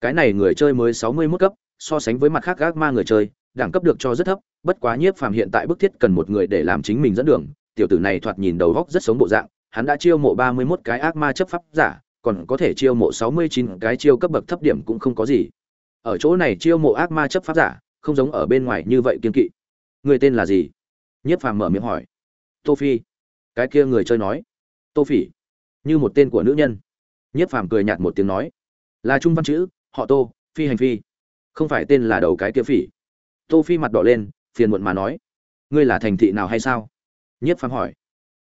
cái này người chơi mới sáu mươi 61 cấp, so sánh với mặt khác ác ma người chơi, đẳng cấp được cho rất thấp, bất quá nhiếp phàm hiện tại bức thiết cần một người để làm chính mình dẫn đường, tiểu tử này thoạt nhìn đầu góc rất sống bộ dạng, hắn đã chiêu mộ ba mươi 31 cái ác ma chấp pháp giả, còn có thể chiêu mộ sáu mươi chín cái chiêu cấp bậc thấp điểm cũng không có gì. Ở chỗ này chiêu mộ ác ma chấp pháp giả, không giống ở bên ngoài như vậy kiên kỵ. Người tên là gì? Nhiếp phàm mở miệng hỏi. Tô phi. Cái kia người chơi nói. Tô phỉ. Như một tên của nữ nhân. Nhiếp phàm cười nhạt một tiếng nói. Là trung văn chữ họ tô, phi hành phi. Không phải tên là đầu cái kia phỉ. Tô phi mặt đỏ lên, phiền muộn mà nói. Ngươi là thành thị nào hay sao? Nhiếp phàm hỏi.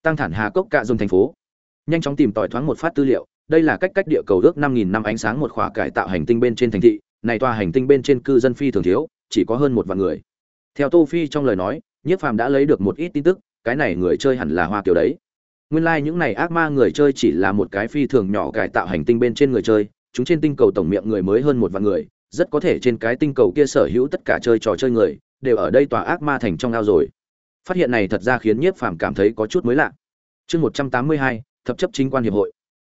Tăng thản hà cốc cạ dùng thành phố. Nhanh chóng tìm tòi thoáng một phát tư liệu, đây là cách cách địa cầu ước năm nghìn năm ánh sáng một khỏa cải tạo hành tinh bên trên thành thị, này tòa hành tinh bên trên cư dân phi thường thiếu, chỉ có hơn một vạn người. Theo tô phi trong lời nói, nhiếp phàm đã lấy được một ít tin tức, cái này người chơi hẳn là hoa kiều đấy. Nguyên lai like những này ác ma người chơi chỉ là một cái phi thường nhỏ cải tạo hành tinh bên trên người chơi chúng trên tinh cầu tổng miệng người mới hơn một vạn người, rất có thể trên cái tinh cầu kia sở hữu tất cả chơi trò chơi người, đều ở đây tòa ác ma thành trong ao rồi. Phát hiện này thật ra khiến nhiếp phàm cảm thấy có chút mới lạ. Chương một trăm tám mươi hai, thập chấp chính quan hiệp hội.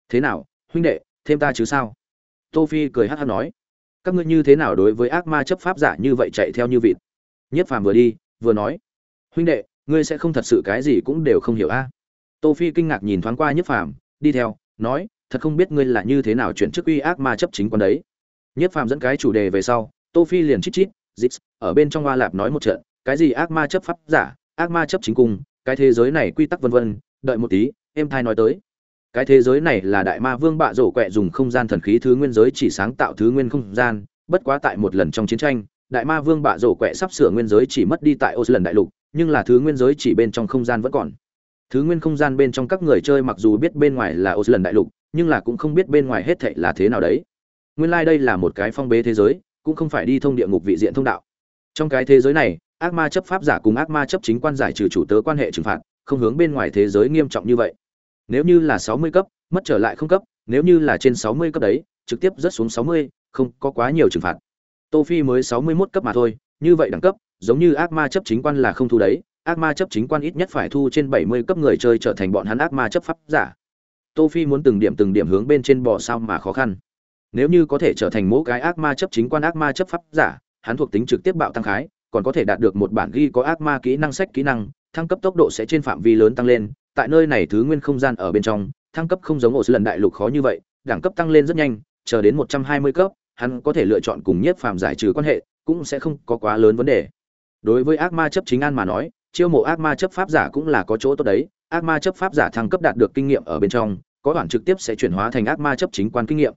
Thế nào, huynh đệ, thêm ta chứ sao? Tô phi cười hát hát nói. Các ngươi như thế nào đối với ác ma chấp pháp giả như vậy chạy theo như vịt? Nhiếp phàm vừa đi, vừa nói. Huynh đệ, ngươi sẽ không thật sự cái gì cũng đều không hiểu a. Tô phi kinh ngạc nhìn thoáng qua nhiếp phàm, đi theo, nói thật không biết ngươi là như thế nào chuyển chức uy ác ma chấp chính quan đấy. Nhiếp phàm dẫn cái chủ đề về sau, tô phi liền chít chít dít ở bên trong hoa lạp nói một trận, cái gì ác ma chấp pháp giả, ác ma chấp chính cung cái thế giới này quy tắc vân vân, đợi một tí, em thai nói tới. Cái thế giới này là đại ma vương bạ rổ quẹ dùng không gian thần khí thứ nguyên giới chỉ sáng tạo thứ nguyên không gian, bất quá tại một lần trong chiến tranh, đại ma vương bạ rổ quẹ sắp sửa nguyên giới chỉ mất đi tại ô lần đại lục, nhưng là thứ nguyên giới chỉ bên trong không gian vẫn còn thứ nguyên không gian bên trong các người chơi mặc dù biết bên ngoài là ô lần đại lục, nhưng là cũng không biết bên ngoài hết thệ là thế nào đấy. Nguyên lai đây là một cái phong bế thế giới, cũng không phải đi thông địa ngục vị diện thông đạo. Trong cái thế giới này, ác ma chấp pháp giả cùng ác ma chấp chính quan giải trừ chủ tớ quan hệ trừng phạt, không hướng bên ngoài thế giới nghiêm trọng như vậy. Nếu như là sáu mươi cấp, mất trở lại không cấp, nếu như là trên sáu mươi cấp đấy, trực tiếp rớt xuống sáu mươi, không có quá nhiều trừng phạt. Tô phi mới sáu mươi mốt cấp mà thôi, như vậy đẳng cấp, giống như ác ma chấp chính quan là không thu đấy ác ma chấp chính quan ít nhất phải thu trên bảy mươi cấp người chơi trở thành bọn hắn ác ma chấp pháp giả. Tô phi muốn từng điểm từng điểm hướng bên trên bò sao mà khó khăn. Nếu như có thể trở thành mỗi cái ác ma chấp chính quan ác ma chấp pháp giả, hắn thuộc tính trực tiếp bạo tăng khái, còn có thể đạt được một bản ghi có ác ma kỹ năng sách kỹ năng, thăng cấp tốc độ sẽ trên phạm vi lớn tăng lên. Tại nơi này thứ nguyên không gian ở bên trong, thăng cấp không giống ổ lần đại lục khó như vậy, đẳng cấp tăng lên rất nhanh, chờ đến một trăm hai mươi cấp, hắn có thể lựa chọn cùng nhất phàm giải trừ quan hệ, cũng sẽ không có quá lớn vấn đề. Đối với ác ma chấp chính an mà nói chiêu mộ ác ma chấp pháp giả cũng là có chỗ tốt đấy, ác ma chấp pháp giả thăng cấp đạt được kinh nghiệm ở bên trong, có bản trực tiếp sẽ chuyển hóa thành ác ma chấp chính quan kinh nghiệm.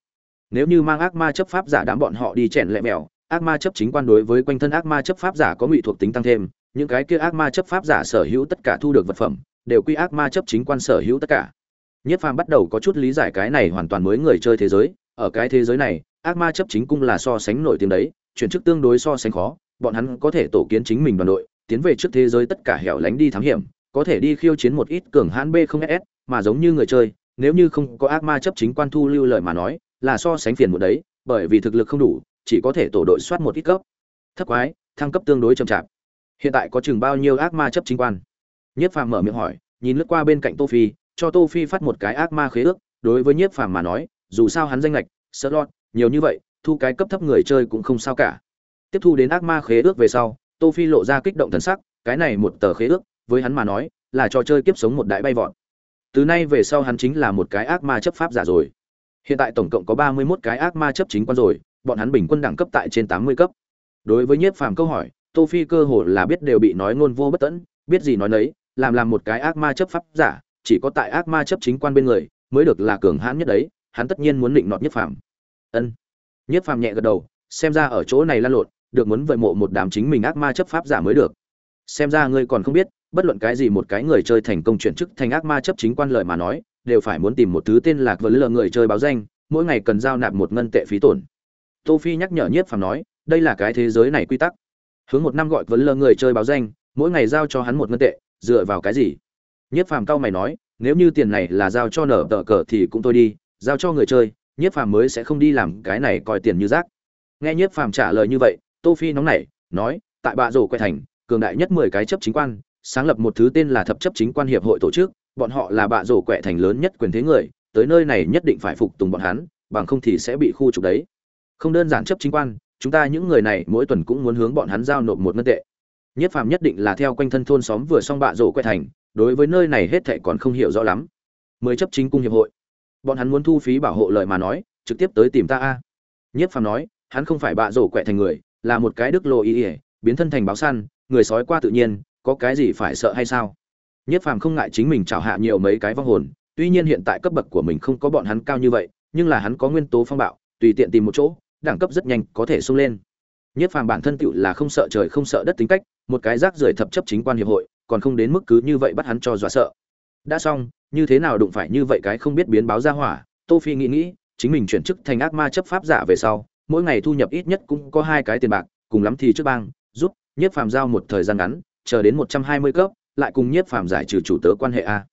Nếu như mang ác ma chấp pháp giả đám bọn họ đi chèn lẹ mèo, ác ma chấp chính quan đối với quanh thân ác ma chấp pháp giả có ngụy thuộc tính tăng thêm, những cái kia ác ma chấp pháp giả sở hữu tất cả thu được vật phẩm, đều quy ác ma chấp chính quan sở hữu tất cả. Nhất phàm bắt đầu có chút lý giải cái này hoàn toàn mới người chơi thế giới, ở cái thế giới này, ác ma chấp chính cung là so sánh nổi tiếng đấy, chuyển chức tương đối so sánh khó, bọn hắn có thể tổ kiến chính mình đoàn đội tiến về trước thế giới tất cả hẻo lánh đi thám hiểm, có thể đi khiêu chiến một ít cường hãn b không s, mà giống như người chơi, nếu như không có ác ma chấp chính quan thu lưu lời mà nói, là so sánh phiền một đấy, bởi vì thực lực không đủ, chỉ có thể tổ đội soát một ít cấp. Thấp quái, thăng cấp tương đối chậm chạp. Hiện tại có chừng bao nhiêu ác ma chấp chính quan? Nhiếp phàm mở miệng hỏi, nhìn lướt qua bên cạnh tô phi, cho tô phi phát một cái ác ma khế ước, đối với nhiếp phàm mà nói, dù sao hắn danh lệch sợ lọt nhiều như vậy, thu cái cấp thấp người chơi cũng không sao cả. Tiếp thu đến ác ma khế ước về sau tô phi lộ ra kích động thần sắc, cái này một tờ khế ước, với hắn mà nói, là trò chơi kiếp sống một đại bay vọt. Từ nay về sau hắn chính là một cái ác ma chấp pháp giả rồi. Hiện tại tổng cộng có ba mươi 31 cái ác ma chấp chính quan rồi, bọn hắn bình quân đẳng cấp tại trên tám mươi cấp. Đối với nhiếp phàm câu hỏi, tô phi cơ hồ là biết đều bị nói ngôn vô bất tận biết gì nói nấy, làm làm một cái ác ma chấp pháp giả, chỉ có tại ác ma chấp chính quan bên người, mới được là cường hãn nhất đấy, hắn tất nhiên muốn định nọt nhiếp phàm. Ân. Nhiếp phàm nhẹ gật đầu, xem ra ở chỗ này lan lộn được muốn vậy mộ một đám chính mình ác ma chấp pháp giả mới được. Xem ra ngươi còn không biết, bất luận cái gì một cái người chơi thành công chuyển chức thành ác ma chấp chính quan lợi mà nói, đều phải muốn tìm một thứ tên lạc vấn lờ người chơi báo danh, mỗi ngày cần giao nạp một ngân tệ phí tổn. Tô phi nhắc nhở nhiếp phàm nói, đây là cái thế giới này quy tắc. Hướng một năm gọi vấn lờ người chơi báo danh, mỗi ngày giao cho hắn một ngân tệ, dựa vào cái gì? Nhiếp phàm cao mày nói, nếu như tiền này là giao cho nở tờ cờ thì cũng tôi đi, giao cho người chơi, nhiếp phàm mới sẽ không đi làm cái này coi tiền như rác. Nghe nhiếp phàm trả lời như vậy tô phi nóng nảy, nói, tại bạ rổ quay thành, cường đại nhất mười cái chấp chính quan, sáng lập một thứ tên là thập chấp chính quan hiệp hội tổ chức, bọn họ là bạ rổ quẹ thành lớn nhất quyền thế người, tới nơi này nhất định phải phục tùng bọn hắn, bằng không thì sẽ bị khu trục đấy. Không đơn giản chấp chính quan, chúng ta những người này mỗi tuần cũng muốn hướng bọn hắn giao nộp một ngân tệ. Nhất phàm nhất định là theo quanh thân thôn xóm vừa xong bạ rổ quẹ thành, đối với nơi này hết thệ còn không hiểu rõ lắm. Mới chấp chính cung hiệp hội. Bọn hắn muốn thu phí bảo hộ lời mà nói, trực tiếp tới tìm ta a. Nhất phàm nói, hắn không phải bạ rổ quẹ thành người là một cái đức lộ y ỉa, biến thân thành báo săn, người sói qua tự nhiên, có cái gì phải sợ hay sao? Nhất phàm không ngại chính mình chảo hạ nhiều mấy cái vong hồn, tuy nhiên hiện tại cấp bậc của mình không có bọn hắn cao như vậy, nhưng là hắn có nguyên tố phong bạo, tùy tiện tìm một chỗ, đẳng cấp rất nhanh có thể sung lên. Nhất phàm bản thân tựu là không sợ trời không sợ đất tính cách, một cái rác rưởi thập chấp chính quan hiệp hội, còn không đến mức cứ như vậy bắt hắn cho dọa sợ. Đã xong, như thế nào đụng phải như vậy cái không biết biến báo ra hỏa, tô phi nghĩ nghĩ, chính mình chuyển chức thành ác ma chấp pháp giả về sau mỗi ngày thu nhập ít nhất cũng có hai cái tiền bạc, cùng lắm thì trước bang, giúp nhiếp phàm giao một thời gian ngắn, chờ đến một trăm hai mươi cấp, lại cùng nhiếp phàm giải trừ chủ tớ quan hệ a.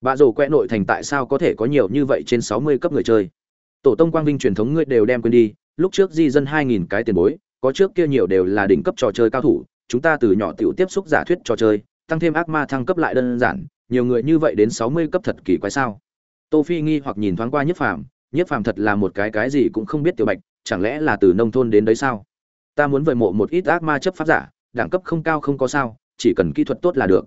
Bà rồ quẹ nội thành tại sao có thể có nhiều như vậy trên sáu mươi cấp người chơi? Tổ tông quang vinh truyền thống ngươi đều đem quên đi, lúc trước di dân hai nghìn cái tiền bối, có trước kia nhiều đều là đỉnh cấp trò chơi cao thủ, chúng ta từ nhỏ tiểu tiếp xúc giả thuyết trò chơi, tăng thêm ác ma thăng cấp lại đơn giản, nhiều người như vậy đến sáu mươi cấp thật kỳ quái sao? Tô phi nghi hoặc nhìn thoáng qua nhiếp phàm nhiếp phàm thật là một cái cái gì cũng không biết tiểu bạch chẳng lẽ là từ nông thôn đến đấy sao? Ta muốn vời mộ một ít ác ma chấp pháp giả, đẳng cấp không cao không có sao, chỉ cần kỹ thuật tốt là được.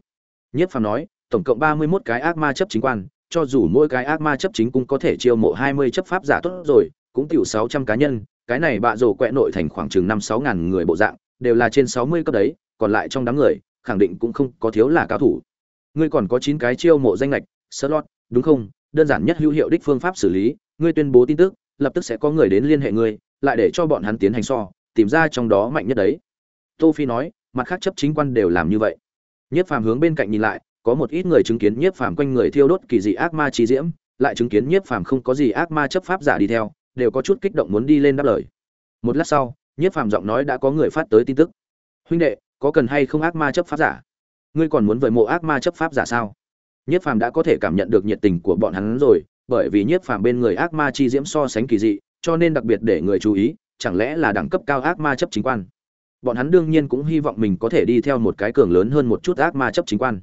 Nhiếp phàm nói, tổng cộng ba mươi 31 cái ác ma chấp chính quan, cho dù mỗi cái ác ma chấp chính cũng có thể chiêu mộ hai mươi chấp pháp giả tốt rồi, cũng tiểu sáu trăm cá nhân, cái này bạ rổ quẹ nội thành khoảng chừng năm sáu ngàn người bộ dạng, đều là trên sáu mươi cấp đấy, còn lại trong đám người, khẳng định cũng không có thiếu là cao thủ. Ngươi còn có chín cái chiêu mộ danh lệch, slot, đúng không? Đơn giản nhất hữu hiệu đích phương pháp xử lý, ngươi tuyên bố tin tức lập tức sẽ có người đến liên hệ ngươi, lại để cho bọn hắn tiến hành so, tìm ra trong đó mạnh nhất đấy. Tô phi nói, mặt khác chấp chính quan đều làm như vậy. Nhiếp phàm hướng bên cạnh nhìn lại, có một ít người chứng kiến nhiếp phàm quanh người thiêu đốt kỳ dị ác ma chi diễm, lại chứng kiến nhiếp phàm không có gì ác ma chấp pháp giả đi theo, đều có chút kích động muốn đi lên đáp lời. Một lát sau, nhiếp phàm giọng nói đã có người phát tới tin tức. Huynh đệ, có cần hay không ác ma chấp pháp giả? Ngươi còn muốn vời mộ ác ma chấp pháp giả sao? Nhiếp phàm đã có thể cảm nhận được nhiệt tình của bọn hắn rồi bởi vì nhiếp phàm bên người ác ma chi diễm so sánh kỳ dị, cho nên đặc biệt để người chú ý, chẳng lẽ là đẳng cấp cao ác ma chấp chính quan? Bọn hắn đương nhiên cũng hy vọng mình có thể đi theo một cái cường lớn hơn một chút ác ma chấp chính quan.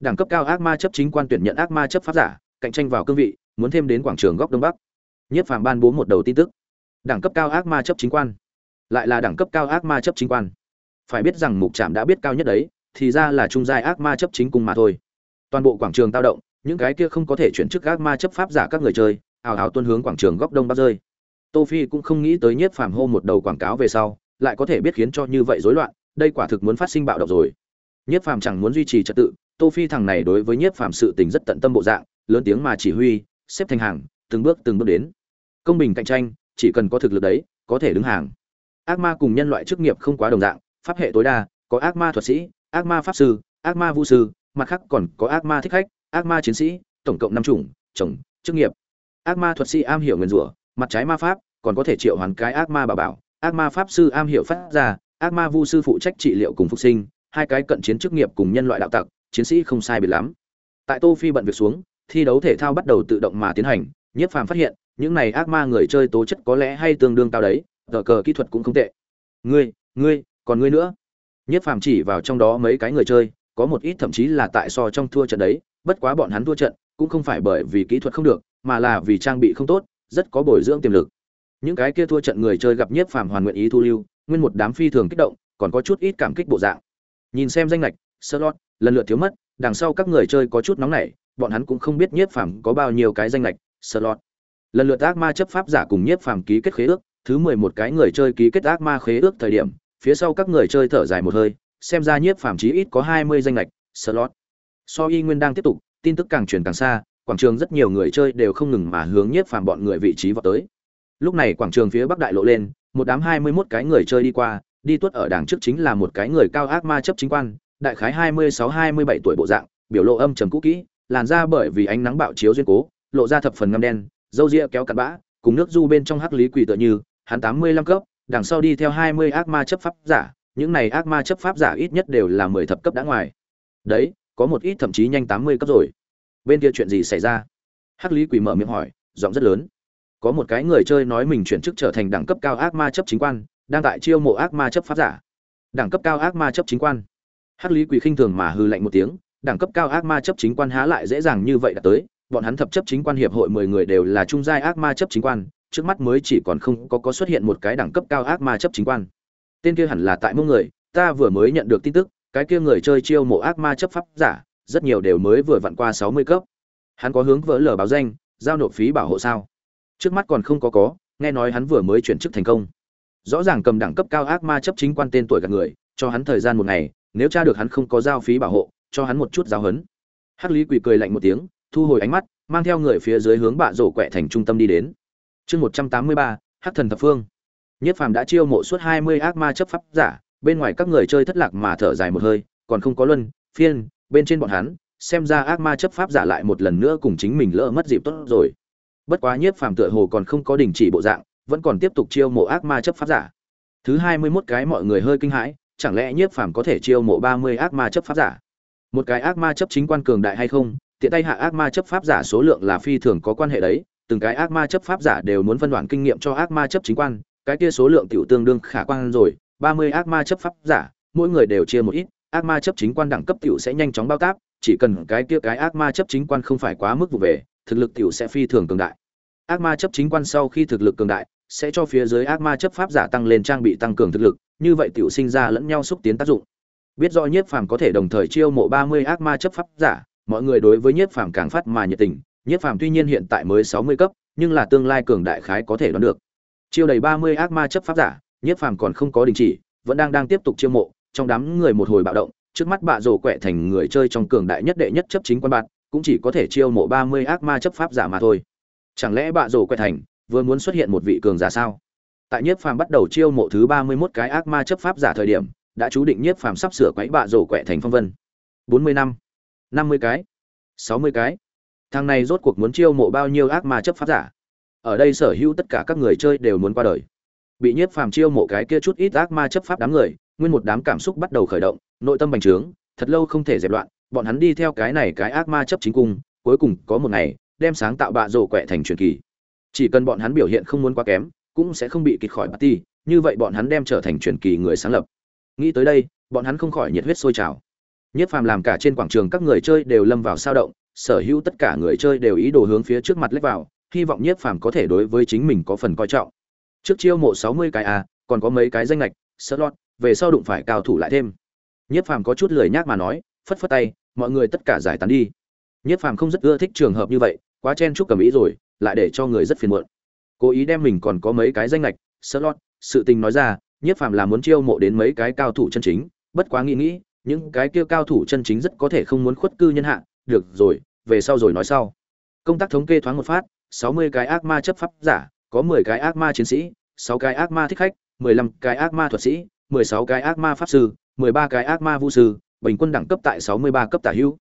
Đẳng cấp cao ác ma chấp chính quan tuyển nhận ác ma chấp pháp giả, cạnh tranh vào cương vị, muốn thêm đến quảng trường góc đông bắc. Nhiếp phàm ban bố một đầu tin tức. Đẳng cấp cao ác ma chấp chính quan. Lại là đẳng cấp cao ác ma chấp chính quan. Phải biết rằng mục trạm đã biết cao nhất đấy, thì ra là trung giai ác ma chấp chính cung mà thôi. Toàn bộ quảng trường tao động những cái kia không có thể chuyển chức ác ma chấp pháp giả các người chơi, ào ào tuân hướng quảng trường góc đông bắc rơi. Tô phi cũng không nghĩ tới nhiếp phàm hô một đầu quảng cáo về sau, lại có thể biết khiến cho như vậy rối loạn, đây quả thực muốn phát sinh bạo động rồi. Nhiếp phàm chẳng muốn duy trì trật tự, tô phi thằng này đối với nhiếp phàm sự tình rất tận tâm bộ dạng, lớn tiếng mà chỉ huy, xếp thành hàng, từng bước từng bước đến. Công bình cạnh tranh, chỉ cần có thực lực đấy, có thể đứng hàng. Ác ma cùng nhân loại chức nghiệp không quá đồng dạng, pháp hệ tối đa, có ác ma thuật sĩ, ác ma pháp sư, ác ma vũ sư, mặt khác còn có ác ma thích khách ác ma chiến sĩ, tổng cộng năm chủng, chồng, chức nghiệp. Ác ma thuật sĩ am hiểu nguyên rủa, mặt trái ma pháp, còn có thể triệu hoàn cái ác ma bảo bảo. Ác ma pháp sư am hiểu phát ra, ác ma vu sư phụ trách trị liệu cùng phục sinh, hai cái cận chiến chức nghiệp cùng nhân loại đạo tặc, chiến sĩ không sai biệt lắm. Tại tô phi bận việc xuống, thi đấu thể thao bắt đầu tự động mà tiến hành, nhiếp phàm phát hiện, những này ác ma người chơi tố chất có lẽ hay tương đương cao đấy cờ cờ kỹ thuật cũng không tệ. Ngươi ngươi, còn ngươi nữa? Nhiếp phàm chỉ vào trong đó mấy cái người chơi, có một ít thậm chí là tại so trong thua trận đấy bất quá bọn hắn thua trận, cũng không phải bởi vì kỹ thuật không được, mà là vì trang bị không tốt, rất có bồi dưỡng tiềm lực. Những cái kia thua trận người chơi gặp nhiếp phàm hoàn nguyện ý thu lưu, nguyên một đám phi thường kích động, còn có chút ít cảm kích bộ dạng. Nhìn xem danh lệch, slot, lần lượt thiếu mất, đằng sau các người chơi có chút nóng nảy, bọn hắn cũng không biết nhiếp phàm có bao nhiêu cái danh lệch, slot. Lần lượt ác ma chấp pháp giả cùng nhiếp phàm ký kết khế ước, thứ mười một cái người chơi ký kết ác ma khế ước thời điểm, phía sau các người chơi thở dài một hơi, xem ra nhiếp phàm chí ít có hai mươi danh lệch, slot so y nguyên đang tiếp tục, tin tức càng truyền càng xa, quảng trường rất nhiều người chơi đều không ngừng mà hướng nhiếp phàm bọn người vị trí vào tới. Lúc này quảng trường phía bắc đại lộ lên, một đám hai mươi mốt cái người chơi đi qua, đi tuất ở đằng trước chính là một cái người cao ác ma chấp chính quan, đại khái hai mươi sáu, hai mươi bảy tuổi bộ dạng, biểu lộ âm trầm cũ kỹ, làn da bởi vì ánh nắng bạo chiếu duyên cố, lộ ra thập phần ngăm đen dâu ria kéo cặn bã, cùng nước du bên trong hắc lý quỷ tựa như, hắn tám mươi lăm cấp, đằng sau đi theo hai mươi ác ma chấp pháp giả, những này ác ma chấp pháp giả ít nhất đều là mười thập cấp đã ngoài. Đấy có một ít thậm chí nhanh tám mươi cấp rồi. Bên kia chuyện gì xảy ra? Hắc lý quỷ mở miệng hỏi, giọng rất lớn. Có một cái người chơi nói mình chuyển chức trở thành đẳng cấp cao ác ma chấp chính quan, đang tại chiêu mộ ác ma chấp pháp giả. Đẳng cấp cao ác ma chấp chính quan. Hắc lý quỷ khinh thường mà hư lạnh một tiếng, đẳng cấp cao ác ma chấp chính quan há lại dễ dàng như vậy đã tới. Bọn hắn thập chấp chính quan hiệp hội mười người đều là trung giai ác ma chấp chính quan, trước mắt mới chỉ còn không có có xuất hiện một cái đẳng cấp cao ác ma chấp chính quan. Tên kia hẳn là tại mông người, ta vừa mới nhận được tin tức cái kia người chơi chiêu mộ ác ma chấp pháp giả, rất nhiều đều mới vừa vặn qua sáu mươi cấp. Hắn có hướng vỡ lở báo danh, giao nộp phí bảo hộ sao? Trước mắt còn không có có, nghe nói hắn vừa mới chuyển chức thành công. Rõ ràng cầm đẳng cấp cao ác ma chấp chính quan tên tuổi gạt người, cho hắn thời gian một ngày, nếu tra được hắn không có giao phí bảo hộ, cho hắn một chút giáo hấn hắc lý quỳ cười lạnh một tiếng, thu hồi ánh mắt, mang theo người phía dưới hướng bạ rổ quẹ thành trung tâm đi đến. Chương một trăm tám mươi ba, hắc thần thập phương. Nhất phàm đã chiêu mộ suốt hai mươi ác ma chấp pháp giả bên ngoài các người chơi thất lạc mà thở dài một hơi, còn không có luân, phiên, bên trên bọn hắn, xem ra ác ma chấp pháp giả lại một lần nữa cùng chính mình lỡ mất dịp tốt rồi. Bất quá nhiếp phàm tựa hồ còn không có đình chỉ bộ dạng, vẫn còn tiếp tục chiêu mộ ác ma chấp pháp giả. Thứ hai mươi mốt cái mọi người hơi kinh hãi, chẳng lẽ nhiếp phàm có thể chiêu mộ ba mươi ác ma chấp pháp giả? Một cái ác ma chấp chính quan cường đại hay không? Tiện tay hạ ác ma chấp pháp giả số lượng là phi thường có quan hệ đấy, từng cái ác ma chấp pháp giả đều muốn phân đoạn kinh nghiệm cho ác ma chấp chính quan, cái kia số lượng tiểu tương đương khả quan rồi ba mươi ác ma chấp pháp giả, mỗi người đều chia một ít, ác ma chấp chính quan đẳng cấp tiểu sẽ nhanh chóng bao táp chỉ cần cái kia cái ác ma chấp chính quan không phải quá mức vụ về, thực lực tiểu sẽ phi thường cường đại. Ác ma chấp chính quan sau khi thực lực cường đại, sẽ cho phía dưới ác ma chấp pháp giả tăng lên trang bị tăng cường thực lực, như vậy tiểu sinh ra lẫn nhau xúc tiến tác dụng. Biết rõ nhiếp phàm có thể đồng thời chiêu mộ ba mươi ác ma chấp pháp giả, mọi người đối với nhiếp phàm càng phát mà nhiệt tình, nhiếp phàm tuy nhiên hiện tại mới sáu mươi cấp, nhưng là tương lai cường đại khái có thể đoán được. Chiêu đầy ba mươi ác ma chấp pháp giả nhiếp phàm còn không có đình chỉ, vẫn đang đang tiếp tục chiêu mộ, trong đám người một hồi bạo động, trước mắt bạ rổ quẹ thành người chơi trong cường đại nhất đệ nhất chấp chính quan bạn, cũng chỉ có thể chiêu mộ ba mươi ác ma chấp pháp giả mà thôi. Chẳng lẽ bạ rổ quẹ thành vừa muốn xuất hiện một vị cường giả sao? Tại nhiếp phàm bắt đầu chiêu mộ thứ ba mươi 31 cái ác ma chấp pháp giả thời điểm, đã chú định nhiếp phàm sắp sửa quấy bạ rổ quẹ thành phong vân. bốn mươi năm năm mươi cái, sáu mươi cái. Thằng này rốt cuộc muốn chiêu mộ bao nhiêu ác ma chấp pháp giả? Ở đây sở hữu tất cả các người chơi đều muốn qua đời bị nhiếp phàm chiêu mộ cái kia chút ít ác ma chấp pháp đám người, nguyên một đám cảm xúc bắt đầu khởi động, nội tâm bành trướng, thật lâu không thể dẹp loạn, bọn hắn đi theo cái này cái ác ma chấp chính cung, cuối cùng có một ngày, đem sáng tạo bạ rổ quẹ thành truyền kỳ. Chỉ cần bọn hắn biểu hiện không muốn quá kém, cũng sẽ không bị kịt khỏi party, như vậy bọn hắn đem trở thành truyền kỳ người sáng lập. Nghĩ tới đây, bọn hắn không khỏi nhiệt huyết sôi trào. Nhất phàm làm cả trên quảng trường các người chơi đều lâm vào sao động, sở hữu tất cả người chơi đều ý đồ hướng phía trước mặt lách vào, hy vọng nhất phàm có thể đối với chính mình có phần coi trọng trước chiêu mộ sáu mươi cái a, còn có mấy cái danh lệch slot về sau đụng phải cao thủ lại thêm. Nhất phàm có chút lười nhác mà nói, phất phất tay, mọi người tất cả giải tán đi. Nhất phàm không rất ưa thích trường hợp như vậy, quá chen chúc cầm ý rồi, lại để cho người rất phiền muộn. Cố ý đem mình còn có mấy cái danh lệch slot sự tình nói ra, nhất phàm là muốn chiêu mộ đến mấy cái cao thủ chân chính, bất quá nghĩ nghĩ, những cái kia cao thủ chân chính rất có thể không muốn khuất cư nhân hạ, được rồi, về sau rồi nói sau. Công tác thống kê thoáng một phát, sáu mươi cái ác ma chấp pháp giả có mười cái ác ma chiến sĩ, sáu cái ác ma thích khách, mười lăm cái ác ma thuật sĩ, mười sáu cái ác ma pháp sư, mười ba cái ác ma vũ sư, bình quân đẳng cấp tại sáu mươi ba cấp tả hữu.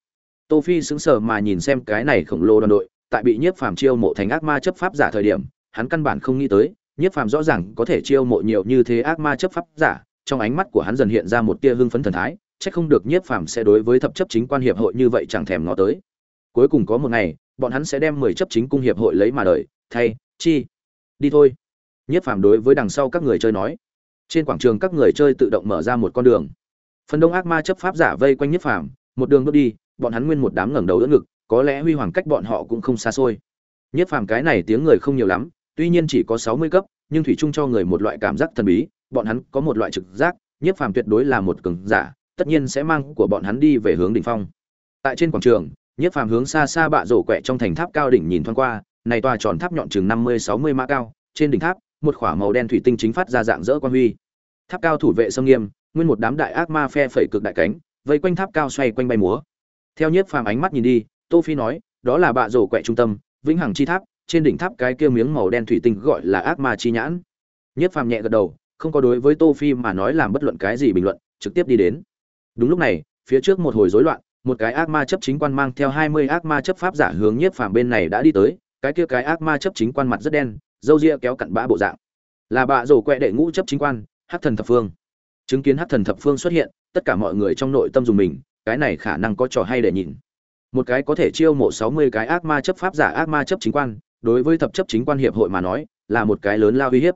Tô phi sững sờ mà nhìn xem cái này khổng lồ đoàn đội, tại bị nhiếp phàm chiêu mộ thành ác ma chấp pháp giả thời điểm, hắn căn bản không nghĩ tới, nhiếp phàm rõ ràng có thể chiêu mộ nhiều như thế ác ma chấp pháp giả, trong ánh mắt của hắn dần hiện ra một tia hưng phấn thần thái, chắc không được nhiếp phàm sẽ đối với thập chấp chính quan hiệp hội như vậy chẳng thèm ngó tới. Cuối cùng có một ngày, bọn hắn sẽ đem mười chấp chính cung hiệp hội lấy mà đời thay, chi đi thôi. Nhiếp phàm đối với đằng sau các người chơi nói. Trên quảng trường các người chơi tự động mở ra một con đường. Phần đông ác ma chấp pháp giả vây quanh nhiếp phàm, một đường bước đi, bọn hắn nguyên một đám ngẩng đầu đỡ ngực, có lẽ huy hoàng cách bọn họ cũng không xa xôi. Nhiếp phàm cái này tiếng người không nhiều lắm, tuy nhiên chỉ có sáu mươi cấp, nhưng thủy chung cho người một loại cảm giác thần bí, bọn hắn có một loại trực giác nhiếp phàm tuyệt đối là một cường giả, tất nhiên sẽ mang của bọn hắn đi về hướng đỉnh phong. Tại trên quảng trường nhiếp phàm hướng xa xa bạ rổ quẹ trong thành tháp cao đỉnh nhìn thoáng qua này tòa tròn tháp nhọn chừng năm mươi, sáu mươi mã cao, trên đỉnh tháp, một khỏa màu đen thủy tinh chính phát ra dạng dỡ quan huy. Tháp cao thủ vệ sông nghiêm, nguyên một đám đại ác ma phe phẩy cực đại cánh, vây quanh tháp cao xoay quanh bay múa. Theo nhiếp phàm ánh mắt nhìn đi, tô phi nói, đó là bạ rổ quẹ trung tâm, vĩnh hằng chi tháp, trên đỉnh tháp cái kia miếng màu đen thủy tinh gọi là ác ma chi nhãn. Nhiếp phàm nhẹ gật đầu, không có đối với tô phi mà nói làm bất luận cái gì bình luận, trực tiếp đi đến. Đúng lúc này, phía trước một hồi rối loạn, một cái ác ma chấp chính quan mang theo hai mươi ác ma chấp pháp giả hướng nhiếp phàm bên này đã đi tới cái kia cái ác ma chấp chính quan mặt rất đen râu ria kéo cặn bã bộ dạng. Là bạ rổ quẹ đệ ngũ chấp chính quan hát thần thập phương. Chứng kiến hát thần thập phương xuất hiện, tất cả mọi người trong nội tâm dùng mình, cái này khả năng có trò hay để nhìn. Một cái có thể chiêu mộ sáu mươi cái ác ma chấp pháp giả ác ma chấp chính quan, đối với thập chấp chính quan hiệp hội mà nói, là một cái lớn lao uy hiếp.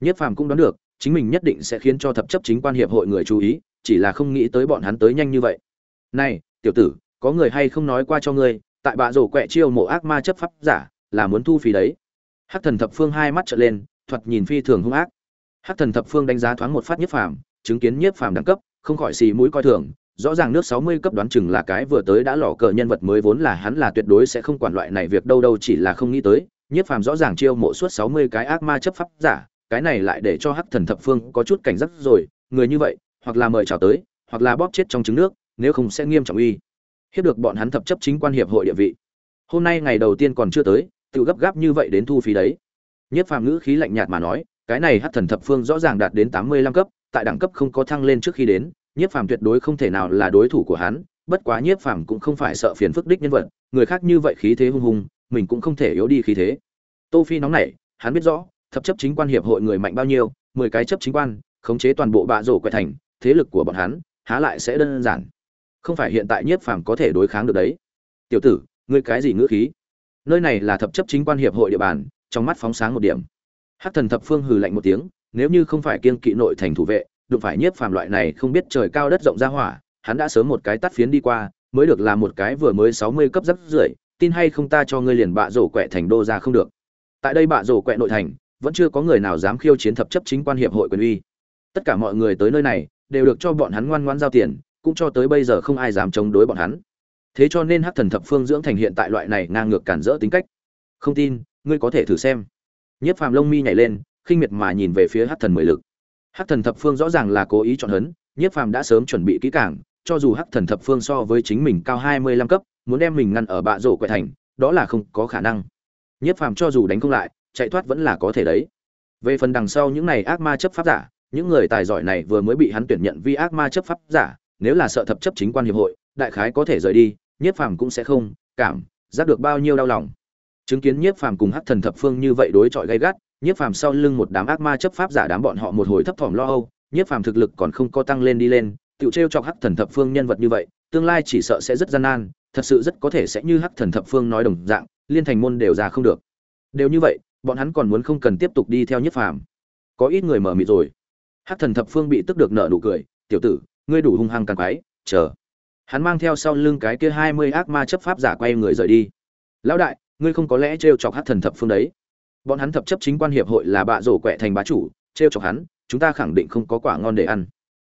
Nhất phàm cũng đoán được, chính mình nhất định sẽ khiến cho thập chấp chính quan hiệp hội người chú ý, chỉ là không nghĩ tới bọn hắn tới nhanh như vậy. Này, tiểu tử, có người hay không nói qua cho ngươi, tại bạ rổ quẹ chiêu mộ ác ma chấp pháp giả là muốn thu phí đấy. Hắc thần thập phương hai mắt trợn lên, thoạt nhìn phi thường hung ác. Hắc thần thập phương đánh giá thoáng một phát nhiếp phàm, chứng kiến nhiếp phàm đẳng cấp, không khỏi xì mũi coi thường, rõ ràng nước 60 cấp đoán chừng là cái vừa tới đã lỏ cờ nhân vật mới vốn là hắn là tuyệt đối sẽ không quản loại này việc đâu đâu chỉ là không nghĩ tới nhiếp phàm rõ ràng chiêu mộ suốt 60 cái ác ma chấp pháp giả, cái này lại để cho hắc thần thập phương có chút cảnh giác rồi, người như vậy, hoặc là mời chào tới, hoặc là bóp chết trong trứng nước, nếu không sẽ nghiêm trọng uy. Hiếp được bọn hắn thập chấp chính quan hiệp hội địa vị. Hôm nay ngày đầu tiên còn chưa tới tự gấp gáp như vậy đến thu phí đấy. Nhất phàm ngữ khí lạnh nhạt mà nói, cái này hắc thần thập phương rõ ràng đạt đến tám mươi lăm cấp, tại đẳng cấp không có thăng lên trước khi đến nhiếp phàm tuyệt đối không thể nào là đối thủ của hắn, bất quá nhiếp phàm cũng không phải sợ phiền phức đích nhân vật, người khác như vậy khí thế hung hùng mình cũng không thể yếu đi khí thế. Tô phi nóng nảy, hắn biết rõ, thập chấp chính quan hiệp hội người mạnh bao nhiêu, mười cái chấp chính quan, khống chế toàn bộ bạ rổ quẹt thành, thế lực của bọn hắn, há lại sẽ đơn giản. Không phải hiện tại nhiếp phàm có thể đối kháng được đấy. Tiểu tử, ngươi cái gì ngữ khí? Nơi này là thập chấp chính quan hiệp hội địa bàn, trong mắt phóng sáng một điểm. Hắc thần thập phương hừ lạnh một tiếng, nếu như không phải kiên kỵ nội thành thủ vệ, đụng phải nhiếp phàm loại này không biết trời cao đất rộng ra hỏa, hắn đã sớm một cái tắt phiến đi qua, mới được làm một cái vừa mới sáu mươi cấp rất rưỡi tin hay không ta cho ngươi liền bạ rổ quẹ thành đô ra không được. Tại đây bạ rổ quẹ nội thành, vẫn chưa có người nào dám khiêu chiến thập chấp chính quan hiệp hội quyền uy. Tất cả mọi người tới nơi này, đều được cho bọn hắn ngoan ngoan giao tiền, cũng cho tới bây giờ không ai dám chống đối bọn hắn thế cho nên hắc thần thập phương dưỡng thành hiện tại loại này ngang ngược cản rỡ tính cách. Không tin, ngươi có thể thử xem. Nhất phàm lông mi nhảy lên, khinh miệt mà nhìn về phía hắc thần mười lực. Hắc thần thập phương rõ ràng là cố ý chọn hấn nhất phàm đã sớm chuẩn bị kỹ càng, cho dù hắc thần thập phương so với chính mình cao hai mươi lăm cấp, muốn đem mình ngăn ở bạ rổ quậy thành, đó là không có khả năng. Nhất phàm cho dù đánh không lại, chạy thoát vẫn là có thể đấy. Về phần đằng sau những này ác ma chấp pháp giả, những người tài giỏi này vừa mới bị hắn tuyển nhận vi ác ma chấp pháp giả, nếu là sợ thập chấp chính quan hiệp hội, đại khái có thể rời đi nhiếp phàm cũng sẽ không, cảm, giác được bao nhiêu đau lòng. Chứng kiến nhiếp phàm cùng hắc thần thập phương như vậy đối chọi gay gắt, nhiếp phàm sau lưng một đám ác ma chấp pháp giả đám bọn họ một hồi thấp thỏm lo âu, nhiếp phàm thực lực còn không có tăng lên đi lên, tựu t r chọc hắc thần thập phương nhân vật như vậy, tương lai chỉ sợ sẽ rất gian nan, thật sự rất có thể sẽ như hắc thần thập phương nói đồng dạng, liên thành môn đều ra không được. Đều như vậy, bọn hắn còn muốn không cần tiếp tục đi theo nhiếp phàm. Có ít người mở mịt rồi. Hắc thần thập phương bị tức được nợ nụ cười, tiểu tử, ngươi đủ hung hăng càng quái, chờ hắn mang theo sau lưng cái kia hai mươi ác ma chấp pháp giả quay người rời đi. Lão đại, ngươi không có lẽ trêu chọc hát thần thập phương đấy. Bọn hắn thập chấp chính quan hiệp hội là bạ rổ quẹ thành bá chủ, trêu chọc hắn, chúng ta khẳng định không có quả ngon để ăn.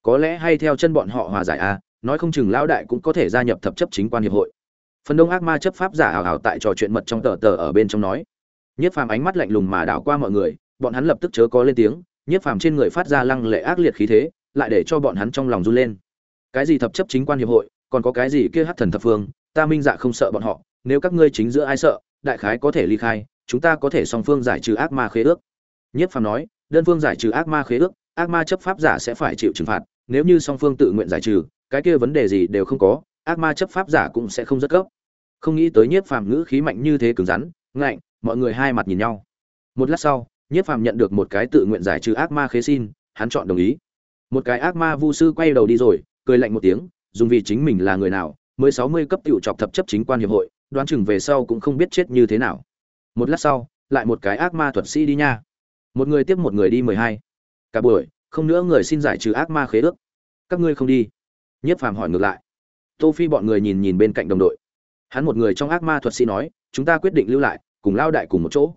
Có lẽ hay theo chân bọn họ hòa giải à nói không chừng lão đại cũng có thể gia nhập thập chấp chính quan hiệp hội. Phần đông ác ma chấp pháp giả hào hào tại trò chuyện mật trong tờ tờ ở bên trong nói. Nhiếp phàm ánh mắt lạnh lùng mà đảo qua mọi người, bọn hắn lập tức chớ có lên tiếng nhiếp phàm trên người phát ra lăng lệ ác liệt khí thế, lại để cho bọn hắn trong lòng run lên. Cái gì thập chấp chính quan hiệp hội còn có cái gì kia hắc thần thập phương, ta minh dạ không sợ bọn họ, nếu các ngươi chính giữa ai sợ, đại khái có thể ly khai, chúng ta có thể song phương giải trừ ác ma khế ước. Nhất phàm nói, đơn phương giải trừ ác ma khế ước, ác ma chấp pháp giả sẽ phải chịu trừng phạt, nếu như song phương tự nguyện giải trừ, cái kia vấn đề gì đều không có, ác ma chấp pháp giả cũng sẽ không rất cấp không nghĩ tới nhiếp phàm ngữ khí mạnh như thế cứng rắn, ngạnh, mọi người hai mặt nhìn nhau. Một lát sau nhiếp phàm nhận được một cái tự nguyện giải trừ ác ma khế xin, hắn chọn đồng ý. Một cái ác ma vu sư quay đầu đi rồi, cười lạnh một tiếng dùng vì chính mình là người nào, mới sáu mươi cấp tiểu chọc thập chấp chính quan hiệp hội, đoán chừng về sau cũng không biết chết như thế nào. Một lát sau, lại một cái ác ma thuật sĩ đi nha. Một người tiếp một người đi mười hai. Cả buổi, không nữa người xin giải trừ ác ma khế ước. Các ngươi không đi. Nhất phàm hỏi ngược lại. Tô phi bọn người nhìn nhìn bên cạnh đồng đội. Hắn một người trong ác ma thuật sĩ nói, chúng ta quyết định lưu lại, cùng lao đại cùng một chỗ.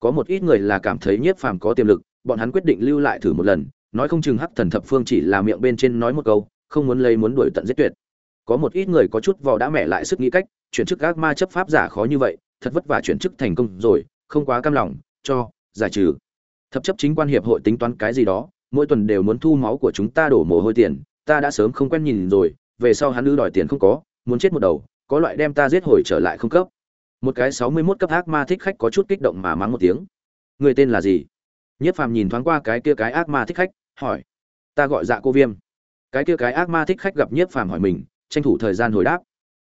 Có một ít người là cảm thấy nhiếp phàm có tiềm lực, bọn hắn quyết định lưu lại thử một lần, nói không chừng hắc thần thập phương chỉ là miệng bên trên nói một câu không muốn lấy muốn đuổi tận giết tuyệt. Có một ít người có chút vò đã mẹ lại sức nghĩ cách, chuyển chức ác ma chấp pháp giả khó như vậy, thật vất vả chuyển chức thành công rồi, không quá cam lòng, cho, giải trừ. Thập chấp chính quan hiệp hội tính toán cái gì đó, mỗi tuần đều muốn thu máu của chúng ta đổ mồ hôi tiền, ta đã sớm không quen nhìn rồi, về sau hắn ư đòi tiền không có, muốn chết một đầu, có loại đem ta giết hồi trở lại không cấp. Một cái sáu mươi 61 cấp ác ma thích khách có chút kích động mà mắng một tiếng. Người tên là gì? Nhất phàm nhìn thoáng qua cái kia cái ác ma thích khách, hỏi. Ta gọi dạ cô viêm cái kia cái ác ma thích khách gặp nhiếp phàm hỏi mình, tranh thủ thời gian hồi đáp.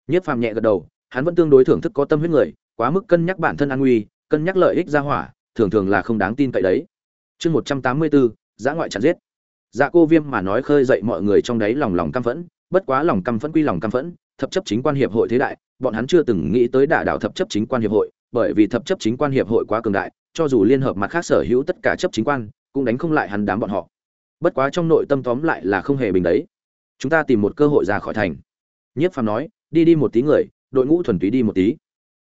Nhiếp phàm nhẹ gật đầu, hắn vẫn tương đối thưởng thức có tâm huyết người, quá mức cân nhắc bản thân an nguy, cân nhắc lợi ích ra hỏa, thường thường là không đáng tin cậy đấy. Chương một trăm tám mươi bốn, giã ngoại chặt giết. Dạ cô viêm mà nói khơi dậy mọi người trong đấy lòng lòng căm phẫn, bất quá lòng căm phẫn quy lòng căm phẫn, thập chấp chính quan hiệp hội thế đại, bọn hắn chưa từng nghĩ tới đả đảo thập chấp chính quan hiệp hội, bởi vì thập chấp chính quan hiệp hội quá cường đại, cho dù liên hợp mặt khác sở hữu tất cả chấp chính quan, cũng đánh không lại hắn đám bọn họ bất quá trong nội tâm tóm lại là không hề bình đấy. Chúng ta tìm một cơ hội ra khỏi thành. Nhiếp phàm nói, đi đi một tí người, đội ngũ thuần túy đi một tí.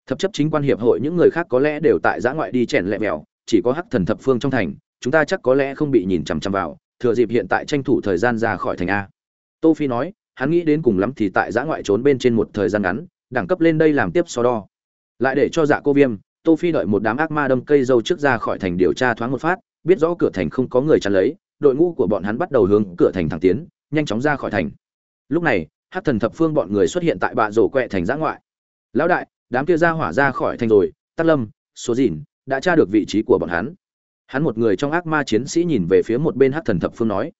Thập chấp chính quan hiệp hội những người khác có lẽ đều tại giã ngoại đi chèn lẹ mèo, chỉ có hắc thần thập phương trong thành, chúng ta chắc có lẽ không bị nhìn chằm chằm vào, thừa dịp hiện tại tranh thủ thời gian ra khỏi thành a. Tô phi nói, hắn nghĩ đến cùng lắm thì tại giã ngoại trốn bên trên một thời gian ngắn, đẳng cấp lên đây làm tiếp so đo. Lại để cho dạ cô viêm, tô phi đợi một đám ác ma đâm cây dâu trước ra khỏi thành điều tra thoáng một phát, biết rõ cửa thành không có người chặn lấy đội ngũ của bọn hắn bắt đầu hướng cửa thành thẳng tiến, nhanh chóng ra khỏi thành. Lúc này hát thần thập phương bọn người xuất hiện tại bạ rổ quẹ thành giã ngoại. Lão đại, đám kia ra hỏa ra khỏi thành rồi, tắc lâm, số dìn, đã tra được vị trí của bọn hắn. Hắn một người trong ác ma chiến sĩ nhìn về phía một bên hát thần thập phương nói,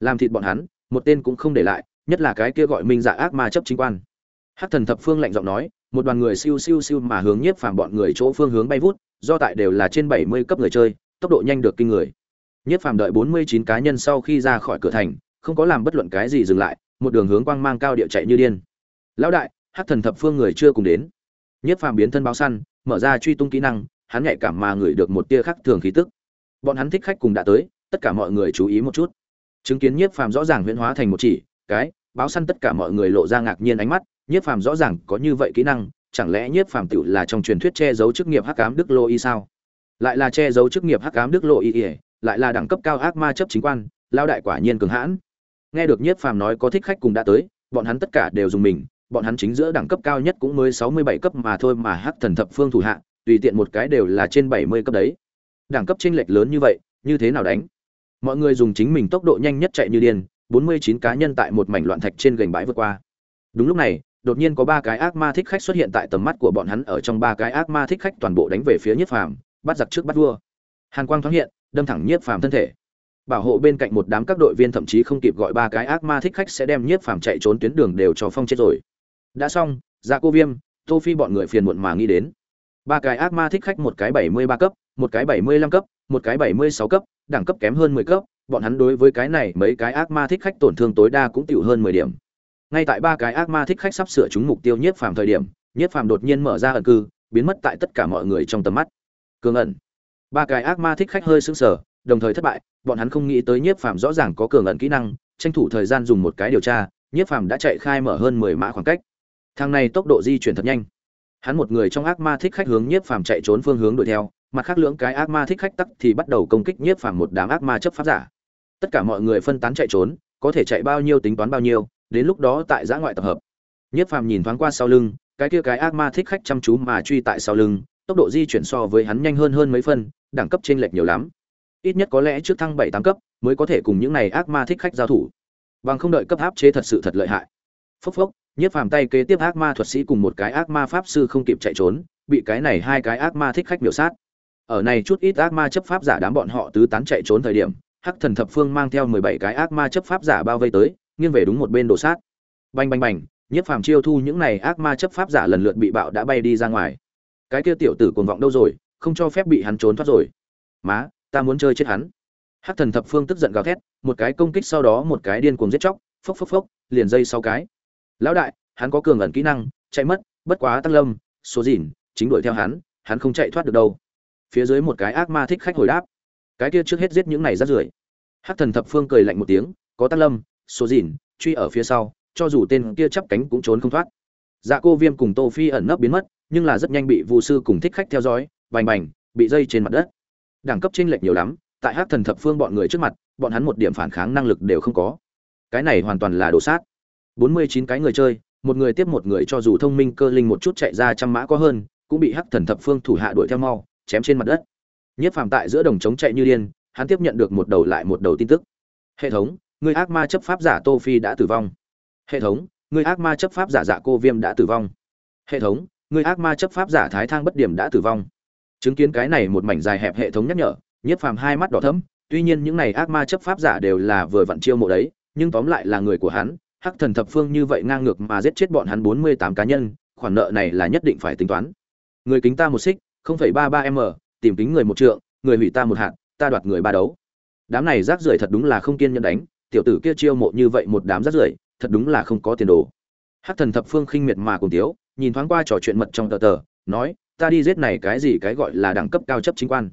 làm thịt bọn hắn, một tên cũng không để lại, nhất là cái kia gọi minh dạ ác ma chấp chính quan. Hát thần thập phương lạnh giọng nói, một đoàn người siêu siêu siêu mà hướng nhiếp phàm bọn người chỗ phương hướng bay vút, do tại đều là trên bảy mươi cấp người chơi, tốc độ nhanh được kinh người nhiếp phàm đợi bốn mươi chín cá nhân sau khi ra khỏi cửa thành, không có làm bất luận cái gì dừng lại, một đường hướng quang mang cao địa chạy như điên. Lão đại, Hắc thần thập phương người chưa cùng đến. Nhiếp phàm biến thân báo săn, mở ra truy tung kỹ năng, hắn nhạy cảm mà người được một tia khắc thường khí tức. Bọn hắn thích khách cùng đã tới, tất cả mọi người chú ý một chút. Chứng kiến nhiếp phàm rõ ràng huyễn hóa thành một chỉ, cái, báo săn tất cả mọi người lộ ra ngạc nhiên ánh mắt nhiếp phàm rõ ràng có như vậy kỹ năng, chẳng lẽ nhiếp phàm tiểu là trong truyền thuyết che giấu chức nghiệp hắc ám đức lô y sao? Lại là che giấu chức nghiệp hắc ám đức lô y ỉa lại là đẳng cấp cao ác ma chấp chính quan, lao đại quả nhiên cường hãn. Nghe được nhiếp phàm nói có thích khách cùng đã tới, bọn hắn tất cả đều dùng mình, bọn hắn chính giữa đẳng cấp cao nhất cũng mới sáu mươi bảy cấp mà thôi mà hắc thần thập phương thủ hạ, tùy tiện một cái đều là trên bảy mươi cấp đấy. Đẳng cấp chênh lệch lớn như vậy, như thế nào đánh? Mọi người dùng chính mình tốc độ nhanh nhất chạy như điên, bốn mươi chín cá nhân tại một mảnh loạn thạch trên gành bãi vượt qua. Đúng lúc này, đột nhiên có ba cái ác ma thích khách xuất hiện tại tầm mắt của bọn hắn ở trong ba cái ác ma thích khách toàn bộ đánh về phía nhiếp phàm, bắt giặc trước bắt vua. Hàn quang thoáng hiện đâm thẳng nhiếp phàm thân thể. Bảo hộ bên cạnh một đám các đội viên thậm chí không kịp gọi ba cái ác ma thích khách sẽ đem nhiếp phàm chạy trốn tuyến đường đều cho phong chết rồi. Đã xong ra cô viêm, tô phi bọn người phiền muộn mà nghĩ đến. Ba cái ác ma thích khách một cái bảy mươi ba cấp, một cái bảy mươi lăm cấp, một cái bảy mươi sáu cấp, đẳng cấp kém hơn mười cấp, bọn hắn đối với cái này mấy cái ác ma thích khách tổn thương tối đa cũng tiểu hơn mười điểm. Ngay tại ba cái ác ma thích khách sắp sửa chúng mục tiêu nhiếp phàm thời điểm, nhiếp phàm đột nhiên mở ra ẩn cư, biến mất tại tất cả mọi người trong tầm mắt. Cường ẩn ba cái ác ma thích khách hơi sững sờ, đồng thời thất bại, bọn hắn không nghĩ tới nhiếp phàm rõ ràng có cường ẩn kỹ năng, tranh thủ thời gian dùng một cái điều tra, nhiếp phàm đã chạy khai mở hơn mười mã khoảng cách. Thằng này tốc độ di chuyển thật nhanh. Hắn một người trong ác ma thích khách hướng nhiếp phàm chạy trốn phương hướng đuổi theo, mặt khác lưỡng cái ác ma thích khách tắc thì bắt đầu công kích nhiếp phàm một đám ác ma chấp pháp giả. Tất cả mọi người phân tán chạy trốn, có thể chạy bao nhiêu tính toán bao nhiêu, đến lúc đó tại giã ngoại tập hợp. Nhiếp phàm nhìn thoáng qua sau lưng, cái kia cái ác ma thích khách chăm chú mà truy tại sau lưng tốc độ di chuyển so với hắn nhanh hơn hơn mấy phân, đẳng cấp chênh lệch nhiều lắm. Ít nhất có lẽ trước thăng bảy, tám cấp mới có thể cùng những này ác ma thích khách giao thủ. Bằng không đợi cấp áp chế thật sự thật lợi hại. Phốc phốc, nhiếp phàm tay kế tiếp ác ma thuật sĩ cùng một cái ác ma pháp sư không kịp chạy trốn, bị cái này hai cái ác ma thích khách biểu sát. Ở này chút ít ác ma chấp pháp giả đám bọn họ tứ tán chạy trốn thời điểm, hắc thần thập phương mang theo mười bảy cái ác ma chấp pháp giả bao vây tới, nghiêng về đúng một bên đổ sát. Bành bành bành, nhiếp phàm chiêu thu những này ác ma chấp pháp giả lần lượt bị bạo đã bay đi ra ngoài cái kia tiểu tử cuồng vọng đâu rồi, không cho phép bị hắn trốn thoát rồi. Má, ta muốn chơi chết hắn. Hắc thần thập phương tức giận gào thét, một cái công kích sau đó một cái điên cuồng giết chóc, phốc phốc phốc, liền dây sau cái. Lão đại, hắn có cường ẩn kỹ năng, chạy mất, bất quá tăng lâm, số dìn, chính đuổi theo hắn hắn không chạy thoát được đâu. Phía dưới một cái ác ma thích khách hồi đáp. Cái kia trước hết giết những này ra rưởi. Hắc thần thập phương cười lạnh một tiếng, có tăng lâm, số dìn, truy ở phía sau, cho dù tên kia chắp cánh cũng trốn không thoát. Dạ cô viêm cùng tô phi ẩn nấp biến mất nhưng là rất nhanh bị vu sư cùng thích khách theo dõi, bành bành, bị dây trên mặt đất. Đẳng cấp chênh lệch nhiều lắm, tại hắc thần thập phương bọn người trước mặt, bọn hắn một điểm phản kháng năng lực đều không có. Cái này hoàn toàn là đồ sát. Bốn mươi chín cái người chơi, một người tiếp một người cho dù thông minh cơ linh một chút chạy ra trăm mã có hơn, cũng bị hắc thần thập phương thủ hạ đuổi theo mau, chém trên mặt đất. Nhất phạm tại giữa đồng trống chạy như điên, hắn tiếp nhận được một đầu lại một đầu tin tức. Hệ thống, người ác ma chấp pháp giả tô phi đã tử vong. Hệ thống, người ác ma chấp pháp giả dạ cô viêm đã tử vong. Hệ thống người ác ma chấp pháp giả thái thang bất điểm đã tử vong. Chứng kiến cái này một mảnh dài hẹp hệ thống nhắc nhở, nhiếp phàm hai mắt đỏ thẫm, tuy nhiên những này ác ma chấp pháp giả đều là vừa vặn chiêu mộ đấy, nhưng tóm lại là người của hắn, hắc thần thập phương như vậy ngang ngược mà giết chết bọn hắn bốn mươi tám cá nhân, khoản nợ này là nhất định phải tính toán. Người kính ta một xích, không phẩy ba ba m, tìm kính người một trượng, người hủy ta một hạt, ta đoạt người ba đấu. Đám này rác rưởi thật đúng là không kiên nhẫn đánh, tiểu tử kia chiêu mộ như vậy một đám rác rưởi, thật đúng là không có tiền đồ. Hắc thần thập phương khinh miệt mà cùng tiếu nhìn thoáng qua trò chuyện mật trong tờ tờ, nói, ta đi giết này cái gì cái gọi là đẳng cấp cao chấp chính quan.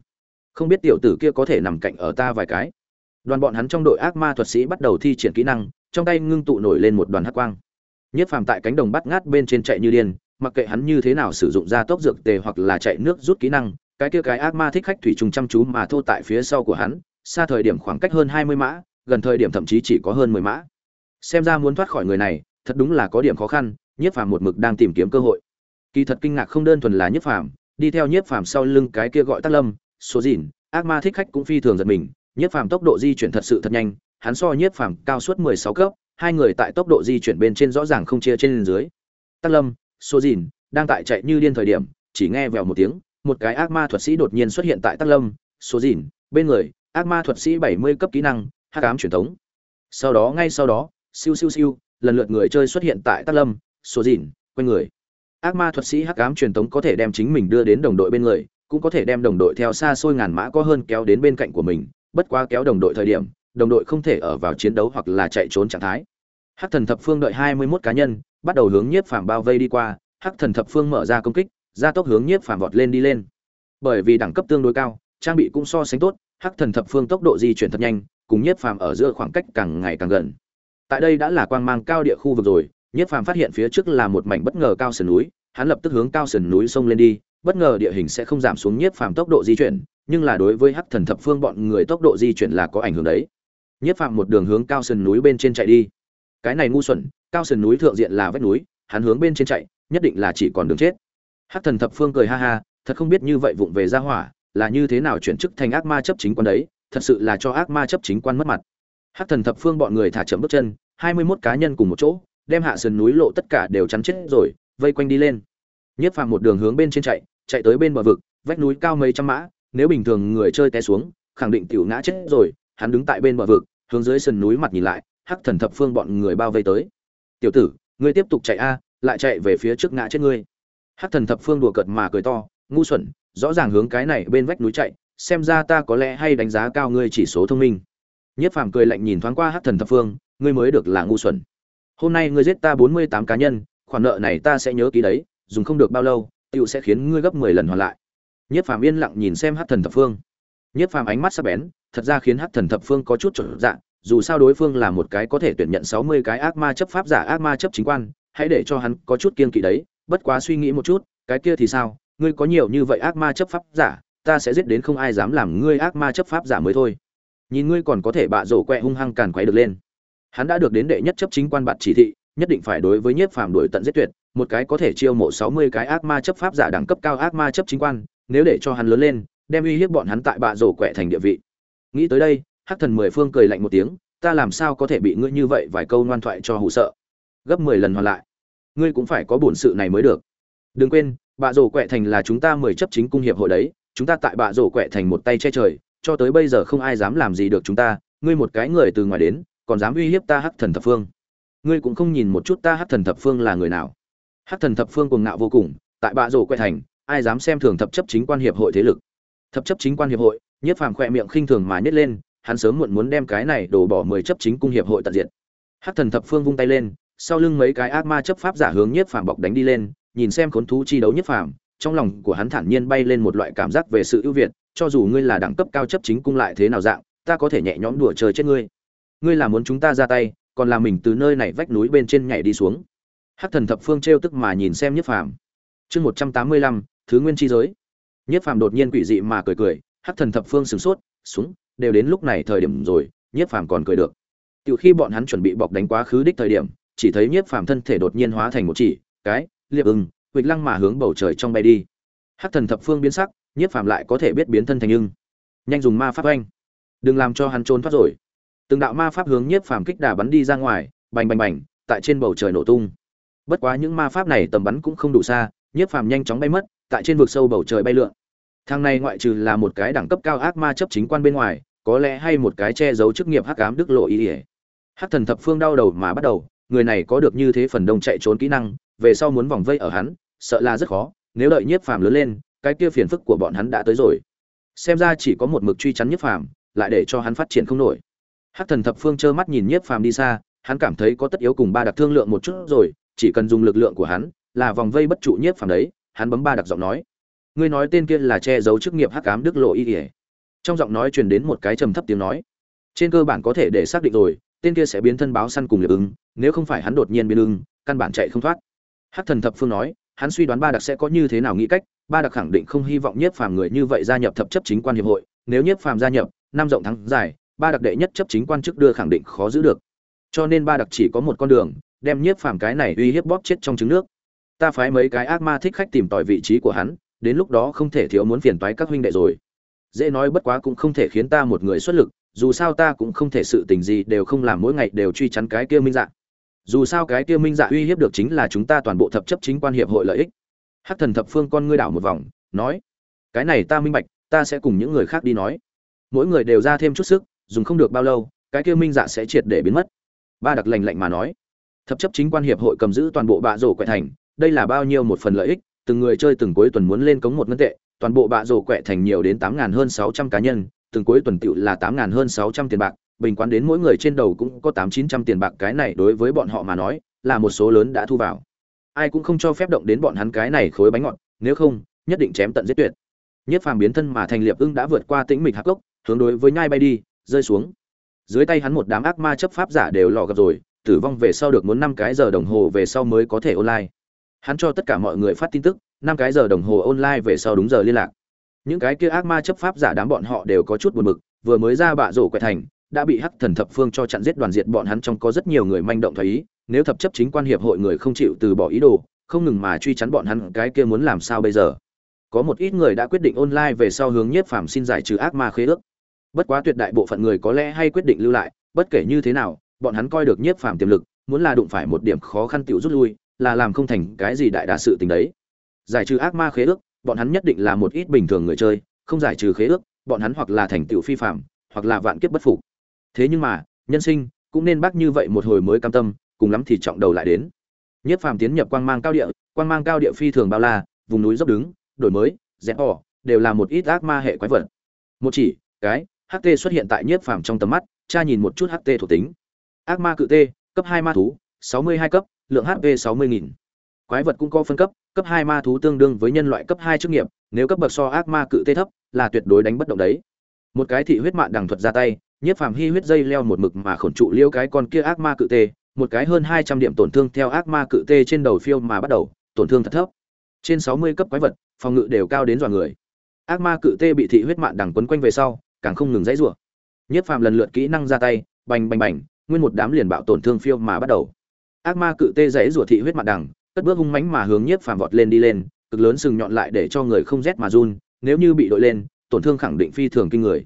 Không biết tiểu tử kia có thể nằm cạnh ở ta vài cái. Đoàn bọn hắn trong đội ác ma thuật sĩ bắt đầu thi triển kỹ năng, trong tay ngưng tụ nổi lên một đoàn hắc quang. Nhất phàm tại cánh đồng bắt ngát bên trên chạy như điên, mặc kệ hắn như thế nào sử dụng ra tốc dược tề hoặc là chạy nước rút kỹ năng, cái kia cái ác ma thích khách thủy trùng chăm chú mà thô tại phía sau của hắn, xa thời điểm khoảng cách hơn hai mươi mã, gần thời điểm thậm chí chỉ có hơn mười mã. Xem ra muốn thoát khỏi người này, thật đúng là có điểm khó khăn nhiếp phàm một mực đang tìm kiếm cơ hội. Kỳ thật kinh ngạc không đơn thuần là nhiếp phàm, đi theo nhiếp phàm sau lưng cái kia gọi tắc lâm, số dìn ác ma thích khách cũng phi thường giật mình. Nhiếp phàm tốc độ di chuyển thật sự thật nhanh, hắn so nhiếp phàm cao suốt mười sáu cấp, hai người tại tốc độ di chuyển bên trên rõ ràng không chia trên dưới. Tắc lâm, số dìn đang tại chạy như điên thời điểm, chỉ nghe vèo một tiếng, một cái ác ma thuật sĩ đột nhiên xuất hiện tại tắc lâm, số dìn bên người, ác ma thuật sĩ bảy mươi cấp kỹ năng, hắc ám truyền thống. Sau đó, ngay sau đó, siêu siêu siêu, lần lượt người chơi xuất hiện tại tắc lâm số dìn, quanh người. Ác ma thuật sĩ hắc ám truyền thống có thể đem chính mình đưa đến đồng đội bên người, cũng có thể đem đồng đội theo xa xôi ngàn mã có hơn kéo đến bên cạnh của mình, bất quá kéo đồng đội thời điểm, đồng đội không thể ở vào chiến đấu hoặc là chạy trốn trạng thái. Hắc thần thập phương đợi hai mươi 21 cá nhân, bắt đầu hướng nhiếp phàm bao vây đi qua, hắc thần thập phương mở ra công kích, gia tốc hướng nhiếp phàm vọt lên đi lên. Bởi vì đẳng cấp tương đối cao, trang bị cũng so sánh tốt, hắc thần thập phương tốc độ di chuyển thật nhanh, cùng nhiếp phàm ở giữa khoảng cách càng ngày càng gần. Tại đây đã là quang mang cao địa khu vực rồi nhiếp phàm phát hiện phía trước là một mảnh bất ngờ cao sườn núi, hắn lập tức hướng cao sườn núi xông lên đi, bất ngờ địa hình sẽ không giảm xuống nhiếp phàm tốc độ di chuyển, nhưng là đối với hắc thần thập phương bọn người tốc độ di chuyển là có ảnh hưởng đấy. Nhiếp phàm một đường hướng cao sườn núi bên trên chạy đi. Cái này ngu xuẩn, cao sườn núi thượng diện là vách núi, hắn hướng bên trên chạy, nhất định là chỉ còn đường chết. Hắc thần thập phương cười ha ha, thật không biết như vậy vụng về ra hỏa, là như thế nào chuyển chức thành ác ma chấp chính quan đấy, thật sự là cho ác ma chấp chính quan mất mặt. Hắc thần thập phương bọn người thả chậm bước chân, hai mươi 21 cá nhân cùng một chỗ đem hạ sườn núi lộ tất cả đều chắn chết rồi, vây quanh đi lên. Nhiếp phàm một đường hướng bên trên chạy chạy tới bên bờ vực, vách núi cao mấy trăm mã, nếu bình thường người chơi té xuống, khẳng định tiểu ngã chết rồi. Hắn đứng tại bên bờ vực, hướng dưới sườn núi mặt nhìn lại, hắc thần thập phương bọn người bao vây tới. Tiểu tử, ngươi tiếp tục chạy a, lại chạy về phía trước ngã chết ngươi. Hắc thần thập phương đùa cợt mà cười to, ngu xuẩn, rõ ràng hướng cái này bên vách núi chạy, xem ra ta có lẽ hay đánh giá cao ngươi chỉ số thông minh. Nhất phàm cười lạnh nhìn thoáng qua hắc thần thập phương, ngươi mới được là ngu xuẩn hôm nay ngươi giết ta bốn mươi tám cá nhân, khoản nợ này ta sẽ nhớ ký đấy, dùng không được bao lâu tựu sẽ khiến ngươi gấp mười lần hoàn lại. Nhất phàm yên lặng nhìn xem hắc thần thập phương. Nhất phàm ánh mắt sắc bén, thật ra khiến hắc thần thập phương có chút trở dạng dù sao đối phương là một cái có thể tuyển nhận sáu mươi cái ác ma chấp pháp giả, ác ma chấp chính quan, hãy để cho hắn có chút kiên kỵ đấy, bất quá suy nghĩ một chút, cái kia thì sao, ngươi có nhiều như vậy ác ma chấp pháp giả, ta sẽ giết đến không ai dám làm ngươi ác ma chấp pháp giả mới thôi. Nhìn ngươi còn có thể bạ rổ quẹ hung hăng càn quấy được lên hắn đã được đến đệ nhất chấp chính quan bạt chỉ thị, nhất định phải đối với nhiếp phàm đuổi tận giết tuyệt, một cái có thể chiêu mộ sáu mươi cái ác ma chấp pháp giả đẳng cấp cao ác ma chấp chính quan, nếu để cho hắn lớn lên, đem uy hiếp bọn hắn tại bạ rổ quẹ thành địa vị. Nghĩ tới đây, hắc thần mười phương cười lạnh một tiếng, ta làm sao có thể bị ngươi như vậy vài câu ngoan thoại cho hụ sợ? Gấp mười lần hoàn lại. Ngươi cũng phải có bổn sự này mới được. Đừng quên, bạ rổ quẹ thành là chúng ta mười chấp chính cung hiệp hội đấy, chúng ta tại bạ rổ quẹ thành một tay che trời, cho tới bây giờ không ai dám làm gì được chúng ta. Ngươi một cái người từ ngoài đến còn dám uy hiếp ta hắc thần thập phương? Ngươi cũng không nhìn một chút ta hắc thần thập phương là người nào. Hắc thần thập phương cuồng ngạo vô cùng, tại bạ rổ quay thành ai dám xem thường thập chấp chính quan hiệp hội thế lực? Thập chấp chính quan hiệp hội nhiếp phàm khỏe miệng khinh thường mà nhét lên, hắn sớm muộn muốn đem cái này đổ bỏ mười chấp chính cung hiệp hội tận diện hắc thần thập phương vung tay lên, sau lưng mấy cái ác ma chấp pháp giả hướng nhiếp phàm bọc đánh đi lên, nhìn xem khốn thú chi đấu nhiếp phàm, trong lòng của hắn thản nhiên bay lên một loại cảm giác về sự ưu việt, cho dù ngươi là đẳng cấp cao chấp chính cung lại thế nào dạng, ta có thể nhẹ nhõm đùa chơi chết ngươi ngươi là muốn chúng ta ra tay, còn là mình từ nơi này vách núi bên trên nhảy đi xuống. Hắc thần thập phương trêu tức mà nhìn xem nhiếp phàm. Chương một trăm tám mươi lăm, thứ nguyên chi giới. Nhiếp phàm đột nhiên quỷ dị mà cười cười, hắc thần thập phương sửng sốt xuống đều đến lúc này thời điểm rồi nhiếp phàm còn cười được. Từ khi bọn hắn chuẩn bị bọc đánh quá khứ đích thời điểm, chỉ thấy nhiếp phàm thân thể đột nhiên hóa thành một chỉ, cái, liệp ưng huỵch lăng mà hướng bầu trời trong bay đi. Hắc thần thập phương biến sắc nhiếp phàm lại có thể biết biến thân thành ưng. Nhanh dùng ma pháp oanh. Đừng làm cho hắn trốn thoát rồi từng đạo ma pháp hướng nhiếp phàm kích đà bắn đi ra ngoài, bành bành bành, tại trên bầu trời nổ tung. Bất quá những ma pháp này tầm bắn cũng không đủ xa, nhiếp phàm nhanh chóng bay mất, tại trên vực sâu bầu trời bay lượn. Thang này ngoại trừ là một cái đẳng cấp cao ác ma chấp chính quan bên ngoài, có lẽ hay một cái che giấu chức nghiệp hắc ám đức lộ ý ỉa hắc thần thập phương đau đầu mà bắt đầu, người này có được như thế phần đông chạy trốn kỹ năng, về sau muốn vòng vây ở hắn, sợ là rất khó, nếu đợi nhiếp phàm lớn lên, cái kia phiền phức của bọn hắn đã tới rồi. Xem ra chỉ có một mực truy chắn nhiếp phàm, lại để cho hắn phát triển không nổi hắc thần thập phương trơ mắt nhìn nhiếp phàm đi xa, hắn cảm thấy có tất yếu cùng ba đặc thương lượng một chút rồi, chỉ cần dùng lực lượng của hắn, là vòng vây bất trụ nhiếp phàm đấy, hắn bấm ba đặc giọng nói. Ngươi nói tên kia là che giấu chức nghiệp hắc ám đức lộ y ỉa trong giọng nói truyền đến một cái trầm thấp tiếng nói. Trên cơ bản có thể để xác định rồi, tên kia sẽ biến thân báo săn cùng liệp ứng, nếu không phải hắn đột nhiên biến ưng căn bản chạy không thoát. Hắc thần thập phương nói, hắn suy đoán ba đặc sẽ có như thế nào nghĩ cách, ba đặc khẳng định không hy vọng nhiếp phàm người như vậy gia nhập thập chấp chính quan hiệp hội, nếu nhiếp phàm gia nhập, năm rộng thắng dài ba đặc đệ nhất chấp chính quan chức đưa khẳng định khó giữ được. Cho nên ba đặc chỉ có một con đường, đem nhiếp phàm cái này uy hiếp bóp chết trong trứng nước. Ta phái mấy cái ác ma thích khách tìm tòi vị trí của hắn, đến lúc đó không thể thiếu muốn phiền toái các huynh đệ rồi. Dễ nói bất quá cũng không thể khiến ta một người xuất lực, dù sao ta cũng không thể sự tình gì đều không làm mỗi ngày đều truy chắn cái kia minh dạ. Dù sao cái kia minh dạ uy hiếp được chính là chúng ta toàn bộ thập chấp chính quan hiệp hội lợi ích. Hắc thần thập phương con ngươi đảo một vòng, nói, cái này ta minh bạch, ta sẽ cùng những người khác đi nói. Mỗi người đều ra thêm chút sức dùng không được bao lâu, cái kia minh dạ sẽ triệt để biến mất. Ba đặc lành lạnh mà nói. Thập chấp chính quan hiệp hội cầm giữ toàn bộ bạ rổ quẹ thành, đây là bao nhiêu một phần lợi ích, từng người chơi từng cuối tuần muốn lên cống một ngân tệ, toàn bộ bạ rổ quẹ thành nhiều đến tám ngàn hơn sáu trăm cá nhân, từng cuối tuần tựu là tám ngàn hơn sáu trăm tiền bạc, bình quán đến mỗi người trên đầu cũng có tám chín trăm tiền bạc, cái này đối với bọn họ mà nói, là một số lớn đã thu vào. Ai cũng không cho phép động đến bọn hắn cái này khối bánh ngọt, nếu không, nhất định chém tận giết tuyệt. Nhất phàm biến thân mà thành liệp ưng đã vượt qua tĩnh mịch hạc gốc, hướng đối với nhai bay đi rơi xuống. Dưới tay hắn một đám ác ma chấp pháp giả đều lò gặp rồi, tử vong về sau được muốn năm cái giờ đồng hồ về sau mới có thể online. Hắn cho tất cả mọi người phát tin tức, năm cái giờ đồng hồ online về sau đúng giờ liên lạc. Những cái kia ác ma chấp pháp giả đám bọn họ đều có chút buồn bực, vừa mới ra bạ rổ quẹt thành, đã bị hắc thần thập phương cho chặn giết đoàn diệt bọn hắn trong có rất nhiều người manh động thấy nếu thập chấp chính quan hiệp hội người không chịu từ bỏ ý đồ, không ngừng mà truy chắn bọn hắn, cái kia muốn làm sao bây giờ? Có một ít người đã quyết định online về sau hướng nhiếp phàm xin giải trừ ác ma khế ước bất quá tuyệt đại bộ phận người có lẽ hay quyết định lưu lại, bất kể như thế nào, bọn hắn coi được nhiếp phàm tiềm lực, muốn là đụng phải một điểm khó khăn tiểu rút lui, là làm không thành cái gì đại đa sự tình đấy. Giải trừ ác ma khế ước, bọn hắn nhất định là một ít bình thường người chơi, không giải trừ khế ước, bọn hắn hoặc là thành tựu phi phạm hoặc là vạn kiếp bất phục. Thế nhưng mà, nhân sinh cũng nên bác như vậy một hồi mới cam tâm, cùng lắm thì trọng đầu lại đến. Nhất phàm tiến nhập quang mang cao địa, quang mang cao địa phi thường bao la, vùng núi dốc đứng, đổi mới rẽ ỏ đều là một ít ác ma hệ quái vật. Một chỉ, cái ht xuất hiện tại nhiếp phàm trong tầm mắt, cha nhìn một chút ht thuộc tính. Ác ma cự t cấp hai ma thú, sáu mươi hai cấp, lượng hp sáu mươi nghìn. Quái vật cũng có phân cấp cấp hai ma thú tương đương với nhân loại cấp hai chức nghiệp, nếu cấp bậc so ác ma cự tê thấp, là tuyệt đối đánh bất động đấy. Một cái thị huyết mạng đằng thuật ra tay, nhiếp phàm hy huyết dây leo một mực mà khổn trụ liêu cái con kia ác ma cự tê, một cái hơn hai trăm điểm tổn thương theo ác ma cự tê trên đầu phiêu mà bắt đầu, tổn thương thật thấp. Trên sáu mươi cấp quái vật, phòng ngự đều cao đến dọa người. Ác ma cự tê bị thị huyết mạng đằng quấn quanh về sau càng không ngừng dãy rủa. Nhiếp phàm lần lượt kỹ năng ra tay, bành bành bành, nguyên một đám liền bạo tổn thương phiêu mà bắt đầu. Ác ma cự tê dãy rủa thị huyết mạng đằng, cất bước hung mãnh mà hướng nhiếp phàm vọt lên đi lên, cực lớn sừng nhọn lại để cho người không rét mà run, nếu như bị đội lên, tổn thương khẳng định phi thường kinh người.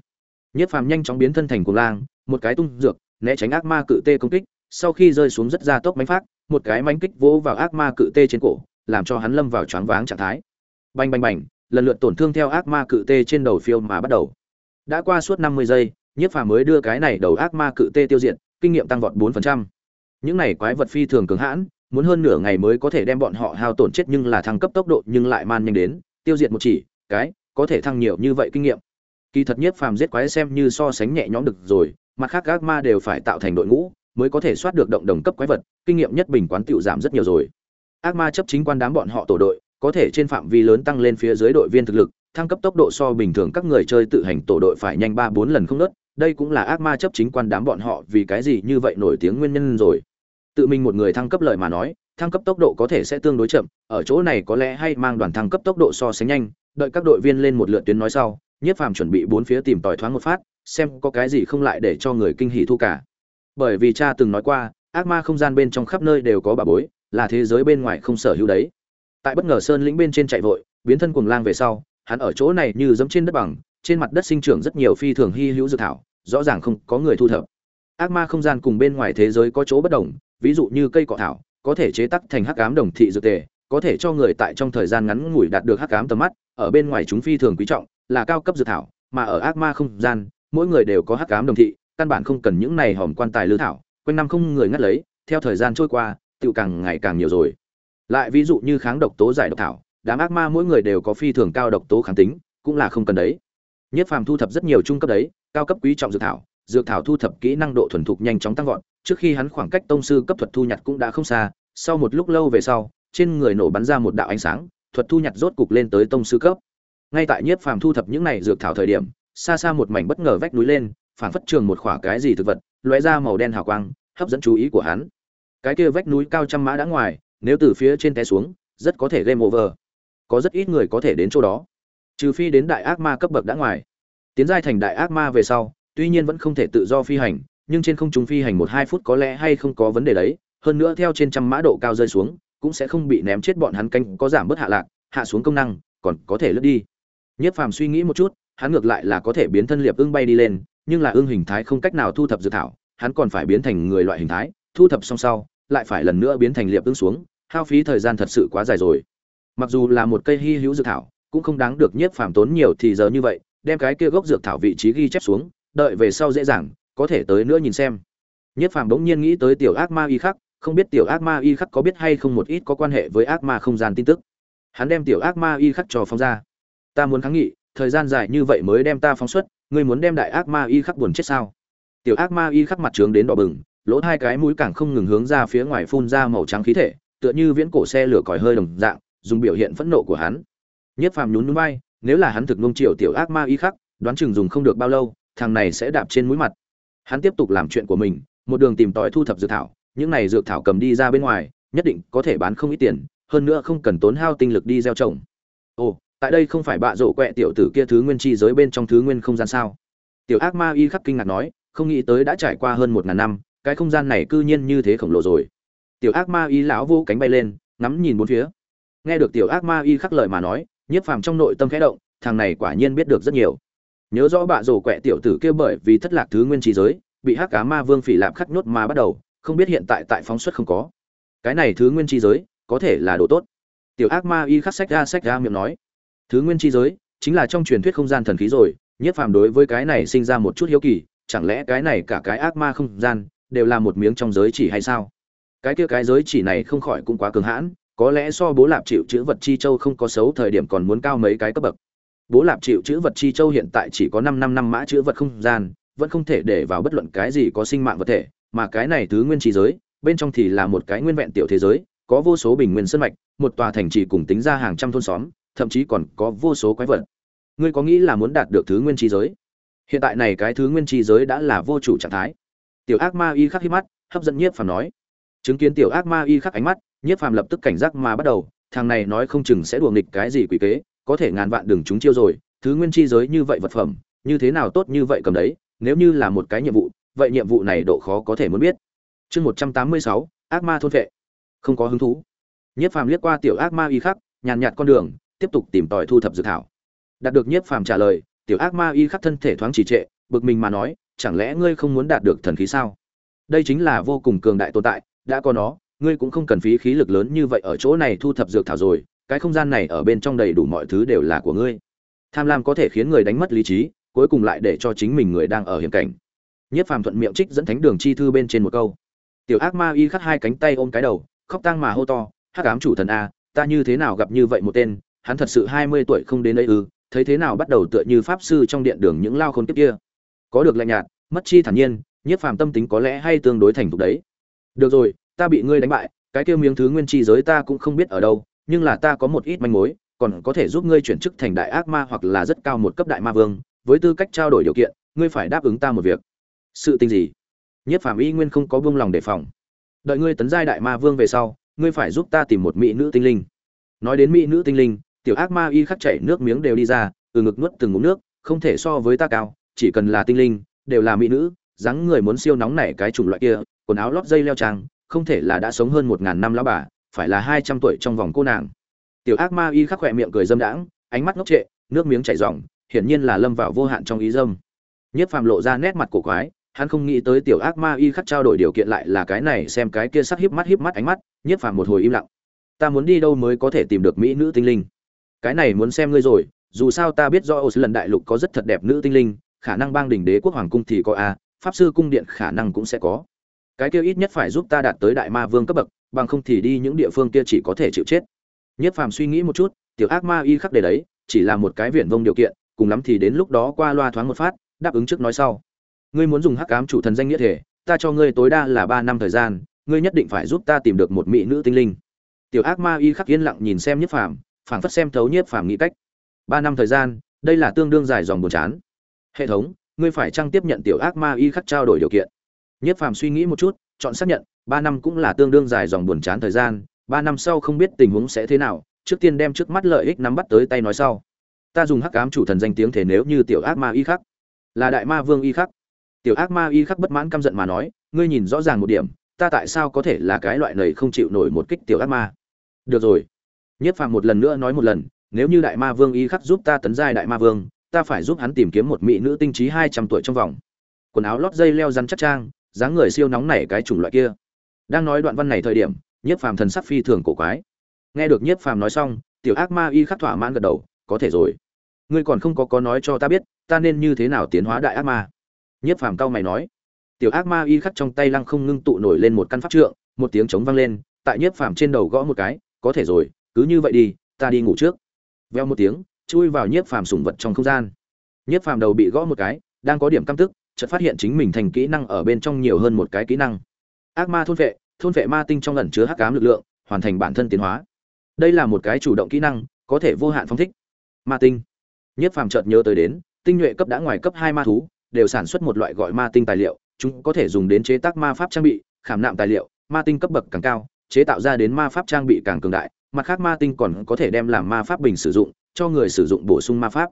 Nhiếp phàm nhanh chóng biến thân thành cuồng lang, một cái tung dược, né tránh ác ma cự tê công kích, sau khi rơi xuống rất ra tốc mãnh phát một cái mãnh kích vỗ vào ác ma cự tê trên cổ, làm cho hắn lâm vào choáng váng trạng thái. Bành bành bành, lần lượt tổn thương theo ác ma cự tê trên đầu phiêu mà bắt đầu đã qua suốt năm mươi giây, nhiếp phàm mới đưa cái này đầu ác ma cự tê tiêu diệt, kinh nghiệm tăng vọt bốn phần trăm. Những này quái vật phi thường cường hãn, muốn hơn nửa ngày mới có thể đem bọn họ hao tổn chết nhưng là thăng cấp tốc độ nhưng lại man nhanh đến, tiêu diệt một chỉ, cái, có thể thăng nhiều như vậy kinh nghiệm. Kỳ thật nhất phàm giết quái xem như so sánh nhẹ nhõm được rồi, mặt khác Ác ma đều phải tạo thành đội ngũ, mới có thể soát được động đồng cấp quái vật, kinh nghiệm nhất bình quán tựu giảm rất nhiều rồi. Ác ma chấp chính quan đám bọn họ tổ đội, có thể trên phạm vi lớn tăng lên phía dưới đội viên thực lực thăng cấp tốc độ so bình thường các người chơi tự hành tổ đội phải nhanh ba bốn lần không nớt, đây cũng là ác ma chấp chính quan đám bọn họ vì cái gì như vậy nổi tiếng nguyên nhân rồi. Tự mình một người thăng cấp lợi mà nói, thăng cấp tốc độ có thể sẽ tương đối chậm, ở chỗ này có lẽ hay mang đoàn thăng cấp tốc độ so sánh nhanh, đợi các đội viên lên một lượt tuyến nói sau, nhiếp phàm chuẩn bị bốn phía tìm tòi thoáng một phát, xem có cái gì không lại để cho người kinh hỉ thu cả. Bởi vì cha từng nói qua, ác ma không gian bên trong khắp nơi đều có bà bối, là thế giới bên ngoài không sở hữu đấy. Tại bất ngờ sơn lĩnh bên trên chạy vội, biến thân cuồng lang về sau hắn ở chỗ này như dẫm trên đất bằng, trên mặt đất sinh trưởng rất nhiều phi thường hy hữu dược thảo, rõ ràng không có người thu thập. Ác ma không gian cùng bên ngoài thế giới có chỗ bất đồng, ví dụ như cây cỏ thảo, có thể chế tác thành hắc ám đồng thị dược tề, có thể cho người tại trong thời gian ngắn ngủi đạt được hắc ám tầm mắt, ở bên ngoài chúng phi thường quý trọng, là cao cấp dược thảo, mà ở ác ma không gian, mỗi người đều có hắc ám đồng thị, căn bản không cần những này hòm quan tài lư thảo, quanh năm không người ngắt lấy, theo thời gian trôi qua tiêu càng ngày càng nhiều rồi. Lại ví dụ như kháng độc tố giải độc thảo đám ác ma mỗi người đều có phi thường cao độc tố kháng tính, cũng là không cần đấy. Nhất phàm thu thập rất nhiều trung cấp đấy, cao cấp quý trọng dược thảo dược thảo thu thập kỹ năng độ thuần thục nhanh chóng tăng vọt, trước khi hắn khoảng cách tông sư cấp thuật thu nhặt cũng đã không xa, sau một lúc lâu về sau, trên người nổ bắn ra một đạo ánh sáng, thuật thu nhặt rốt cục lên tới tông sư cấp. Ngay tại nhiếp phàm thu thập những này dược thảo thời điểm, xa xa một mảnh bất ngờ vách núi lên, phảng phất trường một quả cái gì thực vật, lóe ra màu đen hào quang, hấp dẫn chú ý của hắn. Cái kia vách núi cao trăm mã đã ngoài, nếu từ phía trên té xuống, rất có thể game over có rất ít người có thể đến chỗ đó. Trừ phi đến đại ác ma cấp bậc đã ngoài. Tiến giai thành đại ác ma về sau, tuy nhiên vẫn không thể tự do phi hành, nhưng trên không trung phi hành một hai phút có lẽ hay không có vấn đề đấy. Hơn nữa theo trên trăm mã độ cao rơi xuống, cũng sẽ không bị ném chết bọn hắn canh, có giảm bớt hạ lạc, hạ xuống công năng, còn có thể lướt đi. Nhất phàm suy nghĩ một chút, hắn ngược lại là có thể biến thân liệp ưng bay đi lên, nhưng là ưng hình thái không cách nào thu thập dự thảo, hắn còn phải biến thành người loại hình thái, thu thập xong sau, lại phải lần nữa biến thành liệp ưng xuống, hao phí thời gian thật sự quá dài rồi mặc dù là một cây hy hữu dược thảo, cũng không đáng được nhiếp phàm tốn nhiều thì giờ như vậy, đem cái kia gốc dược thảo vị trí ghi chép xuống, đợi về sau dễ dàng, có thể tới nữa nhìn xem. Nhiếp phàm bỗng nhiên nghĩ tới tiểu ác ma y khắc, không biết tiểu ác ma y khắc có biết hay không một ít có quan hệ với ác ma không gian tin tức. Hắn đem tiểu ác ma y khắc cho phóng ra. Ta muốn kháng nghị, thời gian dài như vậy mới đem ta phóng xuất, ngươi muốn đem đại ác ma y khắc buồn chết sao? Tiểu ác ma y khắc mặt trướng đến đỏ bừng, lỗ hai cái mũi càng không ngừng hướng ra phía ngoài phun ra màu trắng khí thể, tựa như viễn cổ xe lửa còi hơi đồng dạng dùng biểu hiện phẫn nộ của hắn. Nhất phàm nhún nhún vai, nếu là hắn thực nung triệu tiểu ác ma y khắc, đoán chừng dùng không được bao lâu, thằng này sẽ đạp trên mũi mặt. Hắn tiếp tục làm chuyện của mình, một đường tìm tòi thu thập dược thảo, những này dược thảo cầm đi ra bên ngoài, nhất định có thể bán không ít tiền, hơn nữa không cần tốn hao tinh lực đi gieo trồng. Ồ, tại đây không phải bạ rổ quẹ tiểu tử kia thứ nguyên chi giới bên trong thứ nguyên không gian sao? Tiểu ác ma y khắc kinh ngạc nói, không nghĩ tới đã trải qua hơn một ngàn năm, cái không gian này cư nhiên như thế khổng lồ rồi. Tiểu ác ma y lão vô cánh bay lên, ngắm nhìn bốn phía nghe được tiểu ác ma y khắc lời mà nói, nhiếp phàm trong nội tâm khẽ động, thằng này quả nhiên biết được rất nhiều. Nhớ rõ bạ rổ quẹ tiểu tử kia bởi vì thất lạc thứ nguyên trí giới, bị hắc cá ma vương phỉ lạp khắc nhốt mà bắt đầu, không biết hiện tại tại phóng xuất không có. Cái này thứ nguyên chi giới, có thể là đồ tốt. Tiểu ác ma y khắc sách ra sách ra miệng nói. Thứ nguyên chi giới, chính là trong truyền thuyết không gian thần khí rồi nhất phàm đối với cái này sinh ra một chút hiếu kỳ, chẳng lẽ cái này cả cái ác ma không gian, đều là một miếng trong giới chỉ hay sao? Cái kia cái giới chỉ này không khỏi cũng quá cường hãn có lẽ so bố lạp chịu chữ vật chi châu không có xấu thời điểm còn muốn cao mấy cái cấp bậc. Bố lạp chịu chữ vật chi châu hiện tại chỉ có năm năm năm mã chữ vật không gian, vẫn không thể để vào bất luận cái gì có sinh mạng vật thể, mà cái này thứ nguyên chi giới, bên trong thì là một cái nguyên vẹn tiểu thế giới, có vô số bình nguyên sơn mạch, một tòa thành trì cùng tính ra hàng trăm thôn xóm, thậm chí còn có vô số quái vật. Ngươi có nghĩ là muốn đạt được thứ nguyên chi giới? Hiện tại này cái thứ nguyên chi giới đã là vô chủ trạng thái. Tiểu ác ma y khắc hít mắt, hấp dẫn nhiếp phàm nói. Chứng kiến tiểu ác ma y khắc ánh mắt nhiếp phàm lập tức cảnh giác mà bắt đầu, thằng này nói không chừng sẽ đùa nghịch cái gì quỷ kế, có thể ngàn vạn đừng chúng chiêu rồi, thứ nguyên chi giới như vậy vật phẩm, như thế nào tốt như vậy cầm đấy, nếu như là một cái nhiệm vụ, vậy nhiệm vụ này độ khó có thể muốn biết. Chương một trăm tám mươi sáu, ác ma thôn vệ. Không có hứng thú. Nhiếp phàm liếc qua tiểu ác ma y khắc, nhàn nhạt con đường, tiếp tục tìm tòi thu thập dược thảo. Đạt được nhiếp phàm trả lời, tiểu ác ma y khắc thân thể thoáng trì trệ, bực mình mà nói, chẳng lẽ ngươi không muốn đạt được thần khí sao? Đây chính là vô cùng cường đại tồn tại, đã có nó ngươi cũng không cần phí khí lực lớn như vậy ở chỗ này thu thập dược thảo rồi, cái không gian này ở bên trong đầy đủ mọi thứ đều là của ngươi. Tham lam có thể khiến người đánh mất lý trí, cuối cùng lại để cho chính mình người đang ở hiểm cảnh. Nhất phàm thuận miệng trích dẫn thánh đường chi thư bên trên một câu. Tiểu ác ma y khắc hai cánh tay ôm cái đầu, khóc tang mà hô to, hắc ám chủ thần a, ta như thế nào gặp như vậy một tên, hắn thật sự hai mươi tuổi không đến đây ư, thấy thế nào bắt đầu tựa như pháp sư trong điện đường những lao khôn kiếp kia. Có được lạnh nhạt, mất chi thản nhiên, nhiếp phàm tâm tính có lẽ hay tương đối thành thục đấy. Được rồi ta bị ngươi đánh bại, cái kia miếng thứ nguyên chi giới ta cũng không biết ở đâu, nhưng là ta có một ít manh mối, còn có thể giúp ngươi chuyển chức thành đại ác ma hoặc là rất cao một cấp đại ma vương, với tư cách trao đổi điều kiện, ngươi phải đáp ứng ta một việc. Sự tình gì? Nhất phàm y nguyên không có buông lòng đề phòng. Đợi ngươi tấn giai đại ma vương về sau, ngươi phải giúp ta tìm một mỹ nữ tinh linh. Nói đến mỹ nữ tinh linh, tiểu ác ma y khắc chảy nước miếng đều đi ra, từ ngực nuốt từng ngụm nước, không thể so với ta cao, chỉ cần là tinh linh, đều là mỹ nữ, dáng người muốn siêu nóng nảy cái chủng loại kia, quần áo lót dây leo trang không thể là đã sống hơn một ngàn năm lão bà, phải là hai trăm tuổi trong vòng cô nàng. Tiểu ác ma y khắc khỏe miệng cười dâm đãng, ánh mắt ngốc trệ, nước miếng chảy ròng, hiển nhiên là lâm vào vô hạn trong ý dâm. Nhất phàm lộ ra nét mặt cổ quái, hắn không nghĩ tới tiểu ác ma y khắc trao đổi điều kiện lại là cái này xem cái kia sắc híp mắt híp mắt ánh mắt, nhất phàm một hồi im lặng. Ta muốn đi đâu mới có thể tìm được mỹ nữ tinh linh? Cái này muốn xem ngươi rồi, dù sao ta biết do ô sứ lần đại lục có rất thật đẹp nữ tinh linh, khả năng bang đỉnh đế quốc hoàng cung thì có a, pháp sư cung điện khả năng cũng sẽ có cái kia ít nhất phải giúp ta đạt tới đại ma vương cấp bậc, bằng không thì đi những địa phương kia chỉ có thể chịu chết. Nhất phàm suy nghĩ một chút, tiểu ác ma y khắc để đấy, chỉ là một cái viển vông điều kiện, cùng lắm thì đến lúc đó qua loa thoáng một phát, đáp ứng trước nói sau. Ngươi muốn dùng hắc ám chủ thần danh nghĩa thể, ta cho ngươi tối đa là ba năm thời gian, ngươi nhất định phải giúp ta tìm được một mỹ nữ tinh linh. Tiểu ác ma y khắc yên lặng nhìn xem nhất phàm, phảng phất xem thấu nhất phàm nghĩ cách. Ba năm thời gian, đây là tương đương dài dòng buồn chán. Hệ thống, ngươi phải trang tiếp nhận tiểu ác ma y khắc trao đổi điều kiện? Nhất phàm suy nghĩ một chút, chọn xác nhận, ba năm cũng là tương đương dài dòng buồn chán thời gian, ba năm sau không biết tình huống sẽ thế nào, trước tiên đem trước mắt lợi ích nắm bắt tới tay nói sau. Ta dùng hắc ám chủ thần danh tiếng thể nếu như tiểu ác ma y khắc. Là đại ma vương y khắc. Tiểu ác ma y khắc bất mãn căm giận mà nói, ngươi nhìn rõ ràng một điểm, ta tại sao có thể là cái loại này không chịu nổi một kích tiểu ác ma? Được rồi. Nhất phạm một lần nữa nói một lần, nếu như đại ma vương y khắc giúp ta tấn giai đại ma vương, ta phải giúp hắn tìm kiếm một mỹ nữ tinh trí hai trăm tuổi trong vòng. Quần áo lót dây leo rắn chắc trang dáng người siêu nóng nảy cái chủng loại kia. Đang nói đoạn văn này thời điểm, nhiếp phàm thần sắc phi thường cổ quái. Nghe được nhiếp phàm nói xong, tiểu ác ma y khắc thỏa mãn gật đầu, có thể rồi. Ngươi còn không có có nói cho ta biết, ta nên như thế nào tiến hóa đại ác ma? Nhiếp phàm cao mày nói. Tiểu ác ma y khắc trong tay lăng không ngưng tụ nổi lên một căn pháp trượng, một tiếng trống vang lên, tại nhiếp phàm trên đầu gõ một cái, có thể rồi, cứ như vậy đi, ta đi ngủ trước. Veo một tiếng, chui vào nhiếp phàm sủng vật trong không gian. Nhiếp phàm đầu bị gõ một cái, đang có điểm căm tức chợt phát hiện chính mình thành kỹ năng ở bên trong nhiều hơn một cái kỹ năng. Ác ma thôn vệ thôn vệ ma tinh trong ẩn chứa hắc ám lực lượng, hoàn thành bản thân tiến hóa. Đây là một cái chủ động kỹ năng, có thể vô hạn phong thích. Ma tinh. Nhiếp phàm chợt nhớ tới đến, tinh nhuệ cấp đã ngoài cấp hai ma thú, đều sản xuất một loại gọi ma tinh tài liệu, chúng có thể dùng đến chế tác ma pháp trang bị, khảm nạm tài liệu, ma tinh cấp bậc càng cao, chế tạo ra đến ma pháp trang bị càng cường đại, mặt khác ma tinh còn có thể đem làm ma pháp bình sử dụng, cho người sử dụng bổ sung ma pháp.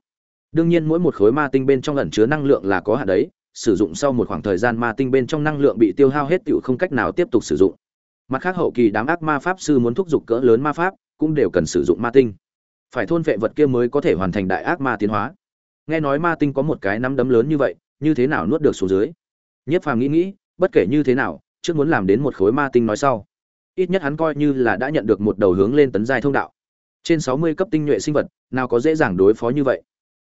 Đương nhiên mỗi một khối ma tinh bên trong ẩn chứa năng lượng là có hạn đấy sử dụng sau một khoảng thời gian ma tinh bên trong năng lượng bị tiêu hao hết tựu không cách nào tiếp tục sử dụng. Mặt khác, hậu kỳ đám ác ma pháp sư muốn thúc giục cỡ lớn ma pháp, cũng đều cần sử dụng ma tinh. Phải thôn vệ vật kia mới có thể hoàn thành đại ác ma tiến hóa. Nghe nói ma tinh có một cái nắm đấm lớn như vậy, như thế nào nuốt được xuống dưới? Nhất phàm nghĩ nghĩ, bất kể như thế nào, trước muốn làm đến một khối ma tinh nói sau. Ít nhất hắn coi như là đã nhận được một đầu hướng lên tấn giai thông đạo. Trên sáu mươi cấp tinh nhuệ sinh vật, nào có dễ dàng đối phó như vậy?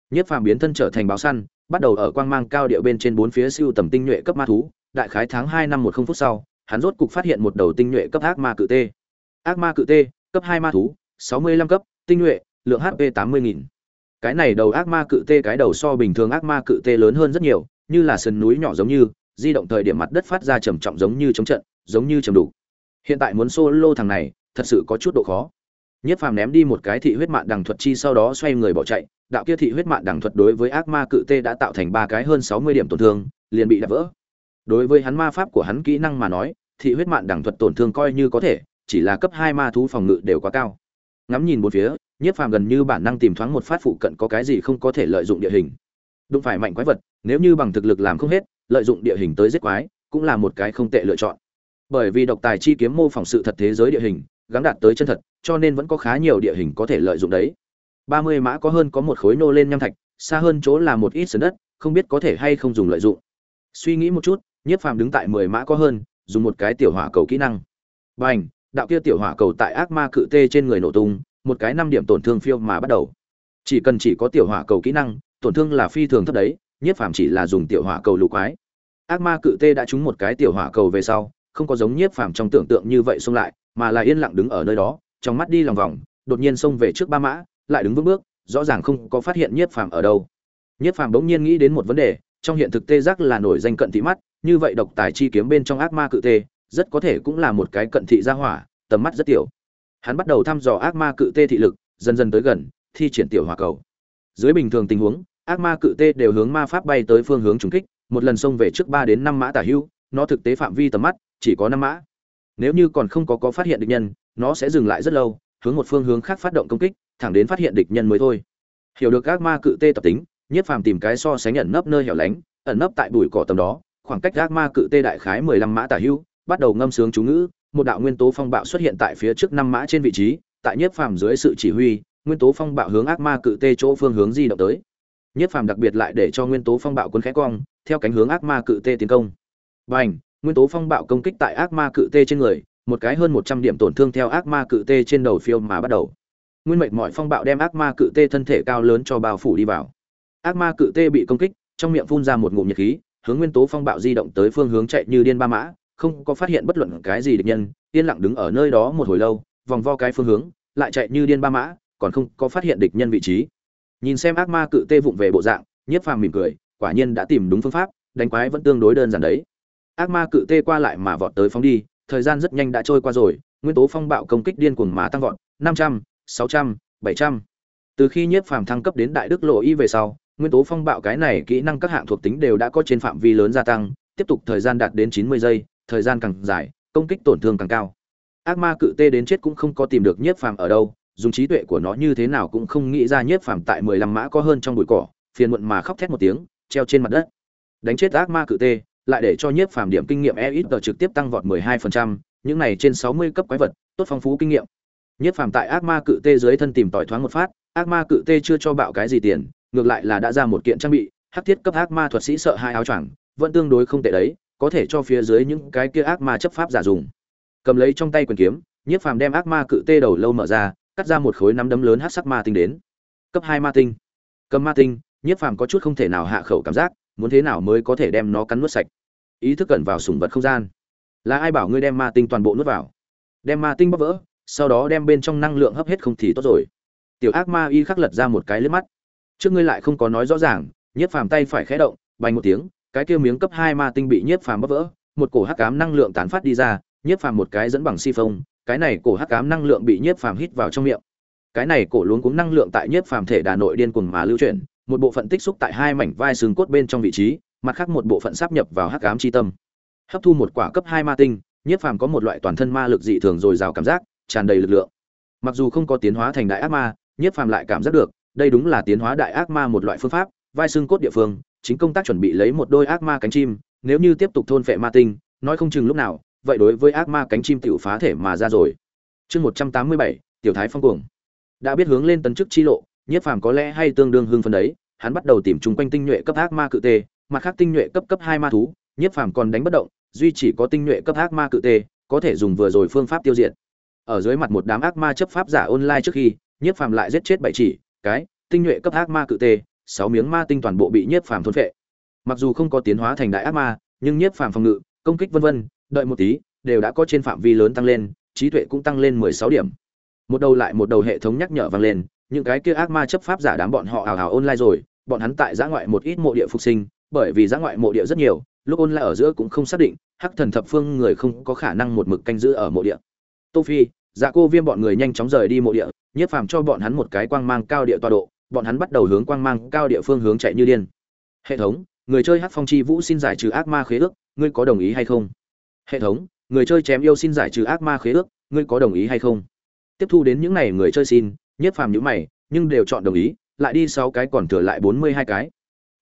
Nhất phàm biến thân trở thành báo săn bắt đầu ở quang mang cao địa bên trên bốn phía siêu tầm tinh nhuệ cấp ma thú, đại khái tháng hai năm một không phút sau, hắn rốt cục phát hiện một đầu tinh nhuệ cấp ác ma cự tê. Ác ma cự tê, cấp hai ma thú, sáu mươi lăm cấp, tinh nhuệ, lượng hp tám mươi nghìn. Cái này đầu ác ma cự tê cái đầu so bình thường ác ma cự tê lớn hơn rất nhiều, như là sườn núi nhỏ giống như, di động thời điểm mặt đất phát ra trầm trọng giống như chống trận, giống như trầm đủ. Hiện tại muốn solo thằng này, thật sự có chút độ khó nhất phàm ném đi một cái thị huyết Mạn đằng thuật chi sau đó xoay người bỏ chạy, đạo kia thị huyết Mạn đằng thuật đối với ác ma cự tê đã tạo thành ba cái hơn sáu mươi điểm tổn thương, liền bị đập vỡ. Đối với hắn ma pháp của hắn kỹ năng mà nói, thị huyết Mạn đằng thuật tổn thương coi như có thể, chỉ là cấp hai ma thú phòng ngự đều quá cao. Ngắm nhìn bốn phía nhiếp phàm gần như bản năng tìm thoáng một phát phụ cận có cái gì không có thể lợi dụng địa hình. Đụng phải mạnh quái vật, nếu như bằng thực lực làm không hết, lợi dụng địa hình tới giết quái, cũng là một cái không tệ lựa chọn. Bởi vì độc tài chi kiếm mô phỏng sự thật thế giới địa hình gắng đạt tới chân thật, cho nên vẫn có khá nhiều địa hình có thể lợi dụng đấy. Ba mươi mã có hơn có một khối nô lên nham thạch, xa hơn chỗ là một ít sườn đất, không biết có thể hay không dùng lợi dụng. Suy nghĩ một chút, nhiếp phàm đứng tại mười mã có hơn, dùng một cái tiểu hỏa cầu kỹ năng. B đạo kia tiểu hỏa cầu tại ác ma cự tê trên người nổ tung, một cái năm điểm tổn thương phiêu mà bắt đầu. Chỉ cần chỉ có tiểu hỏa cầu kỹ năng, tổn thương là phi thường thấp đấy, nhiếp phàm chỉ là dùng tiểu hỏa cầu lục quái. Ác ma cự tê đã trúng một cái tiểu hỏa cầu về sau, không có giống nhiếp phàm trong tưởng tượng như vậy xông lại mà là yên lặng đứng ở nơi đó, trong mắt đi lòng vòng, đột nhiên xông về trước ba mã, lại đứng vững bước, rõ ràng không có phát hiện nhiếp phàm ở đâu. Nhiếp phàm bỗng nhiên nghĩ đến một vấn đề, trong hiện thực tê giác là nổi danh cận thị mắt, như vậy độc tài chi kiếm bên trong ác ma cự tê, rất có thể cũng là một cái cận thị gia hỏa, tầm mắt rất tiểu. Hắn bắt đầu thăm dò ác ma cự tê thị lực, dần dần tới gần, thi triển tiểu hỏa cầu. Dưới bình thường tình huống, ác ma cự tê đều hướng ma pháp bay tới phương hướng trúng kích, một lần xông về trước ba đến năm mã tả hưu, nó thực tế phạm vi tầm mắt, chỉ có năm mã nếu như còn không có có phát hiện địch nhân, nó sẽ dừng lại rất lâu, hướng một phương hướng khác phát động công kích, thẳng đến phát hiện địch nhân mới thôi. Hiểu được gác ma cự tê tập tính nhiếp phàm tìm cái so sánh ẩn nấp nơi hẻo lánh, ẩn nấp tại bụi cỏ tầm đó, khoảng cách gác ma cự tê đại khái mười lăm mã tả hưu, bắt đầu ngâm sướng chú ngữ, một đạo nguyên tố phong bạo xuất hiện tại phía trước năm mã trên vị trí, tại nhiếp phàm dưới sự chỉ huy, nguyên tố phong bạo hướng ác ma cự tê chỗ phương hướng di động tới. Nhiếp phàm đặc biệt lại để cho nguyên tố phong bạo quân khẽ cong, theo cánh hướng ác ma cự tê tiến công. Bành nguyên tố phong bạo công kích tại ác ma cự tê trên người, một cái hơn một trăm điểm tổn thương theo ác ma cự tê trên đầu phiêu mà bắt đầu. Nguyên mệnh mọi phong bạo đem ác ma cự tê thân thể cao lớn cho bao phủ đi vào. Ác ma cự tê bị công kích, trong miệng phun ra một ngụm nhiệt khí, hướng nguyên tố phong bạo di động tới phương hướng chạy như điên ba mã, không có phát hiện bất luận cái gì địch nhân, yên lặng đứng ở nơi đó một hồi lâu, vòng vo cái phương hướng, lại chạy như điên ba mã, còn không có phát hiện địch nhân vị trí. Nhìn xem ác ma cự tê vụng về bộ dạng, nhiếp phàm mỉm cười, quả nhiên đã tìm đúng phương pháp, đánh quái vẫn tương đối đơn giản đấy ác ma cự tê qua lại mà vọt tới phóng đi, thời gian rất nhanh đã trôi qua rồi, nguyên tố phong bạo công kích điên cuồng mà tăng vọt, năm trăm, sáu trăm, bảy trăm. Từ khi nhiếp phàm thăng cấp đến đại đức lộ y về sau, nguyên tố phong bạo cái này kỹ năng các hạng thuộc tính đều đã có trên phạm vi lớn gia tăng, tiếp tục thời gian đạt đến chín mươi giây, thời gian càng dài, công kích tổn thương càng cao. Ác ma cự tê đến chết cũng không có tìm được nhiếp phàm ở đâu, dùng trí tuệ của nó như thế nào cũng không nghĩ ra nhiếp phàm tại mười lăm mã có hơn trong bụi cỏ, phiền muộn mà khóc thét một tiếng, treo trên mặt đất. Đánh chết ác ma cự tê lại để cho nhiếp phàm điểm kinh nghiệm e ít trực tiếp tăng vọt mười hai phần trăm, những này trên sáu mươi cấp quái vật, tốt phong phú kinh nghiệm. Nhiếp phàm tại ác ma cự tê dưới thân tìm tỏi thoáng một phát, ác ma cự tê chưa cho bạo cái gì tiền, ngược lại là đã ra một kiện trang bị, hắc thiết cấp ác ma thuật sĩ sợ hai áo choàng, vẫn tương đối không tệ đấy, có thể cho phía dưới những cái kia ác ma chấp pháp giả dùng. Cầm lấy trong tay quyền kiếm, nhiếp phàm đem ác ma cự tê đầu lâu mở ra, cắt ra một khối nắm đấm lớn hắc sắc ma tinh đến. Cấp hai ma tinh. Cầm ma tinh, nhiếp phàm có chút không thể nào hạ khẩu cảm giác muốn thế nào mới có thể đem nó cắn nuốt sạch? Ý thức cẩn vào sủng vật không gian. Là ai bảo ngươi đem ma tinh toàn bộ nuốt vào? Đem ma tinh bóc vỡ, sau đó đem bên trong năng lượng hấp hết không thì tốt rồi. Tiểu ác ma y khắc lật ra một cái lướt mắt. Trước ngươi lại không có nói rõ ràng, nhiếp phàm tay phải khẽ động, bành một tiếng, cái kia miếng cấp hai ma tinh bị nhiếp phàm bóc vỡ, một cổ hắc cám năng lượng tán phát đi ra, nhiếp phàm một cái dẫn bằng si phong, cái này cổ hắc cám năng lượng bị nhiếp phàm hít vào trong miệng. Cái này cổ luống cuống năng lượng tại nhiếp phàm thể đà nội điên cuồng mà lưu chuyển một bộ phận tích xúc tại hai mảnh vai xương cốt bên trong vị trí, mặt khác một bộ phận sáp nhập vào hắc ám chi tâm. Hấp thu một quả cấp hai ma tinh, nhiếp phàm có một loại toàn thân ma lực dị thường dồi dào cảm giác, tràn đầy lực lượng. Mặc dù không có tiến hóa thành đại ác ma, nhiếp phàm lại cảm giác được, đây đúng là tiến hóa đại ác ma một loại phương pháp, vai xương cốt địa phương, chính công tác chuẩn bị lấy một đôi ác ma cánh chim, nếu như tiếp tục thôn phệ ma tinh, nói không chừng lúc nào, vậy đối với ác ma cánh chim tiểu phá thể mà ra rồi. Chương một trăm tám mươi bảy, tiểu thái phong cuồng. Đã biết hướng lên tấn chức chi lộ nhiếp phàm có lẽ hay tương đương hưng phấn đấy, hắn bắt đầu tìm chung quanh tinh nhuệ cấp ác ma cự tê, mặt khác tinh nhuệ cấp cấp hai ma thú, nhiếp phàm còn đánh bất động, duy chỉ có tinh nhuệ cấp ác ma cự tê, có thể dùng vừa rồi phương pháp tiêu diệt. Ở dưới mặt một đám ác ma chấp pháp giả online trước khi, nhiếp phàm lại giết chết bảy chỉ, cái, tinh nhuệ cấp ác ma cự tê, sáu miếng ma tinh toàn bộ bị nhiếp phàm thôn phệ. Mặc dù không có tiến hóa thành đại ác ma, nhưng nhiếp phàm phòng ngự, công kích vân vân, đợi một tí, đều đã có trên phạm vi lớn tăng lên, trí tuệ cũng tăng lên mười sáu điểm. Một đầu lại một đầu hệ thống nhắc nhở vang lên những cái kia ác ma chấp pháp giả đám bọn họ ảo ảo online rồi, bọn hắn tại giã ngoại một ít mộ địa phục sinh, bởi vì giã ngoại mộ địa rất nhiều, lúc online ở giữa cũng không xác định, hắc thần thập phương người không có khả năng một mực canh giữ ở mộ địa. Tô phi dạ cô viêm bọn người nhanh chóng rời đi mộ địa, nhiếp phàm cho bọn hắn một cái quang mang cao địa tọa độ, bọn hắn bắt đầu hướng quang mang cao địa phương hướng chạy như điên. Hệ thống, người chơi hắc phong chi vũ xin giải trừ ác ma khế ước, ngươi có đồng ý hay không? Hệ thống, người chơi chém yêu xin giải trừ ác ma khế ước, ngươi có đồng ý hay không? Tiếp thu đến những này người chơi xin nhiếp phàm nhữ mày, nhưng đều chọn đồng ý, lại đi sáu cái còn thừa lại bốn mươi hai cái.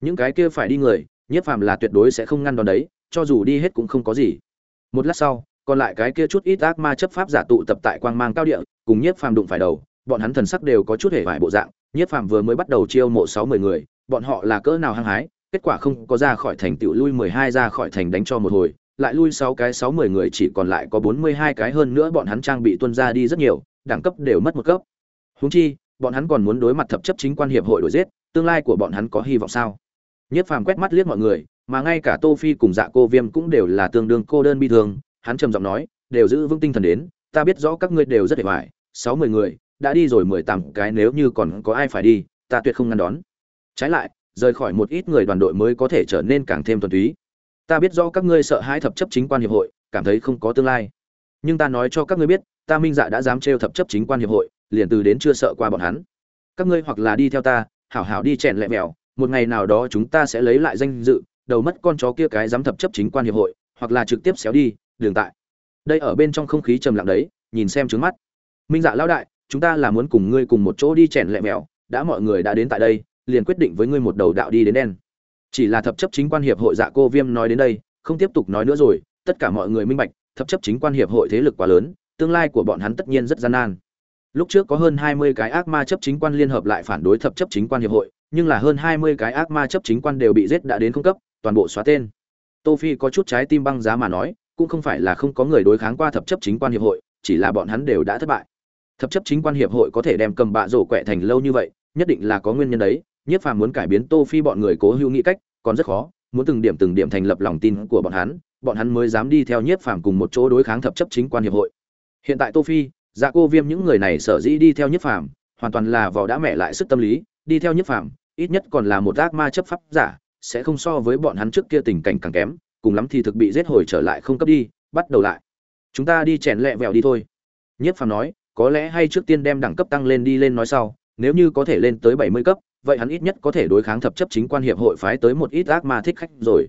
Những cái kia phải đi người nhiếp phàm là tuyệt đối sẽ không ngăn đòn đấy, cho dù đi hết cũng không có gì. Một lát sau, còn lại cái kia chút ít ác ma chấp pháp giả tụ tập tại quang mang cao địa, cùng nhiếp phàm đụng phải đầu, bọn hắn thần sắc đều có chút hề vải bộ dạng. Nhiếp phàm vừa mới bắt đầu chiêu mộ sáu mươi người, bọn họ là cỡ nào hăng hái, kết quả không có ra khỏi thành tựu lui mười hai ra khỏi thành đánh cho một hồi, lại lui sáu cái sáu mươi người chỉ còn lại có bốn mươi hai cái hơn nữa bọn hắn trang bị tuân ra đi rất nhiều, đẳng cấp đều mất một cấp huống chi, bọn hắn còn muốn đối mặt thập chấp chính quan hiệp hội đổi giết, tương lai của bọn hắn có hy vọng sao? Nhất phàm quét mắt liếc mọi người, mà ngay cả tô phi cùng dạ cô viêm cũng đều là tương đương cô đơn bi thương, hắn trầm giọng nói, đều giữ vững tinh thần đến, ta biết rõ các ngươi đều rất hề hoài, sáu mươi người, đã đi rồi mười tám cái nếu như còn có ai phải đi, ta tuyệt không ngăn đón. Trái lại, rời khỏi một ít người đoàn đội mới có thể trở nên càng thêm thuần túy. Ta biết rõ các ngươi sợ hãi thập chấp chính quan hiệp hội, cảm thấy không có tương lai. Nhưng ta nói cho các ngươi biết, ta minh dạ đã dám trêu thập chấp chính quan hiệp hội liền từ đến chưa sợ qua bọn hắn. Các ngươi hoặc là đi theo ta, hảo hảo đi chèn lẹ mèo, một ngày nào đó chúng ta sẽ lấy lại danh dự, đầu mất con chó kia cái dám thập chấp chính quan hiệp hội, hoặc là trực tiếp xéo đi, đường tại. Đây ở bên trong không khí trầm lặng đấy, nhìn xem trướng mắt. Minh dạ lão đại, chúng ta là muốn cùng ngươi cùng một chỗ đi chèn lẹ mèo, đã mọi người đã đến tại đây, liền quyết định với ngươi một đầu đạo đi đến đen. Chỉ là thập chấp chính quan hiệp hội dạ cô viêm nói đến đây, không tiếp tục nói nữa rồi, tất cả mọi người minh bạch, thập chấp chính quan hiệp hội thế lực quá lớn, tương lai của bọn hắn tất nhiên rất gian nan lúc trước có hơn hai mươi cái ác ma chấp chính quan liên hợp lại phản đối thập chấp chính quan hiệp hội, nhưng là hơn hai mươi cái ác ma chấp chính quan đều bị giết đã đến không cấp, toàn bộ xóa tên. Tô phi có chút trái tim băng giá mà nói, cũng không phải là không có người đối kháng qua thập chấp chính quan hiệp hội, chỉ là bọn hắn đều đã thất bại. Thập chấp chính quan hiệp hội có thể đem cầm bạ rổ quẹ thành lâu như vậy, nhất định là có nguyên nhân đấy nhiếp phàm muốn cải biến tô phi bọn người cố hữu nghĩ cách, còn rất khó, muốn từng điểm từng điểm thành lập lòng tin của bọn hắn bọn hắn mới dám đi theo nhiếp phàm cùng một chỗ đối kháng thập chấp chính quan hiệp hội. Hiện tại tô phi dạ cô viêm những người này sở dĩ đi theo Nhất phàm, hoàn toàn là vỏ đã mẹ lại sức tâm lý, đi theo Nhất phàm, ít nhất còn là một ác ma chấp pháp giả, sẽ không so với bọn hắn trước kia tình cảnh càng kém, cùng lắm thì thực bị giết hồi trở lại không cấp đi, bắt đầu lại. Chúng ta đi chèn lẹ vẹo đi thôi. Nhất phàm nói, có lẽ hay trước tiên đem đẳng cấp tăng lên đi lên nói sau, nếu như có thể lên tới bảy mươi cấp, vậy hắn ít nhất có thể đối kháng thập chấp chính quan hiệp hội phái tới một ít ác ma thích khách rồi.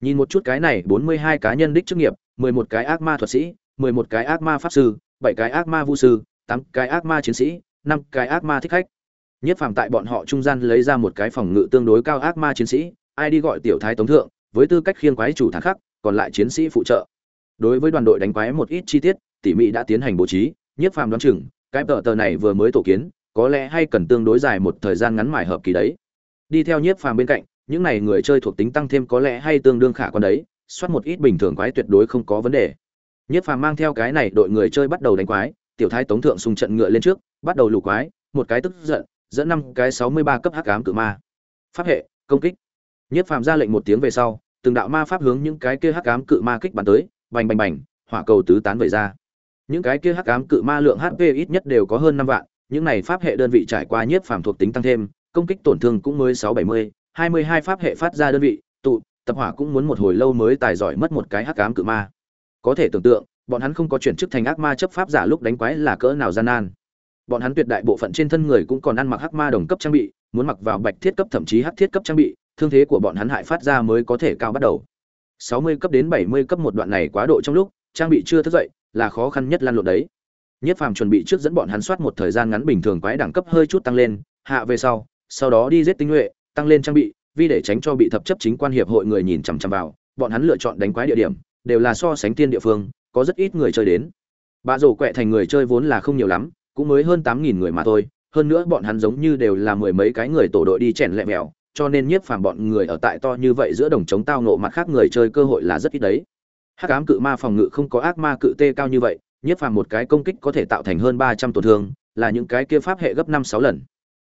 Nhìn một chút cái này, bốn mươi hai cá nhân đích chức nghiệp, mười một cái ác ma thuật sĩ, mười một cái ác ma pháp sư bảy cái ác ma vu sư, tám cái ác ma chiến sĩ, năm cái ác ma thích khách. Nhất phàm tại bọn họ trung gian lấy ra một cái phòng ngự tương đối cao ác ma chiến sĩ, ai đi gọi tiểu thái tống thượng, với tư cách khiêng quái chủ thắng khắc, còn lại chiến sĩ phụ trợ. Đối với đoàn đội đánh quái một ít chi tiết, tỉ mỉ đã tiến hành bố trí, nhất phàm đoán chừng, cái tờ tờ này vừa mới tổ kiến, có lẽ hay cần tương đối dài một thời gian ngắn mài hợp kỳ đấy. Đi theo nhiếp phàm bên cạnh, những này người chơi thuộc tính tăng thêm có lẽ hay tương đương khả quan đấy, soát một ít bình thường quái tuyệt đối không có vấn đề nhiếp phàm mang theo cái này đội người chơi bắt đầu đánh quái, tiểu thái tống thượng xung trận ngựa lên trước, bắt đầu lù quái, một cái tức giận, dẫn năm cái sáu mươi ba cấp hắc ám cự ma. Pháp hệ, công kích. Nhiếp phàm ra lệnh một tiếng về sau, từng đạo ma pháp hướng những cái kia hắc ám cự ma kích bắn tới, bành bành bành, hỏa cầu tứ tán vẩy ra. Những cái kia hắc ám cự ma lượng hp ít nhất đều có hơn năm vạn, những này pháp hệ đơn vị trải qua nhiếp phàm thuộc tính tăng thêm, công kích tổn thương cũng mới sáu bảy mươi, hai mươi hai pháp hệ phát ra đơn vị, tụ, tập hỏa cũng muốn một hồi lâu mới tài giỏi mất một cái hắc ám cự ma có thể tưởng tượng, bọn hắn không có chuyển chức thành ác ma chấp pháp giả lúc đánh quái là cỡ nào gian nan. Bọn hắn tuyệt đại bộ phận trên thân người cũng còn ăn mặc hắc ma đồng cấp trang bị, muốn mặc vào bạch thiết cấp thậm chí hắc thiết cấp trang bị, thương thế của bọn hắn hại phát ra mới có thể cao bắt đầu. 60 cấp đến 70 cấp một đoạn này quá độ trong lúc, trang bị chưa thức dậy, là khó khăn nhất lan lộn đấy. Nhất phàm chuẩn bị trước dẫn bọn hắn soát một thời gian ngắn bình thường quái đẳng cấp hơi chút tăng lên, hạ về sau sau đó đi giết tinh nhuệ, tăng lên trang bị, vì để tránh cho bị thập chấp chính quan hiệp hội người nhìn chằm chằm vào, bọn hắn lựa chọn đánh quái địa điểm đều là so sánh tiên địa phương, có rất ít người chơi đến. Bạ rổ quẹ thành người chơi vốn là không nhiều lắm, cũng mới hơn tám nghìn người mà thôi, hơn nữa bọn hắn giống như đều là mười mấy cái người tổ đội đi chèn lẹ mèo, cho nên nhiếp phàm bọn người ở tại to như vậy giữa đồng chống tao nộ mặt khác người chơi cơ hội là rất ít đấy. Hắc ám cự ma phòng ngự không có ác ma cự tê cao như vậy, nhiếp phàm một cái công kích có thể tạo thành hơn ba trăm tổn thương, là những cái kia pháp hệ gấp năm sáu lần.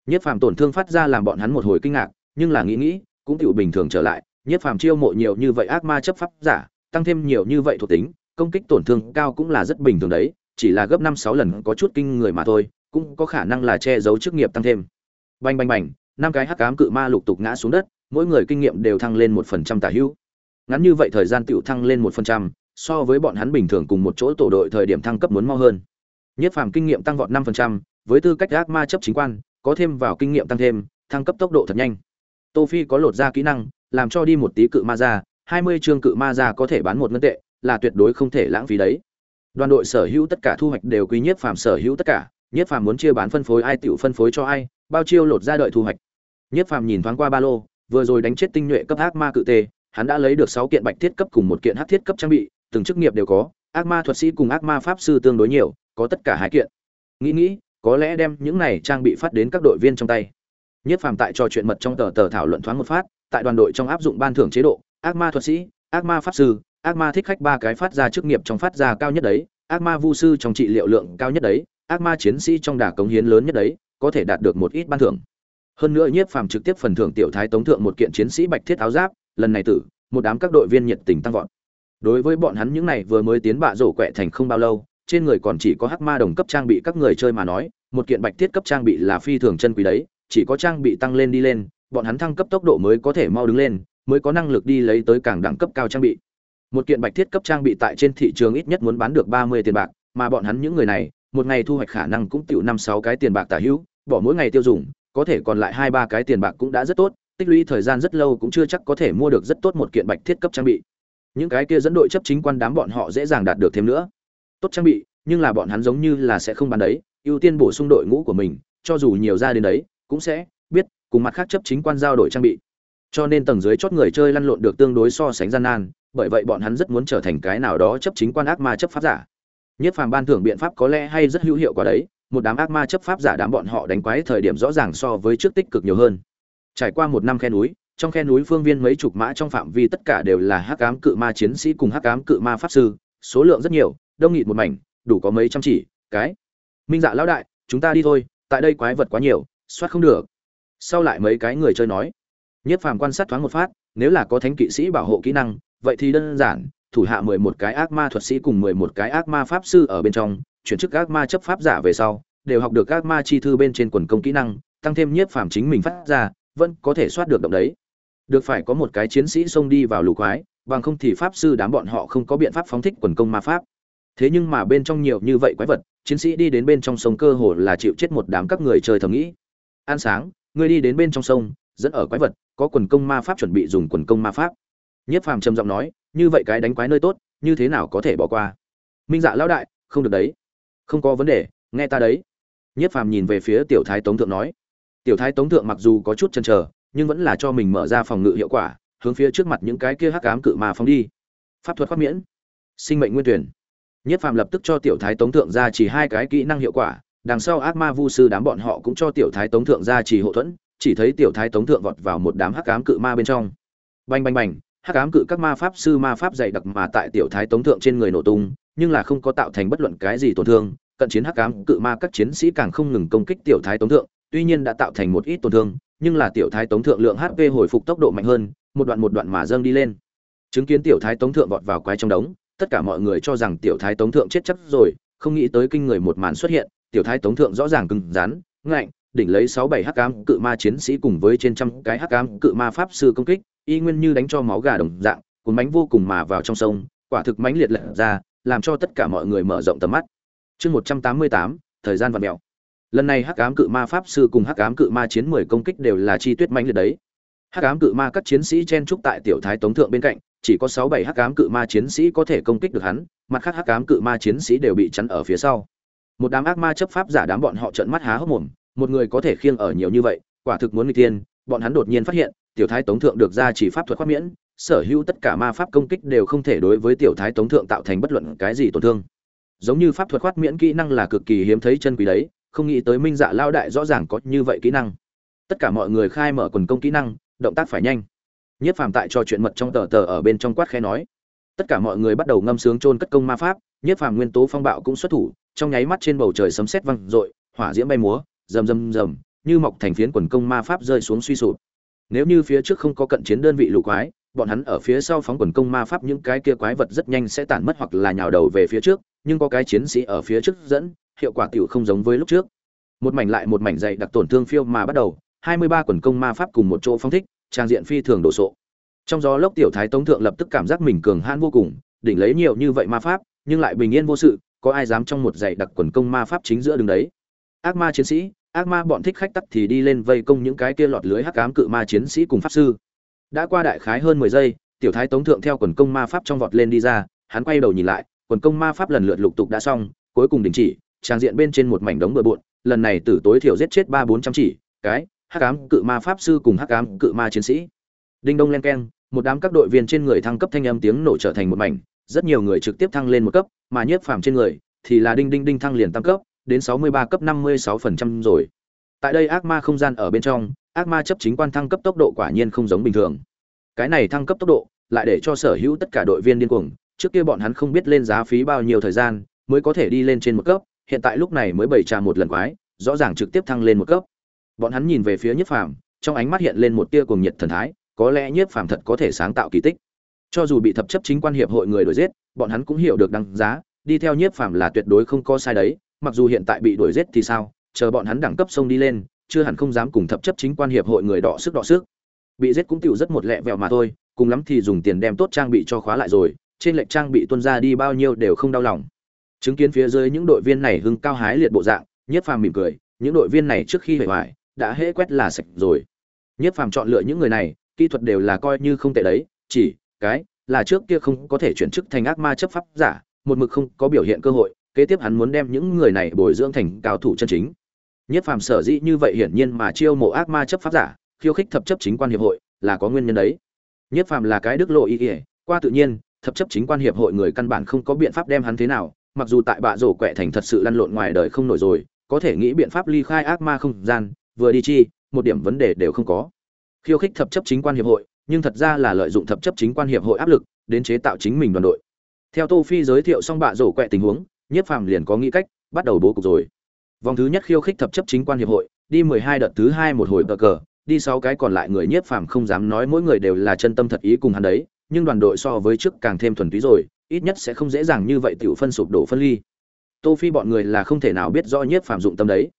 Nhiếp phàm tổn thương phát ra làm bọn hắn một hồi kinh ngạc, nhưng là nghĩ nghĩ, cũng tựu bình thường trở lại, nhiếp phàm chiêu mộ nhiều như vậy ác ma chấp pháp giả tăng thêm nhiều như vậy thuộc tính, công kích tổn thương cao cũng là rất bình thường đấy, chỉ là gấp năm sáu lần có chút kinh người mà thôi, cũng có khả năng là che giấu chức nghiệp tăng thêm. Bành bành bành, năm cái hắc cám cự ma lục tục ngã xuống đất, mỗi người kinh nghiệm đều thăng lên một phần trăm tả hữu. Ngắn như vậy thời gian tựu thăng lên một phần trăm, so với bọn hắn bình thường cùng một chỗ tổ đội thời điểm thăng cấp muốn mau hơn. Nhất phàm kinh nghiệm tăng vọt năm phần trăm, với tư cách ác ma chấp chính quan, có thêm vào kinh nghiệm tăng thêm, thăng cấp tốc độ thật nhanh. Tô phi có lột ra kỹ năng, làm cho đi một tí cự ma ra hai mươi chương cự ma ra có thể bán một ngân tệ, là tuyệt đối không thể lãng phí đấy. Đoàn đội sở hữu tất cả thu hoạch đều quý nhất phàm sở hữu tất cả nhất phàm muốn chia bán phân phối ai, tiểu phân phối cho ai, bao chiêu lột ra đợi thu hoạch. Nhất phàm nhìn thoáng qua ba lô, vừa rồi đánh chết tinh nhuệ cấp ác ma cự tê, hắn đã lấy được sáu kiện bạch thiết cấp cùng một kiện hắc thiết cấp trang bị, từng chức nghiệp đều có, ác ma thuật sĩ cùng ác ma pháp sư tương đối nhiều, có tất cả hai kiện. Nghĩ nghĩ, có lẽ đem những này trang bị phát đến các đội viên trong tay. Nhất phàm tại trò chuyện mật trong tờ tờ thảo luận thoáng một phát, tại đoàn đội trong áp dụng ban thưởng chế độ ác ma thuật sĩ, ác ma pháp sư, ác ma thích khách ba cái phát ra chức nghiệp trong phát ra cao nhất đấy, ác ma vu sư trong trị liệu lượng cao nhất đấy, ác ma chiến sĩ trong đả cống hiến lớn nhất đấy, có thể đạt được một ít ban thưởng. Hơn nữa nhiếp phàm trực tiếp phần thưởng tiểu thái tống thượng một kiện chiến sĩ bạch thiết áo giáp, lần này tử, một đám các đội viên nhiệt tình tăng vọt. Đối với bọn hắn những này vừa mới tiến bạ rổ quẹ thành không bao lâu, trên người còn chỉ có hắc ma đồng cấp trang bị các người chơi mà nói, một kiện bạch thiết cấp trang bị là phi thường chân quý đấy, chỉ có trang bị tăng lên đi lên, bọn hắn thăng cấp tốc độ mới có thể mau đứng lên mới có năng lực đi lấy tới càng đẳng cấp cao trang bị. Một kiện bạch thiết cấp trang bị tại trên thị trường ít nhất muốn bán được ba mươi tiền bạc, mà bọn hắn những người này, một ngày thu hoạch khả năng cũng tiểu năm sáu cái tiền bạc tả hữu, bỏ mỗi ngày tiêu dùng, có thể còn lại hai ba cái tiền bạc cũng đã rất tốt, tích lũy thời gian rất lâu cũng chưa chắc có thể mua được rất tốt một kiện bạch thiết cấp trang bị. Những cái kia dẫn đội chấp chính quan đám bọn họ dễ dàng đạt được thêm nữa. Tốt trang bị, nhưng là bọn hắn giống như là sẽ không bán đấy, ưu tiên bổ sung đội ngũ của mình, cho dù nhiều ra đến đấy, cũng sẽ biết, cùng mặt khác chấp chính quan giao đổi trang bị cho nên tầng dưới chót người chơi lăn lộn được tương đối so sánh gian nan, bởi vậy bọn hắn rất muốn trở thành cái nào đó chấp chính quan ác ma chấp pháp giả. Nhất phàm ban thưởng biện pháp có lẽ hay rất hữu hiệu quả đấy, một đám ác ma chấp pháp giả đám bọn họ đánh quái thời điểm rõ ràng so với trước tích cực nhiều hơn. Trải qua một năm khe núi, trong khe núi phương viên mấy chục mã trong phạm vi tất cả đều là hắc ám cự ma chiến sĩ cùng hắc ám cự ma pháp sư, số lượng rất nhiều, đông nghịt một mảnh, đủ có mấy trăm chỉ, cái. Minh dạ lão đại, chúng ta đi thôi, tại đây quái vật quá nhiều, soát không được. Sau lại mấy cái người chơi nói nhất phàm quan sát thoáng một phát, nếu là có thánh kỵ sĩ bảo hộ kỹ năng, vậy thì đơn giản, thủ hạ mười một cái ác ma thuật sĩ cùng mười một cái ác ma pháp sư ở bên trong, chuyển chức ác ma chấp pháp giả về sau, đều học được ác ma chi thư bên trên quần công kỹ năng, tăng thêm nhiếp phàm chính mình phát ra, vẫn có thể soát được động đấy. Được phải có một cái chiến sĩ xông đi vào lũ quái, bằng không thì pháp sư đám bọn họ không có biện pháp phóng thích quần công ma pháp. Thế nhưng mà bên trong nhiều như vậy quái vật, chiến sĩ đi đến bên trong sông cơ hồ là chịu chết một đám các người chơi thầm nghĩ. An sáng, ngươi đi đến bên trong sông dẫn ở quái vật, có quần công ma pháp chuẩn bị dùng quần công ma pháp. Nhất phàm trầm giọng nói, như vậy cái đánh quái nơi tốt, như thế nào có thể bỏ qua? Minh dạ lão đại, không được đấy. Không có vấn đề, nghe ta đấy. Nhiếp phàm nhìn về phía tiểu thái tống thượng nói. Tiểu thái tống thượng mặc dù có chút chần chờ, nhưng vẫn là cho mình mở ra phòng ngự hiệu quả, hướng phía trước mặt những cái kia hắc ám cự ma phóng đi. Pháp thuật khoát miễn. Sinh mệnh nguyên tuyển. Nhiếp phàm lập tức cho tiểu thái tống thượng ra chỉ hai cái kỹ năng hiệu quả, đằng sau ác ma vu sư đám bọn họ cũng cho tiểu thái tống thượng ra chỉ hậu thuẫn chỉ thấy tiểu thái tống thượng vọt vào một đám hắc ám cự ma bên trong. Bành bành bành, hắc ám cự các ma pháp sư ma pháp dày đặc mà tại tiểu thái tống thượng trên người nổ tung, nhưng là không có tạo thành bất luận cái gì tổn thương, cận chiến hắc ám cự ma các chiến sĩ càng không ngừng công kích tiểu thái tống thượng, tuy nhiên đã tạo thành một ít tổn thương, nhưng là tiểu thái tống thượng lượng hp hồi phục tốc độ mạnh hơn, một đoạn một đoạn mà dâng đi lên. Chứng kiến tiểu thái tống thượng vọt vào quái trong đống, tất cả mọi người cho rằng tiểu thái tống thượng chết chắc rồi, không nghĩ tới kinh người một màn xuất hiện, tiểu thái tống thượng rõ ràng cứng rắn, ngạnh đỉnh lấy sáu bảy hắc ám cự ma chiến sĩ cùng với trên trăm cái hắc ám cự ma pháp sư công kích, y nguyên như đánh cho máu gà đồng dạng, cuốn bánh vô cùng mà vào trong sông, quả thực mãnh liệt lật ra, làm cho tất cả mọi người mở rộng tầm mắt. Chương một trăm tám mươi tám, thời gian vặn mèo. Lần này hắc ám cự ma pháp sư cùng hắc ám cự ma chiến mười công kích đều là chi tuyết mãnh liệt đấy. Hắc ám cự ma các chiến sĩ chen trúc tại tiểu thái tống thượng bên cạnh, chỉ có sáu bảy hắc ám cự ma chiến sĩ có thể công kích được hắn, mặt khác hắc ám cự ma chiến sĩ đều bị chắn ở phía sau. Một đám ác ma chấp pháp giả đám bọn họ trợn mắt há hốc mồm một người có thể khiêng ở nhiều như vậy, quả thực muốn người tiên bọn hắn đột nhiên phát hiện, tiểu thái tống thượng được ra chỉ pháp thuật khoát miễn, sở hữu tất cả ma pháp công kích đều không thể đối với tiểu thái tống thượng tạo thành bất luận cái gì tổn thương. Giống như pháp thuật khoát miễn kỹ năng là cực kỳ hiếm thấy chân quý đấy, không nghĩ tới minh dạ lao đại rõ ràng có như vậy kỹ năng. Tất cả mọi người khai mở quần công kỹ năng, động tác phải nhanh. Nhất phàm tại cho chuyện mật trong tờ tờ ở bên trong quát khe nói. Tất cả mọi người bắt đầu ngâm sướng chôn cất công ma pháp, nhất phàm nguyên tố phong bạo cũng xuất thủ, trong nháy mắt trên bầu trời sấm sét văng rội hỏa diễm bay múa rầm rầm rầm, như mọc thành phiến quần công ma pháp rơi xuống suy sụp. Nếu như phía trước không có cận chiến đơn vị lũ quái, bọn hắn ở phía sau phóng quần công ma pháp những cái kia quái vật rất nhanh sẽ tản mất hoặc là nhào đầu về phía trước, nhưng có cái chiến sĩ ở phía trước dẫn, hiệu quả tiểu không giống với lúc trước. Một mảnh lại một mảnh dày đặc tổn thương phiêu mà bắt đầu, hai mươi ba quần công ma pháp cùng một chỗ phóng thích, trang diện phi thường đổ sộ. Trong gió lốc tiểu thái tống thượng lập tức cảm giác mình cường hãn vô cùng, đỉnh lấy nhiều như vậy ma pháp, nhưng lại bình yên vô sự, có ai dám trong một dạy đặc quần công ma pháp chính giữa đường đấy? Ác ma chiến sĩ ác ma bọn thích khách tắt thì đi lên vây công những cái kia lọt lưới hắc ám cự ma chiến sĩ cùng pháp sư. Đã qua đại khái hơn mười giây, tiểu thái tống thượng theo quần công ma pháp trong vọt lên đi ra, hắn quay đầu nhìn lại, quần công ma pháp lần lượt lục tục đã xong, cuối cùng đình chỉ, trang diện bên trên một mảnh đống bừa bộn, lần này tử tối thiểu giết chết ba bốn trăm chỉ, cái, hắc ám cự ma pháp sư cùng hắc ám cự ma chiến sĩ. Đinh đông len keng, một đám các đội viên trên người thăng cấp thanh âm tiếng nổ trở thành một mảnh, rất nhiều người trực tiếp thăng lên một cấp, mà nhiếp phàm trên người thì là đinh đinh đinh thăng liền tăng cấp đến sáu mươi ba cấp năm mươi sáu phần trăm rồi. Tại đây ác ma không gian ở bên trong, ác ma chấp chính quan thăng cấp tốc độ quả nhiên không giống bình thường. Cái này thăng cấp tốc độ, lại để cho sở hữu tất cả đội viên điên cuồng, trước kia bọn hắn không biết lên giá phí bao nhiêu thời gian, mới có thể đi lên trên một cấp, hiện tại lúc này mới bảy trà một lần quái, rõ ràng trực tiếp thăng lên một cấp. Bọn hắn nhìn về phía nhiếp phàm, trong ánh mắt hiện lên một tia cuồng nhiệt thần thái, có lẽ nhiếp phàm thật có thể sáng tạo kỳ tích. Cho dù bị thập chấp chính quan hiệp hội người đuổi giết, bọn hắn cũng hiểu được đăng giá, đi theo nhiếp phàm là tuyệt đối không có sai đấy mặc dù hiện tại bị đuổi giết thì sao, chờ bọn hắn đẳng cấp sông đi lên, chưa hẳn không dám cùng thập chấp chính quan hiệp hội người đọ sức đọ sức. Bị giết cũng tiểu rất một lẹ vẹo mà thôi, cùng lắm thì dùng tiền đem tốt trang bị cho khóa lại rồi, trên lệch trang bị tuân ra đi bao nhiêu đều không đau lòng. Chứng kiến phía dưới những đội viên này hưng cao hái liệt bộ dạng nhiếp phàm mỉm cười, những đội viên này trước khi hủy hoại, đã hễ quét là sạch rồi. Nhiếp phàm chọn lựa những người này, kỹ thuật đều là coi như không tệ đấy, chỉ cái là trước kia không có thể chuyển chức thành ác ma chấp pháp giả, một mực không có biểu hiện cơ hội kế tiếp hắn muốn đem những người này bồi dưỡng thành cao thủ chân chính. Nhất phàm sở dĩ như vậy hiển nhiên mà chiêu mộ ác ma chấp pháp giả, khiêu khích thập chấp chính quan hiệp hội là có nguyên nhân đấy. Nhất phàm là cái đức lộ ý ỉa qua tự nhiên, thập chấp chính quan hiệp hội người căn bản không có biện pháp đem hắn thế nào, mặc dù tại bạ rổ quẹ thành thật sự lăn lộn ngoài đời không nổi rồi, có thể nghĩ biện pháp ly khai ác ma không gian, vừa đi chi, một điểm vấn đề đều không có. Khiêu khích thập chấp chính quan hiệp hội, nhưng thật ra là lợi dụng thập chấp chính quan hiệp hội áp lực, đến chế tạo chính mình đoàn đội. Theo tô phi giới thiệu xong bạ rổ quẹ tình huống nhiếp phàm liền có nghĩ cách, bắt đầu bố cục rồi. Vòng thứ nhất khiêu khích thập chấp chính quan hiệp hội, đi mười hai đợt thứ hai một hồi cờ cờ, đi sáu cái còn lại người nhiếp phàm không dám nói mỗi người đều là chân tâm thật ý cùng hắn đấy, nhưng đoàn đội so với trước càng thêm thuần túy rồi, ít nhất sẽ không dễ dàng như vậy tiểu phân sụp đổ phân ly. Tô phi bọn người là không thể nào biết rõ nhiếp phàm dụng tâm đấy.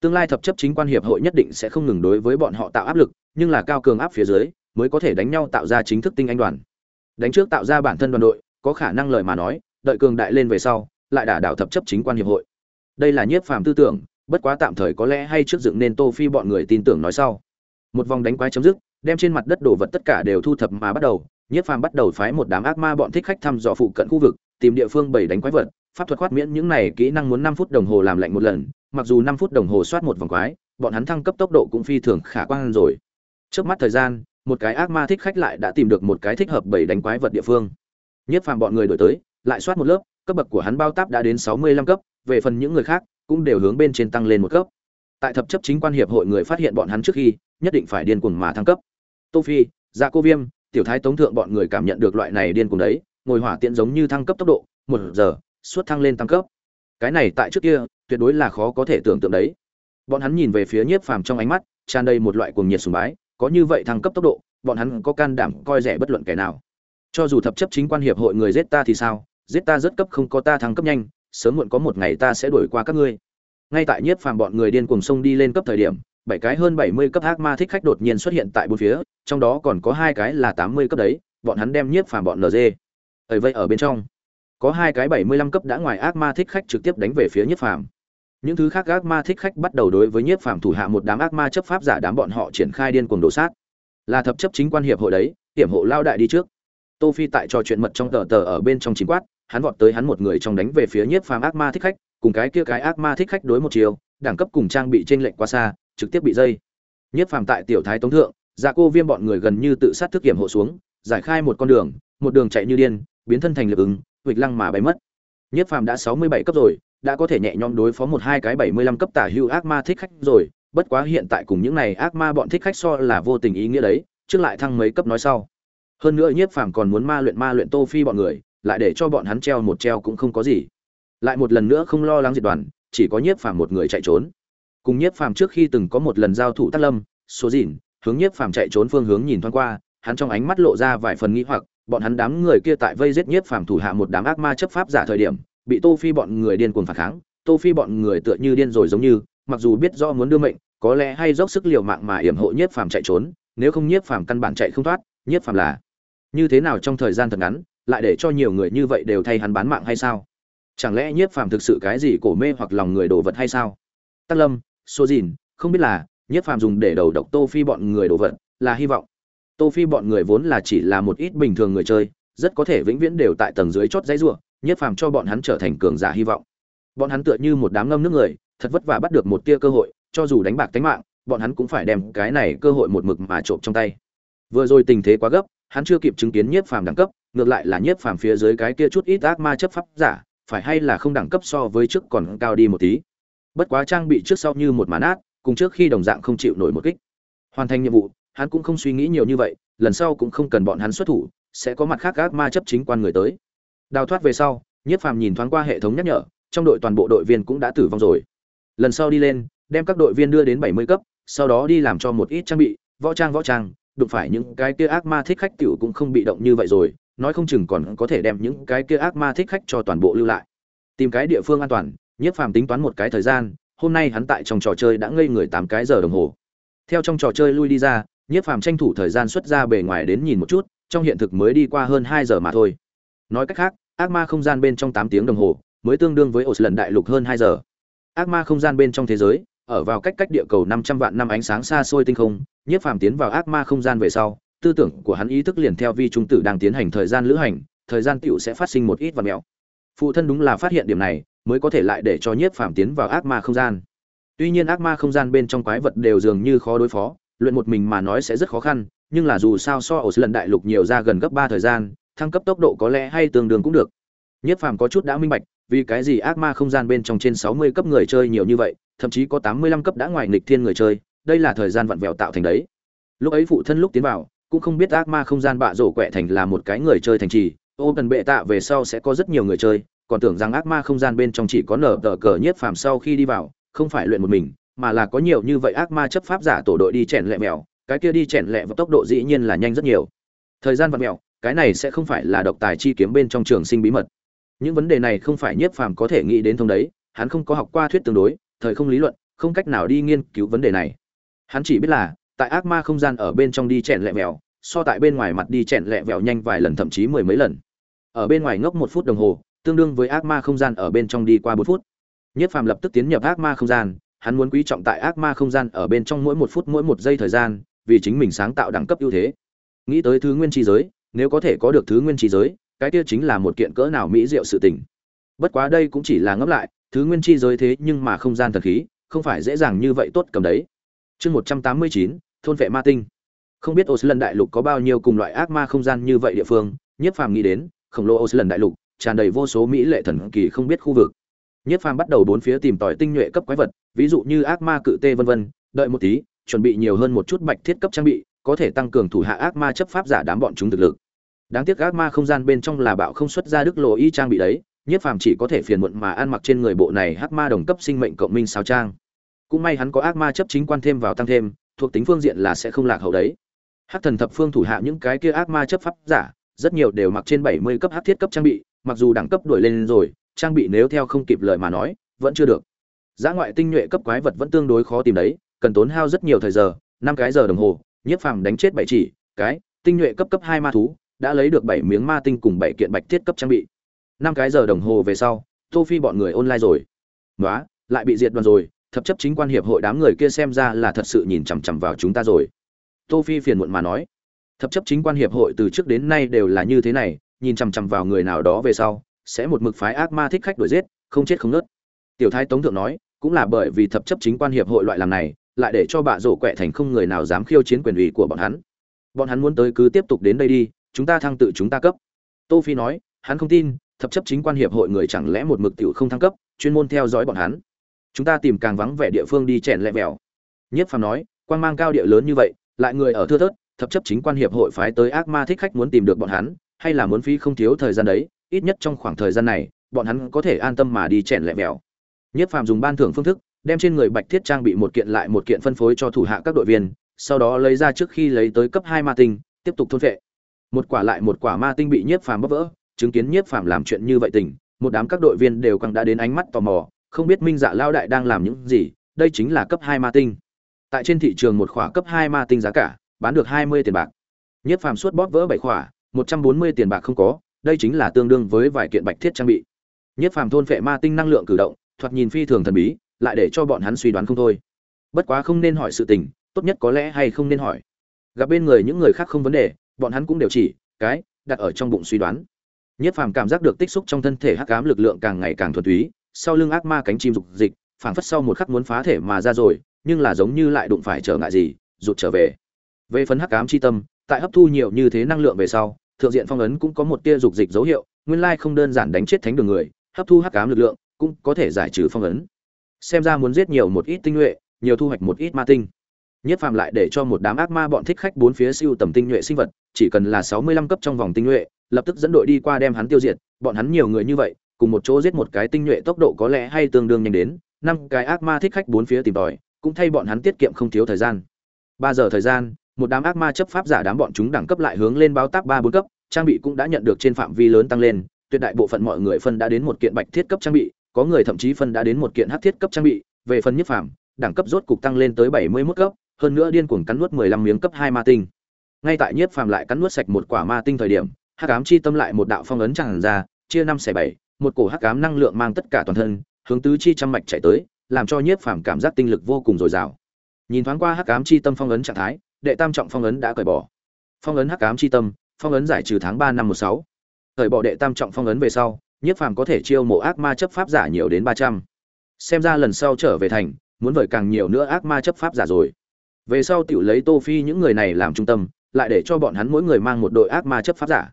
Tương lai thập chấp chính quan hiệp hội nhất định sẽ không ngừng đối với bọn họ tạo áp lực, nhưng là cao cường áp phía dưới, mới có thể đánh nhau tạo ra chính thức tinh anh đoàn. Đánh trước tạo ra bản thân đoàn đội, có khả năng lời mà nói, đợi cường đại lên về sau lại đả đảo thập chấp chính quan hiệp hội. Đây là nhiếp phàm tư tưởng, bất quá tạm thời có lẽ hay trước dựng nên tô phi bọn người tin tưởng nói sau. Một vòng đánh quái chấm dứt, đem trên mặt đất đồ vật tất cả đều thu thập mà bắt đầu, nhiếp phàm bắt đầu phái một đám ác ma bọn thích khách thăm dò phụ cận khu vực, tìm địa phương bảy đánh quái vật, pháp thuật khoát miễn những này kỹ năng muốn năm phút đồng hồ làm lạnh một lần, mặc dù năm phút đồng hồ soát một vòng quái, bọn hắn thăng cấp tốc độ cũng phi thường khả quan rồi. Trước mắt thời gian, một cái ác ma thích khách lại đã tìm được một cái thích hợp bảy đánh quái vật địa phương. Nhất phàm bọn người đổi tới, lại soát một lớp cấp bậc của hắn bao táp đã đến sáu mươi lăm cấp, về phần những người khác, cũng đều hướng bên trên tăng lên một cấp. Tại thập chấp chính quan hiệp hội người phát hiện bọn hắn trước khi, nhất định phải điên cuồng mà thăng cấp. Tô phi dạ cô viêm, tiểu thái tống thượng bọn người cảm nhận được loại này điên cuồng đấy, ngồi hỏa tiện giống như thăng cấp tốc độ, một giờ, suốt thăng lên tăng cấp. Cái này tại trước kia, tuyệt đối là khó có thể tưởng tượng đấy. Bọn hắn nhìn về phía nhiếp phàm trong ánh mắt, tràn đầy một loại cuồng nhiệt sùng bái, có như vậy thăng cấp tốc độ, bọn hắn có can đảm coi rẻ bất luận kẻ nào. Cho dù thập chấp chính quan hiệp hội người giết ta thì sao giết ta rất cấp không có ta thăng cấp nhanh, sớm muộn có một ngày ta sẽ đuổi qua các ngươi. Ngay tại nhiếp phàm bọn người điên cuồng sông đi lên cấp thời điểm, bảy cái hơn bảy mươi cấp ác ma thích khách đột nhiên xuất hiện tại bốn phía, trong đó còn có hai cái là tám mươi cấp đấy, bọn hắn đem nhiếp phàm bọn nd ở vậy ở bên trong. Có hai cái bảy mươi lăm cấp đã ngoài ác ma thích khách trực tiếp đánh về phía nhiếp phàm. Những thứ khác ác ma thích khách bắt đầu đối với nhiếp phàm thủ hạ một đám ác ma chấp pháp giả đám bọn họ triển khai điên cuồng đổ sát. Là thập chấp chính quan hiệp hội đấy, hiểm hộ lao đại đi trước tô phi tại trò chuyện mật trong tờ tờ ở bên trong chính quát, hắn vọt tới hắn một người trong đánh về phía nhiếp phàm ác ma thích khách, cùng cái kia cái ác ma thích khách đối một chiều, đẳng cấp cùng trang bị trên lệnh quá xa, trực tiếp bị dây. Nhiếp phàm tại tiểu thái tống thượng gia cô viêm bọn người gần như tự sát thức kiểm hộ xuống, giải khai một con đường, một đường chạy như điên, biến thân thành lực ứng huỵch lăng mà bay mất. Nhiếp phàm đã sáu mươi bảy cấp rồi, đã có thể nhẹ nhõm đối phó một hai cái bảy mươi lăm cấp tả hưu ác ma thích khách rồi, bất quá hiện tại cùng những này ác ma bọn thích khách so là vô tình ý nghĩa đấy, trước lại thăng mấy cấp nói sau hơn nữa nhiếp phàm còn muốn ma luyện ma luyện tô phi bọn người, lại để cho bọn hắn treo một treo cũng không có gì. Lại một lần nữa không lo lắng diệt đoàn, chỉ có nhiếp phàm một người chạy trốn. Cùng nhiếp phàm trước khi từng có một lần giao thủ tác lâm số dỉn hướng nhiếp phàm chạy trốn phương hướng nhìn thoáng qua, hắn trong ánh mắt lộ ra vài phần nghĩ hoặc, bọn hắn đám người kia tại vây giết nhiếp phàm thủ hạ một đám ác ma chấp pháp giả thời điểm, bị tô phi bọn người điên cuồng phản kháng. Tô phi bọn người tựa như điên rồi giống như, mặc dù biết rõ muốn đưa mệnh, có lẽ hay dốc sức liều mạng mà yểm hộ nhiếp phàm chạy trốn, nếu không nhiếp phàm căn bản chạy không thoát, nhiếp phàm là như thế nào trong thời gian thật ngắn, lại để cho nhiều người như vậy đều thay hắn bán mạng hay sao? Chẳng lẽ nhiếp phàm thực sự cái gì cổ mê hoặc lòng người đồ vật hay sao? Tắc lâm số dìn, không biết là nhiếp phàm dùng để đầu độc tô phi bọn người đồ vật là hy vọng. Tô phi bọn người vốn là chỉ là một ít bình thường người chơi, rất có thể vĩnh viễn đều tại tầng dưới chót dãy rủa, nhiếp phàm cho bọn hắn trở thành cường giả hy vọng. Bọn hắn tựa như một đám ngâm nước người, thật vất vả bắt được một tia cơ hội, cho dù đánh bạc tính mạng, bọn hắn cũng phải đem cái này cơ hội một mực mà trộm trong tay vừa rồi tình thế quá gấp hắn chưa kịp chứng kiến nhiếp phàm đẳng cấp ngược lại là nhiếp phàm phía dưới cái kia chút ít ác ma chấp pháp giả phải hay là không đẳng cấp so với trước còn cao đi một tí. Bất quá trang bị trước sau như một màn ác, cùng trước khi đồng dạng không chịu nổi một kích. Hoàn thành nhiệm vụ hắn cũng không suy nghĩ nhiều như vậy lần sau cũng không cần bọn hắn xuất thủ sẽ có mặt khác ác ma chấp chính quan người tới. Đào thoát về sau nhiếp phàm nhìn thoáng qua hệ thống nhắc nhở trong đội toàn bộ đội viên cũng đã tử vong rồi. Lần sau đi lên đem các đội viên đưa đến bảy mươi cấp sau đó đi làm cho một ít trang bị võ trang võ trang đụng phải những cái kia ác ma thích khách tiểu cũng không bị động như vậy rồi, nói không chừng còn có thể đem những cái kia ác ma thích khách cho toàn bộ lưu lại. Tìm cái địa phương an toàn, nhiếp phàm tính toán một cái thời gian, hôm nay hắn tại trong trò chơi đã ngây người tám cái giờ đồng hồ. Theo trong trò chơi lui đi ra, nhiếp phàm tranh thủ thời gian xuất ra bề ngoài đến nhìn một chút, trong hiện thực mới đi qua hơn hai giờ mà thôi. Nói cách khác, ác ma không gian bên trong tám tiếng đồng hồ, mới tương đương với ổ lần đại lục hơn hai giờ. Ác ma không gian bên trong thế giới ở vào cách cách địa cầu năm trăm vạn năm ánh sáng xa xôi tinh không, nhiếp phàm tiến vào ác ma không gian về sau, tư tưởng của hắn ý thức liền theo vi trung tử đang tiến hành thời gian lữ hành, thời gian tiểu sẽ phát sinh một ít vật mèo phụ thân đúng là phát hiện điểm này, mới có thể lại để cho nhiếp phàm tiến vào ác ma không gian. Tuy nhiên ác ma không gian bên trong quái vật đều dường như khó đối phó, luyện một mình mà nói sẽ rất khó khăn, nhưng là dù sao so ở lần đại lục nhiều ra gần gấp ba thời gian, thăng cấp tốc độ có lẽ hay tương đương cũng được. Nhiếp phàm có chút đã minh bạch vì cái gì ác ma không gian bên trong trên sáu mươi cấp người chơi nhiều như vậy, thậm chí có tám mươi lăm cấp đã ngoài nghịch thiên người chơi, đây là thời gian vặn vẹo tạo thành đấy. Lúc ấy phụ thân lúc tiến vào, cũng không biết ác ma không gian bạ rổ quẹ thành là một cái người chơi thành trì ô cần bệ tạ về sau sẽ có rất nhiều người chơi, còn tưởng rằng ác ma không gian bên trong chỉ có nở tờ cờ nhiếp phàm sau khi đi vào, không phải luyện một mình, mà là có nhiều như vậy ác ma chấp pháp giả tổ đội đi chèn lẹ mèo, cái kia đi chèn lẹ và tốc độ dĩ nhiên là nhanh rất nhiều. Thời gian vặn mèo cái này sẽ không phải là độc tài chi kiếm bên trong trường sinh bí mật những vấn đề này không phải nhiếp phàm có thể nghĩ đến thông đấy, hắn không có học qua thuyết tương đối, thời không lý luận, không cách nào đi nghiên cứu vấn đề này. Hắn chỉ biết là, tại ác ma không gian ở bên trong đi chèn lẹ vẹo, so tại bên ngoài mặt đi chèn lẹ vẹo nhanh vài lần thậm chí mười mấy lần. Ở bên ngoài ngốc một phút đồng hồ, tương đương với ác ma không gian ở bên trong đi qua bốn phút. Nhất phàm lập tức tiến nhập ác ma không gian, hắn muốn quý trọng tại ác ma không gian ở bên trong mỗi một phút mỗi một giây thời gian, vì chính mình sáng tạo đẳng cấp ưu thế. Nghĩ tới thứ nguyên chi giới, nếu có thể có được thứ nguyên chi giới cái kia chính là một kiện cỡ nào mỹ diệu sự tình. Bất quá đây cũng chỉ là ngẫm lại, thứ nguyên chi giới thế nhưng mà không gian thần khí, không phải dễ dàng như vậy tốt cầm đấy. Chương một trăm tám mươi chín, thôn vệ ma tinh. Không biết ô lần đại lục có bao nhiêu cùng loại ác ma không gian như vậy địa phương nhiếp phàm nghĩ đến, khổng lồ ô lần đại lục, tràn đầy vô số mỹ lệ thần kỳ không biết khu vực. Nhiếp phàm bắt đầu bốn phía tìm tòi tinh nhuệ cấp quái vật, ví dụ như ác ma cự tê vân vân, đợi một tí, chuẩn bị nhiều hơn một chút bạch thiết cấp trang bị, có thể tăng cường thủ hạ ác ma chấp pháp giả đám bọn chúng thực lực đáng tiếc ác ma không gian bên trong là bạo không xuất ra đức lộ y trang bị đấy nhiếp phàm chỉ có thể phiền muộn mà ăn mặc trên người bộ này hắc ma đồng cấp sinh mệnh cộng minh sao trang. Cũng may hắn có ác ma chấp chính quan thêm vào tăng thêm, thuộc tính phương diện là sẽ không lạc hậu đấy. Hắc thần thập phương thủ hạ những cái kia ác ma chấp pháp giả, rất nhiều đều mặc trên bảy mươi cấp hắc thiết cấp trang bị, mặc dù đẳng cấp đuổi lên rồi, trang bị nếu theo không kịp lời mà nói, vẫn chưa được. Giá ngoại tinh nhuệ cấp quái vật vẫn tương đối khó tìm đấy, cần tốn hao rất nhiều thời giờ, năm cái giờ đồng hồ nhiếp phàm đánh chết bảy chỉ, cái, tinh nhuệ cấp cấp hai ma thú đã lấy được bảy miếng ma tinh cùng bảy kiện bạch thiết cấp trang bị. Năm cái giờ đồng hồ về sau, tô phi bọn người online rồi. Nói lại bị diệt đoàn rồi, thập chấp chính quan hiệp hội đám người kia xem ra là thật sự nhìn chằm chằm vào chúng ta rồi. Tô phi phiền muộn mà nói. Thập chấp chính quan hiệp hội từ trước đến nay đều là như thế này, nhìn chằm chằm vào người nào đó về sau, sẽ một mực phái ác ma thích khách đuổi giết, không chết không nứt tiểu thái tống thượng nói, cũng là bởi vì thập chấp chính quan hiệp hội loại làm này, lại để cho bạ rổ quẹ thành không người nào dám khiêu chiến quyền ủy của bọn hắn. Bọn hắn muốn tới cứ tiếp tục đến đây đi chúng ta thăng tự chúng ta cấp. Tô phi nói, hắn không tin, thập chấp chính quan hiệp hội người chẳng lẽ một mực tiểu không thăng cấp, chuyên môn theo dõi bọn hắn. Chúng ta tìm càng vắng vẻ địa phương đi chèn lẹ vẹo. Nhất phàm nói, quan mang cao địa lớn như vậy, lại người ở thưa thớt, thập chấp chính quan hiệp hội phái tới ác ma thích khách muốn tìm được bọn hắn, hay là muốn phí không thiếu thời gian đấy, ít nhất trong khoảng thời gian này, bọn hắn có thể an tâm mà đi chèn lẹ vẹo. Nhất phàm dùng ban thưởng phương thức, đem trên người bạch thiết trang bị một kiện lại một kiện phân phối cho thủ hạ các đội viên, sau đó lấy ra trước khi lấy tới cấp hai ma tinh, tiếp tục thôn vệ một quả lại một quả ma tinh bị nhiếp phàm bóp vỡ, chứng kiến nhiếp phàm làm chuyện như vậy tình, một đám các đội viên đều càng đã đến ánh mắt tò mò, không biết minh dạ lao đại đang làm những gì, đây chính là cấp hai ma tinh. Tại trên thị trường một khỏa cấp hai ma tinh giá cả, bán được hai mươi tiền bạc. Nhiếp phàm suốt bóp vỡ bảy khỏa, một trăm bốn mươi tiền bạc không có, đây chính là tương đương với vài kiện bạch thiết trang bị. Nhiếp phàm thôn phệ ma tinh năng lượng cử động, thoạt nhìn phi thường thần bí, lại để cho bọn hắn suy đoán không thôi. Bất quá không nên hỏi sự tình, tốt nhất có lẽ hay không nên hỏi. Gặp bên người những người khác không vấn đề bọn hắn cũng đều chỉ, cái, đặt ở trong bụng suy đoán. Nhất phàm cảm giác được tích xúc trong thân thể hắc ám lực lượng càng ngày càng thuần túy, sau lưng ác ma cánh chim dục dịch, phảng phất sau một khắc muốn phá thể mà ra rồi, nhưng là giống như lại đụng phải trở ngại gì, rụt trở về. Về phần hắc ám chi tâm, tại hấp thu nhiều như thế năng lượng về sau, thượng diện phong ấn cũng có một tia dục dịch dấu hiệu, nguyên lai không đơn giản đánh chết thánh đường người, hấp thu hắc ám lực lượng cũng có thể giải trừ phong ấn. Xem ra muốn giết nhiều một ít tinh nhuệ, nhiều thu hoạch một ít ma tinh nhất phàm lại để cho một đám ác ma bọn thích khách bốn phía siêu tầm tinh nhuệ sinh vật, chỉ cần là sáu mươi lăm cấp trong vòng tinh nhuệ, lập tức dẫn đội đi qua đem hắn tiêu diệt. Bọn hắn nhiều người như vậy, cùng một chỗ giết một cái tinh nhuệ tốc độ có lẽ hay tương đương nhanh đến, năm cái ác ma thích khách bốn phía tìm tòi, cũng thay bọn hắn tiết kiệm không thiếu thời gian. Ba giờ thời gian, một đám ác ma chấp pháp giả đám bọn chúng đẳng cấp lại hướng lên báo tác ba bốn cấp, trang bị cũng đã nhận được trên phạm vi lớn tăng lên, tuyệt đại bộ phận mọi người phân đã đến một kiện bạch thiết cấp trang bị, có người thậm chí phân đã đến một kiện hắc thiết cấp trang bị. Về phần nhất phạm đẳng cấp rốt cục tăng lên tới bảy mươi 71 cấp hơn nữa điên cuồng cắn nuốt mười lăm miếng cấp hai ma tinh. Ngay tại nhiếp phàm lại cắn nuốt sạch một quả ma tinh thời điểm, hắc ám chi tâm lại một đạo phong ấn tràn ra, chia năm xẻ bảy, một cổ hắc ám năng lượng mang tất cả toàn thân, hướng tứ chi trăm mạch chạy tới, làm cho nhiếp phàm cảm giác tinh lực vô cùng dồi dào. Nhìn thoáng qua hắc ám chi tâm phong ấn trạng thái, đệ tam trọng phong ấn đã cởi bỏ. Phong ấn hắc ám chi tâm, phong ấn giải trừ tháng ba năm một sáu. Cởi bỏ đệ tam trọng phong ấn về sau, nhiếp phàm có thể chiêu mộ ác ma chấp pháp giả nhiều đến ba trăm. Xem ra lần sau trở về thành, muốn vời càng nhiều nữa ác ma chấp pháp giả rồi về sau tiểu lấy tô phi những người này làm trung tâm, lại để cho bọn hắn mỗi người mang một đội ác ma chấp pháp giả.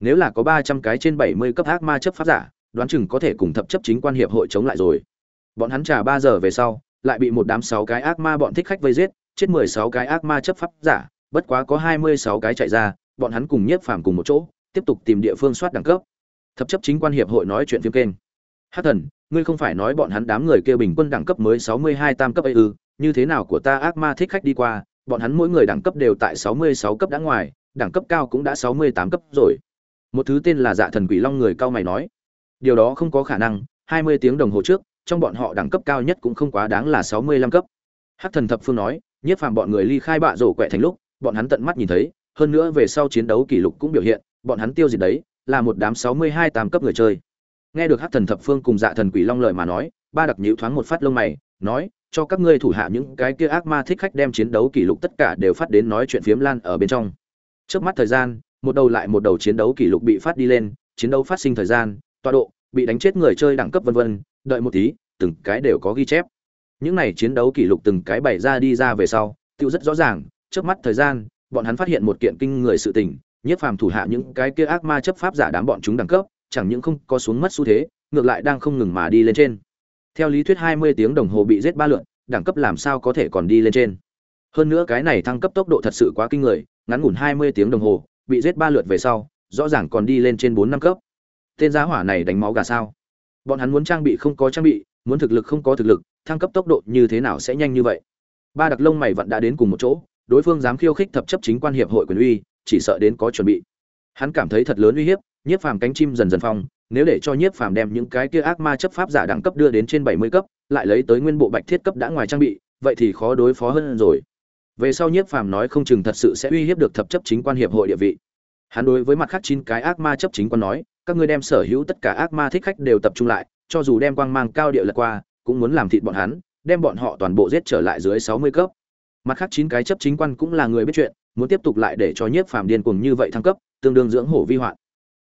Nếu là có ba trăm cái trên bảy mươi cấp ác ma chấp pháp giả, đoán chừng có thể cùng thập chấp chính quan hiệp hội chống lại rồi. Bọn hắn trả ba giờ về sau, lại bị một đám sáu cái ác ma bọn thích khách vây giết, chết mười sáu cái ác ma chấp pháp giả, bất quá có hai mươi sáu cái chạy ra, bọn hắn cùng nhiếp phàm cùng một chỗ, tiếp tục tìm địa phương soát đẳng cấp. Thập chấp chính quan hiệp hội nói chuyện phim kênh. Hát thần, ngươi không phải nói bọn hắn đám người kia bình quân đẳng cấp mới sáu mươi hai tam cấp ấy ư? Như thế nào của ta ác ma thích khách đi qua, bọn hắn mỗi người đẳng cấp đều tại sáu mươi sáu cấp đã ngoài, đẳng cấp cao cũng đã sáu mươi tám cấp rồi. Một thứ tên là dạ thần quỷ long người cao mày nói, điều đó không có khả năng, hai mươi tiếng đồng hồ trước, trong bọn họ đẳng cấp cao nhất cũng không quá đáng là sáu mươi lăm cấp. Hắc thần thập phương nói, nhiếp phàm bọn người ly khai bạ rổ quẹ thành lúc, bọn hắn tận mắt nhìn thấy, hơn nữa về sau chiến đấu kỷ lục cũng biểu hiện, bọn hắn tiêu diệt đấy, là một đám sáu mươi hai tam cấp người chơi. Nghe được hắc thần thập phương cùng dạ thần quỷ long lời mà nói, ba đặc nhíu thoáng một phát lông mày, nói cho các ngươi thủ hạ những cái kia ác ma thích khách đem chiến đấu kỷ lục tất cả đều phát đến nói chuyện phiếm lan ở bên trong trước mắt thời gian một đầu lại một đầu chiến đấu kỷ lục bị phát đi lên chiến đấu phát sinh thời gian tọa độ bị đánh chết người chơi đẳng cấp vân vân, đợi một tí, từng cái đều có ghi chép. Những này chiến đấu kỷ lục từng cái bày ra đi ra về sau, tiêu rất rõ ràng, trước mắt thời gian, bọn hắn phát hiện một kiện kinh người sự tình, Nhiếp Phàm thủ hạ những cái kia ác ma chấp pháp giả đám bọn chúng đẳng cấp, chẳng những không có xuống mất xu thế, ngược lại đang không ngừng mà đi lên trên. Theo lý thuyết 20 tiếng đồng hồ bị giết ba lượt, đẳng cấp làm sao có thể còn đi lên trên. Hơn nữa cái này thăng cấp tốc độ thật sự quá kinh người, ngắn ngủn 20 tiếng đồng hồ, bị giết ba lượt về sau, rõ ràng còn đi lên trên 4 năm cấp. Tên giá hỏa này đánh máu gà sao? Bọn hắn muốn trang bị không có trang bị, muốn thực lực không có thực lực, thăng cấp tốc độ như thế nào sẽ nhanh như vậy? Ba đặc lông mày vẫn đã đến cùng một chỗ, đối phương dám khiêu khích thập chấp chính quan hiệp hội quyền uy, chỉ sợ đến có chuẩn bị. Hắn cảm thấy thật lớn uy hiếp, nhiếp phàm cánh chim dần dần phong, nếu để cho nhiếp phàm đem những cái kia ác ma chấp pháp giả đẳng cấp đưa đến trên 70 cấp, lại lấy tới nguyên bộ bạch thiết cấp đã ngoài trang bị, vậy thì khó đối phó hơn rồi. Về sau nhiếp phàm nói không chừng thật sự sẽ uy hiếp được thập chấp chính quan hiệp hội địa vị. Hắn đối với mặt khác chín cái ác ma chấp chính quan nói, các ngươi đem sở hữu tất cả ác ma thích khách đều tập trung lại, cho dù đem quang mang cao địa lật qua, cũng muốn làm thịt bọn hắn, đem bọn họ toàn bộ giết trở lại dưới 60 cấp. Mặt khác chín cái chấp chính quan cũng là người biết chuyện, muốn tiếp tục lại để cho nhiếp phàm điên cuồng như vậy thăng cấp, tương đương dưỡng hổ vi hoạn.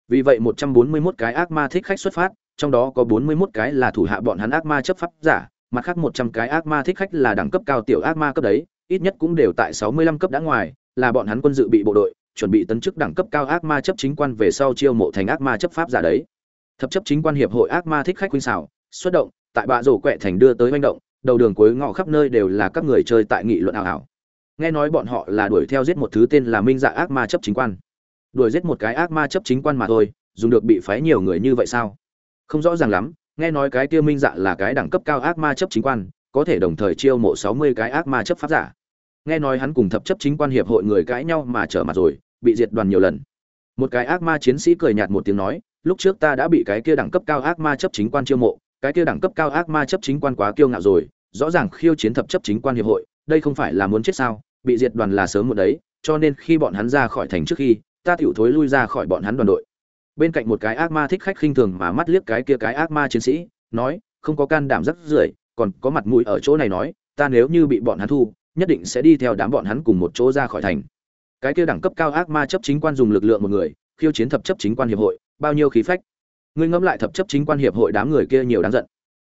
Vì vậy 141 cái ác ma thích khách xuất phát, trong đó có 41 cái là thủ hạ bọn hắn ác ma chấp pháp giả, mặt khác 100 cái ác ma thích khách là đẳng cấp cao tiểu ác ma cấp đấy, ít nhất cũng đều tại 65 cấp đã ngoài, là bọn hắn quân dự bị bộ đội, chuẩn bị tấn chức đẳng cấp cao ác ma chấp chính quan về sau chiêu mộ thành ác ma chấp pháp giả đấy. Thập chấp chính quan hiệp hội ác ma thích khách huynh xảo, xuất động, tại bạ rổ quẹ thành đưa tới manh động, đầu đường cuối ngõ khắp nơi đều là các người chơi tại nghị luận ảo ảo. Nghe nói bọn họ là đuổi theo giết một thứ tên là Minh Dạ ác ma chấp chính quan. Đuổi giết một cái ác ma chấp chính quan mà thôi, dùng được bị phái nhiều người như vậy sao? Không rõ ràng lắm, nghe nói cái kia Minh Dạ là cái đẳng cấp cao ác ma chấp chính quan, có thể đồng thời chiêu mộ 60 cái ác ma chấp pháp giả. Nghe nói hắn cùng thập chấp chính quan hiệp hội người cãi nhau mà trở mặt rồi, bị diệt đoàn nhiều lần. Một cái ác ma chiến sĩ cười nhạt một tiếng nói, lúc trước ta đã bị cái kia đẳng cấp cao ác ma chấp chính quan chiêu mộ, cái kia đẳng cấp cao ác ma chấp chính quan quá kiêu ngạo rồi, rõ ràng khiêu chiến thập chấp chính quan hiệp hội, đây không phải là muốn chết sao? Bị diệt đoàn là sớm một đấy, cho nên khi bọn hắn ra khỏi thành trước khi, ta tiểu thối lui ra khỏi bọn hắn đoàn đội. Bên cạnh một cái ác ma thích khách khinh thường mà mắt liếc cái kia cái ác ma chiến sĩ, nói, không có can đảm rất rưởi, còn có mặt mũi ở chỗ này nói, ta nếu như bị bọn hắn thu, nhất định sẽ đi theo đám bọn hắn cùng một chỗ ra khỏi thành. Cái kia đẳng cấp cao ác ma chấp chính quan dùng lực lượng một người, khiêu chiến thập chấp chính quan hiệp hội, bao nhiêu khí phách. Ngươi ngẫm lại thập chấp chính quan hiệp hội đám người kia nhiều đáng giận.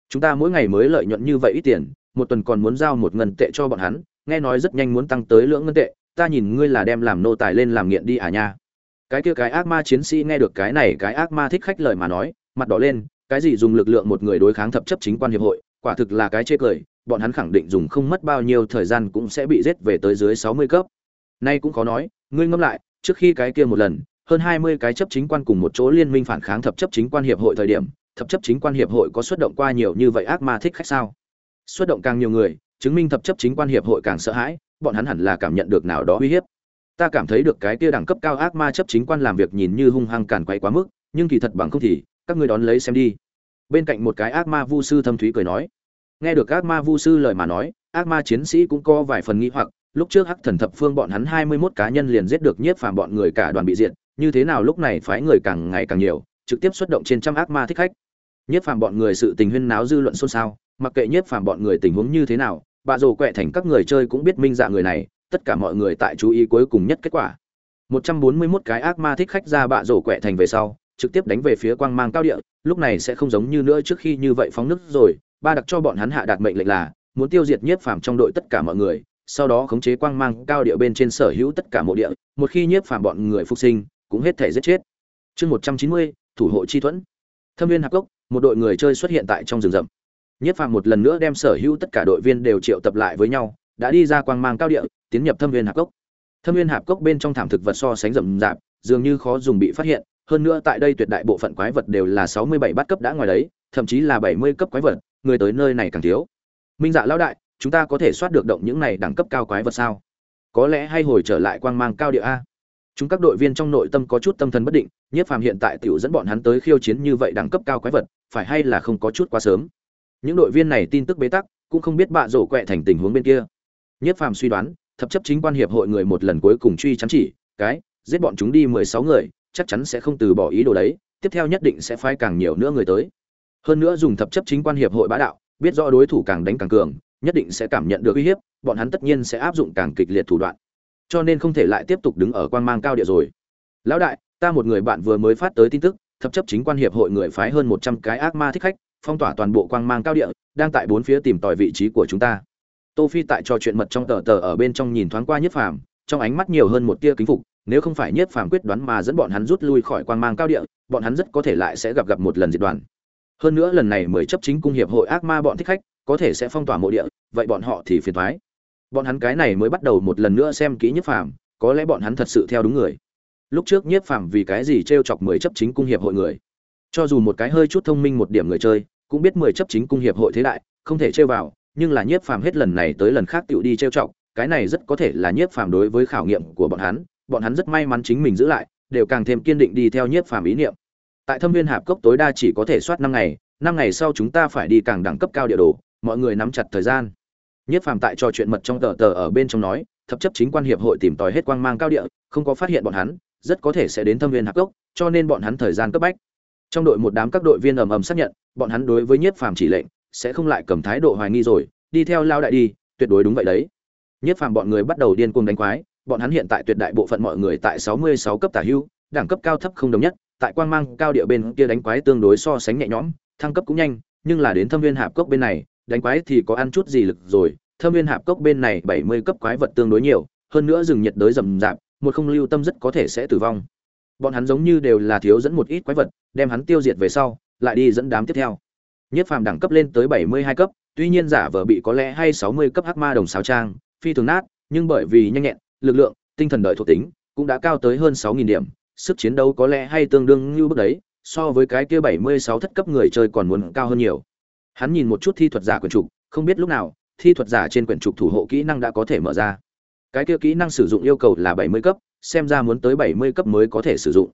Chúng ta mỗi ngày mới lợi nhuận như vậy ít tiền, một tuần còn muốn giao một ngân tệ cho bọn hắn, nghe nói rất nhanh muốn tăng tới lượng ngân tệ, ta nhìn ngươi là đem làm nô tài lên làm nghiện đi à nha. Cái kia cái ác ma chiến sĩ nghe được cái này, cái ác ma thích khách lời mà nói, mặt đỏ lên, cái gì dùng lực lượng một người đối kháng thập chấp chính quan hiệp hội, quả thực là cái chê cười, bọn hắn khẳng định dùng không mất bao nhiêu thời gian cũng sẽ bị giết về tới dưới 60 cấp. Nay cũng khó nói, ngươi ngẫm lại, trước khi cái kia một lần, hơn 20 cái chấp chính quan cùng một chỗ liên minh phản kháng thập chấp chính quan hiệp hội thời điểm, thập chấp chính quan hiệp hội có xuất động qua nhiều như vậy ác ma thích khách sao? Xuất động càng nhiều người, chứng minh thập chấp chính quan hiệp hội càng sợ hãi, bọn hắn hẳn là cảm nhận được nào đó uy hiếp. Ta cảm thấy được cái kia đẳng cấp cao ác ma chấp chính quan làm việc nhìn như hung hăng càn quay quá mức, nhưng kỳ thật bằng không thì, các ngươi đón lấy xem đi. Bên cạnh một cái ác ma vu sư thâm thúy cười nói. Nghe được ác ma vu sư lời mà nói, ác ma chiến sĩ cũng có vài phần nghi hoặc, lúc trước hắc thần thập phương bọn hắn 21 cá nhân liền giết được nhiếp phàm bọn người cả đoàn bị diệt, như thế nào lúc này phái người càng ngày càng nhiều, trực tiếp xuất động trên trăm ác ma thích khách. Nhiếp phàm bọn người sự tình huyên náo dư luận xôn xao, mặc kệ nhiếp phàm bọn người tình huống như thế nào, bà rồ quẹ thành các người chơi cũng biết minh dạ người này, tất cả mọi người tại chú ý cuối cùng nhất kết quả. 141 cái ác ma thích khách ra bạ rổ quẹ thành về sau, trực tiếp đánh về phía quang mang cao địa, lúc này sẽ không giống như nữa trước khi như vậy phóng nước rồi, ba đặc cho bọn hắn hạ đạt mệnh lệnh là muốn tiêu diệt nhiếp phàm trong đội tất cả mọi người, sau đó khống chế quang mang cao địa bên trên sở hữu tất cả mộ địa, một khi nhiếp phàm bọn người phục sinh, cũng hết thể giết chết. Chương 190, thủ hộ chi thuẫn. Thâm viên hạp cốc, một đội người chơi xuất hiện tại trong rừng rậm. Nhiếp phàm một lần nữa đem sở hữu tất cả đội viên đều triệu tập lại với nhau, đã đi ra quang mang cao địa, tiến nhập thâm viên hạp cốc. Thâm viên hạp cốc bên trong thảm thực vật so sánh rậm rạp, dường như khó dùng bị phát hiện, hơn nữa tại đây tuyệt đại bộ phận quái vật đều là 67 bát cấp đã ngoài đấy, thậm chí là 70 cấp quái vật, người tới nơi này càng thiếu. Minh Dạ lão đại, chúng ta có thể soát được động những này đẳng cấp cao quái vật sao? Có lẽ hay hồi trở lại quang mang cao địa a. Chúng các đội viên trong nội tâm có chút tâm thần bất định, Nhiếp Phàm hiện tại tiểu dẫn bọn hắn tới khiêu chiến như vậy đẳng cấp cao quái vật, phải hay là không có chút quá sớm. Những đội viên này tin tức bế tắc, cũng không biết bạ rổ quẹ thành tình huống bên kia. Nhiếp Phàm suy đoán, thập chấp chính quan hiệp hội người một lần cuối cùng truy chắn chỉ, cái, giết bọn chúng đi 16 người, chắc chắn sẽ không từ bỏ ý đồ đấy, tiếp theo nhất định sẽ phái càng nhiều nữa người tới. Hơn nữa dùng thập chấp chính quan hiệp hội bá đạo, biết rõ đối thủ càng đánh càng cường, nhất định sẽ cảm nhận được uy hiếp, bọn hắn tất nhiên sẽ áp dụng càng kịch liệt thủ đoạn. Cho nên không thể lại tiếp tục đứng ở quang mang cao địa rồi. Lão đại, ta một người bạn vừa mới phát tới tin tức, thập chấp chính quan hiệp hội người phái hơn một trăm cái ác ma thích khách phong tỏa toàn bộ quang mang cao địa đang tại bốn phía tìm tòi vị trí của chúng ta tô phi tại trò chuyện mật trong tờ tờ ở bên trong nhìn thoáng qua nhất phàm, trong ánh mắt nhiều hơn một tia kính phục, nếu không phải nhất phàm quyết đoán mà dẫn bọn hắn rút lui khỏi quang mang cao địa, bọn hắn rất có thể lại sẽ gặp gặp một lần diệt đoàn. Hơn nữa lần này mới chấp chính cung hiệp hội ác ma bọn thích khách, có thể sẽ phong tỏa mộ địa, vậy bọn họ thì phiền thoái bọn hắn cái này mới bắt đầu một lần nữa xem kỹ nhất phàm, có lẽ bọn hắn thật sự theo đúng người. Lúc trước nhiếp phàm vì cái gì t r e o chọc mười chấp chính cung hiệp hội người? Cho dù một cái hơi chút thông minh một điểm người chơi, cũng biết mười chấp chính cung hiệp hội thế đại, không thể chơi vào nhưng là nhiếp phàm hết lần này tới lần khác tựu đi trêu chọc, cái này rất có thể là nhiếp phàm đối với khảo nghiệm của bọn hắn bọn hắn rất may mắn chính mình giữ lại, đều càng thêm kiên định đi theo nhiếp phàm ý niệm. Tại thâm viên hạp cốc tối đa chỉ có thể soát năm ngày năm ngày sau chúng ta phải đi càng đẳng cấp cao địa đồ, mọi người nắm chặt thời gian. Nhiếp phàm tại trò chuyện mật trong tờ tờ ở bên trong nói, thập chấp chính quan hiệp hội tìm tòi hết quang mang cao địa, không có phát hiện bọn hắn, rất có thể sẽ đến thâm viên hạp cốc, cho nên bọn hắn thời gian cấp bách. Trong đội một đám các đội viên ầm ầm xác nhận, bọn hắn đối với nhiếp phàm chỉ lệnh sẽ không lại cầm thái độ hoài nghi rồi, đi theo lao đại đi, tuyệt đối đúng vậy đấy. Nhất phàm bọn người bắt đầu điên cuồng đánh quái, bọn hắn hiện tại tuyệt đại bộ phận mọi người tại 66 cấp tả hưu, đẳng cấp cao thấp không đồng nhất, tại quang mang cao địa bên kia đánh quái tương đối so sánh nhẹ nhõm, thăng cấp cũng nhanh, nhưng là đến thâm viên hạp cốc bên này, đánh quái thì có ăn chút gì lực rồi, thâm viên hạp cốc bên này 70 cấp quái vật tương đối nhiều, hơn nữa rừng nhiệt đới rầm rạp, một không lưu tâm rất có thể sẽ tử vong. Bọn hắn giống như đều là thiếu dẫn một ít quái vật, đem hắn tiêu diệt về sau, lại đi dẫn đám tiếp theo nhất phàm đẳng cấp lên tới 72 cấp, tuy nhiên giả vờ bị có lẽ hay 60 cấp hắc ma đồng sáo trang, phi thường nát, nhưng bởi vì nhanh nhẹn, lực lượng, tinh thần đợi thuộc tính, cũng đã cao tới hơn 6.000 điểm, sức chiến đấu có lẽ hay tương đương như bước đấy, so với cái kia 76 thất cấp người chơi còn muốn cao hơn nhiều. Hắn nhìn một chút thi thuật giả quyển trục, không biết lúc nào, thi thuật giả trên quyển trục thủ hộ kỹ năng đã có thể mở ra. Cái kia kỹ năng sử dụng yêu cầu là 70 cấp, xem ra muốn tới 70 cấp mới có thể sử dụng.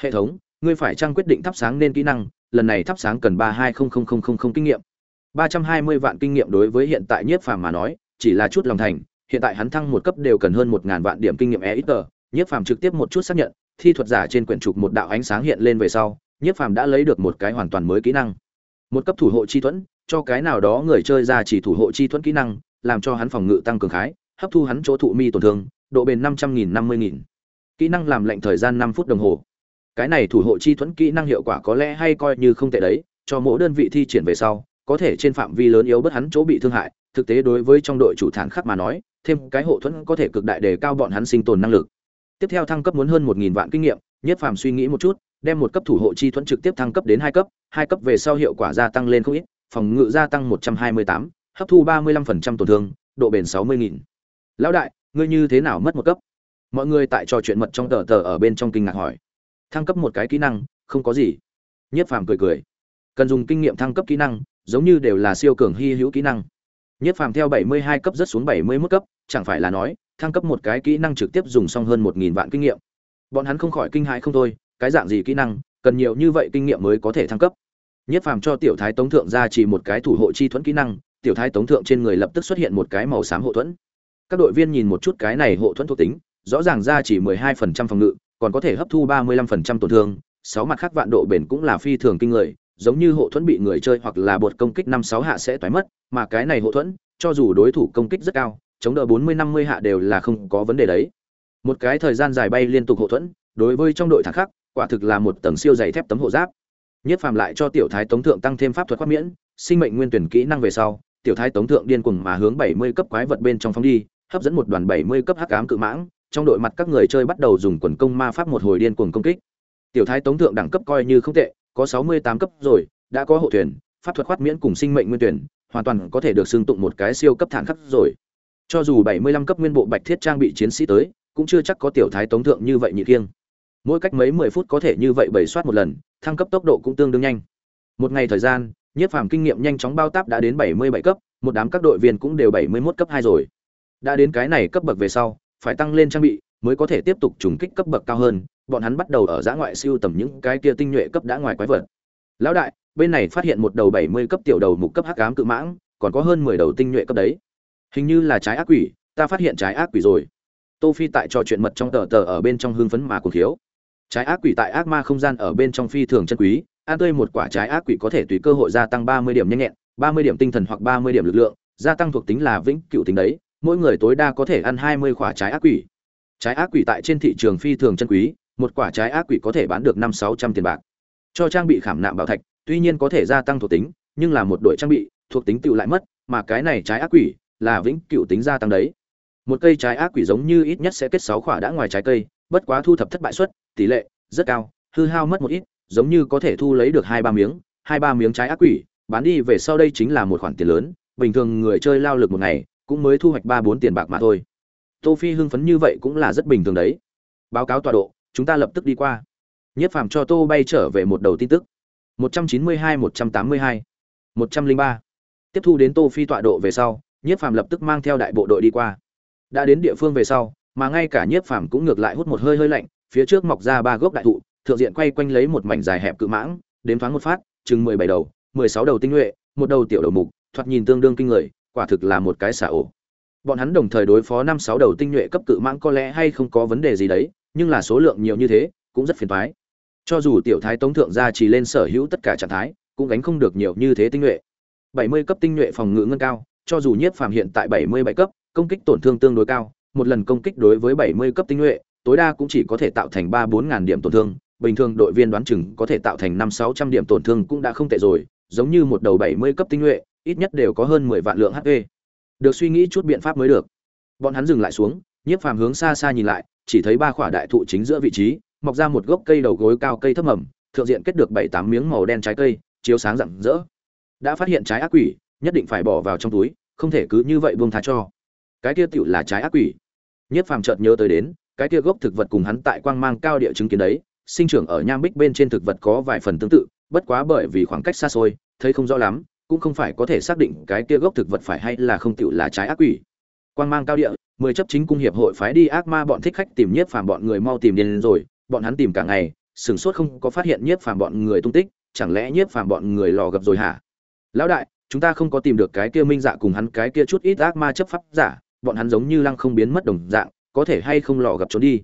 Hệ thống, ngươi phải trang quyết định thắp sáng nên kỹ năng lần này thắp sáng cần ba hai kinh nghiệm. 320 vạn kinh nghiệm đối với hiện tại nhiếp phàm mà nói, chỉ là chút lòng thành, hiện tại hắn thăng một cấp đều cần hơn 1000 vạn điểm kinh nghiệm e ít tờ. Nhiếp phàm trực tiếp một chút xác nhận, thi thuật giả trên quyển trục một đạo ánh sáng hiện lên về sau, nhiếp phàm đã lấy được một cái hoàn toàn mới kỹ năng. Một cấp thủ hộ chi thuẫn, cho cái nào đó người chơi ra chỉ thủ hộ chi thuẫn kỹ năng, làm cho hắn phòng ngự tăng cường khái, hấp thu hắn chỗ thụ mi tổn thương, độ bền năm trăm nghìn năm mươi nghìn. Kỹ năng làm lệnh thời gian năm phút đồng hồ cái này thủ hộ chi thuẫn kỹ năng hiệu quả có lẽ hay coi như không tệ đấy, cho mỗi đơn vị thi triển về sau, có thể trên phạm vi lớn yếu bất hắn chỗ bị thương hại, thực tế đối với trong đội chủ thản khắc mà nói, thêm cái hộ thuẫn có thể cực đại đề cao bọn hắn sinh tồn năng lực. Tiếp theo thăng cấp muốn hơn một nghìn vạn kinh nghiệm, nhất phàm suy nghĩ một chút, đem một cấp thủ hộ chi thuẫn trực tiếp thăng cấp đến hai cấp hai cấp về sau hiệu quả gia tăng lên không ít, phòng ngự gia tăng một trăm hai mươi tám, hấp thu ba mươi lăm phần trăm tổn thương, độ bền sáu mươi nghìn. Lão đại, ngươi như thế nào mất một cấp? Mọi người tại trò chuyện mật trong tờ tờ ở bên trong kinh ngạc hỏi thăng cấp một cái kỹ năng, không có gì. Nhất phàm cười cười. Cần dùng kinh nghiệm thăng cấp kỹ năng, giống như đều là siêu cường hy hữu kỹ năng. Nhất phàm theo 72 cấp rất xuống 71 cấp, chẳng phải là nói, thăng cấp một cái kỹ năng trực tiếp dùng xong hơn 1.000 vạn kinh nghiệm. Bọn hắn không khỏi kinh hãi không thôi, cái dạng gì kỹ năng, cần nhiều như vậy kinh nghiệm mới có thể thăng cấp. Nhất phàm cho tiểu thái tống thượng ra chỉ một cái thủ hộ chi thuẫn kỹ năng, tiểu thái tống thượng trên người lập tức xuất hiện một cái màu xám hộ thuẫn. Các đội viên nhìn một chút cái này hộ thuẫn thuộc tính, rõ ràng ra chỉ 12% phòng ngự còn có thể hấp thu 35% tổn thương sáu mặt khác vạn độ bền cũng là phi thường kinh người giống như hộ thuẫn bị người chơi hoặc là bột công kích năm sáu hạ sẽ toái mất mà cái này hộ thuẫn cho dù đối thủ công kích rất cao chống đỡ 40-50 hạ đều là không có vấn đề đấy. Một cái thời gian dài bay liên tục hộ thuẫn đối với trong đội thẳng khắc quả thực là một tầng siêu dày thép tấm hộ giáp. Nhất phàm lại cho tiểu thái tống thượng tăng thêm pháp thuật quát miễn sinh mệnh nguyên tuyển kỹ năng về sau tiểu thái tống thượng điên cuồng mà hướng 70 cấp quái vật bên trong phóng đi hấp dẫn một đoàn 70 cấp hắc ám cự mãng, trong đội mặt các người chơi bắt đầu dùng quần công ma pháp một hồi điên cuồng công kích. Tiểu thái tống thượng đẳng cấp coi như không tệ, có 68 cấp rồi, đã có hộ thuyền, pháp thuật khoát miễn cùng sinh mệnh nguyên tuyển, hoàn toàn có thể được xưng tụng một cái siêu cấp thản khắc rồi. Cho dù 75 cấp nguyên bộ bạch thiết trang bị chiến sĩ tới, cũng chưa chắc có tiểu thái tống thượng như vậy nhị kiêng. Mỗi cách mấy 10 phút có thể như vậy bảy soát một lần, thăng cấp tốc độ cũng tương đương nhanh. Một ngày thời gian, Nhiếp Phàm kinh nghiệm nhanh chóng bao táp đã đến 77 cấp, một đám các đội viên cũng đều 71 cấp 2 rồi đã đến cái này cấp bậc về sau phải tăng lên trang bị, mới có thể tiếp tục trùng kích cấp bậc cao hơn, bọn hắn bắt đầu ở giã ngoại siêu tầm những cái kia tinh nhuệ cấp đã ngoài quái vật. Lão đại, bên này phát hiện một đầu bảy mươi cấp tiểu đầu mục cấp hắc ám cự mãng, còn có hơn mười đầu tinh nhuệ cấp đấy. Hình như là trái ác quỷ, ta phát hiện trái ác quỷ rồi. Tô phi tại trò chuyện mật trong tờ tờ ở bên trong hương phấn mà cổ thiếu trái ác quỷ tại ác ma không gian ở bên trong phi thường chân quý, ăn tươi một quả trái ác quỷ có thể tùy cơ hội gia tăng ba mươi điểm nhanh nhẹn, ba mươi điểm tinh thần hoặc ba mươi điểm lực lượng, gia tăng thuộc tính là vĩnh cựu tính đấy mỗi người tối đa có thể ăn hai mươi quả trái ác quỷ. Trái ác quỷ tại trên thị trường phi thường chân quý, một quả trái ác quỷ có thể bán được năm sáu trăm tiền bạc. cho trang bị khảm nạm bảo thạch tuy nhiên có thể gia tăng thuộc tính nhưng là một đội trang bị thuộc tính tựu lại mất mà cái này trái ác quỷ là vĩnh cửu tính gia tăng đấy một cây trái ác quỷ giống như ít nhất sẽ kết sáu quả đã ngoài trái cây bất quá thu thập thất bại suất tỷ lệ rất cao hư hao mất một ít giống như có thể thu lấy được hai ba miếng hai ba miếng trái ác quỷ bán đi về sau đây chính là một khoản tiền lớn bình thường người chơi lao lực một ngày cũng mới thu hoạch ba bốn tiền bạc mà thôi. Tô phi hưng phấn như vậy cũng là rất bình thường đấy. Báo cáo tọa độ, chúng ta lập tức đi qua. Nhất phàm cho tô bay trở về một đầu tin tức. 192 182 103 tiếp thu đến tô phi tọa độ về sau Nhất phàm lập tức mang theo đại bộ đội đi qua. Đã đến địa phương về sau, mà ngay cả Nhất phàm cũng ngược lại hút một hơi hơi lạnh, phía trước mọc ra ba gốc đại thụ, thượng diện quay quanh lấy một mảnh dài hẹp cự mãng đếm thoáng một phát, chừng mười bảy đầu, mười sáu đầu tinh nhuệ, một đầu tiểu đầu mục, thoạt nhìn tương đương kinh người quả thực là một cái xả ổ. Bọn hắn đồng thời đối phó năm sáu đầu tinh nhuệ cấp cự mãng có lẽ hay không có vấn đề gì đấy, nhưng là số lượng nhiều như thế, cũng rất phiền toái. Cho dù tiểu thái tống thượng gia chỉ lên sở hữu tất cả trạng thái, cũng gánh không được nhiều như thế tinh nhuệ. Bảy mươi cấp tinh nhuệ phòng ngự ngân cao, cho dù nhiếp phàm hiện tại bảy mươi bảy cấp, công kích tổn thương tương đối cao, một lần công kích đối với bảy mươi cấp tinh nhuệ, tối đa cũng chỉ có thể tạo thành ba bốn ngàn điểm tổn thương, bình thường đội viên đoán chừng có thể tạo thành năm sáu trăm điểm tổn thương cũng đã không tệ rồi, giống như một đầu bảy mươi cấp tinh nhuệ ít nhất đều có hơn mười vạn lượng hp được suy nghĩ chút biện pháp mới được. Bọn hắn dừng lại xuống, nhiếp phàm hướng xa xa nhìn lại, chỉ thấy ba khỏa đại thụ chính giữa vị trí, mọc ra một gốc cây đầu gối cao cây thấp mầm, thượng diện kết được bảy tám miếng màu đen trái cây, chiếu sáng rạng rỡ. Đã phát hiện trái ác quỷ, nhất định phải bỏ vào trong túi, không thể cứ như vậy buông tha cho. Cái kia tiểu là trái ác quỷ. Nhiếp phàm chợt nhớ tới đến, cái kia gốc thực vật cùng hắn tại quang mang cao địa chứng kiến đấy, sinh trưởng ở nham bích bên trên thực vật có vài phần tương tự, bất quá bởi vì khoảng cách xa xôi, thấy không rõ lắm cũng không phải có thể xác định cái kia gốc thực vật phải hay là không tựu là trái ác quỷ. Quang mang cao địa, mười chấp chính cung hiệp hội phái đi ác ma bọn thích khách tìm nhiếp phàm bọn người mau tìm điên rồi, bọn hắn tìm cả ngày sửng sốt không có phát hiện nhiếp phàm bọn người tung tích, chẳng lẽ nhiếp phàm bọn người lò gặp rồi hả? Lão đại, chúng ta không có tìm được cái kia minh dạ cùng hắn cái kia chút ít ác ma chấp pháp giả, bọn hắn giống như lăng không biến mất đồng dạng, có thể hay không lò gặp trốn đi?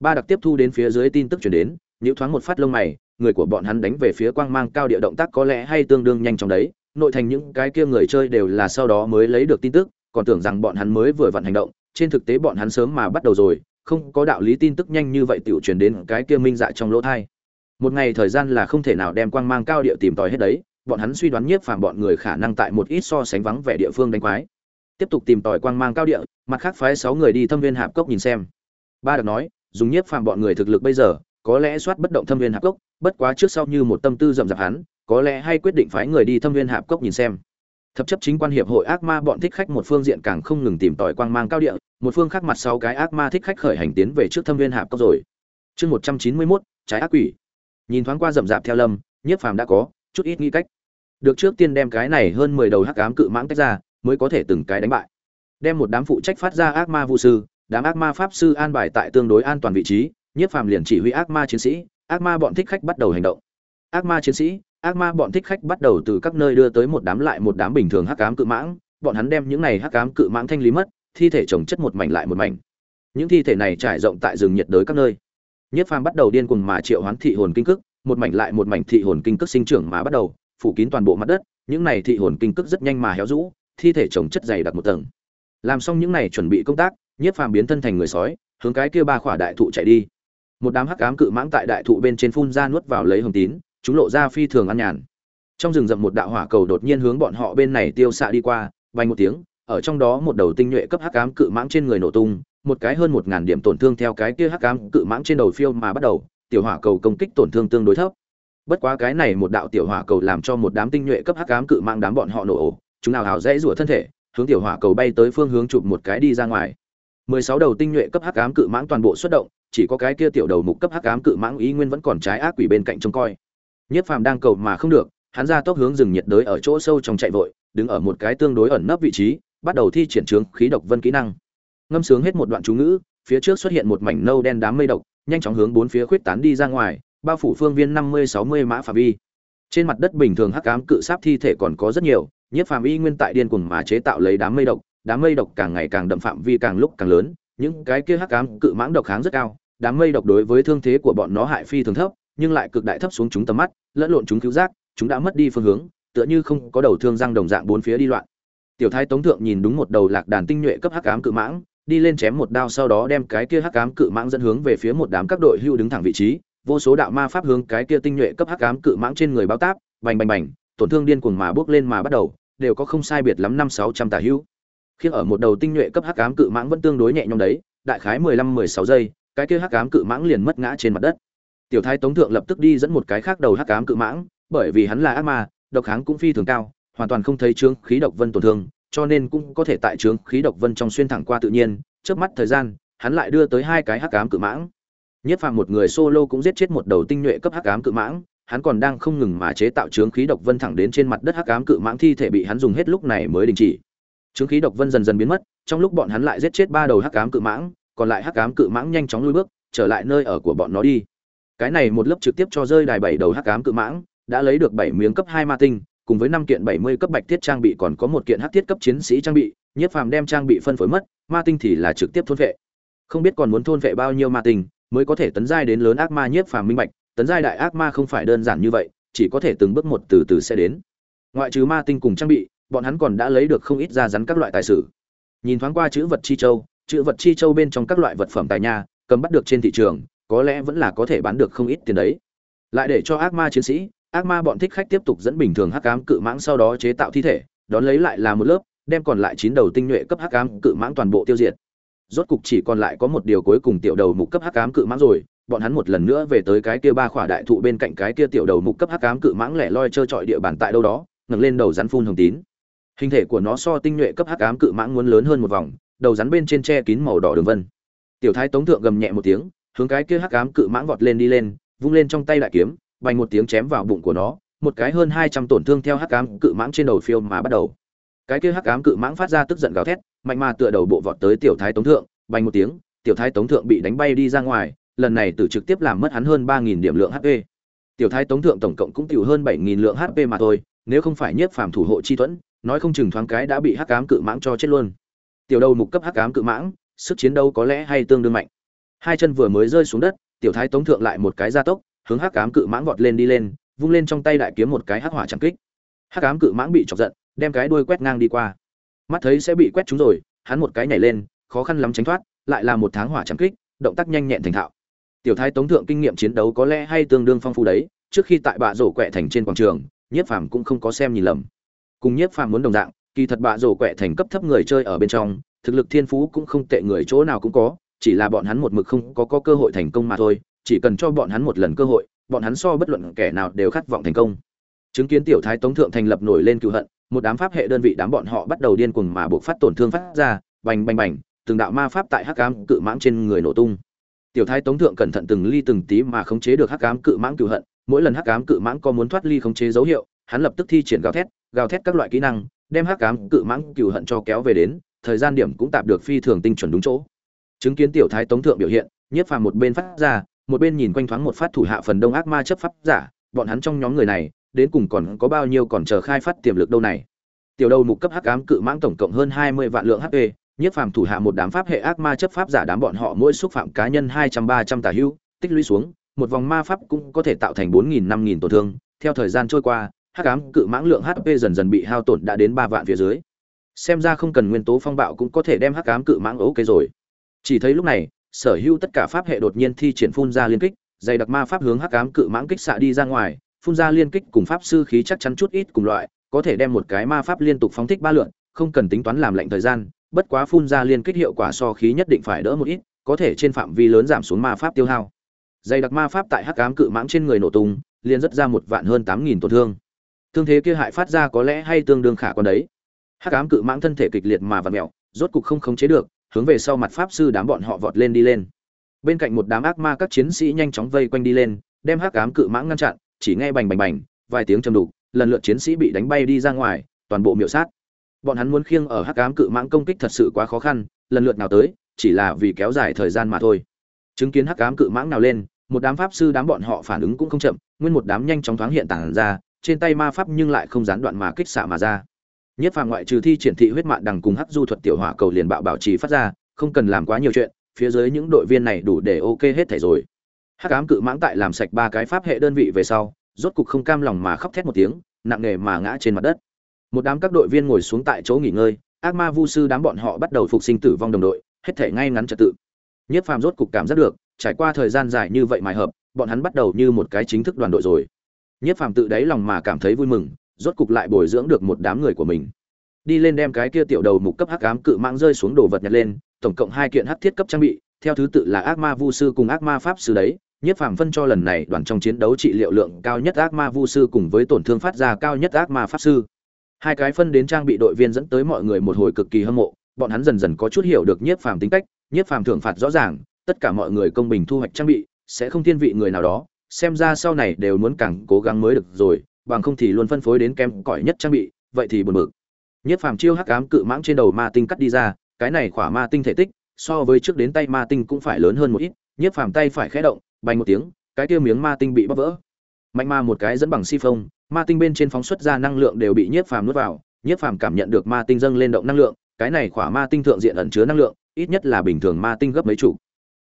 Ba đặc tiếp thu đến phía dưới tin tức chuyển đến nhữ thoáng một phát lông mày, người của bọn hắn đánh về phía quang mang cao địa động tác có lẽ hay tương đương nhanh trong đấy nội thành những cái kia người chơi đều là sau đó mới lấy được tin tức, còn tưởng rằng bọn hắn mới vừa vận hành động, trên thực tế bọn hắn sớm mà bắt đầu rồi, không có đạo lý tin tức nhanh như vậy tiểu truyền đến cái kia minh dạ trong lỗ thai. Một ngày thời gian là không thể nào đem quang mang cao địa tìm tòi hết đấy, bọn hắn suy đoán nhiếp phàm bọn người khả năng tại một ít so sánh vắng vẻ địa phương đánh quái. Tiếp tục tìm tòi quang mang cao địa, mặt khác phái sáu người đi thâm viên hạp cốc nhìn xem. Ba đặc nói, dùng nhiếp phàm bọn người thực lực bây giờ, có lẽ soát bất động thâm viên hạp cốc, bất quá trước sau như một tâm tư rậm rạp hắn có lẽ hay quyết định phái người đi thâm viên hạp cốc nhìn xem. Thập chấp chính quan hiệp hội ác ma bọn thích khách một phương diện càng không ngừng tìm tòi quang mang cao địa, một phương khác mặt sau cái ác ma thích khách khởi hành tiến về trước thâm viên hạp cốc rồi. Chương một trăm chín mươi mốt, trái ác quỷ. Nhìn thoáng qua rậm rạp theo lâm, nhiếp phàm đã có, chút ít nghĩ cách. Được trước tiên đem cái này hơn mười đầu hắc ám cự mãng tách ra, mới có thể từng cái đánh bại. Đem một đám phụ trách phát ra ác ma vũ sư, đám ác ma pháp sư an bài tại tương đối an toàn vị trí, nhiếp phàm liền chỉ huy ác ma chiến sĩ, ác ma bọn thích khách bắt đầu hành động. Ác ma chiến sĩ ác ma bọn thích khách bắt đầu từ các nơi đưa tới một đám lại một đám bình thường hắc ám cự mãng, bọn hắn đem những này hắc ám cự mãng thanh lý mất, thi thể chồng chất một mảnh lại một mảnh. Những thi thể này trải rộng tại rừng nhiệt đới các nơi. Nhiếp phàm bắt đầu điên cuồng mà triệu hoán thị hồn kinh cức một mảnh lại một mảnh thị hồn kinh cức sinh trưởng mà bắt đầu, phủ kín toàn bộ mặt đất, những này thị hồn kinh cức rất nhanh mà héo rũ, thi thể chồng chất dày đặc một tầng. Làm xong những này chuẩn bị công tác nhiếp phàm biến thân thành người sói, hướng cái kia ba khỏa đại thụ chạy đi. Một đám hắc ám cự mãng tại đại thụ bên trên phun ra nuốt vào lấy hồng tín chúng lộ ra phi thường ăn nhàn. Trong rừng rậm một đạo hỏa cầu đột nhiên hướng bọn họ bên này tiêu xạ đi qua, vang một tiếng, ở trong đó một đầu tinh nhuệ cấp hắc ám cự mãng trên người nổ tung, một cái hơn một ngàn điểm tổn thương theo cái kia hắc ám cự mãng trên đầu phiêu mà bắt đầu, tiểu hỏa cầu công kích tổn thương tương đối thấp. Bất quá cái này một đạo tiểu hỏa cầu làm cho một đám tinh nhuệ cấp hắc ám cự mãng đám bọn họ nổ ổ, chúng nào hào dễ rủa thân thể, hướng tiểu hỏa cầu bay tới phương hướng chụp một cái đi ra ngoài. Mười sáu đầu tinh nhuệ cấp hắc ám cự mãng toàn bộ xuất động, chỉ có cái kia tiểu đầu mục cấp hắc ám cự mãng ý nguyên vẫn còn trái ác quỷ bên cạnh trông coi nhất phàm đang cầu mà không được, hắn ra tốc hướng rừng nhiệt đới ở chỗ sâu trong chạy vội, đứng ở một cái tương đối ẩn nấp vị trí, bắt đầu thi triển trướng khí độc vân kỹ năng. Ngâm sướng hết một đoạn chú ngữ, phía trước xuất hiện một mảnh nâu đen đám mây độc, nhanh chóng hướng bốn phía khuyết tán đi ra ngoài, bao phủ phương viên năm mươi sáu mươi mã phạm vi. Trên mặt đất bình thường hắc ám cự sáp thi thể còn có rất nhiều, nhất phàm y nguyên tại điên cuồng mà chế tạo lấy đám mây độc, đám mây độc càng ngày càng đậm phạm vi càng lúc càng lớn, những cái kia hắc ám cự mãng độc kháng rất cao, đám mây độc đối với thương thế của bọn nó hại phi thường thấp nhưng lại cực đại thấp xuống chúng tầm mắt, lẫn lộn chúng cứu giác, chúng đã mất đi phương hướng, tựa như không có đầu thương răng đồng dạng bốn phía đi loạn tiểu thái tống thượng nhìn đúng một đầu lạc đàn tinh nhuệ cấp hắc ám cự mãng, đi lên chém một đao sau đó đem cái kia hắc ám cự mãng dẫn hướng về phía một đám các đội hưu đứng thẳng vị trí, vô số đạo ma pháp hướng cái kia tinh nhuệ cấp hắc ám cự mãng trên người báo táp, bành bành bành, tổn thương điên cuồng mà bước lên mà bắt đầu, đều có không sai biệt lắm năm sáu trăm tà hưu. khi ở một đầu tinh nhuệ cấp hắc ám cự mãng vẫn tương đối nhẹ nhõm đấy, đại khái mười lăm mười sáu giây, cái kia hắc ám cự mãng liền mất ngã trên mặt đất tiểu thái tống thượng lập tức đi dẫn một cái khác đầu hắc ám cự mãng, bởi vì hắn là ác ma, độc kháng cũng phi thường cao, hoàn toàn không thấy trướng khí độc vân tổn thương, cho nên cũng có thể tại trướng khí độc vân trong xuyên thẳng qua tự nhiên. Trước mắt thời gian, hắn lại đưa tới hai cái hắc ám cự mãng. Nhất phàm một người solo cũng giết chết một đầu tinh nhuệ cấp hắc ám cự mãng, hắn còn đang không ngừng mà chế tạo trướng khí độc vân thẳng đến trên mặt đất hắc ám cự mãng thi thể bị hắn dùng hết lúc này mới đình chỉ. Trướng khí độc vân dần dần biến mất, trong lúc bọn hắn lại giết chết ba đầu hắc ám cự mãng, còn lại hắc ám cự mãng nhanh chóng lui bước, trở lại nơi ở của bọn nó đi cái này một lớp trực tiếp cho rơi đài bảy đầu hắc ám cự mãng, đã lấy được bảy miếng cấp hai ma tinh, cùng với năm kiện bảy mươi cấp bạch thiết trang bị còn có một kiện hắc thiết cấp chiến sĩ trang bị nhiếp phàm đem trang bị phân phối mất, ma tinh thì là trực tiếp thôn vệ. Không biết còn muốn thôn vệ bao nhiêu ma tinh mới có thể tấn giai đến lớn ác ma nhiếp phàm minh bạch, tấn giai đại ác ma không phải đơn giản như vậy, chỉ có thể từng bước một từ từ sẽ đến. Ngoại trừ ma tinh cùng trang bị, bọn hắn còn đã lấy được không ít ra rắn các loại tài sử nhìn thoáng qua chữ vật chi châu, chữ vật chi châu bên trong các loại vật phẩm tài nhà cầm bắt được trên thị trường có lẽ vẫn là có thể bán được không ít tiền đấy. Lại để cho ác ma chiến sĩ, ác ma bọn thích khách tiếp tục dẫn bình thường hắc ám cự mãng sau đó chế tạo thi thể, đón lấy lại là một lớp, đem còn lại chín đầu tinh nhuệ cấp hắc ám cự mãng toàn bộ tiêu diệt. Rốt cục chỉ còn lại có một điều cuối cùng tiểu đầu mục cấp hắc ám cự mãng rồi, bọn hắn một lần nữa về tới cái kia ba khỏa đại thụ bên cạnh cái kia tiểu đầu mục cấp hắc ám cự mãng lẻ loi trơ trọi địa bàn tại đâu đó, ngẩng lên đầu rắn phun hồng tín. Hình thể của nó so tinh nhuệ cấp hắc ám cự mãng muốn lớn hơn một vòng, đầu rắn bên trên che kín màu đỏ đường vân. Tiểu thái tống thượng gầm nhẹ một tiếng hướng cái kia hắc ám cự mãng vọt lên đi lên, vung lên trong tay đại kiếm, bành một tiếng chém vào bụng của nó, một cái hơn hai trăm tổn thương theo hắc ám cự mãng trên đầu phiêu mà bắt đầu. Cái kia hắc ám cự mãng phát ra tức giận gào thét, mạnh mà tựa đầu bộ vọt tới tiểu thái tống thượng, bành một tiếng, tiểu thái tống thượng bị đánh bay đi ra ngoài, lần này tử trực tiếp làm mất hắn hơn ba nghìn điểm lượng hp tiểu thái tống thượng tổng cộng cũng tiểu hơn bảy nghìn lượng hp mà thôi, nếu không phải nhiếp phàm thủ hộ chi thuẫn, nói không chừng thoáng cái đã bị hắc ám cự mãng cho chết luôn. Tiểu đầu mục cấp hắc ám cự mãng, sức chiến đấu có lẽ hay tương đương mạnh hai chân vừa mới rơi xuống đất, tiểu thái tống thượng lại một cái gia tốc, hướng hắc ám cự mãng vọt lên đi lên, vung lên trong tay đại kiếm một cái hắc hỏa chẳng kích. Hắc ám cự mãng bị chọc giận, đem cái đuôi quét ngang đi qua. Mắt thấy sẽ bị quét trúng rồi, hắn một cái nhảy lên, khó khăn lắm tránh thoát, lại là một tháng hỏa chẳng kích, động tác nhanh nhẹn thành thạo. Tiểu thái tống thượng kinh nghiệm chiến đấu có lẽ hay tương đương phong phú đấy, trước khi tại bạ rổ quẹ thành trên quảng trường, nhiếp phàm cũng không có xem nhìn lầm. Cùng nhiếp phàm muốn đồng dạng, kỳ thật bạ rổ quẹ thành cấp thấp người chơi ở bên trong, thực lực thiên phú cũng không tệ người chỗ nào cũng có chỉ là bọn hắn một mực không có, có cơ hội thành công mà thôi chỉ cần cho bọn hắn một lần cơ hội bọn hắn so bất luận kẻ nào đều khát vọng thành công. Chứng kiến tiểu thái tống thượng thành lập nổi lên cựu hận một đám pháp hệ đơn vị đám bọn họ bắt đầu điên cuồng mà buộc phát tổn thương phát ra bành bành bành từng đạo ma pháp tại hắc cám cự mãng trên người nổ tung. Tiểu thái tống thượng cẩn thận từng ly từng tí mà khống chế được hắc cám cự mãng cựu hận mỗi lần hắc cám cự mãng có muốn thoát ly khống chế dấu hiệu hắn lập tức thi triển gào thét gào thét các loại kỹ năng đem hắc cám cự mãng cựu hận cho kéo về đến thời gian điểm cũng tạp được phi thường tinh chuẩn đúng chỗ chứng kiến tiểu thái tống thượng biểu hiện, nhiếp phàm một bên phát ra, một bên nhìn quanh thoáng một phát thủ hạ phần đông ác ma chấp pháp giả, bọn hắn trong nhóm người này, đến cùng còn có bao nhiêu còn chờ khai phát tiềm lực đâu này. Tiểu đầu mục cấp hắc ám cự mãng tổng cộng hơn hai mươi vạn lượng hp nhiếp phàm thủ hạ một đám pháp hệ ác ma chấp pháp giả đám bọn họ mỗi xúc phạm cá nhân hai trăm ba trăm tà hưu, tích lũy xuống, một vòng ma pháp cũng có thể tạo thành bốn nghìn, năm nghìn tổn thương. Theo thời gian trôi qua, hắc ám cự mãng lượng hp dần dần bị hao tổn đã đến ba vạn phía dưới. Xem ra không cần nguyên tố phong bạo cũng có thể đem hắc ám cự mãng ok rồi chỉ thấy lúc này, sở hữu tất cả pháp hệ đột nhiên thi triển phun ra liên kích, dày đặc ma pháp hướng hắc ám cự mãng kích xạ đi ra ngoài, phun ra liên kích cùng pháp sư khí chắc chắn chút ít cùng loại, có thể đem một cái ma pháp liên tục phóng thích ba lượn, không cần tính toán làm lạnh thời gian, bất quá phun ra liên kích hiệu quả so khí nhất định phải đỡ một ít, có thể trên phạm vi lớn giảm xuống ma pháp tiêu hao. Dày đặc ma pháp tại hắc ám cự mãng trên người nổ tung, liền rất ra một vạn hơn tám nghìn tổn thương. Thương thế kia hại phát ra có lẽ hay tương đương khả quan đấy. Hắc ám cự mãng thân thể kịch liệt mà vặn mẹo rốt cục không khống chế được hướng về sau mặt pháp sư đám bọn họ vọt lên đi lên. Bên cạnh một đám ác ma các chiến sĩ nhanh chóng vây quanh đi lên, đem hắc ám cự mãng ngăn chặn, chỉ nghe bành bành bành, vài tiếng trầm đục, lần lượt chiến sĩ bị đánh bay đi ra ngoài, toàn bộ miệu sát. Bọn hắn muốn khiêng ở hắc ám cự mãng công kích thật sự quá khó khăn, lần lượt nào tới, chỉ là vì kéo dài thời gian mà thôi. Chứng kiến hắc ám cự mãng nào lên, một đám pháp sư đám bọn họ phản ứng cũng không chậm, nguyên một đám nhanh chóng thoáng hiện tản ra, trên tay ma pháp nhưng lại không gián đoạn mà kích xạ mà ra nhất phàm ngoại trừ thi triển thị huyết mạng đằng cùng hắc du thuật tiểu hỏa cầu liền bạo bảo trì phát ra, không cần làm quá nhiều chuyện, phía dưới những đội viên này đủ để ok hết thảy rồi. Hắc ám cự mãng tại làm sạch ba cái pháp hệ đơn vị về sau, rốt cục không cam lòng mà khóc thét một tiếng, nặng nề mà ngã trên mặt đất. Một đám các đội viên ngồi xuống tại chỗ nghỉ ngơi, ác ma vu sư đám bọn họ bắt đầu phục sinh tử vong đồng đội, hết thể ngay ngắn trật tự. Nhất phàm rốt cục cảm giác được, trải qua thời gian dài như vậy mài hợp, bọn hắn bắt đầu như một cái chính thức đoàn đội rồi. Nhất phàm tự đáy lòng mà cảm thấy vui mừng rốt cục lại bồi dưỡng được một đám người của mình. Đi lên đem cái kia tiểu đầu mục cấp hắc ám cự mang rơi xuống đồ vật nhặt lên, tổng cộng hai kiện hắc thiết cấp trang bị, theo thứ tự là ác ma vu sư cùng ác ma pháp sư đấy. Nhiếp phàm phân cho lần này đoàn trong chiến đấu trị liệu lượng cao nhất ác ma vu sư cùng với tổn thương phát ra cao nhất ác ma pháp sư. Hai cái phân đến trang bị đội viên dẫn tới mọi người một hồi cực kỳ hâm mộ, bọn hắn dần dần có chút hiểu được nhiếp phàm tính cách nhiếp phàm thưởng phạt rõ ràng, tất cả mọi người công bình thu hoạch trang bị, sẽ không thiên vị người nào đó, xem ra sau này đều muốn càng cố gắng mới được rồi bằng không thì luôn phân phối đến kem cỏi nhất trang bị, vậy thì buồn bực. Nhiếp phàm chiêu hắc ám cự mãng trên đầu ma tinh cắt đi ra, cái này khỏa ma tinh thể tích, so với trước đến tay ma tinh cũng phải lớn hơn một ít nhiếp phàm tay phải khẽ động bay một tiếng, cái kia miếng ma tinh bị bóc vỡ. Mạnh ma một cái dẫn bằng si phông, ma tinh bên trên phóng xuất ra năng lượng đều bị nhiếp phàm nuốt vào nhiếp phàm cảm nhận được ma tinh dâng lên động năng lượng, cái này khỏa ma tinh thượng diện ẩn chứa năng lượng, ít nhất là bình thường ma tinh gấp mấy chủ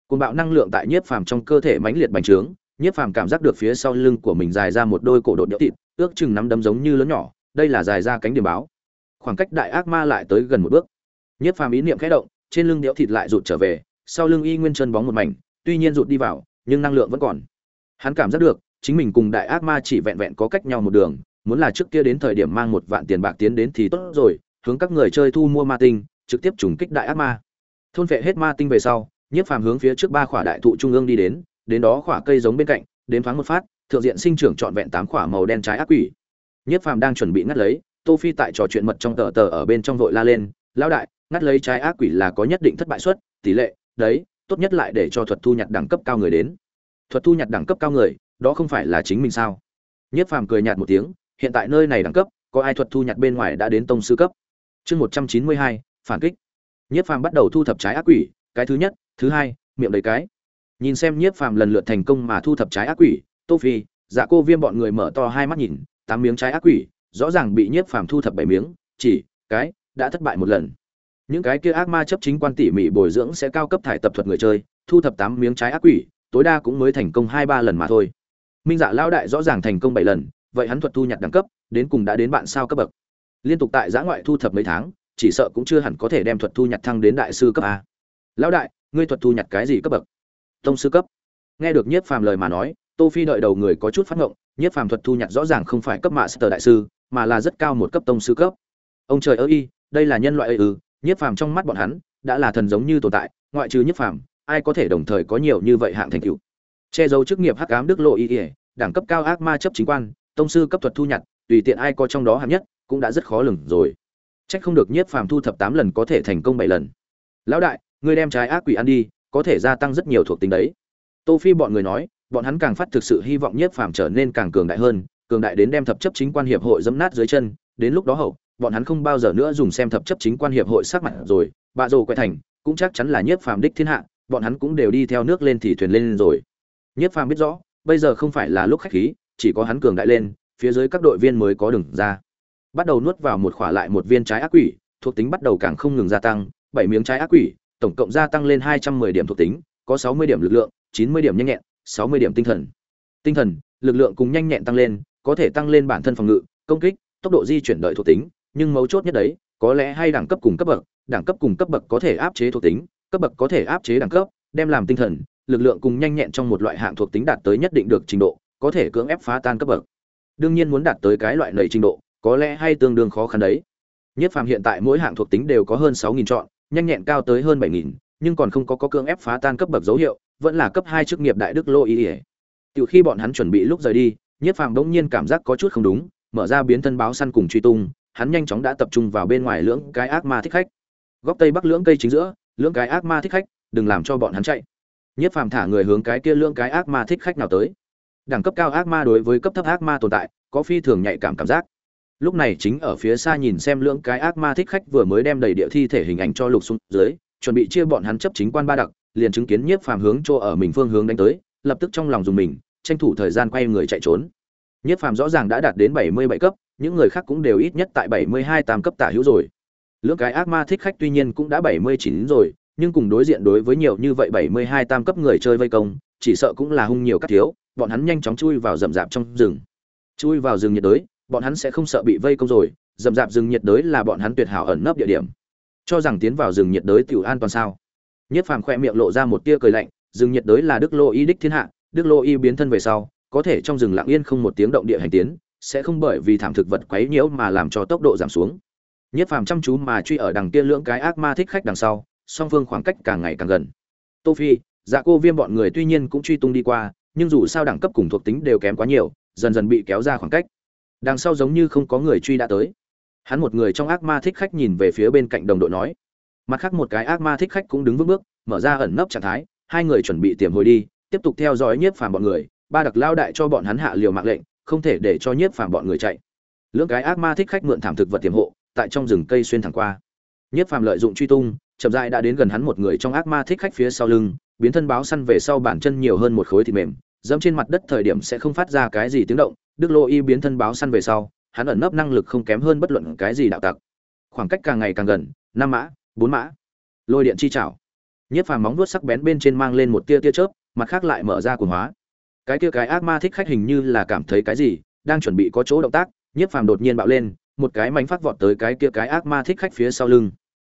côn bạo năng lượng tại nhiếp phàm trong cơ thể mãnh liệt bành trướng nhiếp phàm cảm giác được phía sau lưng của mình dài ra một đôi cổ đột nhỡ thịt, ước chừng nắm đấm giống như lớn nhỏ, đây là dài ra cánh điểm báo. Khoảng cách đại ác ma lại tới gần một bước. Nhiếp phàm ý niệm khẽ động, trên lưng đẽo thịt lại rụt trở về, sau lưng y nguyên chân bóng một mảnh, tuy nhiên rụt đi vào, nhưng năng lượng vẫn còn. Hắn cảm giác được, chính mình cùng đại ác ma chỉ vẹn vẹn có cách nhau một đường, muốn là trước kia đến thời điểm mang một vạn tiền bạc tiến đến thì tốt rồi, hướng các người chơi thu mua ma tinh, trực tiếp trùng kích đại ác ma. Thôn vệ hết ma tinh về sau, nhiếp phàm hướng phía trước ba khỏa đại thụ trung ương đi đến đến đó khỏa cây giống bên cạnh, đến thoáng một phát, thượng diện sinh trưởng trọn vẹn tám khỏa màu đen trái ác quỷ. Nhất phàm đang chuẩn bị ngắt lấy, tô phi tại trò chuyện mật trong tờ tờ ở bên trong vội la lên, lão đại, ngắt lấy trái ác quỷ là có nhất định thất bại suất, tỷ lệ, đấy, tốt nhất lại để cho thuật thu nhặt đẳng cấp cao người đến. Thuật thu nhặt đẳng cấp cao người, đó không phải là chính mình sao? Nhất phàm cười nhạt một tiếng, hiện tại nơi này đẳng cấp, có ai thuật thu nhặt bên ngoài đã đến tông sư cấp? Chương một trăm chín mươi hai, phản kích. Nhất phàm bắt đầu thu thập trái ác quỷ, cái thứ nhất, thứ hai, miệng đầy cái nhìn xem nhiếp phàm lần lượt thành công mà thu thập trái ác quỷ, tô phi dạ cô viêm bọn người mở to hai mắt nhìn, tám miếng trái ác quỷ, rõ ràng bị nhiếp phàm thu thập bảy miếng, chỉ cái đã thất bại một lần. Những cái kia ác ma chấp chính quan tỉ mỉ bồi dưỡng sẽ cao cấp thải tập thuật người chơi, thu thập tám miếng trái ác quỷ, tối đa cũng mới thành công hai ba lần mà thôi. Minh dạ lao đại rõ ràng thành công bảy lần, vậy hắn thuật thu nhặt đẳng cấp, đến cùng đã đến bạn sao cấp bậc. Liên tục tại giã ngoại thu thập mấy tháng, chỉ sợ cũng chưa hẳn có thể đem thuật thu nhặt thăng đến đại sư cấp a. Lão đại, ngươi thuật thu nhặt cái gì cấp bậc? Tông sư cấp. Nghe được nhiếp phàm lời mà nói, tô phi đợi đầu người có chút phát ngộng, nhiếp phàm thuật thu nhặt rõ ràng không phải cấp mạ sơ đại sư, mà là rất cao một cấp tông sư cấp. Ông trời ơi, đây là nhân loại ư? Nhiếp phàm trong mắt bọn hắn đã là thần giống như tồn tại, ngoại trừ nhiếp phàm, ai có thể đồng thời có nhiều như vậy hạng thành tựu? Che giấu chức nghiệp hắc ám đức lộ y ỉa đẳng cấp cao ác ma chấp chính quan, tông sư cấp thuật thu nhặt, tùy tiện ai có trong đó hạng nhất cũng đã rất khó lường rồi. Trách không được nhiếp phàm thu thập tám lần có thể thành công bảy lần. Lão đại, ngươi đem trái ác quỷ ăn đi có thể gia tăng rất nhiều thuộc tính đấy. Tô phi bọn người nói, bọn hắn càng phát thực sự hy vọng nhiếp phàm trở nên càng cường đại hơn, cường đại đến đem thập chấp chính quan hiệp hội dẫm nát dưới chân. Đến lúc đó hậu, bọn hắn không bao giờ nữa dùng xem thập chấp chính quan hiệp hội sắc mặt rồi. Bạ rồ quay thành cũng chắc chắn là nhiếp phàm đích thiên hạ, bọn hắn cũng đều đi theo nước lên thì thuyền lên rồi. Nhiếp phàm biết rõ, bây giờ không phải là lúc khách khí, chỉ có hắn cường đại lên, phía dưới các đội viên mới có đường ra. Bắt đầu nuốt vào một khỏa lại một viên trái ác quỷ, thuộc tính bắt đầu càng không ngừng gia tăng, bảy miếng trái ác quỷ tổng cộng gia tăng lên hai trăm mười điểm thuộc tính, có sáu mươi điểm lực lượng, chín mươi điểm nhanh nhẹn, sáu mươi điểm tinh thần. Tinh thần, lực lượng cùng nhanh nhẹn tăng lên, có thể tăng lên bản thân phòng ngự, công kích, tốc độ di chuyển đợi thuộc tính, nhưng mấu chốt nhất đấy, có lẽ hay đẳng cấp cùng cấp bậc, đẳng cấp cùng cấp bậc có thể áp chế thuộc tính, cấp bậc có thể áp chế đẳng cấp, đem làm tinh thần, lực lượng cùng nhanh nhẹn trong một loại hạng thuộc tính đạt tới nhất định được trình độ, có thể cưỡng ép phá tan cấp bậc. Đương nhiên muốn đạt tới cái loại lợi trình độ, có lẽ hay tương đương khó khăn đấy. Nhất phàm hiện tại mỗi hạng thuộc tính đều có hơn sáu nghìn chọn nhanh nhẹn cao tới hơn bảy nghìn, nhưng còn không có có cưỡng ép phá tan cấp bậc dấu hiệu, vẫn là cấp hai chức nghiệp đại đức lô ý ỉa từ khi bọn hắn chuẩn bị lúc rời đi nhất phàm bỗng nhiên cảm giác có chút không đúng, mở ra biến thân báo săn cùng truy tung, hắn nhanh chóng đã tập trung vào bên ngoài lưỡng cái ác ma thích khách. Góc tây bắc lưỡng cây chính giữa, lưỡng cái ác ma thích khách, đừng làm cho bọn hắn chạy. Nhất phàm thả người hướng cái kia lưỡng cái ác ma thích khách nào tới. Đẳng cấp cao ác ma đối với cấp thấp ác ma tồn tại, có phi thường nhạy cảm cảm giác lúc này chính ở phía xa nhìn xem lưỡng cái ác ma thích khách vừa mới đem đầy địa thi thể hình ảnh cho lục xuống dưới, chuẩn bị chia bọn hắn chấp chính quan ba đặc, liền chứng kiến nhiếp phàm hướng chỗ ở mình phương hướng đánh tới, lập tức trong lòng dùng mình, tranh thủ thời gian quay người chạy trốn. Nhiếp phàm rõ ràng đã đạt đến bảy mươi bảy cấp, những người khác cũng đều ít nhất tại bảy mươi hai tam cấp tả hữu rồi. Lưỡng cái ác ma thích khách tuy nhiên cũng đã bảy mươi chín rồi, nhưng cùng đối diện đối với nhiều như vậy bảy mươi hai tam cấp người chơi vây công, chỉ sợ cũng là hung nhiều các thiếu, bọn hắn nhanh chóng chui vào rậm rạp trong rừng. Chui vào rừng nhiệt đới bọn hắn sẽ không sợ bị vây công rồi rậm rạp rừng nhiệt đới là bọn hắn tuyệt hảo ẩn nấp địa điểm. Cho rằng tiến vào rừng nhiệt đới tiểu an toàn sao? Nhất phàm khoe miệng lộ ra một tia cười lạnh, rừng nhiệt đới là đức lô y đích thiên hạ, đức lô y biến thân về sau, có thể trong rừng lặng yên không một tiếng động địa hành tiến, sẽ không bởi vì thảm thực vật quấy nhiễu mà làm cho tốc độ giảm xuống. Nhất phàm chăm chú mà truy ở đằng kia lưỡng cái ác ma thích khách đằng sau, song phương khoảng cách càng ngày càng gần. Tô phi dạ cô viêm bọn người tuy nhiên cũng truy tung đi qua, nhưng dù sao đẳng cấp cùng thuộc tính đều kém quá nhiều, dần dần bị kéo ra khoảng cách đằng sau giống như không có người truy đã tới. Hắn một người trong ác ma thích khách nhìn về phía bên cạnh đồng đội nói. Mặt khác một cái ác ma thích khách cũng đứng vững bước, mở ra ẩn nấp trạng thái, hai người chuẩn bị tiềm hồi đi, tiếp tục theo dõi nhiếp phàm bọn người. Ba đặc lao đại cho bọn hắn hạ liều mạng lệnh, không thể để cho nhiếp phàm bọn người chạy. Lưỡng cái ác ma thích khách mượn thảm thực vật tiềm hộ, tại trong rừng cây xuyên thẳng qua. Nhiếp phàm lợi dụng truy tung, chậm rãi đã đến gần hắn một người trong ác ma thích khách phía sau lưng, biến thân báo săn về sau bản chân nhiều hơn một khối thịt mềm dẫm trên mặt đất thời điểm sẽ không phát ra cái gì tiếng động, đức lô y biến thân báo săn về sau, hắn ẩn nấp năng lực không kém hơn bất luận cái gì đạo tặc. Khoảng cách càng ngày càng gần, năm mã, bốn mã. Lôi điện chi chảo nhiếp phàm móng vuốt sắc bén bên trên mang lên một tia tia chớp, mặt khác lại mở ra cuồng hóa. Cái tia cái ác ma thích khách hình như là cảm thấy cái gì, đang chuẩn bị có chỗ động tác nhiếp phàm đột nhiên bạo lên, một cái mánh phát vọt tới cái kia cái ác ma thích khách phía sau lưng.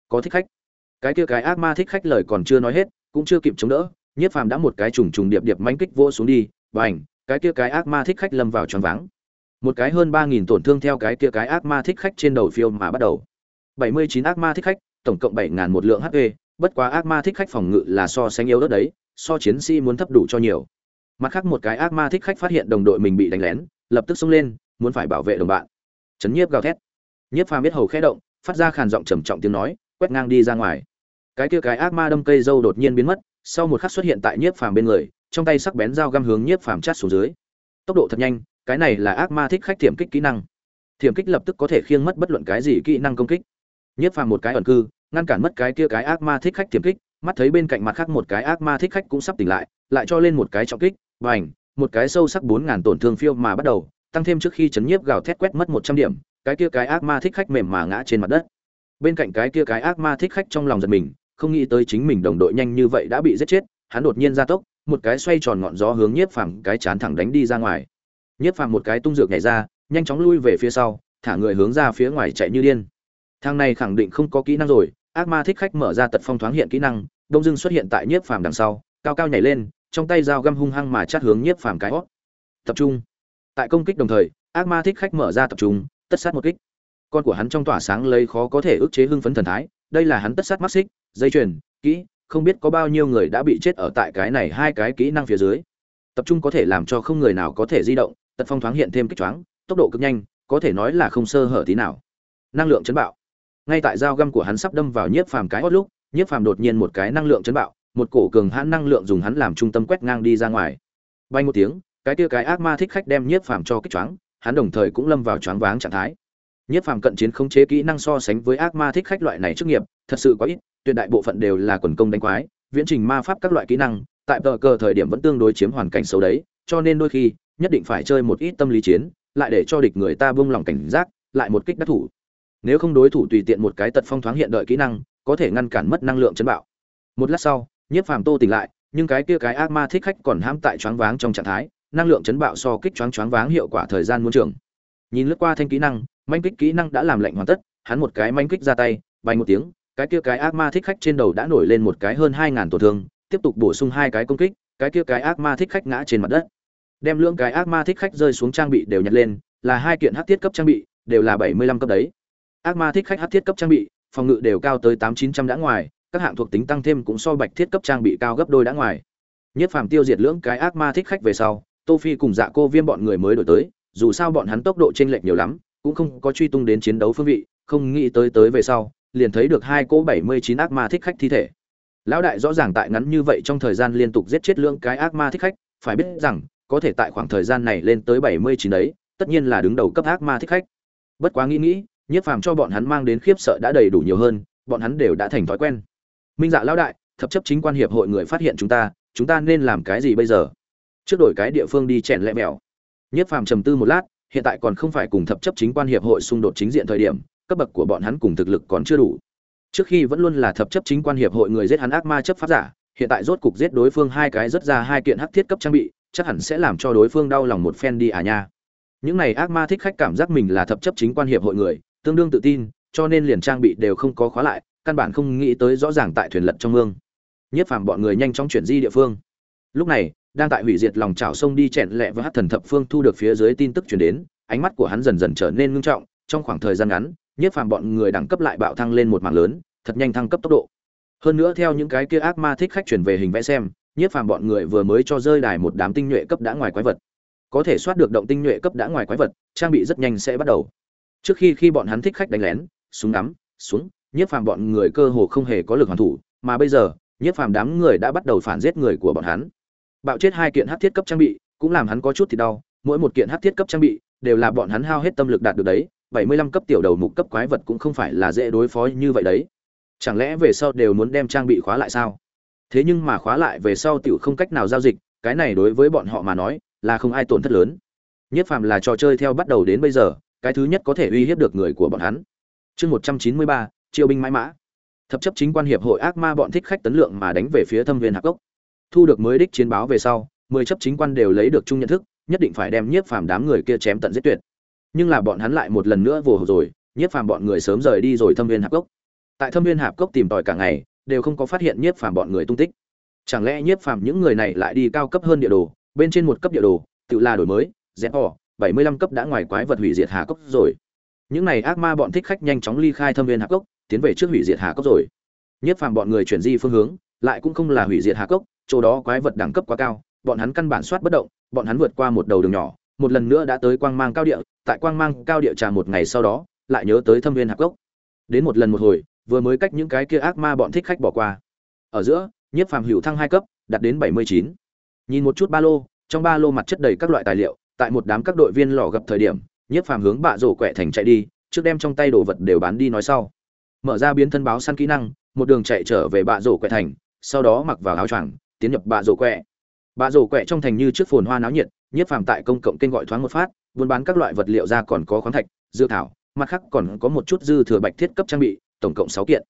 Có thích khách. Cái kia cái ác ma thích khách lời còn chưa nói hết, cũng chưa kịp chống đỡ nhiếp phàm đã một cái trùng trùng điệp điệp mánh kích vô xuống đi, bành, cái kia cái ác ma thích khách lâm vào tròn váng. Một cái hơn ba nghìn tổn thương theo cái kia cái ác ma thích khách trên đầu phiêu mà bắt đầu. Bảy mươi chín ác ma thích khách, tổng cộng bảy ngàn một lượng hp bất quá ác ma thích khách phòng ngự là so sánh yếu đất đấy, so chiến sĩ muốn thấp đủ cho nhiều. Mặt khác một cái ác ma thích khách phát hiện đồng đội mình bị đánh lén, lập tức xông lên, muốn phải bảo vệ đồng bạn. Chấn nhiếp gào thét. Nhiếp phàm biết hầu khẽ động, phát ra khàn giọng trầm trọng tiếng nói, quét ngang đi ra ngoài. Cái kia cái ác ma đâm cây dâu đột nhiên biến mất sau một khắc xuất hiện tại nhiếp phàm bên người, trong tay sắc bén dao găm hướng nhiếp phàm chát xuống dưới. Tốc độ thật nhanh, cái này là ác ma thích khách thiểm kích kỹ năng. Thiểm kích lập tức có thể khiêng mất bất luận cái gì kỹ năng công kích. Nhiếp phàm một cái ẩn cư, ngăn cản mất cái kia cái ác ma thích khách thiểm kích, mắt thấy bên cạnh mặt khác một cái ác ma thích khách cũng sắp tỉnh lại lại cho lên một cái trọng kích và ảnh một cái sâu sắc bốn ngàn tổn thương phiêu mà bắt đầu, tăng thêm trước khi chấn nhiếp gào thét quét mất một trăm điểm, cái kia cái ác ma thích khách mềm mà ngã trên mặt đất. Bên cạnh cái kia cái ác ma thích khách trong lòng giật mình không nghĩ tới chính mình đồng đội nhanh như vậy đã bị giết chết, hắn đột nhiên ra tốc, một cái xoay tròn ngọn gió hướng nhiếp phàm cái chán thẳng đánh đi ra ngoài. Nhiếp phàm một cái tung dược nhảy ra, nhanh chóng lui về phía sau, thả người hướng ra phía ngoài chạy như điên. Thang này khẳng định không có kỹ năng rồi, ác ma thích khách mở ra tật phong thoáng hiện kỹ năng, đông dương xuất hiện tại nhiếp phàm đằng sau, cao cao nhảy lên, trong tay dao găm hung hăng mà chát hướng nhiếp phàm cái hốc. tập trung. Tại công kích đồng thời, ác ma thích khách mở ra tập trung, tất sát một kích. Con của hắn trong tỏa sáng lấy khó có thể ức chế hưng phấn thần thái, đây là hắn tất sát mắc xích dây chuyền, kỹ, không biết có bao nhiêu người đã bị chết ở tại cái này hai cái kỹ năng phía dưới. Tập trung có thể làm cho không người nào có thể di động, tật phong thoáng hiện thêm kích choáng, tốc độ cực nhanh, có thể nói là không sơ hở tí nào. Năng lượng chấn bạo. Ngay tại dao găm của hắn sắp đâm vào nhiếp phàm cái hót lúc, nhiếp phàm đột nhiên một cái năng lượng chấn bạo, một cổ cường hãn năng lượng dùng hắn làm trung tâm quét ngang đi ra ngoài. Bay một tiếng, cái kia cái ác ma thích khách đem nhiếp phàm cho kích choáng, hắn đồng thời cũng lâm vào choáng váng trạng thái. Nhiếp phàm cận chiến khống chế kỹ năng so sánh với ác ma thích khách loại này trước nghiệp, thật sự quá ít tuyệt đại bộ phận đều là quần công đánh quái, viễn trình ma pháp các loại kỹ năng, tại tờ cờ thời điểm vẫn tương đối chiếm hoàn cảnh xấu đấy, cho nên đôi khi, nhất định phải chơi một ít tâm lý chiến, lại để cho địch người ta buông lòng cảnh giác, lại một kích đắc thủ. Nếu không đối thủ tùy tiện một cái tật phong thoáng hiện đợi kỹ năng, có thể ngăn cản mất năng lượng chấn bạo. Một lát sau, nhiếp phàm tô tỉnh lại, nhưng cái kia cái ác ma thích khách còn hãm tại choáng váng trong trạng thái, năng lượng chấn bạo so kích choáng choáng váng hiệu quả thời gian muốn trường. Nhìn lướt qua thanh kỹ năng, manh kích kỹ năng đã làm lệnh hoàn tất, hắn một cái manh kích ra tay, bay một tiếng cái kia cái ác ma thích khách trên đầu đã nổi lên một cái hơn hai ngàn tổn thương, tiếp tục bổ sung hai cái công kích, cái kia cái ác ma thích khách ngã trên mặt đất. Đem lưỡng cái ác ma thích khách rơi xuống trang bị đều nhặt lên, là hai kiện hắc thiết cấp trang bị, đều là bảy mươi lăm cấp đấy. Ác ma thích khách hắc thiết cấp trang bị, phòng ngự đều cao tới tám chín trăm đã ngoài, các hạng thuộc tính tăng thêm cũng so bạch thiết cấp trang bị cao gấp đôi đã ngoài. Nhất phàm tiêu diệt lưỡng cái ác ma thích khách về sau, tô phi cùng dạ cô viêm bọn người mới đổi tới, dù sao bọn hắn tốc độ chênh lệch nhiều lắm, cũng không có truy tung đến chiến đấu phương vị, không nghĩ tới tới về sau liền thấy được hai cỗ bảy mươi chín ác ma thích khách thi thể. Lão đại rõ ràng tại ngắn như vậy trong thời gian liên tục giết chết lưỡng cái ác ma thích khách, phải biết rằng, có thể tại khoảng thời gian này lên tới bảy mươi chín đấy, tất nhiên là đứng đầu cấp ác ma thích khách. Bất quá nghĩ nghĩ, nhiếp phàm cho bọn hắn mang đến khiếp sợ đã đầy đủ nhiều hơn, bọn hắn đều đã thành thói quen. Minh dạ lão đại, thập chấp chính quan hiệp hội người phát hiện chúng ta chúng ta nên làm cái gì bây giờ? Trước đổi cái địa phương đi chèn lẹ mèo. Nhiếp phàm trầm tư một lát, hiện tại còn không phải cùng thập chấp chính quan hiệp hội xung đột chính diện thời điểm cấp bậc của bọn hắn cùng thực lực còn chưa đủ. Trước khi vẫn luôn là thập chấp chính quan hiệp hội người giết hắn ác ma chấp pháp giả, hiện tại rốt cục giết đối phương hai cái rất ra hai kiện hắc thiết cấp trang bị, chắc hẳn sẽ làm cho đối phương đau lòng một phen đi à nha. Những này ác ma thích khách cảm giác mình là thập chấp chính quan hiệp hội người, tương đương tự tin, cho nên liền trang bị đều không có khóa lại, căn bản không nghĩ tới rõ ràng tại thuyền lật trong mương. Nhất phàm bọn người nhanh chóng chuyển di địa phương. Lúc này, đang tại hủy diệt lòng chảo sông đi chèn lẹ và hát thần thập phương thu được phía dưới tin tức truyền đến, ánh mắt của hắn dần dần trở nên ngưng trọng, trong khoảng thời gian ngắn nhiếp phàm bọn người đẳng cấp lại bạo thăng lên một mảng lớn, thật nhanh thăng cấp tốc độ. Hơn nữa theo những cái kia ác ma thích khách chuyển về hình vẽ xem nhiếp phàm bọn người vừa mới cho rơi đài một đám tinh nhuệ cấp đã ngoài quái vật. Có thể soát được động tinh nhuệ cấp đã ngoài quái vật, trang bị rất nhanh sẽ bắt đầu. Trước khi khi bọn hắn thích khách đánh lén, súng ngắm xuống nhiếp phàm bọn người cơ hồ không hề có lực hoàn thủ, mà bây giờ nhiếp phàm đám người đã bắt đầu phản giết người của bọn hắn. Bạo chết hai kiện hát thiết cấp trang bị, cũng làm hắn có chút thì đau, mỗi một kiện hát thiết cấp trang bị, đều là bọn hắn hao hết tâm lực đạt được đấy bảy mươi lăm cấp tiểu đầu mục cấp quái vật cũng không phải là dễ đối phó như vậy đấy. Chẳng lẽ về sau đều muốn đem trang bị khóa lại sao? Thế nhưng mà khóa lại về sau tiểu không cách nào giao dịch, cái này đối với bọn họ mà nói là không ai tổn thất lớn. Nhất phàm là trò chơi theo bắt đầu đến bây giờ, cái thứ nhất có thể uy hiếp được người của bọn hắn. Chương một trăm chín mươi ba, triều binh mãi mã. Thập chấp chính quan hiệp hội ác ma bọn thích khách tấn lượng mà đánh về phía thâm viên hạc cốc. Thu được mới đích chiến báo về sau, mười chấp chính quan đều lấy được chung nhận thức, nhất định phải đem nhiếp phàm đám người kia chém tận giết tuyệt nhưng là bọn hắn lại một lần nữa vồ rồi, nhiếp phàm bọn người sớm rời đi rồi thâm viên hạp cốc. Tại thâm viên hạp cốc tìm tòi cả ngày, đều không có phát hiện nhiếp phàm bọn người tung tích. Chẳng lẽ nhiếp phàm những người này lại đi cao cấp hơn địa đồ, bên trên một cấp địa đồ, tự là đổi mới, dẹp bỏ, bảy mươi lăm cấp đã ngoài quái vật hủy diệt hà cốc rồi. Những này ác ma bọn thích khách nhanh chóng ly khai thâm viên hạp cốc, tiến về trước hủy diệt hà cốc rồi. Nhiếp phàm bọn người chuyển di phương hướng, lại cũng không là hủy diệt hà cốc, chỗ đó quái vật đẳng cấp quá cao, bọn hắn căn bản soát bất động, bọn hắn vượt qua một đầu đường nhỏ một lần nữa đã tới quang mang cao địa, tại quang mang cao địa trà một ngày sau đó, lại nhớ tới thâm viên hạc gốc đến một lần một hồi, vừa mới cách những cái kia ác ma bọn thích khách bỏ qua. Ở giữa, nhiếp phàm hữu thăng hai cấp, đạt đến bảy mươi chín. Nhìn một chút ba lô, trong ba lô mặt chất đầy các loại tài liệu, tại một đám các đội viên lò gặp thời điểm, nhiếp phàm hướng bạ rổ quẹ thành chạy đi, trước đem trong tay đồ vật đều bán đi nói sau. Mở ra biến thân báo săn kỹ năng, một đường chạy trở về bạ rổ quẹ thành, sau đó mặc vào áo choàng, tiến nhập bạ rổ quẹ. Bạ rổ quẹ trong thành như trước phồn hoa náo nhiệt nhiếp phàm tại công cộng kênh gọi thoáng một phát, buôn bán các loại vật liệu ra còn có khoáng thạch, dưa thảo, mặt khác còn có một chút dư thừa bạch thiết cấp trang bị, tổng cộng sáu kiện.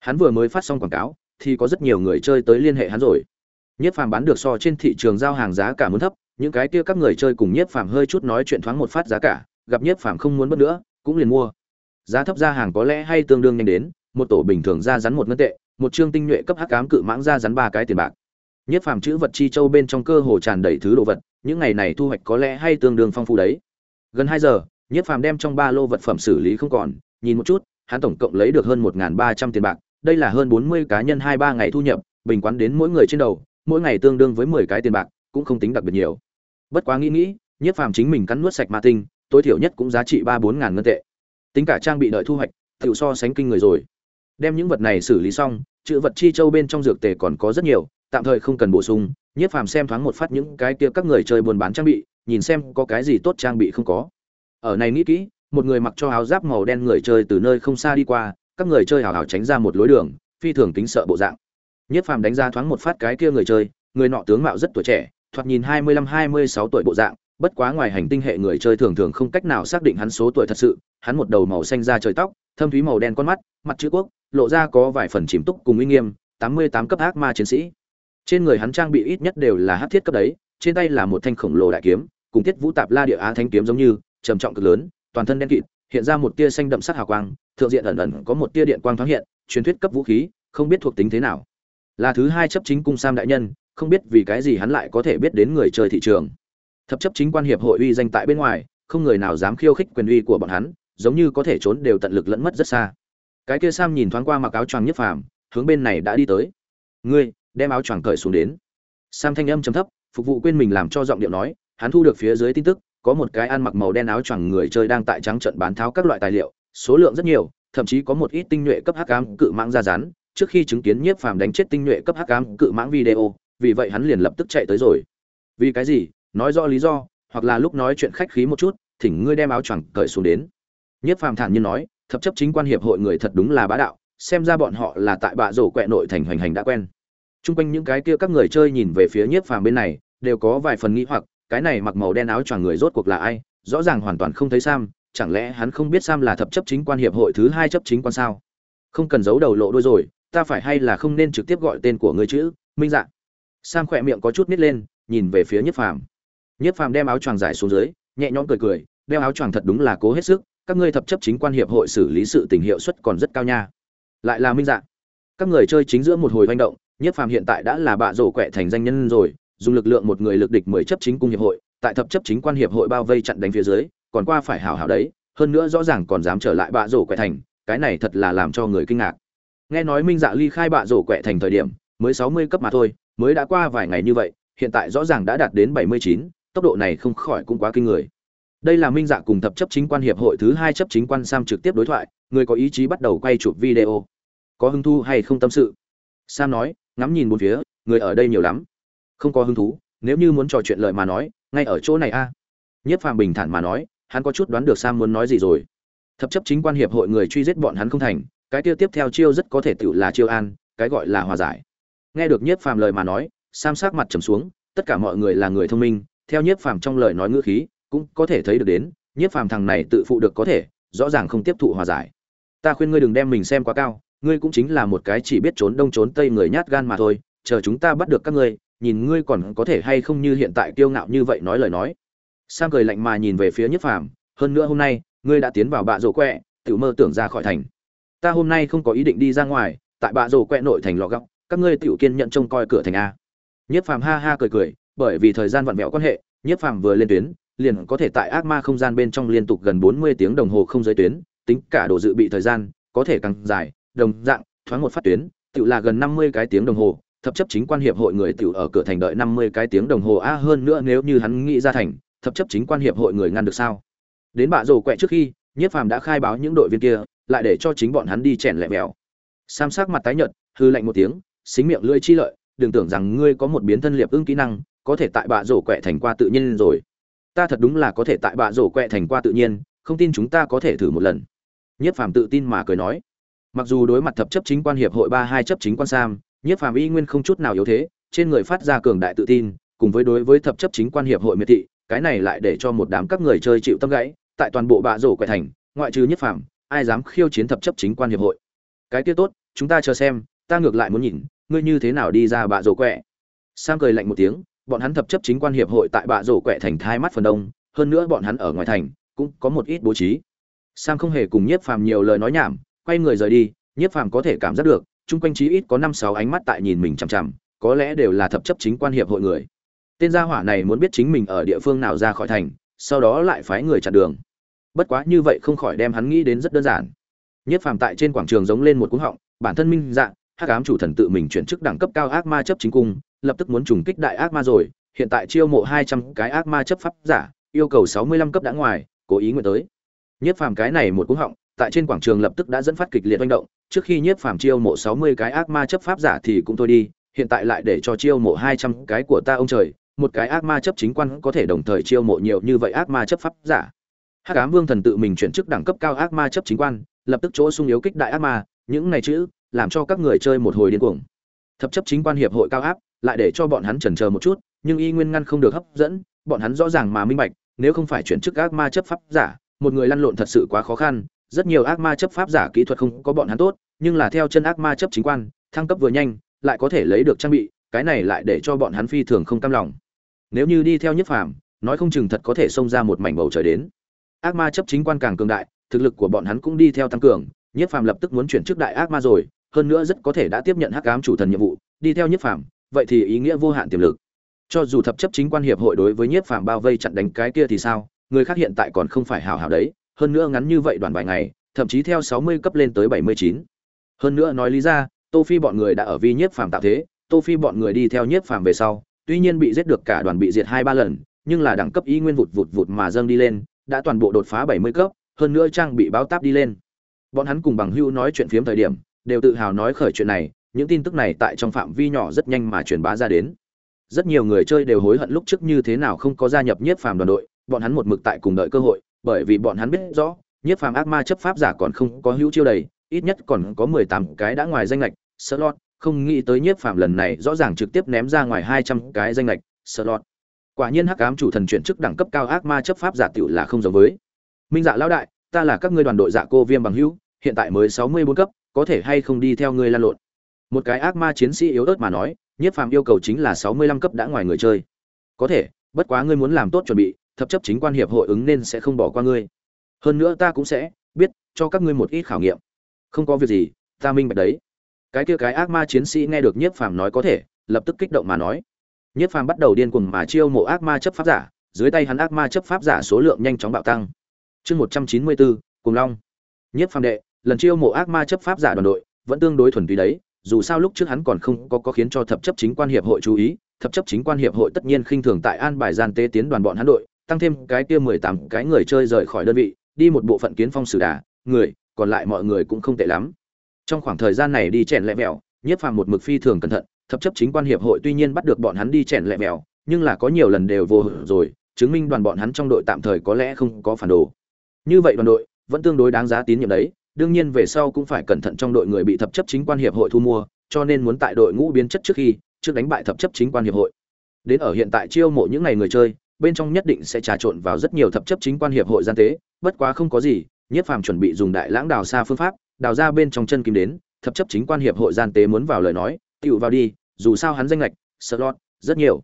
Hắn vừa mới phát xong quảng cáo, thì có rất nhiều người chơi tới liên hệ hắn rồi. Nhiếp phàm bán được so trên thị trường giao hàng giá cả muốn thấp, những cái kia các người chơi cùng nhiếp phàm hơi chút nói chuyện thoáng một phát giá cả, gặp nhiếp phàm không muốn mất nữa, cũng liền mua. Giá thấp ra hàng có lẽ hay tương đương nhanh đến, một tổ bình thường ra rắn một ngân tệ, một chương tinh nhuệ cấp hắc cám cự mãng ra rắn ba cái tiền bạc. Nhiếp phàm chữ vật chi châu bên trong cơ hồ tràn đầy thứ đồ vật những ngày này thu hoạch có lẽ hay tương đương phong phú đấy. Gần hai giờ, nhiếp phàm đem trong ba lô vật phẩm xử lý không còn, nhìn một chút, hắn tổng cộng lấy được hơn một ba trăm tiền bạc, đây là hơn bốn mươi cá nhân hai ba ngày thu nhập, bình quán đến mỗi người trên đầu, mỗi ngày tương đương với mười cái tiền bạc, cũng không tính đặc biệt nhiều. Bất quá nghĩ nghĩ, nhiếp phàm chính mình cắn nuốt sạch ma tinh, tối thiểu nhất cũng giá trị ba bốn ngàn ngân tệ. Tính cả trang bị đợi thu hoạch, tự so sánh kinh người rồi. Đem những vật này xử lý xong, chữ vật chi châu bên trong dược tề còn có rất nhiều, tạm thời không cần bổ sung nhiếp phàm xem thoáng một phát những cái kia các người chơi buôn bán trang bị, nhìn xem có cái gì tốt trang bị không có. Ở này nghĩ kỹ, một người mặc cho áo giáp màu đen người chơi từ nơi không xa đi qua, các người chơi hào hào tránh ra một lối đường, phi thường kính sợ bộ dạng. Nhiếp phàm đánh ra thoáng một phát cái kia người chơi, người nọ tướng mạo rất tuổi trẻ, thoạt nhìn hai mươi lăm, hai mươi sáu tuổi bộ dạng, bất quá ngoài hành tinh hệ người chơi thường thường không cách nào xác định hắn số tuổi thật sự, hắn một đầu màu xanh da trời tóc, thâm thúy màu đen con mắt, mặt chữ quốc, lộ ra có vài phần chìm túc cùng uy nghiêm, tám mươi tám cấp ác ma chiến sĩ trên người hắn trang bị ít nhất đều là hắc thiết cấp đấy, trên tay là một thanh khổng lồ đại kiếm, cùng tiết vũ tạp la địa á thanh kiếm giống như, trầm trọng cực lớn, toàn thân đen kịt, hiện ra một tia xanh đậm sắc hào quang, thượng diện ẩn ẩn có một tia điện quang thoáng hiện, truyền thuyết cấp vũ khí, không biết thuộc tính thế nào. Là thứ hai chấp chính cung sam đại nhân, không biết vì cái gì hắn lại có thể biết đến người chơi thị trường. Thập chấp chính quan hiệp hội uy danh tại bên ngoài, không người nào dám khiêu khích quyền uy của bọn hắn, giống như có thể trốn đều tận lực lẫn mất rất xa. Cái kia sam nhìn thoáng qua mặc áo choàng nhất phàm, hướng bên này đã đi tới. Ngươi đem áo choàng cởi xuống đến. Sam thanh âm trầm thấp, phục vụ quên mình làm cho giọng điệu nói, hắn thu được phía dưới tin tức, có một cái ăn mặc màu đen áo choàng người chơi đang tại trắng trận bán tháo các loại tài liệu, số lượng rất nhiều, thậm chí có một ít tinh nhuệ cấp hắc ám cự mãng ra rán, trước khi chứng kiến nhiếp phàm đánh chết tinh nhuệ cấp hắc ám cự mãng video, vì vậy hắn liền lập tức chạy tới rồi. Vì cái gì? Nói rõ lý do, hoặc là lúc nói chuyện khách khí một chút, thỉnh ngươi đem áo choàng cởi xuống đến. Nhiếp phàm thản nhiên nói, thập chấp chính quan hiệp hội người thật đúng là bá đạo, xem ra bọn họ là tại bạ rổ quẹ nội thành hoành hành đã quen. Trung quanh những cái kia các người chơi nhìn về phía Nhiếp Phàm bên này, đều có vài phần nghi hoặc, cái này mặc màu đen áo choàng người rốt cuộc là ai? Rõ ràng hoàn toàn không thấy Sam, chẳng lẽ hắn không biết Sam là thập chấp chính quan hiệp hội thứ hai chấp chính quan sao? Không cần giấu đầu lộ đuôi rồi, ta phải hay là không nên trực tiếp gọi tên của ngươi chứ Minh Dạ. Sam khỏe miệng có chút nít lên, nhìn về phía Nhiếp Phàm. Nhiếp Phàm đem áo choàng giải xuống dưới, nhẹ nhõm cười cười, đeo áo choàng thật đúng là cố hết sức, các ngươi thập chấp chính quan hiệp hội xử lý sự tình hiệu suất còn rất cao nha. Lại là Minh Dạ. Các người chơi chính giữa một hồi hoành động, Nhất Phàm hiện tại đã là bạ rổ quẹ thành danh nhân rồi, dùng lực lượng một người lực địch mười chấp chính cung hiệp hội tại thập chấp chính quan hiệp hội bao vây chặn đánh phía dưới còn qua phải hảo hảo đấy hơn nữa rõ ràng còn dám trở lại bạ rổ quẹ thành cái này thật là làm cho người kinh ngạc. Nghe nói minh dạ ly khai bạ rổ quẹ thành thời điểm mới sáu mươi cấp mà thôi mới đã qua vài ngày như vậy hiện tại rõ ràng đã đạt đến bảy mươi chín tốc độ này không khỏi cũng quá kinh người. Đây là minh dạ cùng thập chấp chính quan hiệp hội thứ hai chấp chính quan sam trực tiếp đối thoại người có ý chí bắt đầu quay chụp video. Có hứng thú hay không tâm sự? Sam nói ngắm nhìn bốn phía, người ở đây nhiều lắm. Không có hứng thú, nếu như muốn trò chuyện lời mà nói, ngay ở chỗ này a. Nhất phàm bình thản mà nói, hắn có chút đoán được sam muốn nói gì rồi. Thập chấp chính quan hiệp hội người truy giết bọn hắn không thành, cái kia tiếp theo chiêu rất có thể tự là chiêu an, cái gọi là hòa giải. Nghe được nhất phàm lời mà nói, sam sắc mặt trầm xuống, tất cả mọi người là người thông minh, theo nhất phàm trong lời nói ngữ khí, cũng có thể thấy được đến nhất phàm thằng này tự phụ được có thể, rõ ràng không tiếp thụ hòa giải. Ta khuyên ngươi đừng đem mình xem quá cao ngươi cũng chính là một cái chỉ biết trốn đông trốn tây người nhát gan mà thôi, chờ chúng ta bắt được các ngươi, nhìn ngươi còn có thể hay không như hiện tại kiêu ngạo như vậy nói lời nói. Sang cười lạnh mà nhìn về phía nhất phàm, hơn nữa hôm nay, ngươi đã tiến vào bạ rổ quẹ tự mơ tưởng ra khỏi thành. Ta hôm nay không có ý định đi ra ngoài, tại bạ rổ quẹ nội thành lò góc, các ngươi tự kiên nhận trông coi cửa thành a. Nhất phàm ha ha cười cười, bởi vì thời gian vặn vẹo quan hệ, nhất phàm vừa lên tuyến, liền có thể tại ác ma không gian bên trong liên tục gần bốn mươi tiếng đồng hồ không giới tuyến, tính cả đồ dự bị thời gian, có thể càng dài đồng dạng thoáng một phát tuyến tự là gần năm mươi cái tiếng đồng hồ thập chấp chính quan hiệp hội người tiểu ở cửa thành đợi 50 cái tiếng đồng hồ a hơn nữa nếu như hắn nghĩ ra thành, thập chấp chính quan hiệp hội người ngăn được sao? Đến bạ rổ quẹ trước khi, Nhiếp Phàm đã khai báo những đội viên kia, lại để cho chính bọn hắn đi chèn lẹ mèo. Sam sắc mặt tái nhợt, hư lạnh một tiếng, xính miệng lưỡi chi lợi, đừng tưởng rằng ngươi có một biến thân liệp ưng kỹ năng, có thể tại bạ rổ quẹ thành qua tự nhiên rồi. Ta thật đúng là có thể tại bạ rổ quẹ thành qua tự nhiên, không tin chúng ta có thể thử một lần. Nhiếp Phàm tự tin mà cười nói. Mặc dù đối mặt thập chấp chính quan hiệp hội ba hai chấp chính quan Sam, Nhiếp Phàm y nguyên không chút nào yếu thế, trên người phát ra cường đại tự tin, cùng với đối với thập chấp chính quan hiệp hội miệt thị, cái này lại để cho một đám các người chơi chịu tâm gãy, tại toàn bộ bạ rổ quẻ thành, ngoại trừ Nhiếp Phàm, ai dám khiêu chiến thập chấp chính quan hiệp hội. Cái kia tốt, chúng ta chờ xem, ta ngược lại muốn nhìn, ngươi như thế nào đi ra bạ rổ quẻ. Sam cười lạnh một tiếng, bọn hắn thập chấp chính quan hiệp hội tại bạ rổ quẻ thành thai mắt phần đông, hơn nữa bọn hắn ở ngoài thành cũng có một ít bố trí. Sam không hề cùng Nhiếp Phàm nhiều lời nói nhảm, quay người rời đi, Nhiếp Phàm có thể cảm giác được, chung quanh chí ít có năm sáu ánh mắt tại nhìn mình chằm chằm, có lẽ đều là thập chấp chính quan hiệp hội người. Tên gia hỏa này muốn biết chính mình ở địa phương nào ra khỏi thành, sau đó lại phái người chặn đường. Bất quá như vậy không khỏi đem hắn nghĩ đến rất đơn giản. Nhất phàm tại trên quảng trường giống lên một cú họng, bản thân minh dạng, hắc ám chủ thần tự mình chuyển chức đẳng cấp cao ác ma chấp chính cung, lập tức muốn trùng kích đại ác ma rồi, hiện tại chiêu mộ hai trăm cái ác ma chấp pháp giả, yêu cầu sáu mươi lăm cấp đã ngoài, cố ý nguyện tới. Nhất phàm cái này một cú họng, tại trên quảng trường lập tức đã dẫn phát kịch liệt manh động, trước khi nhiếp phàm chiêu mộ 60 cái ác ma chấp pháp giả thì cũng thôi đi, hiện tại lại để cho chiêu mộ 200 cái của ta ông trời, một cái ác ma chấp chính quan có thể đồng thời chiêu mộ nhiều như vậy ác ma chấp pháp giả. Hắc ám vương thần tự mình chuyển chức đẳng cấp cao ác ma chấp chính quan, lập tức chỗ sung yếu kích đại ác ma, những này chữ làm cho các người chơi một hồi điên cuồng. Thập chấp chính quan hiệp hội cao áp, lại để cho bọn hắn chần chờ một chút, nhưng y nguyên ngăn không được hấp dẫn, bọn hắn rõ ràng mà minh bạch, nếu không phải chuyển chức ác ma chấp pháp giả, một người lăn lộn thật sự quá khó khăn, rất nhiều ác ma chấp pháp giả kỹ thuật không có bọn hắn tốt, nhưng là theo chân ác ma chấp chính quan, thăng cấp vừa nhanh, lại có thể lấy được trang bị, cái này lại để cho bọn hắn phi thường không cam lòng. Nếu như đi theo Nhất Phàm, nói không chừng thật có thể xông ra một mảnh bầu trời đến. Ác ma chấp chính quan càng cường đại, thực lực của bọn hắn cũng đi theo tăng cường, Nhất Phàm lập tức muốn chuyển chức đại ác ma rồi, hơn nữa rất có thể đã tiếp nhận hắc ám chủ thần nhiệm vụ, đi theo Nhất Phàm, vậy thì ý nghĩa vô hạn tiềm lực. Cho dù thập chấp chính quan hiệp hội đối với Nhất Phàm bao vây chặn đánh cái kia thì sao, người khác hiện tại còn không phải hảo hảo đấy, hơn nữa ngắn như vậy đoạn vài ngày, thậm chí theo 60 cấp lên tới 79. Hơn nữa nói lý ra, Tô Phi bọn người đã ở vi nhiếp phàm tạo thế, Tô Phi bọn người đi theo nhiếp phàm về sau, tuy nhiên bị giết được cả đoàn bị diệt 2 3 lần, nhưng là đẳng cấp y nguyên vụt vụt vụt mà dâng đi lên, đã toàn bộ đột phá 70 cấp, hơn nữa trang bị báo táp đi lên. Bọn hắn cùng bằng hữu nói chuyện phiếm thời điểm, đều tự hào nói khởi chuyện này, những tin tức này tại trong phạm vi nhỏ rất nhanh mà truyền bá ra đến. Rất nhiều người chơi đều hối hận lúc trước như thế nào không có gia nhập nhiếp phàm đoàn đội, bọn hắn một mực tại cùng đợi cơ hội, bởi vì bọn hắn biết rõ, nhiếp phàm ác ma chấp pháp giả còn không có hữu chiêu đầy, ít nhất còn có mười tám cái đã ngoài danh lệch, slot, không nghĩ tới nhiếp phàm lần này rõ ràng trực tiếp ném ra ngoài hai trăm cái danh lệch, slot. Quả nhiên hắc ám chủ thần chuyển chức đẳng cấp cao ác ma chấp pháp giả tiểu là không giống với. Minh Dạ lão đại, ta là các ngươi đoàn đội dạ cô Viêm bằng hữu, hiện tại mới sáu mươi bốn cấp, có thể hay không đi theo ngươi lan lộn. Một cái ác ma chiến sĩ yếu ớt mà nói, nhiếp phàm yêu cầu chính là sáu mươi lăm cấp đã ngoài người chơi. Có thể, bất quá ngươi muốn làm tốt chuẩn bị, thập chấp chính quan hiệp hội ứng nên sẽ không bỏ qua ngươi hơn nữa ta cũng sẽ biết cho các ngươi một ít khảo nghiệm không có việc gì ta minh bạch đấy cái kia cái ác ma chiến sĩ nghe được nhiếp phàm nói có thể lập tức kích động mà nói Nhiếp Phàm bắt đầu điên cuồng mà chiêu mộ ác ma chấp pháp giả, dưới tay hắn ác ma chấp pháp giả số lượng nhanh chóng bạo tăng. Chương 194, Cùng Long. Nhiếp Phàm đệ, lần chiêu mộ ác ma chấp pháp giả đoàn đội, vẫn tương đối thuần túy đấy, dù sao lúc trước hắn còn không có có khiến cho thập chấp chính quan hiệp hội chú ý, thập chấp chính quan hiệp hội tất nhiên khinh thường tại an bài gian tế tiến đoàn bọn hắn đội, tăng thêm cái kia 18 cái người chơi rời khỏi đơn vị, đi một bộ phận kiến phong sử đà, người, còn lại mọi người cũng không tệ lắm. Trong khoảng thời gian này đi chèn lẹ mèo, Nhiếp Phàm một mực phi thường cẩn thận, thập chấp chính quan hiệp hội tuy nhiên bắt được bọn hắn đi chèn lẹ mèo, nhưng là có nhiều lần đều vô hưởng rồi, chứng minh đoàn bọn hắn trong đội tạm thời có lẽ không có phản đồ. Như vậy đoàn đội vẫn tương đối đáng giá tín nhiệm đấy, đương nhiên về sau cũng phải cẩn thận trong đội người bị thập chấp chính quan hiệp hội thu mua, cho nên muốn tại đội ngũ biến chất trước khi, trước đánh bại thập chấp chính quan hiệp hội. Đến ở hiện tại chiêu mộ những ngày người chơi, bên trong nhất định sẽ trà trộn vào rất nhiều thập chấp chính quan hiệp hội gian tế, bất quá không có gì, Nhiếp Phàm chuẩn bị dùng đại lãng đào xa phương pháp, đào ra bên trong chân kim đến, thập chấp chính quan hiệp hội gian tế muốn vào lời nói, tiểu vào đi, dù sao hắn danh lệch, slot rất nhiều.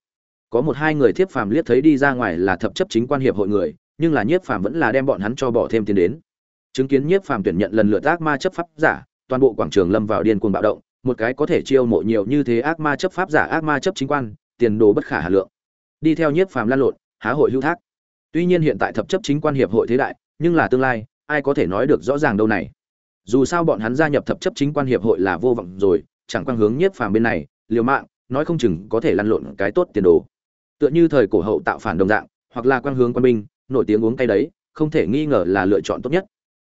Có một hai người thiếp phàm liếc thấy đi ra ngoài là thập chấp chính quan hiệp hội người, nhưng là Nhiếp Phàm vẫn là đem bọn hắn cho bỏ thêm tiền đến. Chứng kiến Nhiếp Phàm tuyển nhận lần lượt ác ma chấp pháp giả, toàn bộ quảng trường lâm vào điên cuồng bạo động, một cái có thể chiêu mộ nhiều như thế ác ma chấp pháp giả ác ma chấp chính quan, tiền đồ bất khả hà lượng. Đi theo Nhiếp Phàm lan lộn, há hội hữu thác. Tuy nhiên hiện tại thập chấp chính quan hiệp hội thế đại, nhưng là tương lai, ai có thể nói được rõ ràng đâu này. Dù sao bọn hắn gia nhập thập chấp chính quan hiệp hội là vô vọng rồi, chẳng quan hướng Nhiếp Phàm bên này, liều mạng, nói không chừng có thể lăn lộn cái tốt tiền đồ. Tựa như thời cổ hậu tạo phản đồng dạng, hoặc là quan hướng quan binh, nổi tiếng uống cay đấy, không thể nghi ngờ là lựa chọn tốt nhất.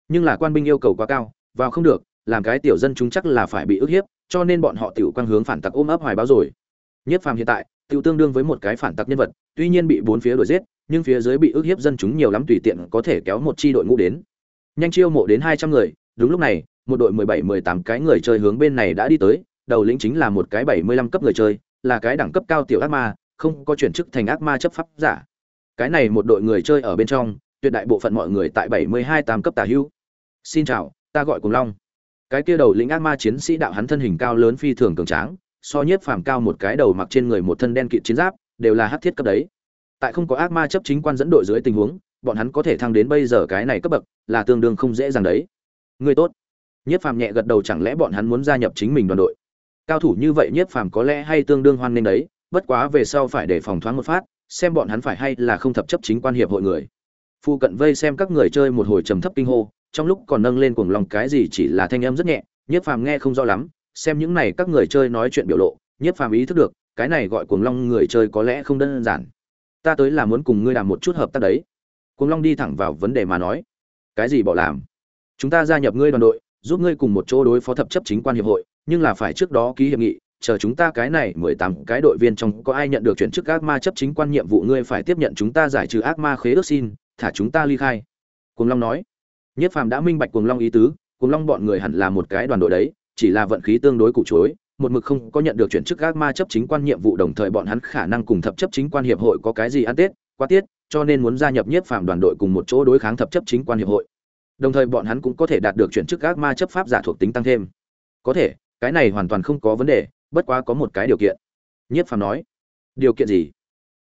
Nhưng là quan binh yêu cầu quá cao, vào không được, làm cái tiểu dân chúng chắc là phải bị ức hiếp, cho nên bọn họ tiểu quan hướng phản tặc ôm ấp hoài báo rồi. Nhất phàm hiện tại, tự tương đương với một cái phản tặc nhân vật, tuy nhiên bị bốn phía đuổi giết, nhưng phía dưới bị ức hiếp dân chúng nhiều lắm tùy tiện có thể kéo một chi đội ngũ đến. Nhanh chiêu mộ đến hai trăm người, đúng lúc này, một đội mười bảy mười tám cái người chơi hướng bên này đã đi tới, đầu lĩnh chính là một cái bảy mươi lăm cấp người chơi, là cái đẳng cấp cao tiểu ác ma, không có chuyển chức thành ác ma chấp pháp giả. Cái này một đội người chơi ở bên trong, tuyệt đại bộ phận mọi người tại bảy mươi hai tam cấp tà hữu. Xin chào, ta gọi Cùng Long cái kia đầu lĩnh ác ma chiến sĩ đạo hắn thân hình cao lớn phi thường cường tráng so nhiếp phàm cao một cái đầu mặc trên người một thân đen kịt chiến giáp, đều là hắc thiết cấp đấy. Tại không có ác ma chấp chính quan dẫn đội dưới tình huống, bọn hắn có thể thăng đến bây giờ cái này cấp bậc, là tương đương không dễ dàng đấy. Người tốt. Nhiếp phàm nhẹ gật đầu chẳng lẽ bọn hắn muốn gia nhập chính mình đoàn đội? Cao thủ như vậy nhiếp phàm có lẽ hay tương đương hoan nghênh đấy, bất quá về sau phải để phòng thoáng một phát, xem bọn hắn phải hay là không thập chấp chính quan hiệp hội người. Phu cận vây xem các người chơi một hồi trầm thấp kinh hô, trong lúc còn nâng lên cuồng lòng cái gì chỉ là thanh âm rất nhẹ, nhiếp phàm nghe không rõ lắm xem những này các người chơi nói chuyện biểu lộ nhiếp phàm ý thức được cái này gọi cuồng long người chơi có lẽ không đơn giản. Ta tới là muốn cùng ngươi làm một chút hợp tác đấy. Cuồng long đi thẳng vào vấn đề mà nói. Cái gì bỏ làm? Chúng ta gia nhập ngươi đoàn đội giúp ngươi cùng một chỗ đối phó thập chấp chính quan hiệp hội nhưng là phải trước đó ký hiệp nghị chờ chúng ta cái này mười tám cái đội viên trong có ai nhận được chuyển chức ác ma chấp chính quan nhiệm vụ ngươi phải tiếp nhận chúng ta giải trừ ác ma khế ước xin thả chúng ta ly khai. Cuồng long nói. Nhất Phàm đã minh bạch Cuồng Long ý tứ, Cuồng Long bọn người hẳn là một cái đoàn đội đấy, chỉ là vận khí tương đối cụ chối, một mực không có nhận được chuyển chức gác ma chấp chính quan nhiệm vụ đồng thời bọn hắn khả năng cùng thập chấp chính quan hiệp hội có cái gì ăn tết, quá tiết, cho nên muốn gia nhập Nhất Phàm đoàn đội cùng một chỗ đối kháng thập chấp chính quan hiệp hội. Đồng thời bọn hắn cũng có thể đạt được chuyển chức gác ma chấp pháp giả thuộc tính tăng thêm. Có thể, cái này hoàn toàn không có vấn đề, bất quá có một cái điều kiện. Nhất Phàm nói. Điều kiện gì?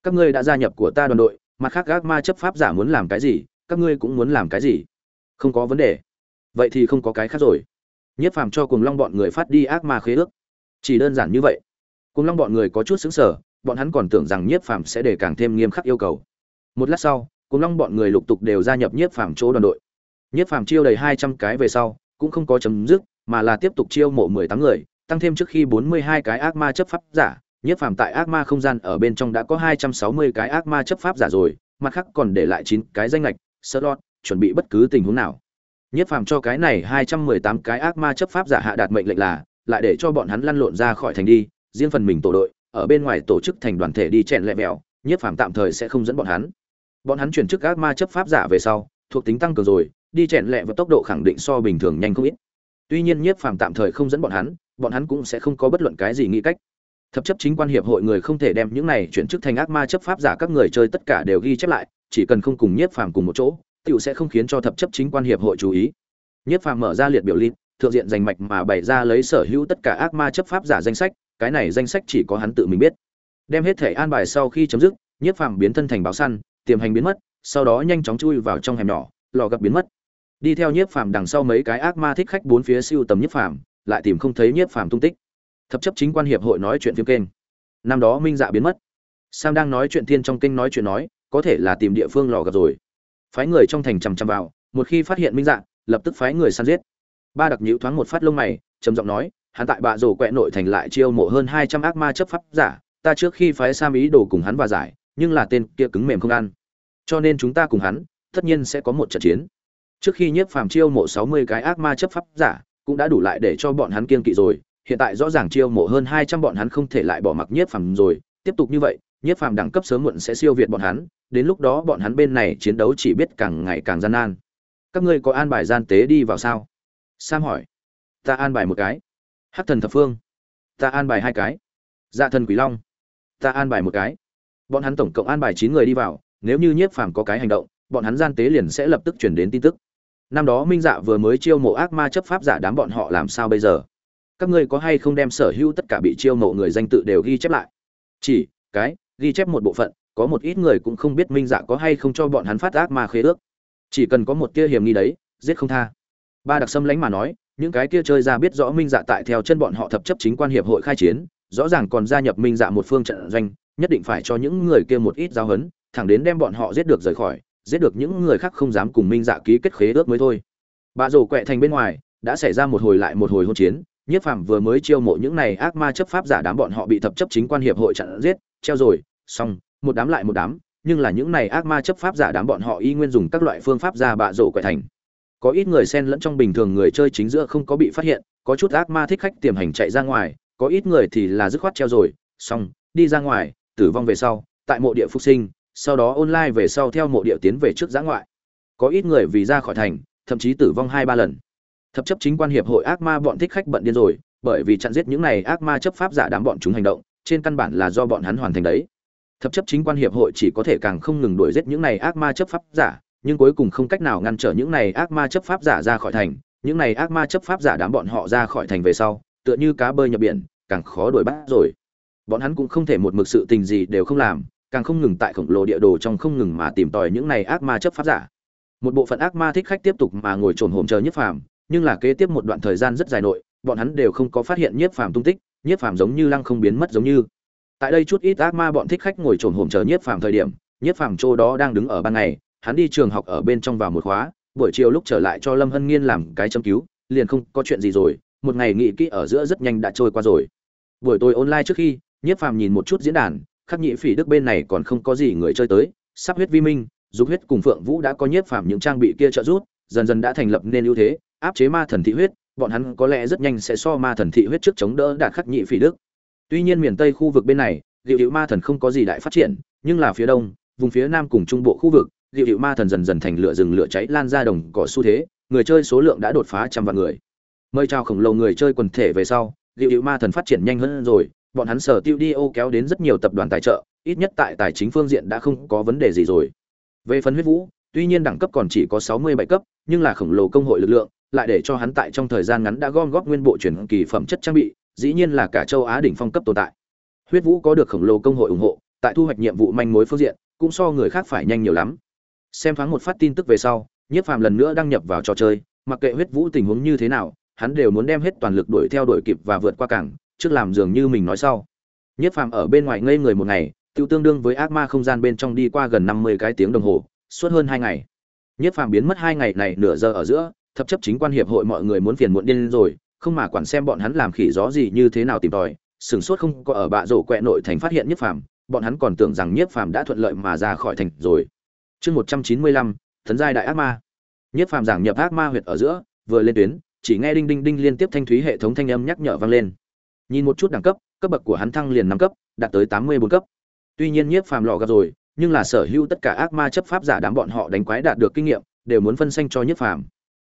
Các ngươi đã gia nhập của ta đoàn đội, mặt khác gác ma chấp pháp giả muốn làm cái gì, các ngươi cũng muốn làm cái gì? không có vấn đề vậy thì không có cái khác rồi nhiếp phàm cho cùng long bọn người phát đi ác ma khế ước. Chỉ đơn giản như vậy. Cùng long bọn người có chút xứng sở bọn hắn còn tưởng rằng nhiếp phàm sẽ để càng thêm nghiêm khắc yêu cầu. Một lát sau cùng long bọn người lục tục đều gia nhập nhiếp phàm chỗ đoàn đội. Nhiếp phàm chiêu đầy hai trăm cái về sau, cũng không có chấm dứt, mà là tiếp tục chiêu mộ mười tám người, tăng thêm trước khi bốn mươi hai cái ác ma chấp pháp giả. Nhiếp phàm tại ác ma không gian ở bên trong đã có hai trăm sáu mươi cái ác ma chấp pháp giả rồi, mặt khác còn để lại chín cái danh lệch slot, chuẩn bị bất cứ tình huống nào. Nhất phàm cho cái này 218 cái ác ma chấp pháp giả hạ đạt mệnh lệnh là, lại để cho bọn hắn lăn lộn ra khỏi thành đi, riêng phần mình tổ đội, ở bên ngoài tổ chức thành đoàn thể đi chèn lẹ mèo, Nhất phàm tạm thời sẽ không dẫn bọn hắn. Bọn hắn chuyển chức ác ma chấp pháp giả về sau, thuộc tính tăng cường rồi, đi chèn lẹ và tốc độ khẳng định so bình thường nhanh không ít. Tuy nhiên Nhất phàm tạm thời không dẫn bọn hắn, bọn hắn cũng sẽ không có bất luận cái gì nghĩ cách. Thập chấp chính quan hiệp hội người không thể đem những này chuyển chức thành ác ma chấp pháp giả các người chơi tất cả đều ghi chép lại, chỉ cần không cùng Nhiếp Phàm cùng một chỗ, tiểu sẽ không khiến cho thập chấp chính quan hiệp hội chú ý. Nhất Phàm mở ra liệt biểu list, thượng diện danh mạch mà bày ra lấy sở hữu tất cả ác ma chấp pháp giả danh sách, cái này danh sách chỉ có hắn tự mình biết. Đem hết thể an bài sau khi chấm dứt, Nhất Phàm biến thân thành báo săn, tiềm hành biến mất, sau đó nhanh chóng chui vào trong hẻm nhỏ, lò gặp biến mất. Đi theo Nhất Phàm đằng sau mấy cái ác ma thích khách bốn phía siêu tầm Nhất Phàm, lại tìm không thấy Nhất Phàm tung tích. Thập chấp chính quan hiệp hội nói chuyện phiếm kênh. Năm đó Minh Dạ biến mất. sam đang nói chuyện thiên trong kinh nói chuyện nói có thể là tìm địa phương lò gặp rồi phái người trong thành chằm chằm vào, một khi phát hiện minh dạng lập tức phái người săn giết. Ba đặc nhữ thoáng một phát lông mày, trầm giọng nói, hắn tại bạ rổ quẹ nội thành lại chiêu mộ hơn hai trăm ác ma chấp pháp giả, ta trước khi phái sam ý đồ cùng hắn và giải, nhưng là tên kia cứng mềm không ăn. Cho nên chúng ta cùng hắn, tất nhiên sẽ có một trận chiến. Trước khi nhiếp phàm chiêu mộ sáu mươi cái ác ma chấp pháp giả, cũng đã đủ lại để cho bọn hắn kiên kỵ rồi, hiện tại rõ ràng chiêu mộ hơn hai trăm bọn hắn không thể lại bỏ mặc nhiếp phàm rồi, tiếp tục như vậy nhiếp phàm đẳng cấp sớm muộn sẽ siêu việt bọn hắn, đến lúc đó bọn hắn bên này chiến đấu chỉ biết càng ngày càng gian nan. Các ngươi có an bài gian tế đi vào sao? Sam hỏi. Ta an bài một cái. Hắc thần thập phương. Ta an bài hai cái. Dạ thần quỷ long. Ta an bài một cái. Bọn hắn tổng cộng an bài chín người đi vào, nếu như nhiếp phàm có cái hành động, bọn hắn gian tế liền sẽ lập tức chuyển đến tin tức. Năm đó minh dạ vừa mới chiêu mộ ác ma chấp pháp giả đám bọn họ làm sao bây giờ? Các ngươi có hay không đem sở hữu tất cả bị chiêu mộ người danh tự đều ghi chép lại? Chỉ, cái ghi chép một bộ phận, có một ít người cũng không biết minh dạ có hay không cho bọn hắn phát ác ma khế ước. Chỉ cần có một tia hiểm nghi đấy, giết không tha. Ba đặc sâm lánh mà nói, những cái kia chơi ra biết rõ minh dạ tại theo chân bọn họ thập chấp chính quan hiệp hội khai chiến, rõ ràng còn gia nhập minh dạ một phương trận doanh, nhất định phải cho những người kia một ít giáo hấn thẳng đến đem bọn họ giết được rời khỏi, giết được những người khác không dám cùng minh dạ ký kết khế ước mới thôi. Bà rổ quẹ thành bên ngoài, đã xảy ra một hồi lại một hồi hôn chiến nhiếp phàm vừa mới chiêu mộ những này ác ma chấp pháp giả đám bọn họ bị thập chấp chính quan hiệp hội chặn giết, treo rồi xong, một đám lại một đám, nhưng là những này ác ma chấp pháp giả đám bọn họ y nguyên dùng các loại phương pháp ra bạ rổ quậy thành. Có ít người xen lẫn trong bình thường người chơi chính giữa không có bị phát hiện, có chút ác ma thích khách tiềm hành chạy ra ngoài, có ít người thì là dứt khoát treo rồi, xong, đi ra ngoài, tử vong về sau, tại mộ địa phục sinh, sau đó online về sau theo mộ địa tiến về trước giã ngoại. Có ít người vì ra khỏi thành, thậm chí tử vong hai ba lần. Thập chấp chính quan hiệp hội ác ma bọn thích khách bận điên rồi, bởi vì chặn giết những này ác ma chấp pháp giả đám bọn chúng hành động, trên căn bản là do bọn hắn hoàn thành đấy thập chấp chính quan hiệp hội chỉ có thể càng không ngừng đuổi giết những này ác ma chấp pháp giả, nhưng cuối cùng không cách nào ngăn trở những này ác ma chấp pháp giả ra khỏi thành. Những này ác ma chấp pháp giả đám bọn họ ra khỏi thành về sau, tựa như cá bơi nhập biển, càng khó đuổi bắt rồi. Bọn hắn cũng không thể một mực sự tình gì đều không làm, càng không ngừng tại khổng lồ địa đồ trong không ngừng mà tìm tòi những này ác ma chấp pháp giả. Một bộ phận ác ma thích khách tiếp tục mà ngồi trồn hổm chờ nhiếp phàm, nhưng là kế tiếp một đoạn thời gian rất dài nội, bọn hắn đều không có phát hiện nhiếp phàm tung tích nhiếp phàm giống như lăng không biến mất giống như tại đây chút ít ác ma bọn thích khách ngồi trồn hổm chờ nhiếp phàm thời điểm, nhiếp phàm chỗ đó đang đứng ở ban ngày, hắn đi trường học ở bên trong vào một khóa, buổi chiều lúc trở lại cho lâm hân nghiên làm cái châm cứu, liền không có chuyện gì rồi, một ngày nghị kỹ ở giữa rất nhanh đã trôi qua rồi. Buổi tối online trước khi, nhiếp phàm nhìn một chút diễn đàn, khắc nhị phỉ đức bên này còn không có gì người chơi tới, sắp huyết vi minh, dục huyết cùng phượng vũ đã có nhiếp phàm những trang bị kia trợ giúp, dần dần đã thành lập nên ưu thế, áp chế ma thần thị huyết, bọn hắn có lẽ rất nhanh sẽ so ma thần thị huyết trước chống đỡ đạt khắc nhị phỉ đức tuy nhiên miền tây khu vực bên này, Diệu Diệu ma thần không có gì đại phát triển, nhưng là phía đông, vùng phía nam cùng trung bộ khu vực, Diệu Diệu ma thần dần dần thành lửa rừng lửa cháy lan ra đồng cỏ xu thế, người chơi số lượng đã đột phá trăm vạn người. Mời chào khổng lồ người chơi quần thể về sau, Diệu Diệu ma thần phát triển nhanh hơn rồi, bọn hắn sở tiêu đi ô kéo đến rất nhiều tập đoàn tài trợ, ít nhất tại tài chính phương diện đã không có vấn đề gì rồi. Về phần huyết vũ, tuy nhiên đẳng cấp còn chỉ có sáu mươi bảy cấp, nhưng là khổng lồ công hội lực lượng, lại để cho hắn tại trong thời gian ngắn đã gom góp nguyên bộ chuyển kỳ phẩm chất trang bị dĩ nhiên là cả châu á đỉnh phong cấp tồn tại. Huyết vũ có được khổng lồ công hội ủng hộ, tại thu hoạch nhiệm vụ manh mối phương diện, cũng so người khác phải nhanh nhiều lắm. Xem thoáng một phát tin tức về sau, nhiếp phàm lần nữa đăng nhập vào trò chơi, mặc kệ huyết vũ tình huống như thế nào, hắn đều muốn đem hết toàn lực đuổi theo đuổi kịp và vượt qua cảng, trước làm dường như mình nói sau. Nhiếp phàm ở bên ngoài ngây người một ngày, tiêu tương đương với ác ma không gian bên trong đi qua gần năm mươi cái tiếng đồng hồ, suốt hơn hai ngày. Nhiếp phàm biến mất hai ngày này nửa giờ ở giữa, thập chấp chính quan hiệp hội mọi người muốn phiền muộn điên rồi không mà quản xem bọn hắn làm khỉ gió gì như thế nào tìm tòi sửng sốt không có ở bạ rổ quẹ nội thành phát hiện nhiếp phàm, bọn hắn còn tưởng rằng nhiếp phàm đã thuận lợi mà ra khỏi thành rồi. Chương một trăm chín mươi lăm, thần giai đại ác ma. Nhiếp phàm giảng nhập ác ma huyệt ở giữa, vừa lên tuyến, chỉ nghe đinh đinh đinh liên tiếp thanh thúy hệ thống thanh âm nhắc nhở vang lên. Nhìn một chút đẳng cấp cấp bậc của hắn thăng liền năm cấp, đạt tới tám mươi bốn cấp. Tuy nhiên nhiếp phàm lò gặp rồi, nhưng là sở hữu tất cả ác ma chấp pháp giả đám bọn họ đánh quái đạt được kinh nghiệm, đều muốn phân xanh cho nhiếp phàm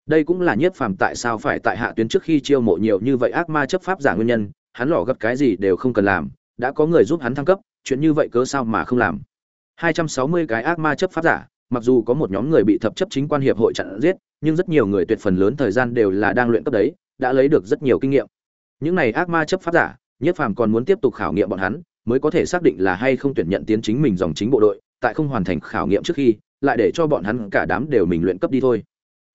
đây cũng là nhiếp phàm tại sao phải tại hạ tuyến trước khi chiêu mộ nhiều như vậy ác ma chấp pháp giả nguyên nhân, hắn lò gấp cái gì đều không cần làm, đã có người giúp hắn thăng cấp, chuyện như vậy cớ sao mà không làm. 260 cái ác ma chấp pháp giả, mặc dù có một nhóm người bị thập chấp chính quan hiệp hội chặn giết, nhưng rất nhiều người tuyệt phần lớn thời gian đều là đang luyện cấp đấy, đã lấy được rất nhiều kinh nghiệm. Những này ác ma chấp pháp giả, nhiếp phàm còn muốn tiếp tục khảo nghiệm bọn hắn, mới có thể xác định là hay không tuyển nhận tiến chính mình dòng chính bộ đội, tại không hoàn thành khảo nghiệm trước khi, lại để cho bọn hắn cả đám đều mình luyện cấp đi thôi.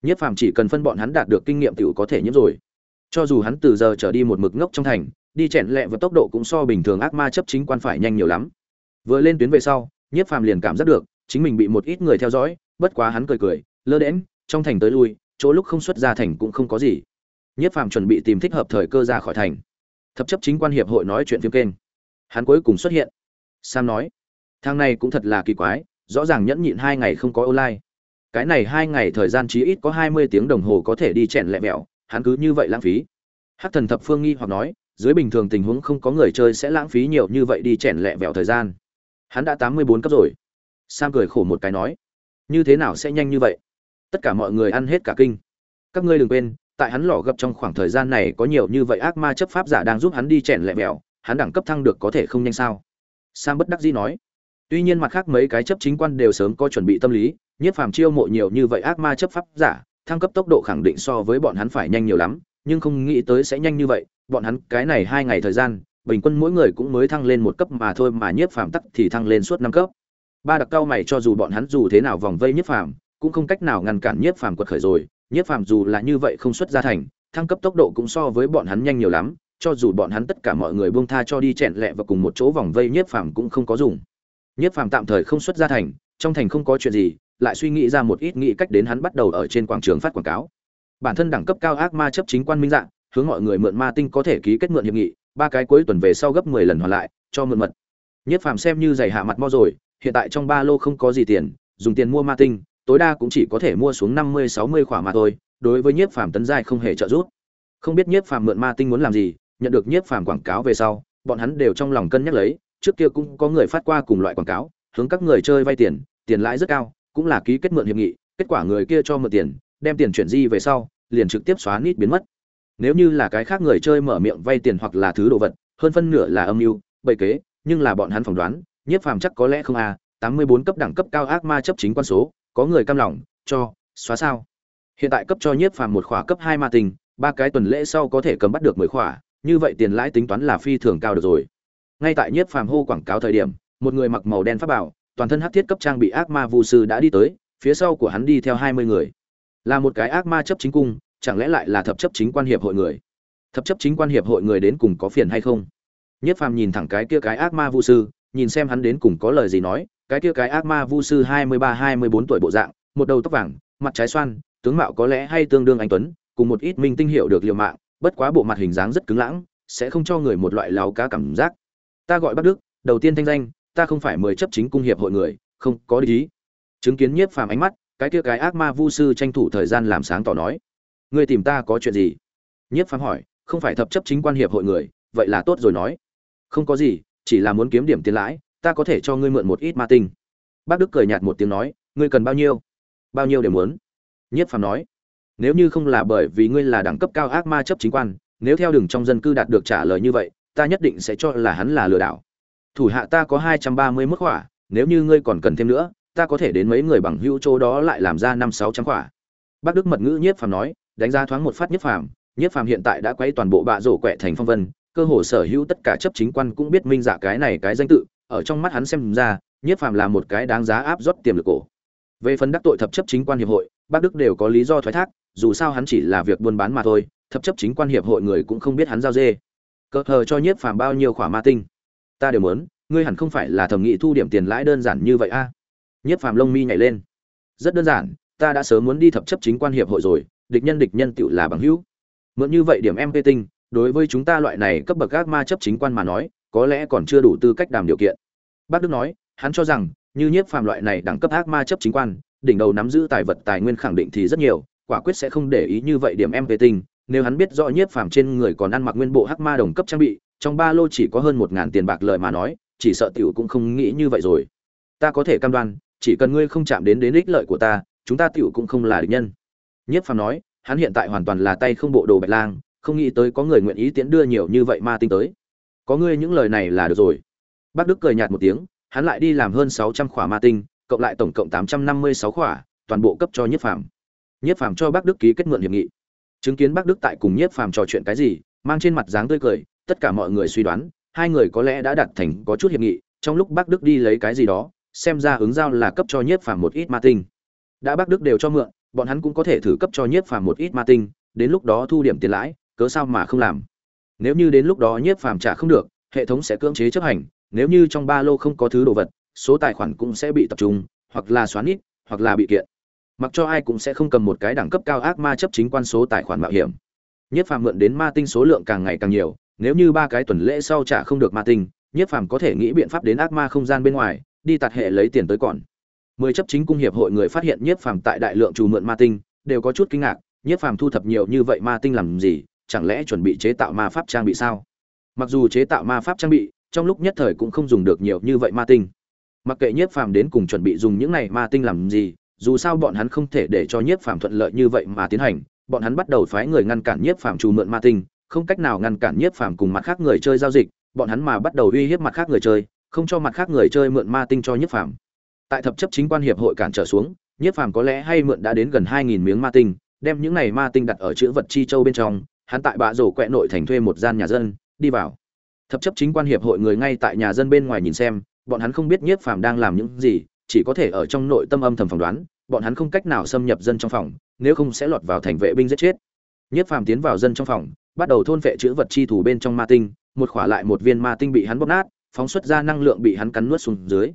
Nhiếp Phàm chỉ cần phân bọn hắn đạt được kinh nghiệm tiểu có thể nhiễm rồi. Cho dù hắn từ giờ trở đi một mực ngốc trong thành, đi chèn lẹ và tốc độ cũng so bình thường ác ma chấp chính quan phải nhanh nhiều lắm. vừa lên tuyến về sau nhiếp phàm liền cảm giác được chính mình bị một ít người theo dõi bất quá hắn cười cười lơ đễm trong thành tới lui chỗ lúc không xuất ra thành cũng không có gì. Nhiếp phàm chuẩn bị tìm thích hợp thời cơ ra khỏi thành. Thập chấp chính quan hiệp hội nói chuyện phim kênh. Hắn cuối cùng xuất hiện. Sam nói thang này cũng thật là kỳ quái rõ ràng nhẫn nhịn hai ngày không có online cái này hai ngày thời gian chí ít có hai mươi tiếng đồng hồ có thể đi chèn lẹ mẹo, hắn cứ như vậy lãng phí. Hắc thần thập phương nghi hoặc nói, dưới bình thường tình huống không có người chơi sẽ lãng phí nhiều như vậy đi chèn lẹ vẹo thời gian. Hắn đã tám mươi bốn cấp rồi. Sam cười khổ một cái nói, như thế nào sẽ nhanh như vậy? Tất cả mọi người ăn hết cả kinh. Các ngươi đừng quên, tại hắn lò gập trong khoảng thời gian này có nhiều như vậy ác ma chấp pháp giả đang giúp hắn đi chèn lẹ mẹo, hắn đẳng cấp thăng được có thể không nhanh sao? Sam bất đắc dĩ nói. Tuy nhiên mặt khác mấy cái chấp chính quan đều sớm có chuẩn bị tâm lý nhiếp phàm chiêu mộ nhiều như vậy ác ma chấp pháp giả, thăng cấp tốc độ khẳng định so với bọn hắn phải nhanh nhiều lắm, nhưng không nghĩ tới sẽ nhanh như vậy, bọn hắn cái này hai ngày thời gian, bình quân mỗi người cũng mới thăng lên một cấp mà thôi mà nhiếp phàm tắc thì thăng lên suốt năm cấp. Ba đặc cao mày cho dù bọn hắn dù thế nào vòng vây nhiếp phàm, cũng không cách nào ngăn cản nhiếp phàm quật khởi rồi nhiếp phàm dù là như vậy không xuất ra thành, thăng cấp tốc độ cũng so với bọn hắn nhanh nhiều lắm, cho dù bọn hắn tất cả mọi người buông tha cho đi chẹn lẹ và cùng một chỗ vòng vây nhiếp phàm cũng không có dùng. Nhiếp phàm tạm thời không xuất ra thành, trong thành không có chuyện gì lại suy nghĩ ra một ít nghĩ cách đến hắn bắt đầu ở trên quảng trường phát quảng cáo. Bản thân đẳng cấp cao ác ma chấp chính quan minh dạng, hướng mọi người mượn ma tinh có thể ký kết mượn hiệp nghị, ba cái cuối tuần về sau gấp mười lần hoàn lại, cho mượn mật. Nhất phàm xem như giày hạ mặt mo rồi, hiện tại trong ba lô không có gì tiền, dùng tiền mua ma tinh, tối đa cũng chỉ có thể mua xuống năm mươi, sáu mươi khỏa mà thôi, đối với nhiếp phàm tấn giai không hề trợ giúp. Không biết nhiếp phàm mượn ma tinh muốn làm gì, nhận được nhiếp phàm quảng cáo về sau, bọn hắn đều trong lòng cân nhắc lấy, trước kia cũng có người phát qua cùng loại quảng cáo, hướng các người chơi vay tiền tiền lãi rất cao cũng là ký kết mượn hiệp nghị, kết quả người kia cho mượn tiền, đem tiền chuyển di về sau, liền trực tiếp xóa nít biến mất. Nếu như là cái khác người chơi mở miệng vay tiền hoặc là thứ đồ vật, hơn phân nửa là âm mưu, bậy kế, nhưng là bọn hắn phỏng đoán, nhiếp phàm chắc có lẽ không a, tám mươi bốn cấp đẳng cấp cao ác ma chấp chính quan số, có người cam lòng, cho, xóa sao? Hiện tại cấp cho nhiếp phàm một khỏa cấp hai ma tình, ba cái tuần lễ sau có thể cầm bắt được mười khỏa, như vậy tiền lãi tính toán là phi thường cao được rồi. Ngay tại nhiếp phàm hô quảng cáo thời điểm, một người mặc màu đen pháp bảo toàn thân hắc thiết cấp trang bị ác ma vu sư đã đi tới, phía sau của hắn đi theo hai mươi người. Là một cái ác ma chấp chính cung, chẳng lẽ lại là thập chấp chính quan hiệp hội người? Thập chấp chính quan hiệp hội người đến cùng có phiền hay không? Nhất phàm nhìn thẳng cái kia cái ác ma vu sư, nhìn xem hắn đến cùng có lời gì nói, cái kia cái ác ma vu sư hai mươi ba, hai mươi bốn tuổi bộ dạng, một đầu tóc vàng, mặt trái xoan, tướng mạo có lẽ hay tương đương anh tuấn, cùng một ít minh tinh hiệu được liều mạng, bất quá bộ mặt hình dáng rất cứng lãng, sẽ không cho người một loại láo cá cảm giác. Ta gọi bắc đức, đầu tiên thanh danh ta không phải mời chấp chính cung hiệp hội người, không có lý chứng kiến nhiếp phàm ánh mắt, cái kia cái ác ma vu sư tranh thủ thời gian làm sáng tỏ nói, ngươi tìm ta có chuyện gì? Nhiếp phàm hỏi, không phải thập chấp chính quan hiệp hội người, vậy là tốt rồi nói. Không có gì, chỉ là muốn kiếm điểm tiền lãi, ta có thể cho ngươi mượn một ít ma tinh. Bác đức cười nhạt một tiếng nói, ngươi cần bao nhiêu? Bao nhiêu để muốn. Nhiếp phàm nói, nếu như không là bởi vì ngươi là đẳng cấp cao ác ma chấp chính quan, nếu theo đường trong dân cư đạt được trả lời như vậy, ta nhất định sẽ cho là hắn là lừa đảo thủ hạ ta có hai trăm ba mươi mức khỏa, nếu như ngươi còn cần thêm nữa, ta có thể đến mấy người bằng hữu chỗ đó lại làm ra năm sáu trăm khỏa. Bác đức mật ngữ nhiếp phàm nói, đánh giá thoáng một phát nhiếp phàm nhiếp phàm hiện tại đã quay toàn bộ bạ rổ quẹ thành phong vân, cơ hồ sở hữu tất cả chấp chính quan cũng biết minh giả cái này cái danh tự, ở trong mắt hắn xem ra, nhiếp phàm là một cái đáng giá áp rót tiềm lực cổ. Về phần đắc tội thập chấp chính quan hiệp hội, bác đức đều có lý do thoái thác, dù sao hắn chỉ là việc buôn bán mà thôi, thập chấp chính quan hiệp hội người cũng không biết hắn giao dê. Cờ hờ cho nhiếp phàm bao nhiêu khỏa ma tinh ta đều muốn, ngươi hẳn không phải là thẩm nghị thu điểm tiền lãi đơn giản như vậy a. Nhiếp phàm lông mi nhảy lên. Rất đơn giản, ta đã sớm muốn đi thập chấp chính quan hiệp hội rồi, địch nhân địch nhân tựu là bằng hữu. Mượn như vậy điểm mp tinh, đối với chúng ta loại này cấp bậc các ma chấp chính quan mà nói, có lẽ còn chưa đủ tư cách đàm điều kiện. Bác đức nói, hắn cho rằng, như nhiếp phàm loại này đẳng cấp ác ma chấp chính quan, đỉnh đầu nắm giữ tài vật tài nguyên khẳng định thì rất nhiều, quả quyết sẽ không để ý như vậy điểm mp tinh. Nếu hắn biết rõ nhiếp phàm trên người còn ăn mặc nguyên bộ hắc ma đồng cấp trang bị trong ba lô chỉ có hơn một ngàn tiền bạc lời mà nói chỉ sợ tiểu cũng không nghĩ như vậy rồi ta có thể cam đoan chỉ cần ngươi không chạm đến đến ích lợi của ta chúng ta tiểu cũng không là địch nhân Nhất Phàm nói, hắn hiện tại hoàn toàn là tay không bộ đồ bạch lang, không nghĩ tới có người nguyện ý tiến đưa nhiều như vậy ma tinh tới. Có ngươi những lời này là được rồi. Bác Đức cười nhạt một tiếng, hắn lại đi làm hơn 600 khỏa ma tinh, cộng lại tổng cộng 856 khỏa, toàn bộ cấp cho Nhất Phàm. Nhất Phàm cho Bác Đức ký kết mượn hiệp nghị. Chứng kiến Bác Đức tại cùng Nhất Phàm trò chuyện cái gì, mang trên mặt dáng tươi cười, tất cả mọi người suy đoán, hai người có lẽ đã đạt thành có chút hiệp nghị, trong lúc Bác Đức đi lấy cái gì đó, xem ra ứng giao là cấp cho nhiếp Phàm một ít ma tinh. Đã Bác Đức đều cho mượn, bọn hắn cũng có thể thử cấp cho nhiếp phàm một ít ma tinh đến lúc đó thu điểm tiền lãi cớ sao mà không làm? Nếu như đến lúc đó nhiếp phàm trả không được hệ thống sẽ cưỡng chế chấp hành nếu như trong ba lô không có thứ đồ vật số tài khoản cũng sẽ bị tập trung hoặc là xoán ít hoặc là bị kiện. Mặc cho ai cũng sẽ không cầm một cái đẳng cấp cao ác ma chấp chính quan số tài khoản mạo hiểm. Nhiếp phàm mượn đến ma tinh số lượng càng ngày càng nhiều nếu như ba cái tuần lễ sau trả không được ma tinh, nhất phàm có thể nghĩ biện pháp đến ác ma không gian bên ngoài, đi tạt hệ lấy tiền tới còn. Mười chấp chính cung hiệp hội người phát hiện nhiếp phàm tại đại lượng trù mượn ma tinh, đều có chút kinh ngạc nhiếp phàm thu thập nhiều như vậy ma tinh làm gì, chẳng lẽ chuẩn bị chế tạo ma pháp trang bị sao? Mặc dù chế tạo ma pháp trang bị, trong lúc nhất thời cũng không dùng được nhiều như vậy ma tinh. Mặc kệ nhiếp phàm đến cùng chuẩn bị dùng những này ma tinh làm gì, dù sao bọn hắn không thể để cho nhiếp phàm thuận lợi như vậy mà tiến hành, bọn hắn bắt đầu phái người ngăn cản nhiếp phàm trù mượn ma tinh không cách nào ngăn cản nhiếp phàm cùng mặt khác người chơi giao dịch, bọn hắn mà bắt đầu uy hiếp mặt khác người chơi, không cho mặt khác người chơi mượn ma tinh cho nhiếp phàm. Tại thập chấp chính quan hiệp hội cản trở xuống, nhiếp phàm có lẽ hay mượn đã đến gần hai nghìn miếng ma tinh, đem những này ma tinh đặt ở chữ vật chi châu bên trong, hắn tại bạ rổ quẹ nội thành thuê một gian nhà dân, đi vào. Thập chấp chính quan hiệp hội người ngay tại nhà dân bên ngoài nhìn xem, bọn hắn không biết nhiếp phàm đang làm những gì, chỉ có thể ở trong nội tâm âm thầm phỏng đoán, bọn hắn không cách nào xâm nhập dân trong phòng, nếu không sẽ lọt vào thành vệ binh giết chết. Nhiếp phàm tiến vào dân trong phòng bắt đầu thôn phệ chữ vật chi thủ bên trong ma tinh, một khỏa lại một viên ma tinh bị hắn bóp nát, phóng xuất ra năng lượng bị hắn cắn nuốt xuống dưới.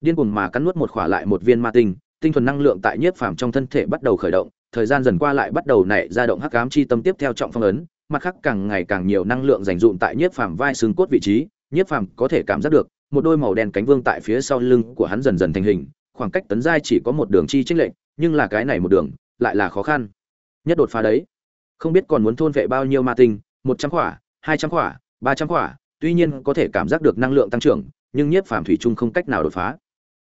Điên cuồng mà cắn nuốt một khỏa lại một viên ma tinh tinh thuần năng lượng tại nhiếp phàm trong thân thể bắt đầu khởi động, thời gian dần qua lại bắt đầu nảy ra động hắc ám chi tâm tiếp theo trọng phong ấn, mặt khác càng ngày càng nhiều năng lượng dành dụm tại nhiếp phàm vai xương cốt vị trí, nhiếp phàm có thể cảm giác được, một đôi màu đen cánh vương tại phía sau lưng của hắn dần dần thành hình, khoảng cách tấn giai chỉ có một đường chi trích lệnh nhưng là cái này một đường, lại là khó khăn. Nhất đột phá đấy không biết còn muốn thôn vệ bao nhiêu ma tinh, một trăm khỏa, hai trăm khỏa, ba trăm khỏa, tuy nhiên có thể cảm giác được năng lượng tăng trưởng, nhưng nhiếp phàm thủy chung không cách nào đột phá.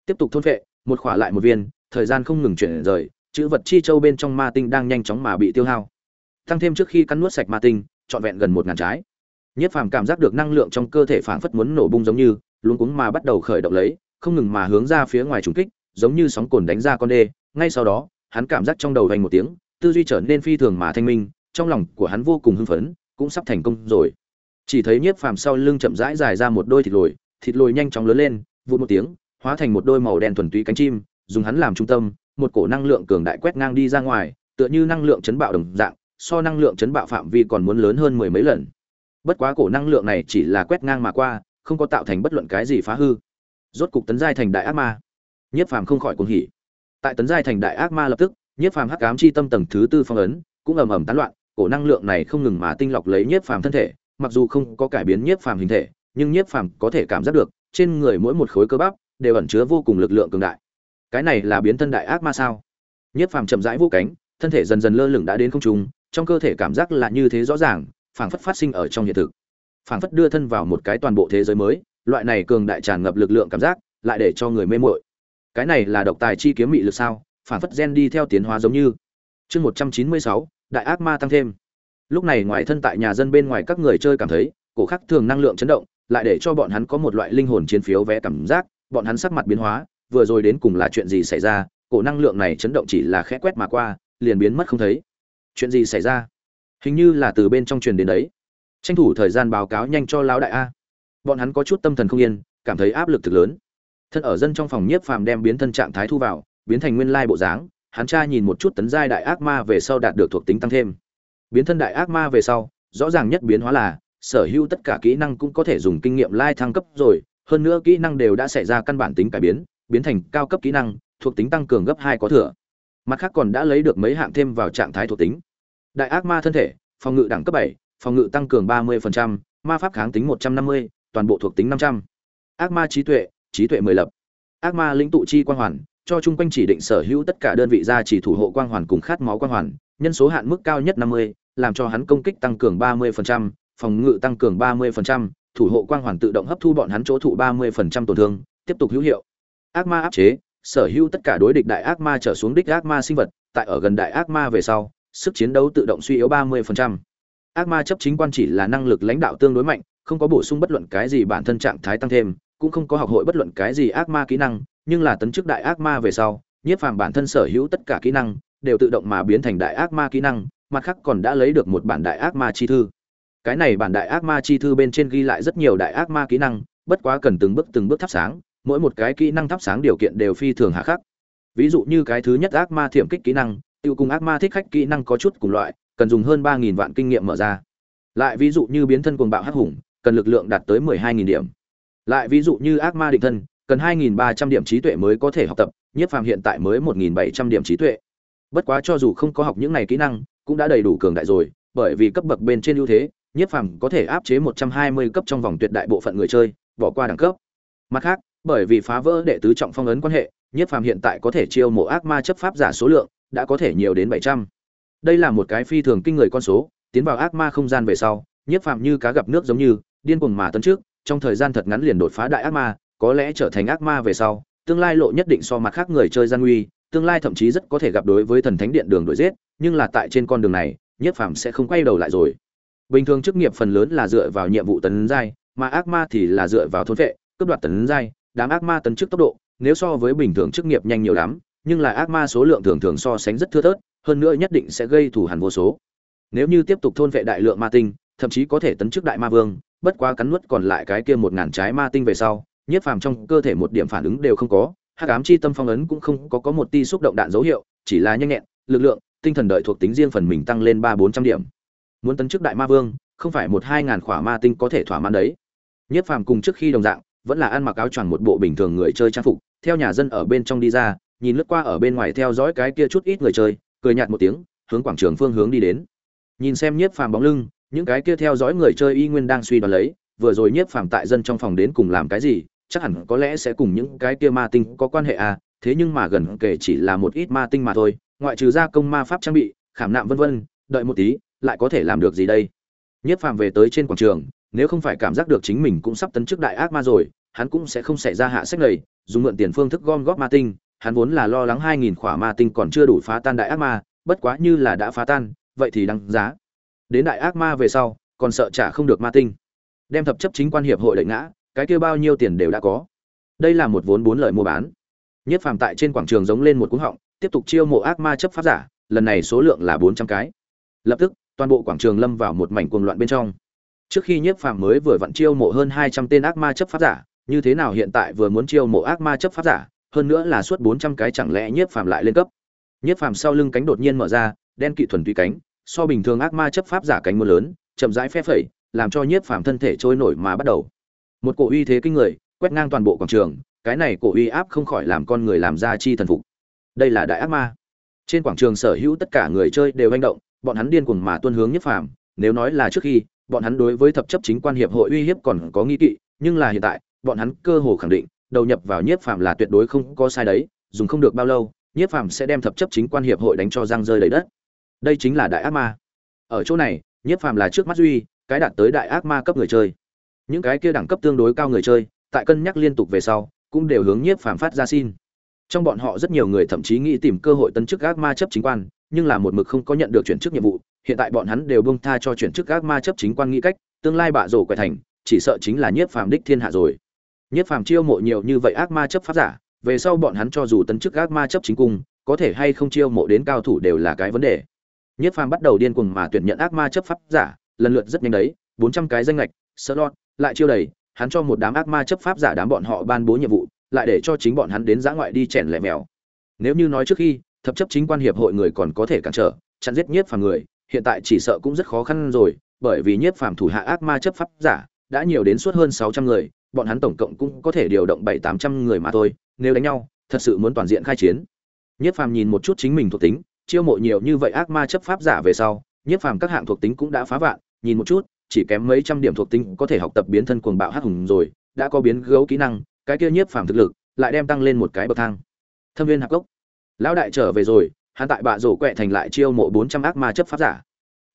Tiếp tục thôn vệ, một khỏa lại một viên, thời gian không ngừng chuyển rời, chữ vật chi châu bên trong ma tinh đang nhanh chóng mà bị tiêu hao. Tăng thêm trước khi cắn nuốt sạch ma tinh, trọn vẹn gần một ngàn trái. Nhất phàm cảm giác được năng lượng trong cơ thể phảng phất muốn nổ bung giống như, luống cuống mà bắt đầu khởi động lấy, không ngừng mà hướng ra phía ngoài trùng kích, giống như sóng cồn đánh ra con đê. Ngay sau đó, hắn cảm giác trong đầu vành một tiếng, tư duy trở nên phi thường mà thanh minh trong lòng của hắn vô cùng hưng phấn, cũng sắp thành công rồi. Chỉ thấy nhiếp phàm sau lưng chậm rãi dài ra một đôi thịt lồi thịt lồi nhanh chóng lớn lên, vụt một tiếng, hóa thành một đôi màu đen thuần túy cánh chim, dùng hắn làm trung tâm, một cổ năng lượng cường đại quét ngang đi ra ngoài, tựa như năng lượng chấn bạo đồng dạng, so năng lượng chấn bạo phạm vi còn muốn lớn hơn mười mấy lần. Bất quá cổ năng lượng này chỉ là quét ngang mà qua, không có tạo thành bất luận cái gì phá hư. Rốt cục tấn giai thành đại ác ma. Nhiếp phàm không khỏi cuồng hỉ. Tại tấn giai thành đại ác ma lập tức, nhiếp phàm hắc ám chi tâm tầng thứ tư phong ấn, cũng ầm ầm tán loạn cổ năng lượng này không ngừng mà tinh lọc lấy nhiếp phàm thân thể, mặc dù không có cải biến nhiếp phàm hình thể, nhưng nhiếp phàm có thể cảm giác được, trên người mỗi một khối cơ bắp đều ẩn chứa vô cùng lực lượng cường đại. Cái này là biến thân đại ác ma sao? Nhiếp phàm chậm rãi vô cánh, thân thể dần dần lơ lửng đã đến không trung, trong cơ thể cảm giác là như thế rõ ràng, phảng phất phát sinh ở trong hiện thực. Phảng phất đưa thân vào một cái toàn bộ thế giới mới, loại này cường đại tràn ngập lực lượng cảm giác, lại để cho người mê muội. Cái này là độc tài chi kiếm mị lực sao? Phảng phất gen đi theo tiến hóa giống như. Chương 196, đại ác ma tăng thêm. Lúc này ngoài thân tại nhà dân bên ngoài các người chơi cảm thấy, cổ khắc thường năng lượng chấn động, lại để cho bọn hắn có một loại linh hồn chiến phiếu vé cảm giác, bọn hắn sắc mặt biến hóa, vừa rồi đến cùng là chuyện gì xảy ra, cổ năng lượng này chấn động chỉ là khẽ quét mà qua, liền biến mất không thấy. Chuyện gì xảy ra? Hình như là từ bên trong truyền đến đấy. Tranh thủ thời gian báo cáo nhanh cho lão đại a. Bọn hắn có chút tâm thần không yên, cảm thấy áp lực thực lớn. Thân ở dân trong phòng nhiếp phàm đem biến thân trạng thái thu vào, biến thành nguyên lai bộ dáng hắn tra nhìn một chút tấn giai đại ác ma về sau đạt được thuộc tính tăng thêm. Biến thân đại ác ma về sau rõ ràng nhất biến hóa là sở hữu tất cả kỹ năng cũng có thể dùng kinh nghiệm lai thăng cấp rồi hơn nữa kỹ năng đều đã xảy ra căn bản tính cải biến biến thành cao cấp kỹ năng thuộc tính tăng cường gấp hai có thừa. Mặt khác còn đã lấy được mấy hạng thêm vào trạng thái thuộc tính. Đại ác ma thân thể phòng ngự đẳng cấp bảy phòng ngự tăng cường ba 30%, ma pháp kháng tính một trăm năm mươi, toàn bộ thuộc tính năm trăm. ác ma trí tuệ trí tuệ mười lập. Ác ma lĩnh tụ chi quang hoàn cho chung quanh chỉ định sở hữu tất cả đơn vị ra chỉ thủ hộ quang hoàn cùng khát máu quang hoàn nhân số hạn mức cao nhất năm mươi, làm cho hắn công kích tăng cường ba 30%, phòng ngự tăng cường ba 30%, thủ hộ quang hoàn tự động hấp thu bọn hắn chỗ thụ ba 30% tổn thương tiếp tục hữu hiệu ác ma áp chế sở hữu tất cả đối địch đại ác ma trở xuống đích ác ma sinh vật tại ở gần đại ác ma về sau sức chiến đấu tự động suy yếu 30%. ác ma chấp chính quan chỉ là năng lực lãnh đạo tương đối mạnh không có bổ sung bất luận cái gì bản thân trạng thái tăng thêm cũng không có học hội bất luận cái gì ác ma kỹ năng nhưng là tấn chức đại ác ma về sau, nhiếp phàm bản thân sở hữu tất cả kỹ năng, đều tự động mà biến thành đại ác ma kỹ năng, mặt khác còn đã lấy được một bản đại ác ma chi thư. Cái này bản đại ác ma chi thư bên trên ghi lại rất nhiều đại ác ma kỹ năng, bất quá cần từng bước từng bước thắp sáng, mỗi một cái kỹ năng thắp sáng điều kiện đều phi thường hạ khắc. Ví dụ như cái thứ nhất ác ma thiểm kích kỹ năng, tiêu cùng ác ma thích khách kỹ năng có chút cùng loại, cần dùng hơn ba nghìn vạn kinh nghiệm mở ra. Lại ví dụ như biến thân cuồng bạo hắc hùng, cần lực lượng đạt tới mười hai nghìn điểm. Lại ví dụ như ác ma định thân cần 2.300 điểm trí tuệ mới có thể học tập, nhiếp phàm hiện tại mới 1.700 điểm trí tuệ bất quá cho dù không có học những này kỹ năng, cũng đã đầy đủ cường đại rồi, bởi vì cấp bậc bên trên ưu thế, nhiếp phàm có thể áp chế 120 cấp trong vòng tuyệt đại bộ phận người chơi, bỏ qua đẳng cấp mặt khác, bởi vì phá vỡ đệ tứ trọng phong ấn quan hệ, nhiếp phàm hiện tại có thể chiêu mộ ác ma chấp pháp giả số lượng đã có thể nhiều đến 700. đây là một cái phi thường kinh người con số, tiến vào ác ma không gian về sau, nhiếp phàm như cá gặp nước giống như, điên cuồng mà tấn trước, trong thời gian thật ngắn liền đột phá đại ác ma có lẽ trở thành ác ma về sau, tương lai lộ nhất định so mặt khác người chơi gian nguy, tương lai thậm chí rất có thể gặp đối với thần thánh điện đường đuổi giết, nhưng là tại trên con đường này, nhất phàm sẽ không quay đầu lại rồi. Bình thường chức nghiệp phần lớn là dựa vào nhiệm vụ tấn giai, mà ác ma thì là dựa vào thôn vệ, cướp đoạt tấn giai, đám ác ma tấn trước tốc độ, nếu so với bình thường chức nghiệp nhanh nhiều lắm, nhưng là ác ma số lượng thường thường so sánh rất thưa thớt, hơn nữa nhất định sẽ gây thù hằn vô số. Nếu như tiếp tục thôn vệ đại lượng ma tinh, thậm chí có thể tấn chức đại ma vương, bất quá cắn nuốt còn lại cái kia một ngàn trái ma tinh về sau nhiếp phàm trong cơ thể một điểm phản ứng đều không có, hắc ám chi tâm phong ấn cũng không có có một ti xúc động đạn dấu hiệu, chỉ là nhanh nhẹn, lực lượng, tinh thần đợi thuộc tính riêng phần mình tăng lên ba bốn trăm điểm. Muốn tấn chức đại ma vương, không phải một hai ngàn khỏa ma tinh có thể thỏa mãn đấy. Nhiếp phàm cùng trước khi đồng dạng, vẫn là ăn mặc áo choàng một bộ bình thường người chơi trang phục, theo nhà dân ở bên trong đi ra, nhìn lướt qua ở bên ngoài theo dõi cái kia chút ít người chơi, cười nhạt một tiếng, hướng quảng trường phương hướng đi đến. Nhìn xem nhiếp phàm bóng lưng, những cái kia theo dõi người chơi y nguyên đang suy đoán lấy, vừa rồi nhiếp phàm tại dân trong phòng đến cùng làm cái gì chắc hẳn có lẽ sẽ cùng những cái kia ma tinh có quan hệ à thế nhưng mà gần kể chỉ là một ít ma tinh mà thôi, ngoại trừ gia công ma pháp trang bị, khảm nạm vân vân, đợi một tí, lại có thể làm được gì đây? Nhiếp phàm về tới trên quảng trường, nếu không phải cảm giác được chính mình cũng sắp tấn chức đại ác ma rồi, hắn cũng sẽ không xảy ra hạ sách này, dùng mượn tiền phương thức gom góp ma tinh, hắn vốn là lo lắng hai nghìn khỏa ma tinh còn chưa đủ phá tan đại ác ma, bất quá như là đã phá tan, vậy thì đáng giá. Đến đại ác ma về sau, còn sợ trả không được ma tinh. Đem thập chấp chính quan hiệp hội đẩy ngã cái kia bao nhiêu tiền đều đã có. Đây là một vốn bốn lời mua bán. Nhất phàm tại trên quảng trường giống lên một cú họng, tiếp tục chiêu mộ ác ma chấp pháp giả, lần này số lượng là bốn trăm cái. Lập tức, toàn bộ quảng trường lâm vào một mảnh cuồng loạn bên trong. Trước khi nhiếp phàm mới vừa vặn chiêu mộ hơn hai trăm tên ác ma chấp pháp giả, như thế nào hiện tại vừa muốn chiêu mộ ác ma chấp pháp giả, hơn nữa là suốt bốn trăm cái chẳng lẽ nhiếp phàm lại lên cấp. Nhiếp phàm sau lưng cánh đột nhiên mở ra, đen kỵ thuần tùy cánh, so bình thường ác ma chấp pháp giả cánh mưa lớn, chậm rãi phe phẩy, làm cho nhiếp phàm thân thể trôi nổi mà bắt đầu một cổ uy thế kinh người, quét ngang toàn bộ quảng trường, cái này cổ uy áp không khỏi làm con người làm ra chi thần phục. Đây là đại ác ma. Trên quảng trường sở hữu tất cả người chơi đều manh động, bọn hắn điên cuồng mà tuân hướng nhất phàm, nếu nói là trước khi, bọn hắn đối với thập chấp chính quan hiệp hội uy hiếp còn có nghi kỵ, nhưng là hiện tại, bọn hắn cơ hồ khẳng định, đầu nhập vào nhiếp phàm là tuyệt đối không có sai đấy, dùng không được bao lâu nhiếp phàm sẽ đem thập chấp chính quan hiệp hội đánh cho răng rơi đầy đất. Đây chính là đại ác ma. Ở chỗ này nhiếp phàm là trước mắt duy, cái đạt tới đại ác ma cấp người chơi những cái kia đẳng cấp tương đối cao người chơi, tại cân nhắc liên tục về sau, cũng đều hướng nhiếp phàm phát ra xin. Trong bọn họ rất nhiều người thậm chí nghĩ tìm cơ hội tân chức ác ma chấp chính quan, nhưng là một mực không có nhận được chuyển chức nhiệm vụ, hiện tại bọn hắn đều bông tha cho chuyển chức ác ma chấp chính quan nghĩ cách, tương lai bạ rổ quẻ thành, chỉ sợ chính là nhiếp phàm đích thiên hạ rồi. Nhiếp phàm chiêu mộ nhiều như vậy ác ma chấp pháp giả, về sau bọn hắn cho dù tân chức ác ma chấp chính cung, có thể hay không chiêu mộ đến cao thủ đều là cái vấn đề. Nhiếp phàm bắt đầu điên cuồng mà tuyển nhận ác ma chấp pháp giả, lần lượt rất nhanh đấy, bốn trăm cái danh lệch sơ lọt lại chiêu đầy, hắn cho một đám ác ma chấp pháp giả đám bọn họ ban bố nhiệm vụ, lại để cho chính bọn hắn đến giã ngoại đi chèn lẻ mèo. Nếu như nói trước khi, thập chấp chính quan hiệp hội người còn có thể cản trở, chặn giết nhiếp phàm người, hiện tại chỉ sợ cũng rất khó khăn rồi, bởi vì nhiếp phàm thủ hạ ác ma chấp pháp giả đã nhiều đến suốt hơn sáu trăm người, bọn hắn tổng cộng cũng có thể điều động bảy tám trăm người mà thôi, nếu đánh nhau, thật sự muốn toàn diện khai chiến. Nhiếp phàm nhìn một chút chính mình thuộc tính, chiêu mộ nhiều như vậy ác ma chấp pháp giả về sau, nhiếp phàm các hạng thuộc tính cũng đã phá vạn, nhìn một chút chỉ kém mấy trăm điểm thuộc tính có thể học tập biến thân cuồng bạo hắc hùng rồi, đã có biến gấu kỹ năng, cái kia nhiếp phàm thực lực lại đem tăng lên một cái bậc thang. Thâm viên hạp cốc. lão đại trở về rồi, hắn tại bạ rổ quẹ thành lại chiêu mộ bốn trăm ác ma chấp pháp giả.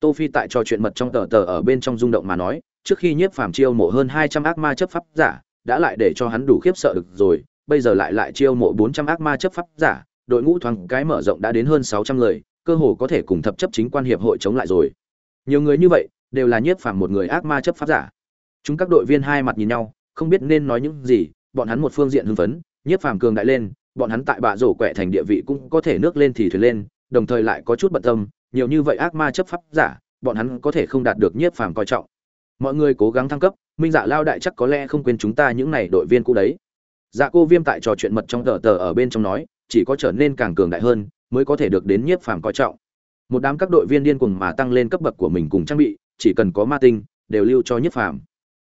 Tô phi tại trò chuyện mật trong tờ tờ ở bên trong rung động mà nói, trước khi nhiếp phàm chiêu mộ hơn hai trăm ác ma chấp pháp giả, đã lại để cho hắn đủ khiếp sợ được rồi, bây giờ lại lại chiêu mộ bốn trăm ác ma chấp pháp giả, đội ngũ thoáng cái mở rộng đã đến hơn sáu trăm người, cơ hồ có thể cùng thập chấp chính quan hiệp hội chống lại rồi. Nhiều người như vậy đều là nhiếp phàm một người ác ma chấp pháp giả. Chúng các đội viên hai mặt nhìn nhau, không biết nên nói những gì, bọn hắn một phương diện hưng phấn, nhiếp phàm cường đại lên, bọn hắn tại bạ rổ quẹ thành địa vị cũng có thể nước lên thì thuyền lên, đồng thời lại có chút bận tâm, nhiều như vậy ác ma chấp pháp giả, bọn hắn có thể không đạt được nhiếp phàm coi trọng. Mọi người cố gắng thăng cấp, minh dạ lao đại chắc có lẽ không quên chúng ta những này đội viên cũ đấy. Dạ cô viêm tại trò chuyện mật trong tờ tờ ở bên trong nói, chỉ có trở nên càng cường đại hơn, mới có thể được đến nhiếp phàm coi trọng. Một đám các đội viên điên cuồng mà tăng lên cấp bậc của mình cùng trang bị chỉ cần có ma tinh, đều lưu cho Nhất phàm.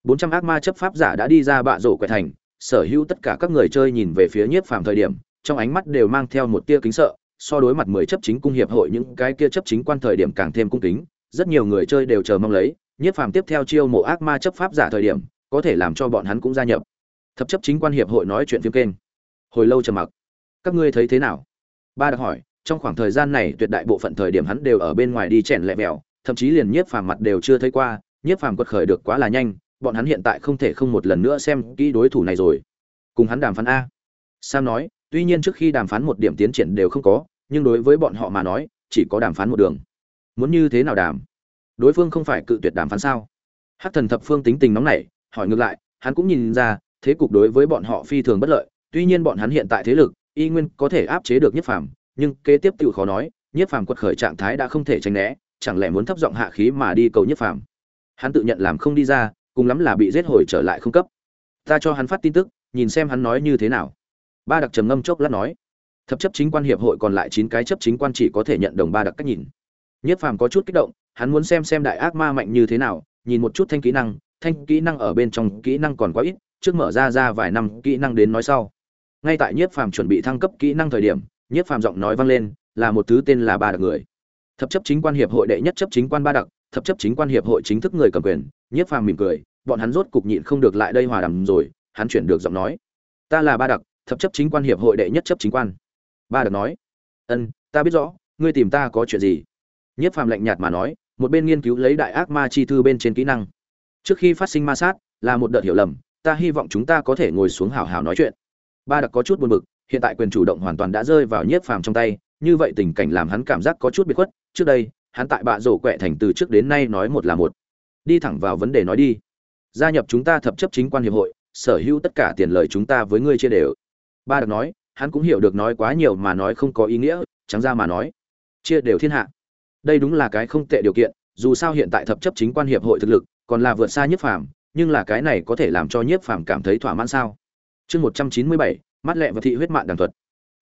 400 ác ma chấp pháp giả đã đi ra bạ rổ quẻ thành, sở hữu tất cả các người chơi nhìn về phía nhiếp phàm thời điểm, trong ánh mắt đều mang theo một tia kính sợ, so đối mặt mười chấp chính cung hiệp hội những cái kia chấp chính quan thời điểm càng thêm cung kính, rất nhiều người chơi đều chờ mong lấy nhiếp phàm tiếp theo chiêu mộ ác ma chấp pháp giả thời điểm, có thể làm cho bọn hắn cũng gia nhập. Thập chấp chính quan hiệp hội nói chuyện phim kênh. Hồi lâu trầm mặc. Các ngươi thấy thế nào? Ba đã hỏi, trong khoảng thời gian này tuyệt đại bộ phận thời điểm hắn đều ở bên ngoài đi chèn lẹ mèo thậm chí liền nhiếp phàm mặt đều chưa thấy qua, nhiếp phàm quật khởi được quá là nhanh, bọn hắn hiện tại không thể không một lần nữa xem kỹ đối thủ này rồi. Cùng hắn đàm phán a. Sam nói, tuy nhiên trước khi đàm phán một điểm tiến triển đều không có, nhưng đối với bọn họ mà nói, chỉ có đàm phán một đường. Muốn như thế nào đàm? Đối phương không phải cự tuyệt đàm phán sao? Hắc thần thập phương tính tình nóng nảy, hỏi ngược lại, hắn cũng nhìn ra, thế cục đối với bọn họ phi thường bất lợi, tuy nhiên bọn hắn hiện tại thế lực, y nguyên có thể áp chế được nhiếp phàm, nhưng kế tiếp tiểu khó nói, nhiếp phàm quật khởi trạng thái đã không thể tránh né chẳng lẽ muốn thấp giọng hạ khí mà đi cầu nhiếp phàm? Hắn tự nhận làm không đi ra, cùng lắm là bị giết hồi trở lại không cấp. Ta cho hắn phát tin tức, nhìn xem hắn nói như thế nào. Ba đặc trầm ngâm chốc lát nói. Thập chấp chính quan hiệp hội còn lại chín cái chấp chính quan chỉ có thể nhận đồng ba đặc cách nhìn. Nhất phàm có chút kích động, hắn muốn xem xem đại ác ma mạnh như thế nào, nhìn một chút thanh kỹ năng, thanh kỹ năng ở bên trong kỹ năng còn quá ít, trước mở ra ra vài năm kỹ năng đến nói sau. Ngay tại nhiếp phàm chuẩn bị thăng cấp kỹ năng thời điểm nhiếp phàm giọng nói vang lên, là một thứ tên là ba đặc người thập chấp chính quan hiệp hội đệ nhất chấp chính quan ba đặc, thập chấp chính quan hiệp hội chính thức người cầm quyền, nhiếp phàm mỉm cười, bọn hắn rốt cục nhịn không được lại đây hòa đàm rồi, hắn chuyển được giọng nói. Ta là ba đặc, thập chấp chính quan hiệp hội đệ nhất chấp chính quan. Ba đặc nói. Ân, ta biết rõ, ngươi tìm ta có chuyện gì? Nhiếp phàm lạnh nhạt mà nói, một bên nghiên cứu lấy đại ác ma chi thư bên trên kỹ năng. Trước khi phát sinh ma sát, là một đợt hiểu lầm, ta hy vọng chúng ta có thể ngồi xuống hào hào nói chuyện. Ba đặc có chút buồn bực, hiện tại quyền chủ động hoàn toàn đã rơi vào nhiếp phàm trong tay, như vậy tình cảnh làm hắn cảm giác có chút biệt khuất trước đây, hắn tại bạ rổ quẹ thành từ trước đến nay nói một là một. Đi thẳng vào vấn đề nói đi. Gia nhập chúng ta thập chấp chính quan hiệp hội, sở hữu tất cả tiền lời chúng ta với ngươi chia đều. Ba đặc nói, hắn cũng hiểu được nói quá nhiều mà nói không có ý nghĩa, trắng ra mà nói. Chia đều thiên hạ. Đây đúng là cái không tệ điều kiện, dù sao hiện tại thập chấp chính quan hiệp hội thực lực còn là vượt xa nhiếp phàm, nhưng là cái này có thể làm cho nhiếp phàm cảm thấy thỏa mãn sao? Chương một trăm chín mươi bảy mắt lẹ và thị huyết mạng đàng thuật.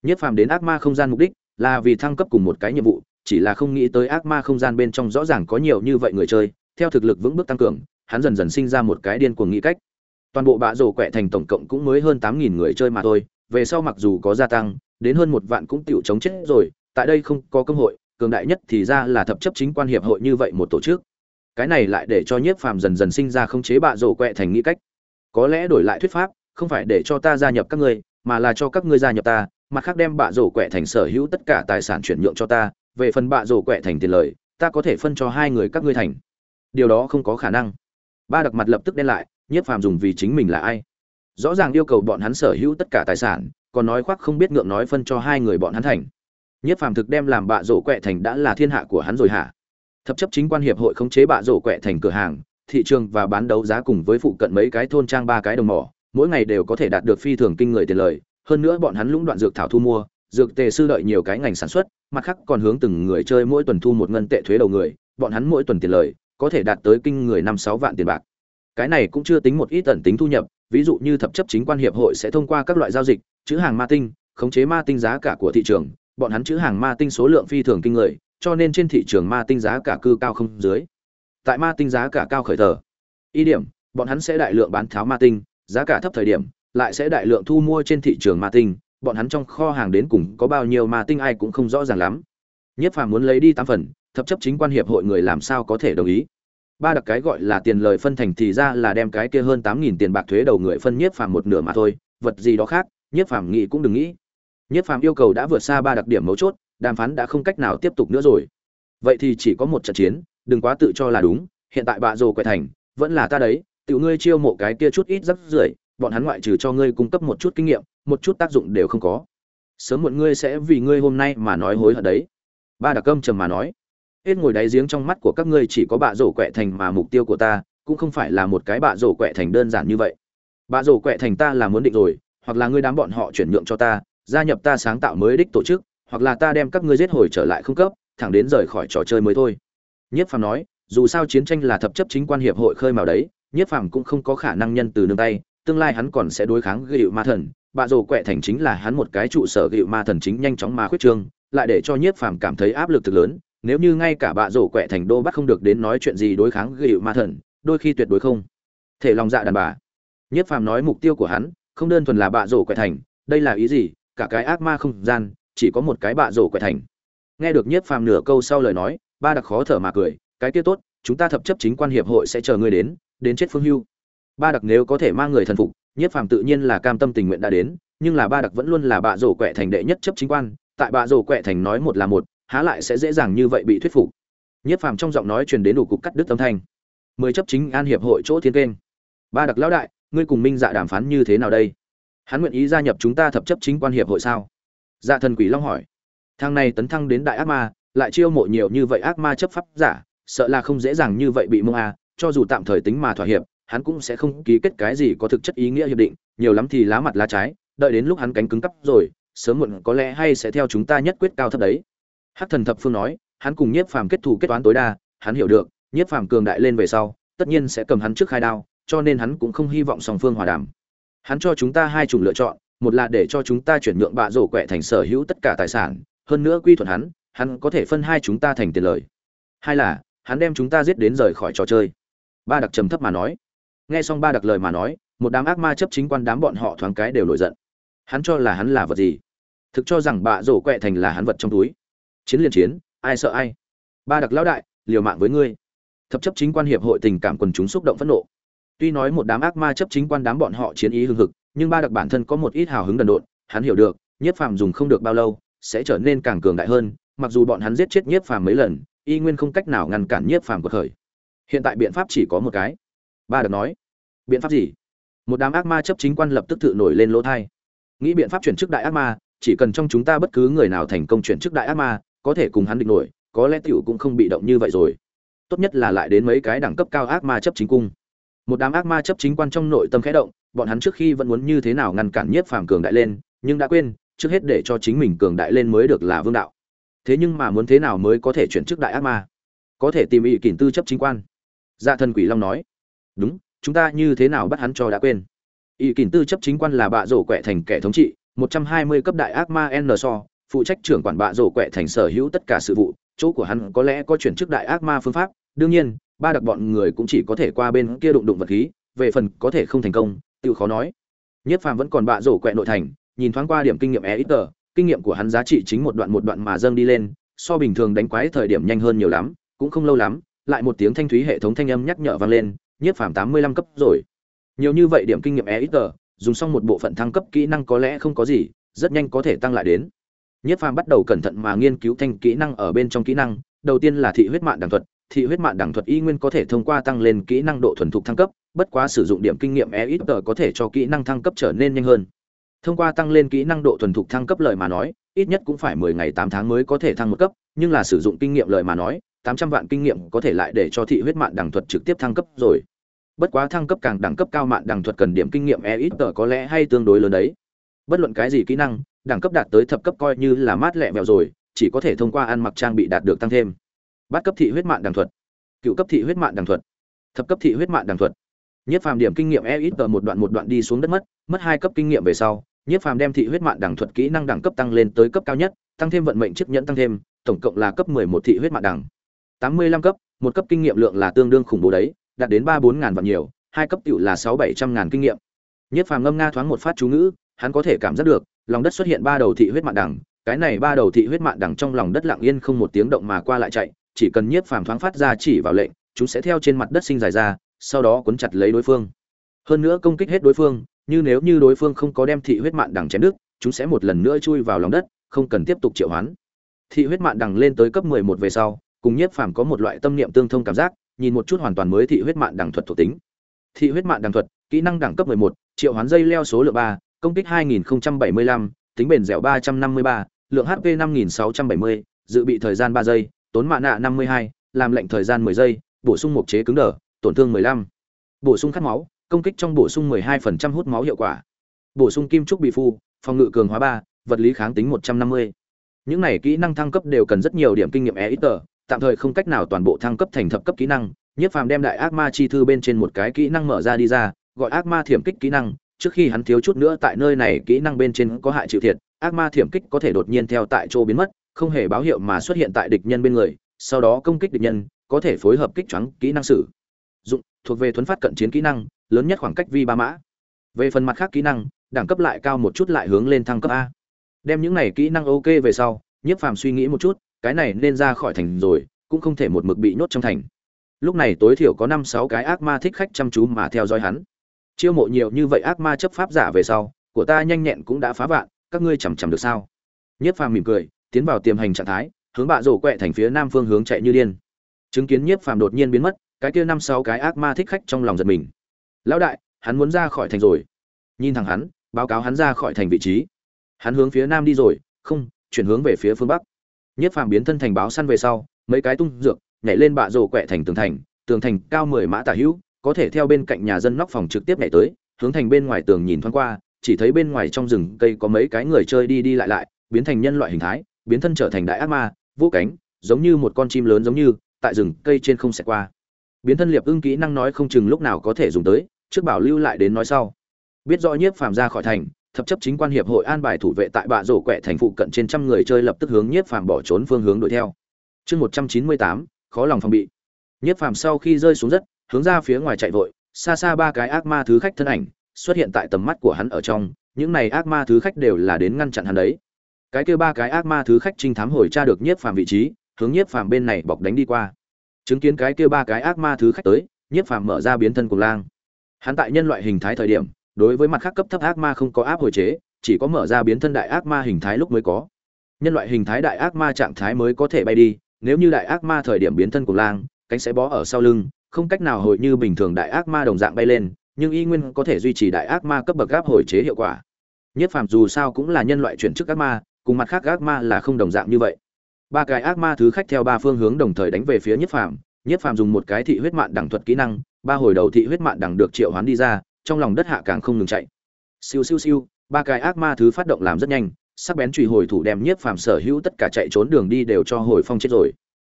Nhiếp phàm đến ác ma không gian mục đích là vì thăng cấp cùng một cái nhiệm vụ chỉ là không nghĩ tới ác ma không gian bên trong rõ ràng có nhiều như vậy người chơi, theo thực lực vững bước tăng cường, hắn dần dần sinh ra một cái điên cuồng nghĩ cách. Toàn bộ bạ rổ quẹ thành tổng cộng cũng mới hơn tám nghìn người chơi mà thôi, về sau mặc dù có gia tăng, đến hơn một vạn cũng tựu chống chết rồi, tại đây không có cơ hội, cường đại nhất thì ra là thập chấp chính quan hiệp hội như vậy một tổ chức. Cái này lại để cho nhiếp phàm dần dần sinh ra không chế bạ rổ quẹ thành nghĩ cách. Có lẽ đổi lại thuyết pháp, không phải để cho ta gia nhập các ngươi, mà là cho các ngươi gia nhập ta, mặt khác đem bạ rổ quẹ thành sở hữu tất cả tài sản chuyển nhượng cho ta về phần bạ rổ quẹ thành tiền lời, ta có thể phân cho hai người các ngươi thành. Điều đó không có khả năng. Ba đặc mặt lập tức đen lại, nhiếp phàm dùng vì chính mình là ai? Rõ ràng yêu cầu bọn hắn sở hữu tất cả tài sản, còn nói khoác không biết ngượng nói phân cho hai người bọn hắn thành. Nhiếp phàm thực đem làm bạ rổ quẹ thành đã là thiên hạ của hắn rồi hả? Thập chấp chính quan hiệp hội khống chế bạ rổ quẹ thành cửa hàng, thị trường và bán đấu giá cùng với phụ cận mấy cái thôn trang ba cái đồng mỏ, mỗi ngày đều có thể đạt được phi thường kinh người tiền lời. Hơn nữa bọn hắn lũng đoạn dược thảo thu mua, dược tề sư đợi nhiều cái ngành sản xuất mặt khác còn hướng từng người chơi mỗi tuần thu một ngân tệ thuế đầu người, bọn hắn mỗi tuần tiền lời, có thể đạt tới kinh người năm sáu vạn tiền bạc. Cái này cũng chưa tính một ít tần tính thu nhập, ví dụ như thập chấp chính quan hiệp hội sẽ thông qua các loại giao dịch, chữ hàng ma tinh, khống chế ma tinh giá cả của thị trường, bọn hắn chữ hàng ma tinh số lượng phi thường kinh người, cho nên trên thị trường ma tinh giá cả cư cao không dưới. Tại ma tinh giá cả cao khởi thở ý điểm, bọn hắn sẽ đại lượng bán tháo ma tinh, giá cả thấp thời điểm, lại sẽ đại lượng thu mua trên thị trường ma tinh bọn hắn trong kho hàng đến cùng có bao nhiêu mà tinh ai cũng không rõ ràng lắm. Nhất phàm muốn lấy đi tám phần, thập chấp chính quan hiệp hội người làm sao có thể đồng ý? Ba đặc cái gọi là tiền lời phân thành thì ra là đem cái kia hơn tám nghìn tiền bạc thuế đầu người phân nhiếp phàm một nửa mà thôi, vật gì đó khác nhiếp phàm nghĩ cũng đừng nghĩ. Nhiếp phàm yêu cầu đã vượt xa ba đặc điểm mấu chốt, đàm phán đã không cách nào tiếp tục nữa rồi. Vậy thì chỉ có một trận chiến, đừng quá tự cho là đúng, hiện tại bạ rồ quậy thành, vẫn là ta đấy tự ngươi chiêu mộ cái kia chút ít rắc rưởi, bọn hắn ngoại trừ cho ngươi cung cấp một chút kinh nghiệm một chút tác dụng đều không có. Sớm muộn ngươi sẽ vì ngươi hôm nay mà nói hối hận đấy. Ba đặc câm trầm mà nói. Hết ngồi đáy giếng trong mắt của các ngươi chỉ có bạ rổ quẹ thành mà mục tiêu của ta, cũng không phải là một cái bạ rổ quẹ thành đơn giản như vậy. Bạ rổ quẹ thành ta là muốn định rồi, hoặc là ngươi đám bọn họ chuyển nhượng cho ta, gia nhập ta sáng tạo mới đích tổ chức, hoặc là ta đem các ngươi giết hồi trở lại không cấp, thẳng đến rời khỏi trò chơi mới thôi. Nhất phàm nói, dù sao chiến tranh là thập chấp chính quan hiệp hội khơi mào đấy, nhất phàm cũng không có khả năng nhân từ nương tay, tương lai hắn còn sẽ đối kháng gịu ma thần bạ rổ quẹ thành chính là hắn một cái trụ sở gịu ma thần chính nhanh chóng mà khuyết trương, lại để cho nhiếp phàm cảm thấy áp lực thực lớn, nếu như ngay cả bạ rổ quẹ thành đô bắt không được đến nói chuyện gì đối kháng gịu ma thần, đôi khi tuyệt đối không thể lòng dạ đàn bà. Nhiếp phàm nói mục tiêu của hắn, không đơn thuần là bạ rổ quẹ thành, đây là ý gì, cả cái ác ma không gian, chỉ có một cái bạ rổ quẹ thành. Nghe được nhiếp phàm nửa câu sau lời nói, ba đặc khó thở mà cười, cái kia tốt, chúng ta thập chấp chính quan hiệp hội sẽ chờ ngươi đến đến chết phương hưu. Ba đặc nếu có thể mang người thần phục nhiếp phàm tự nhiên là cam tâm tình nguyện đã đến, nhưng là ba đặc vẫn luôn là bạ rổ quẹ thành đệ nhất chấp chính quan, tại bạ rổ quẹ thành nói một là một, há lại sẽ dễ dàng như vậy bị thuyết phục. Nhiếp phàm trong giọng nói truyền đến đủ cục cắt đứt âm thanh. Mười chấp chính an hiệp hội chỗ thiên kênh. Ba đặc lão đại, ngươi cùng minh dạ đàm phán như thế nào đây? Hắn nguyện ý gia nhập chúng ta thập chấp chính quan hiệp hội sao? Dạ thần quỷ long hỏi. Thang này tấn thăng đến đại ác ma, lại chiêu mộ nhiều như vậy ác ma chấp pháp giả, sợ là không dễ dàng như vậy bị mông a, cho dù tạm thời tính mà thỏa hiệp hắn cũng sẽ không ký kết cái gì có thực chất ý nghĩa hiệp định, nhiều lắm thì lá mặt lá trái, đợi đến lúc hắn cánh cứng cắp rồi, sớm muộn có lẽ hay sẽ theo chúng ta nhất quyết cao thấp đấy. Hắc thần thập phương nói, hắn cùng nhiếp phàm kết thù kết toán tối đa, hắn hiểu được, nhiếp phàm cường đại lên về sau, tất nhiên sẽ cầm hắn trước khai đao, cho nên hắn cũng không hy vọng song phương hòa đàm. Hắn cho chúng ta hai chủng lựa chọn, một là để cho chúng ta chuyển nhượng bạ rổ quẹ thành sở hữu tất cả tài sản, hơn nữa quy thuận hắn hắn có thể phân hai chúng ta thành tiền lời. Hai là, hắn đem chúng ta giết đến rời khỏi trò chơi. Ba đặc trầm thấp mà nói nghe xong ba đặc lời mà nói, một đám ác ma chấp chính quan đám bọn họ thoáng cái đều nổi giận. Hắn cho là hắn là vật gì? Thực cho rằng bạ rổ quẹ thành là hắn vật trong túi. Chiến liền chiến, ai sợ ai? Ba đặc lão đại, liều mạng với ngươi. Thập chấp chính quan hiệp hội tình cảm quần chúng xúc động phẫn nộ. Tuy nói một đám ác ma chấp chính quan đám bọn họ chiến ý hưng hực, nhưng ba đặc bản thân có một ít hào hứng đần độn, hắn hiểu được, nhiếp phàm dùng không được bao lâu, sẽ trở nên càng cường đại hơn, mặc dù bọn hắn giết chết nhiếp phàm mấy lần, y nguyên không cách nào ngăn cản nhiếp phàm cuộc khởi. Hiện tại biện pháp chỉ có một cái ba được nói. Biện pháp gì? Một đám ác ma chấp chính quan lập tức tự nổi lên lỗ thai. Nghĩ biện pháp chuyển chức đại ác ma, chỉ cần trong chúng ta bất cứ người nào thành công chuyển chức đại ác ma, có thể cùng hắn địch nổi, có lẽ tiểu cũng không bị động như vậy rồi. Tốt nhất là lại đến mấy cái đẳng cấp cao ác ma chấp chính cung. Một đám ác ma chấp chính quan trong nội tâm khẽ động, bọn hắn trước khi vẫn muốn như thế nào ngăn cản nhiếp phàm cường đại lên, nhưng đã quên, trước hết để cho chính mình cường đại lên mới được là vương đạo. Thế nhưng mà muốn thế nào mới có thể chuyển chức đại ác ma? Có thể tìm ý kỷ tư chấp chính quan. Dạ thần quỷ long nói đúng, chúng ta như thế nào bắt hắn cho đã quên? Ý kỳnh tư chấp chính quan là bạ rổ quẹ thành kẻ thống trị, một trăm hai mươi cấp đại ác ma n so, phụ trách trưởng quản bạ rổ quẹ thành sở hữu tất cả sự vụ. Chỗ của hắn có lẽ có chuyển chức đại ác ma phương pháp. Đương nhiên, ba đặc bọn người cũng chỉ có thể qua bên kia đụng đụng vật khí, về phần có thể không thành công, tự khó nói. Nhất phàm vẫn còn bạ rổ quẹ nội thành, nhìn thoáng qua điểm kinh nghiệm e ít tờ kinh nghiệm của hắn giá trị chính một đoạn một đoạn mà dâng đi lên, so bình thường đánh quái thời điểm nhanh hơn nhiều lắm, cũng không lâu lắm, lại một tiếng thanh thúy hệ thống thanh âm nhắc nhở vang lên nhiếp phàm tám mươi lăm cấp rồi. Nhiều như vậy điểm kinh nghiệm e ít tờ dùng xong một bộ phận thăng cấp kỹ năng có lẽ không có gì, rất nhanh có thể tăng lại đến. Nhiếp phàm bắt đầu cẩn thận mà nghiên cứu thanh kỹ năng ở bên trong kỹ năng. Đầu tiên là thị huyết mạng đẳng thuật. Thị huyết mạng đẳng thuật y nguyên có thể thông qua tăng lên kỹ năng độ thuần thục thăng cấp, bất quá sử dụng điểm kinh nghiệm e ít tờ có thể cho kỹ năng thăng cấp trở nên nhanh hơn. Thông qua tăng lên kỹ năng độ thuần thục thăng cấp lời mà nói, ít nhất cũng phải mười ngày tám tháng mới có thể thăng một cấp, nhưng là sử dụng kinh nghiệm lời mà nói tám trăm vạn kinh nghiệm có thể lại để cho thị huyết mạng đẳng thuật trực tiếp thăng cấp rồi. Bất quá thăng cấp càng đẳng cấp cao mạng đẳng thuật cần điểm kinh nghiệm e ít tờ có lẽ hay tương đối lớn đấy. Bất luận cái gì kỹ năng, đẳng cấp đạt tới thập cấp coi như là mát lẹ vẹo rồi, chỉ có thể thông qua ăn mặc trang bị đạt được tăng thêm. Bát cấp thị huyết mạng đẳng thuật, cựu cấp thị huyết mạng đẳng thuật, thập cấp thị huyết mạng đẳng thuật. Nhất phàm điểm kinh nghiệm e ít tờ một đoạn một đoạn đi xuống đất mất mất hai cấp kinh nghiệm về sau, nhất phàm đem thị huyết mạng đẳng thuật kỹ năng đẳng cấp tăng lên tới cấp cao nhất, tăng thêm vận mệnh chiếc nhẫn tăng thêm, tổng cộng là cấp mười một thị huyết mạng đẳng tám mươi lăm cấp, một cấp kinh nghiệm lượng là tương đương khủng bố đấy, đạt đến ba bốn ngàn vạn nhiều, hai cấp tiểu là sáu bảy trăm ngàn kinh nghiệm. Nhất phàm ngâm nga thoáng một phát chú ngữ, hắn có thể cảm giác được, lòng đất xuất hiện ba đầu thị huyết mạng đẳng cái này ba đầu thị huyết mạng đẳng trong lòng đất lặng yên không một tiếng động mà qua lại chạy, chỉ cần nhiếp phàm thoáng phát ra chỉ vào lệnh, chúng sẽ theo trên mặt đất sinh dài ra, sau đó cuốn chặt lấy đối phương. Hơn nữa công kích hết đối phương, như nếu như đối phương không có đem thị huyết mạng đằng chém đứt, chúng sẽ một lần nữa chui vào lòng đất, không cần tiếp tục triệu hoán. Thị huyết mạng đằng lên tới cấp mười một về sau cùng nhiếp phàm có một loại tâm niệm tương thông cảm giác nhìn một chút hoàn toàn mới thị huyết mạng đằng thuật thuộc tính thị huyết mạng đằng thuật kỹ năng đẳng cấp mười một triệu hoán dây leo số lượng ba công kích hai nghìn bảy mươi lăm tính bền dẻo ba trăm năm mươi ba lượng hp năm nghìn sáu trăm bảy mươi dự bị thời gian ba giây tốn mạ nạ năm mươi hai làm lệnh thời gian mười giây bổ sung mục chế cứng đờ tổn thương mười lăm bổ sung khát máu công kích trong bổ sung 12% hút máu hiệu quả. Bổ sung kim trúc bị phu, phòng ngự cường hóa 3, vật lý kháng tính 150. Những này kỹ năng thăng cấp đều cần rất nhiều điểm kinh nghiệm e ít tờ, tạm thời không cách nào toàn bộ thăng cấp thành thập cấp kỹ năng, Nhiếp Phàm đem đại ác ma chi thư bên trên một cái kỹ năng mở ra đi ra, gọi ác ma thiểm kích kỹ năng, trước khi hắn thiếu chút nữa tại nơi này kỹ năng bên trên có hại chịu thiệt, ác ma thiểm kích có thể đột nhiên theo tại chỗ biến mất, không hề báo hiệu mà xuất hiện tại địch nhân bên người, sau đó công kích địch nhân, có thể phối hợp kích choáng kỹ năng sử dụng thuộc về thuấn phát cận chiến kỹ năng lớn nhất khoảng cách vi ba mã. Về phần mặt khác kỹ năng đẳng cấp lại cao một chút lại hướng lên thăng cấp a đem những này kỹ năng ok về sau, nhiếp phàm suy nghĩ một chút, cái này nên ra khỏi thành rồi, cũng không thể một mực bị nhốt trong thành. Lúc này tối thiểu có năm sáu cái ác ma thích khách chăm chú mà theo dõi hắn. Chiêu mộ nhiều như vậy ác ma chấp pháp giả về sau, của ta nhanh nhẹn cũng đã phá vạn, các ngươi chằm chằm được sao? Nhiếp phàm mỉm cười, tiến vào tiềm hành trạng thái, hướng bạ rổ quẹ thành phía nam phương hướng chạy như điên. Chứng kiến nhiếp phàm đột nhiên biến mất, cái kia năm sáu cái ác ma thích khách trong lòng giật mình. Lão đại, hắn muốn ra khỏi thành rồi. Nhìn thẳng hắn, báo cáo hắn ra khỏi thành vị trí hắn hướng phía nam đi rồi, không, chuyển hướng về phía phương bắc. Nhất phàm biến thân thành báo săn về sau, mấy cái tung dược, nhảy lên bạ rổ quẹ thành tường thành tường thành cao mười mã tả hữu, có thể theo bên cạnh nhà dân nóc phòng trực tiếp nhảy tới, hướng thành bên ngoài tường nhìn thoáng qua, chỉ thấy bên ngoài trong rừng cây có mấy cái người chơi đi đi lại lại, biến thành nhân loại hình thái, biến thân trở thành đại ác ma vũ cánh, giống như một con chim lớn giống như, tại rừng cây trên không xẹt qua. Biến thân liệp ưng kỹ năng nói không chừng lúc nào có thể dùng tới, trước bảo lưu lại đến nói sau. Biết rõ nhiếp phàm ra khỏi thành thập chấp chính quan hiệp hội an bài thủ vệ tại bạ rổ quẹ thành phụ cận trên trăm người chơi lập tức hướng nhiếp phàm bỏ trốn phương hướng đuổi theo. Chương một trăm chín mươi tám, khó lòng phòng bị. Nhiếp phàm sau khi rơi xuống đất, hướng ra phía ngoài chạy vội, xa xa ba cái ác ma thứ khách thân ảnh xuất hiện tại tầm mắt của hắn ở trong, những này ác ma thứ khách đều là đến ngăn chặn hắn đấy. Cái kia ba cái ác ma thứ khách trinh thám hồi tra được nhiếp phàm vị trí, hướng nhiếp phàm bên này bọc đánh đi qua. Chứng kiến cái kia ba cái ác ma thứ khách tới, nhiếp phàm mở ra biến thân cùng lang. Hắn tại nhân loại hình thái thời điểm đối với mặt khác cấp thấp ác ma không có áp hồi chế, chỉ có mở ra biến thân đại ác ma hình thái lúc mới có. Nhân loại hình thái đại ác ma trạng thái mới có thể bay đi, nếu như đại ác ma thời điểm biến thân của lang, cánh sẽ bó ở sau lưng, không cách nào hồi như bình thường đại ác ma đồng dạng bay lên, nhưng y nguyên có thể duy trì đại ác ma cấp bậc gáp hồi chế hiệu quả. Nhất phàm dù sao cũng là nhân loại chuyển chức ác ma, cùng mặt khác ác ma là không đồng dạng như vậy. Ba cái ác ma thứ khách theo ba phương hướng đồng thời đánh về phía nhất phàm nhất phàm dùng một cái thị huyết mạng đẳng thuật kỹ năng, ba hồi đầu thị huyết mạng đẳng được triệu hoán đi ra trong lòng đất hạ càng không ngừng chạy. Siêu siêu siêu, ba cái ác ma thứ phát động làm rất nhanh, sắc bén truy hồi thủ đem nhiếp phàm sở hữu tất cả chạy trốn đường đi đều cho hồi phong chết rồi.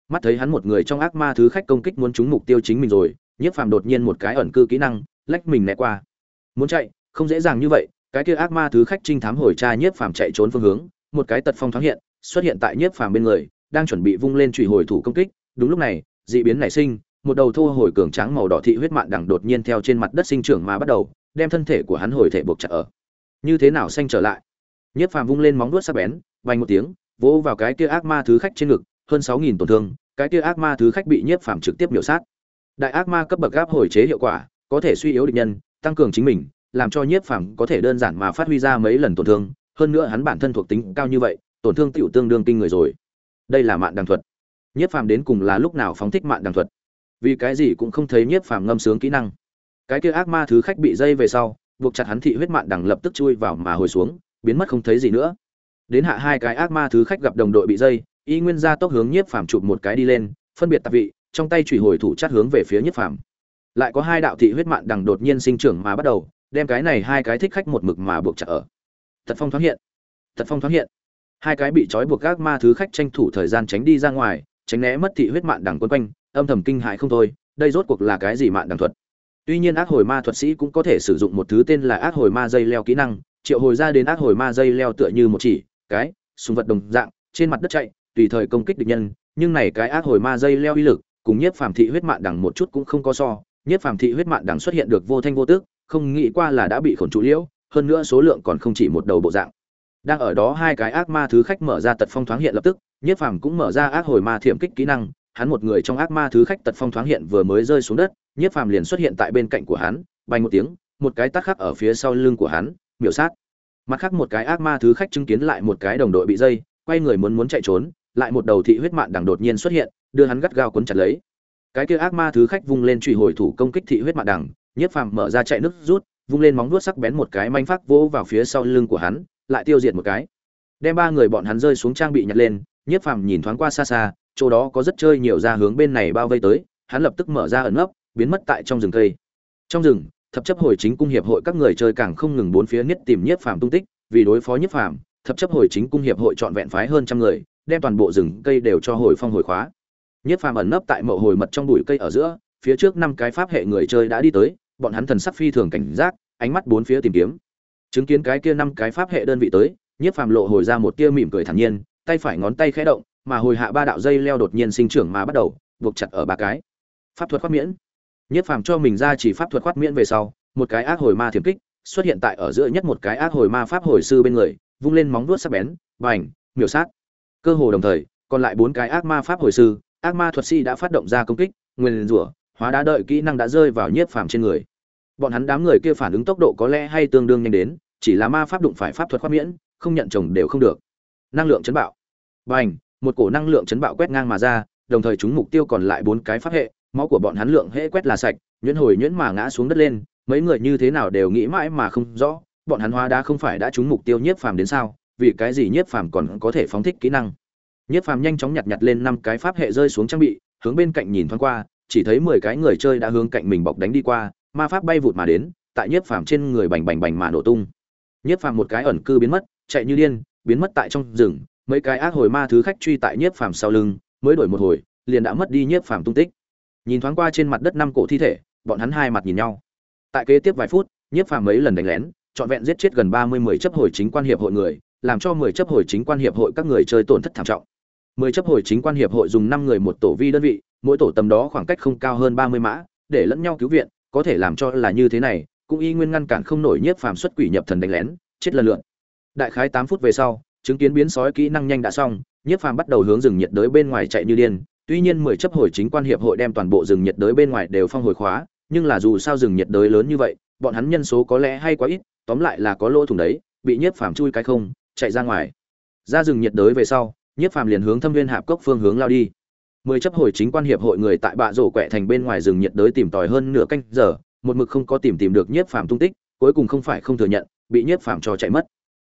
Mắt thấy hắn một người trong ác ma thứ khách công kích muốn trúng mục tiêu chính mình rồi, nhiếp phàm đột nhiên một cái ẩn cư kỹ năng, lách mình né qua. Muốn chạy, không dễ dàng như vậy, cái kia ác ma thứ khách trinh thám hồi tra nhiếp phàm chạy trốn phương hướng, một cái tật phong thoáng hiện, xuất hiện tại nhiếp phàm bên người, đang chuẩn bị vung lên truy hồi thủ công kích. Đúng lúc này, dị biến nảy sinh một đầu thô hồi cường tráng màu đỏ thị huyết mạn đằng đột nhiên theo trên mặt đất sinh trưởng mà bắt đầu, đem thân thể của hắn hồi thể buộc chặt ở. Như thế nào xanh trở lại? Nhiếp phàm vung lên móng vuốt sắc bén, vang một tiếng, vỗ vào cái kia ác ma thứ khách trên ngực, hơn sáu nghìn tổn thương, cái kia ác ma thứ khách bị nhiếp phàm trực tiếp miểu sát. Đại ác ma cấp bậc gáp hồi chế hiệu quả, có thể suy yếu địch nhân, tăng cường chính mình, làm cho nhiếp phàm có thể đơn giản mà phát huy ra mấy lần tổn thương, hơn nữa hắn bản thân thuộc tính cao như vậy, tổn thương tiểu tương đương kinh người rồi. Đây là mạn đằng thuật. Nhiếp phàm đến cùng là lúc nào phóng thích mạn đằng thuật? Vì cái gì cũng không thấy nhiếp phàm ngâm sướng kỹ năng. Cái kia ác ma thứ khách bị dây về sau, buộc chặt hắn thị huyết mạn đằng lập tức chui vào mà hồi xuống, biến mất không thấy gì nữa. Đến hạ hai cái ác ma thứ khách gặp đồng đội bị dây, y nguyên ra tốc hướng nhiếp phàm chụp một cái đi lên, phân biệt tạp vị, trong tay chủy hồi thủ chắt hướng về phía nhiếp phàm. Lại có hai đạo thị huyết mạn đằng đột nhiên sinh trưởng mà bắt đầu, đem cái này hai cái thích khách một mực mà buộc chặt ở. Tật phong thoáng hiện. Tật phong thoáng hiện. Hai cái bị trói buộc ác ma thứ khách tranh thủ thời gian tránh đi ra ngoài, tránh né mất thị huyết mạn đằng quân quanh âm thầm kinh hại không thôi, đây rốt cuộc là cái gì mạn đằng thuật? Tuy nhiên ác hồi ma thuật sĩ cũng có thể sử dụng một thứ tên là ác hồi ma dây leo kỹ năng, triệu hồi ra đến ác hồi ma dây leo tựa như một chỉ, cái súng vật đồng dạng, trên mặt đất chạy, tùy thời công kích địch nhân, nhưng này cái ác hồi ma dây leo uy lực, cùng nhiếp phàm thị huyết mạn đằng một chút cũng không có so, nhiếp phàm thị huyết mạn đằng xuất hiện được vô thanh vô tước, không nghĩ qua là đã bị khổn trụ liễu, hơn nữa số lượng còn không chỉ một đầu bộ dạng. Đang ở đó hai cái ác ma thứ khách mở ra tật phong thoáng hiện lập tức, nhiếp phàm cũng mở ra ác hồi ma thiểm kích kỹ năng hắn một người trong ác ma thứ khách tật phong thoáng hiện vừa mới rơi xuống đất, nhiếp phàm liền xuất hiện tại bên cạnh của hắn bay một tiếng, một cái tát khắc ở phía sau lưng của hắn, miểu sát. Mặt khác một cái ác ma thứ khách chứng kiến lại một cái đồng đội bị dây, quay người muốn muốn chạy trốn, lại một đầu thị huyết mạn đằng đột nhiên xuất hiện, đưa hắn gắt gao cuốn chặt lấy. Cái kia ác ma thứ khách vung lên truy hồi thủ công kích thị huyết mạn đằng, nhiếp phàm mở ra chạy nước rút, vung lên móng vuốt sắc bén một cái manh phát vỗ vào phía sau lưng của hắn, lại tiêu diệt một cái. Đem ba người bọn hắn rơi xuống trang bị nhặt lên, nhiếp phàm nhìn thoáng qua xa xa chỗ đó có rất chơi nhiều ra hướng bên này bao vây tới, hắn lập tức mở ra ẩn nấp, biến mất tại trong rừng cây. Trong rừng, thập chấp hồi chính cung hiệp hội các người chơi càng không ngừng bốn phía nhất tìm nhiếp phàm tung tích, vì đối phó nhiếp phàm, thập chấp hồi chính cung hiệp hội trọn vẹn phái hơn trăm người, đem toàn bộ rừng cây đều cho hồi phong hồi khóa. Nhiếp phàm ẩn nấp tại mậu hồi mật trong bụi cây ở giữa, phía trước năm cái pháp hệ người chơi đã đi tới, bọn hắn thần sắc phi thường cảnh giác, ánh mắt bốn phía tìm kiếm. Chứng kiến cái kia năm cái pháp hệ đơn vị tới, nhiếp phàm lộ hồi ra một tia mỉm cười thản nhiên, tay phải ngón tay khẽ động mà hồi hạ ba đạo dây leo đột nhiên sinh trưởng mà bắt đầu, buộc chặt ở ba cái. Pháp thuật khoát miễn. Nhất phàm cho mình ra chỉ pháp thuật khoát miễn về sau, một cái ác hồi ma thiểm kích, xuất hiện tại ở giữa nhất một cái ác hồi ma pháp hồi sư bên người, vung lên móng vuốt sắc bén, bành, miểu sát. Cơ hồ đồng thời, còn lại bốn cái ác ma pháp hồi sư, ác ma thuật sĩ đã phát động ra công kích, nguyên rủa, hóa đá đợi kỹ năng đã rơi vào nhiếp phàm trên người. Bọn hắn đám người kia phản ứng tốc độ có lẽ hay tương đương nhanh đến, chỉ là ma pháp đụng phải pháp thuật khoát miễn, không nhận chồng đều không được. Năng lượng chấn bạo. Bành một cổ năng lượng chấn bạo quét ngang mà ra, đồng thời chúng mục tiêu còn lại bốn cái pháp hệ, máu của bọn hắn lượng hệ quét là sạch, nhuyễn hồi nhuyễn mà ngã xuống đất lên, mấy người như thế nào đều nghĩ mãi mà không rõ, bọn hắn hóa đá không phải đã trúng mục tiêu nhiếp phàm đến sao, vì cái gì nhiếp phàm còn có thể phóng thích kỹ năng. Nhiếp phàm nhanh chóng nhặt nhặt lên năm cái pháp hệ rơi xuống trang bị, hướng bên cạnh nhìn thoáng qua, chỉ thấy mười cái người chơi đã hướng cạnh mình bọc đánh đi qua, ma pháp bay vụt mà đến, tại nhiếp phàm trên người bành bành bành mà nổ tung. Nhiếp phàm một cái ẩn cư biến mất, chạy như điên, biến mất tại trong rừng mấy cái ác hồi ma thứ khách truy tại nhiếp phàm sau lưng, mới đổi một hồi, liền đã mất đi nhiếp phàm tung tích. Nhìn thoáng qua trên mặt đất năm cổ thi thể, bọn hắn hai mặt nhìn nhau. Tại kế tiếp vài phút, nhiếp phàm mấy lần đánh lén, trọn vẹn giết chết gần ba mươi mười chấp hồi chính quan hiệp hội người, làm cho mười chấp hồi chính quan hiệp hội các người chơi tổn thất thảm trọng. Mười chấp hồi chính quan hiệp hội dùng năm người một tổ vi đơn vị, mỗi tổ tầm đó khoảng cách không cao hơn ba mươi mã, để lẫn nhau cứu viện, có thể làm cho là như thế này, cũng y nguyên ngăn cản không nổi nhiếp phàm xuất quỷ nhập thần đánh lén, chết lần lượn đại khái tám phút về sau chứng kiến biến sói kỹ năng nhanh đã xong, nhiếp phàm bắt đầu hướng rừng nhiệt đới bên ngoài chạy như điên. Tuy nhiên mười chấp hồi chính quan hiệp hội đem toàn bộ rừng nhiệt đới bên ngoài đều phong hồi khóa, nhưng là dù sao rừng nhiệt đới lớn như vậy, bọn hắn nhân số có lẽ hay quá ít, tóm lại là có lỗ thủng đấy, bị nhiếp phàm chui cái không, chạy ra ngoài. Ra rừng nhiệt đới về sau, nhiếp phàm liền hướng thâm viên hạp cốc phương hướng lao đi. Mười chấp hồi chính quan hiệp hội người tại bạ rổ quẹ thành bên ngoài rừng nhiệt đới tìm tòi hơn nửa canh giờ, một mực không có tìm tìm được nhiếp phàm tung tích, cuối cùng không phải không thừa nhận, bị nhiếp phàm cho chạy mất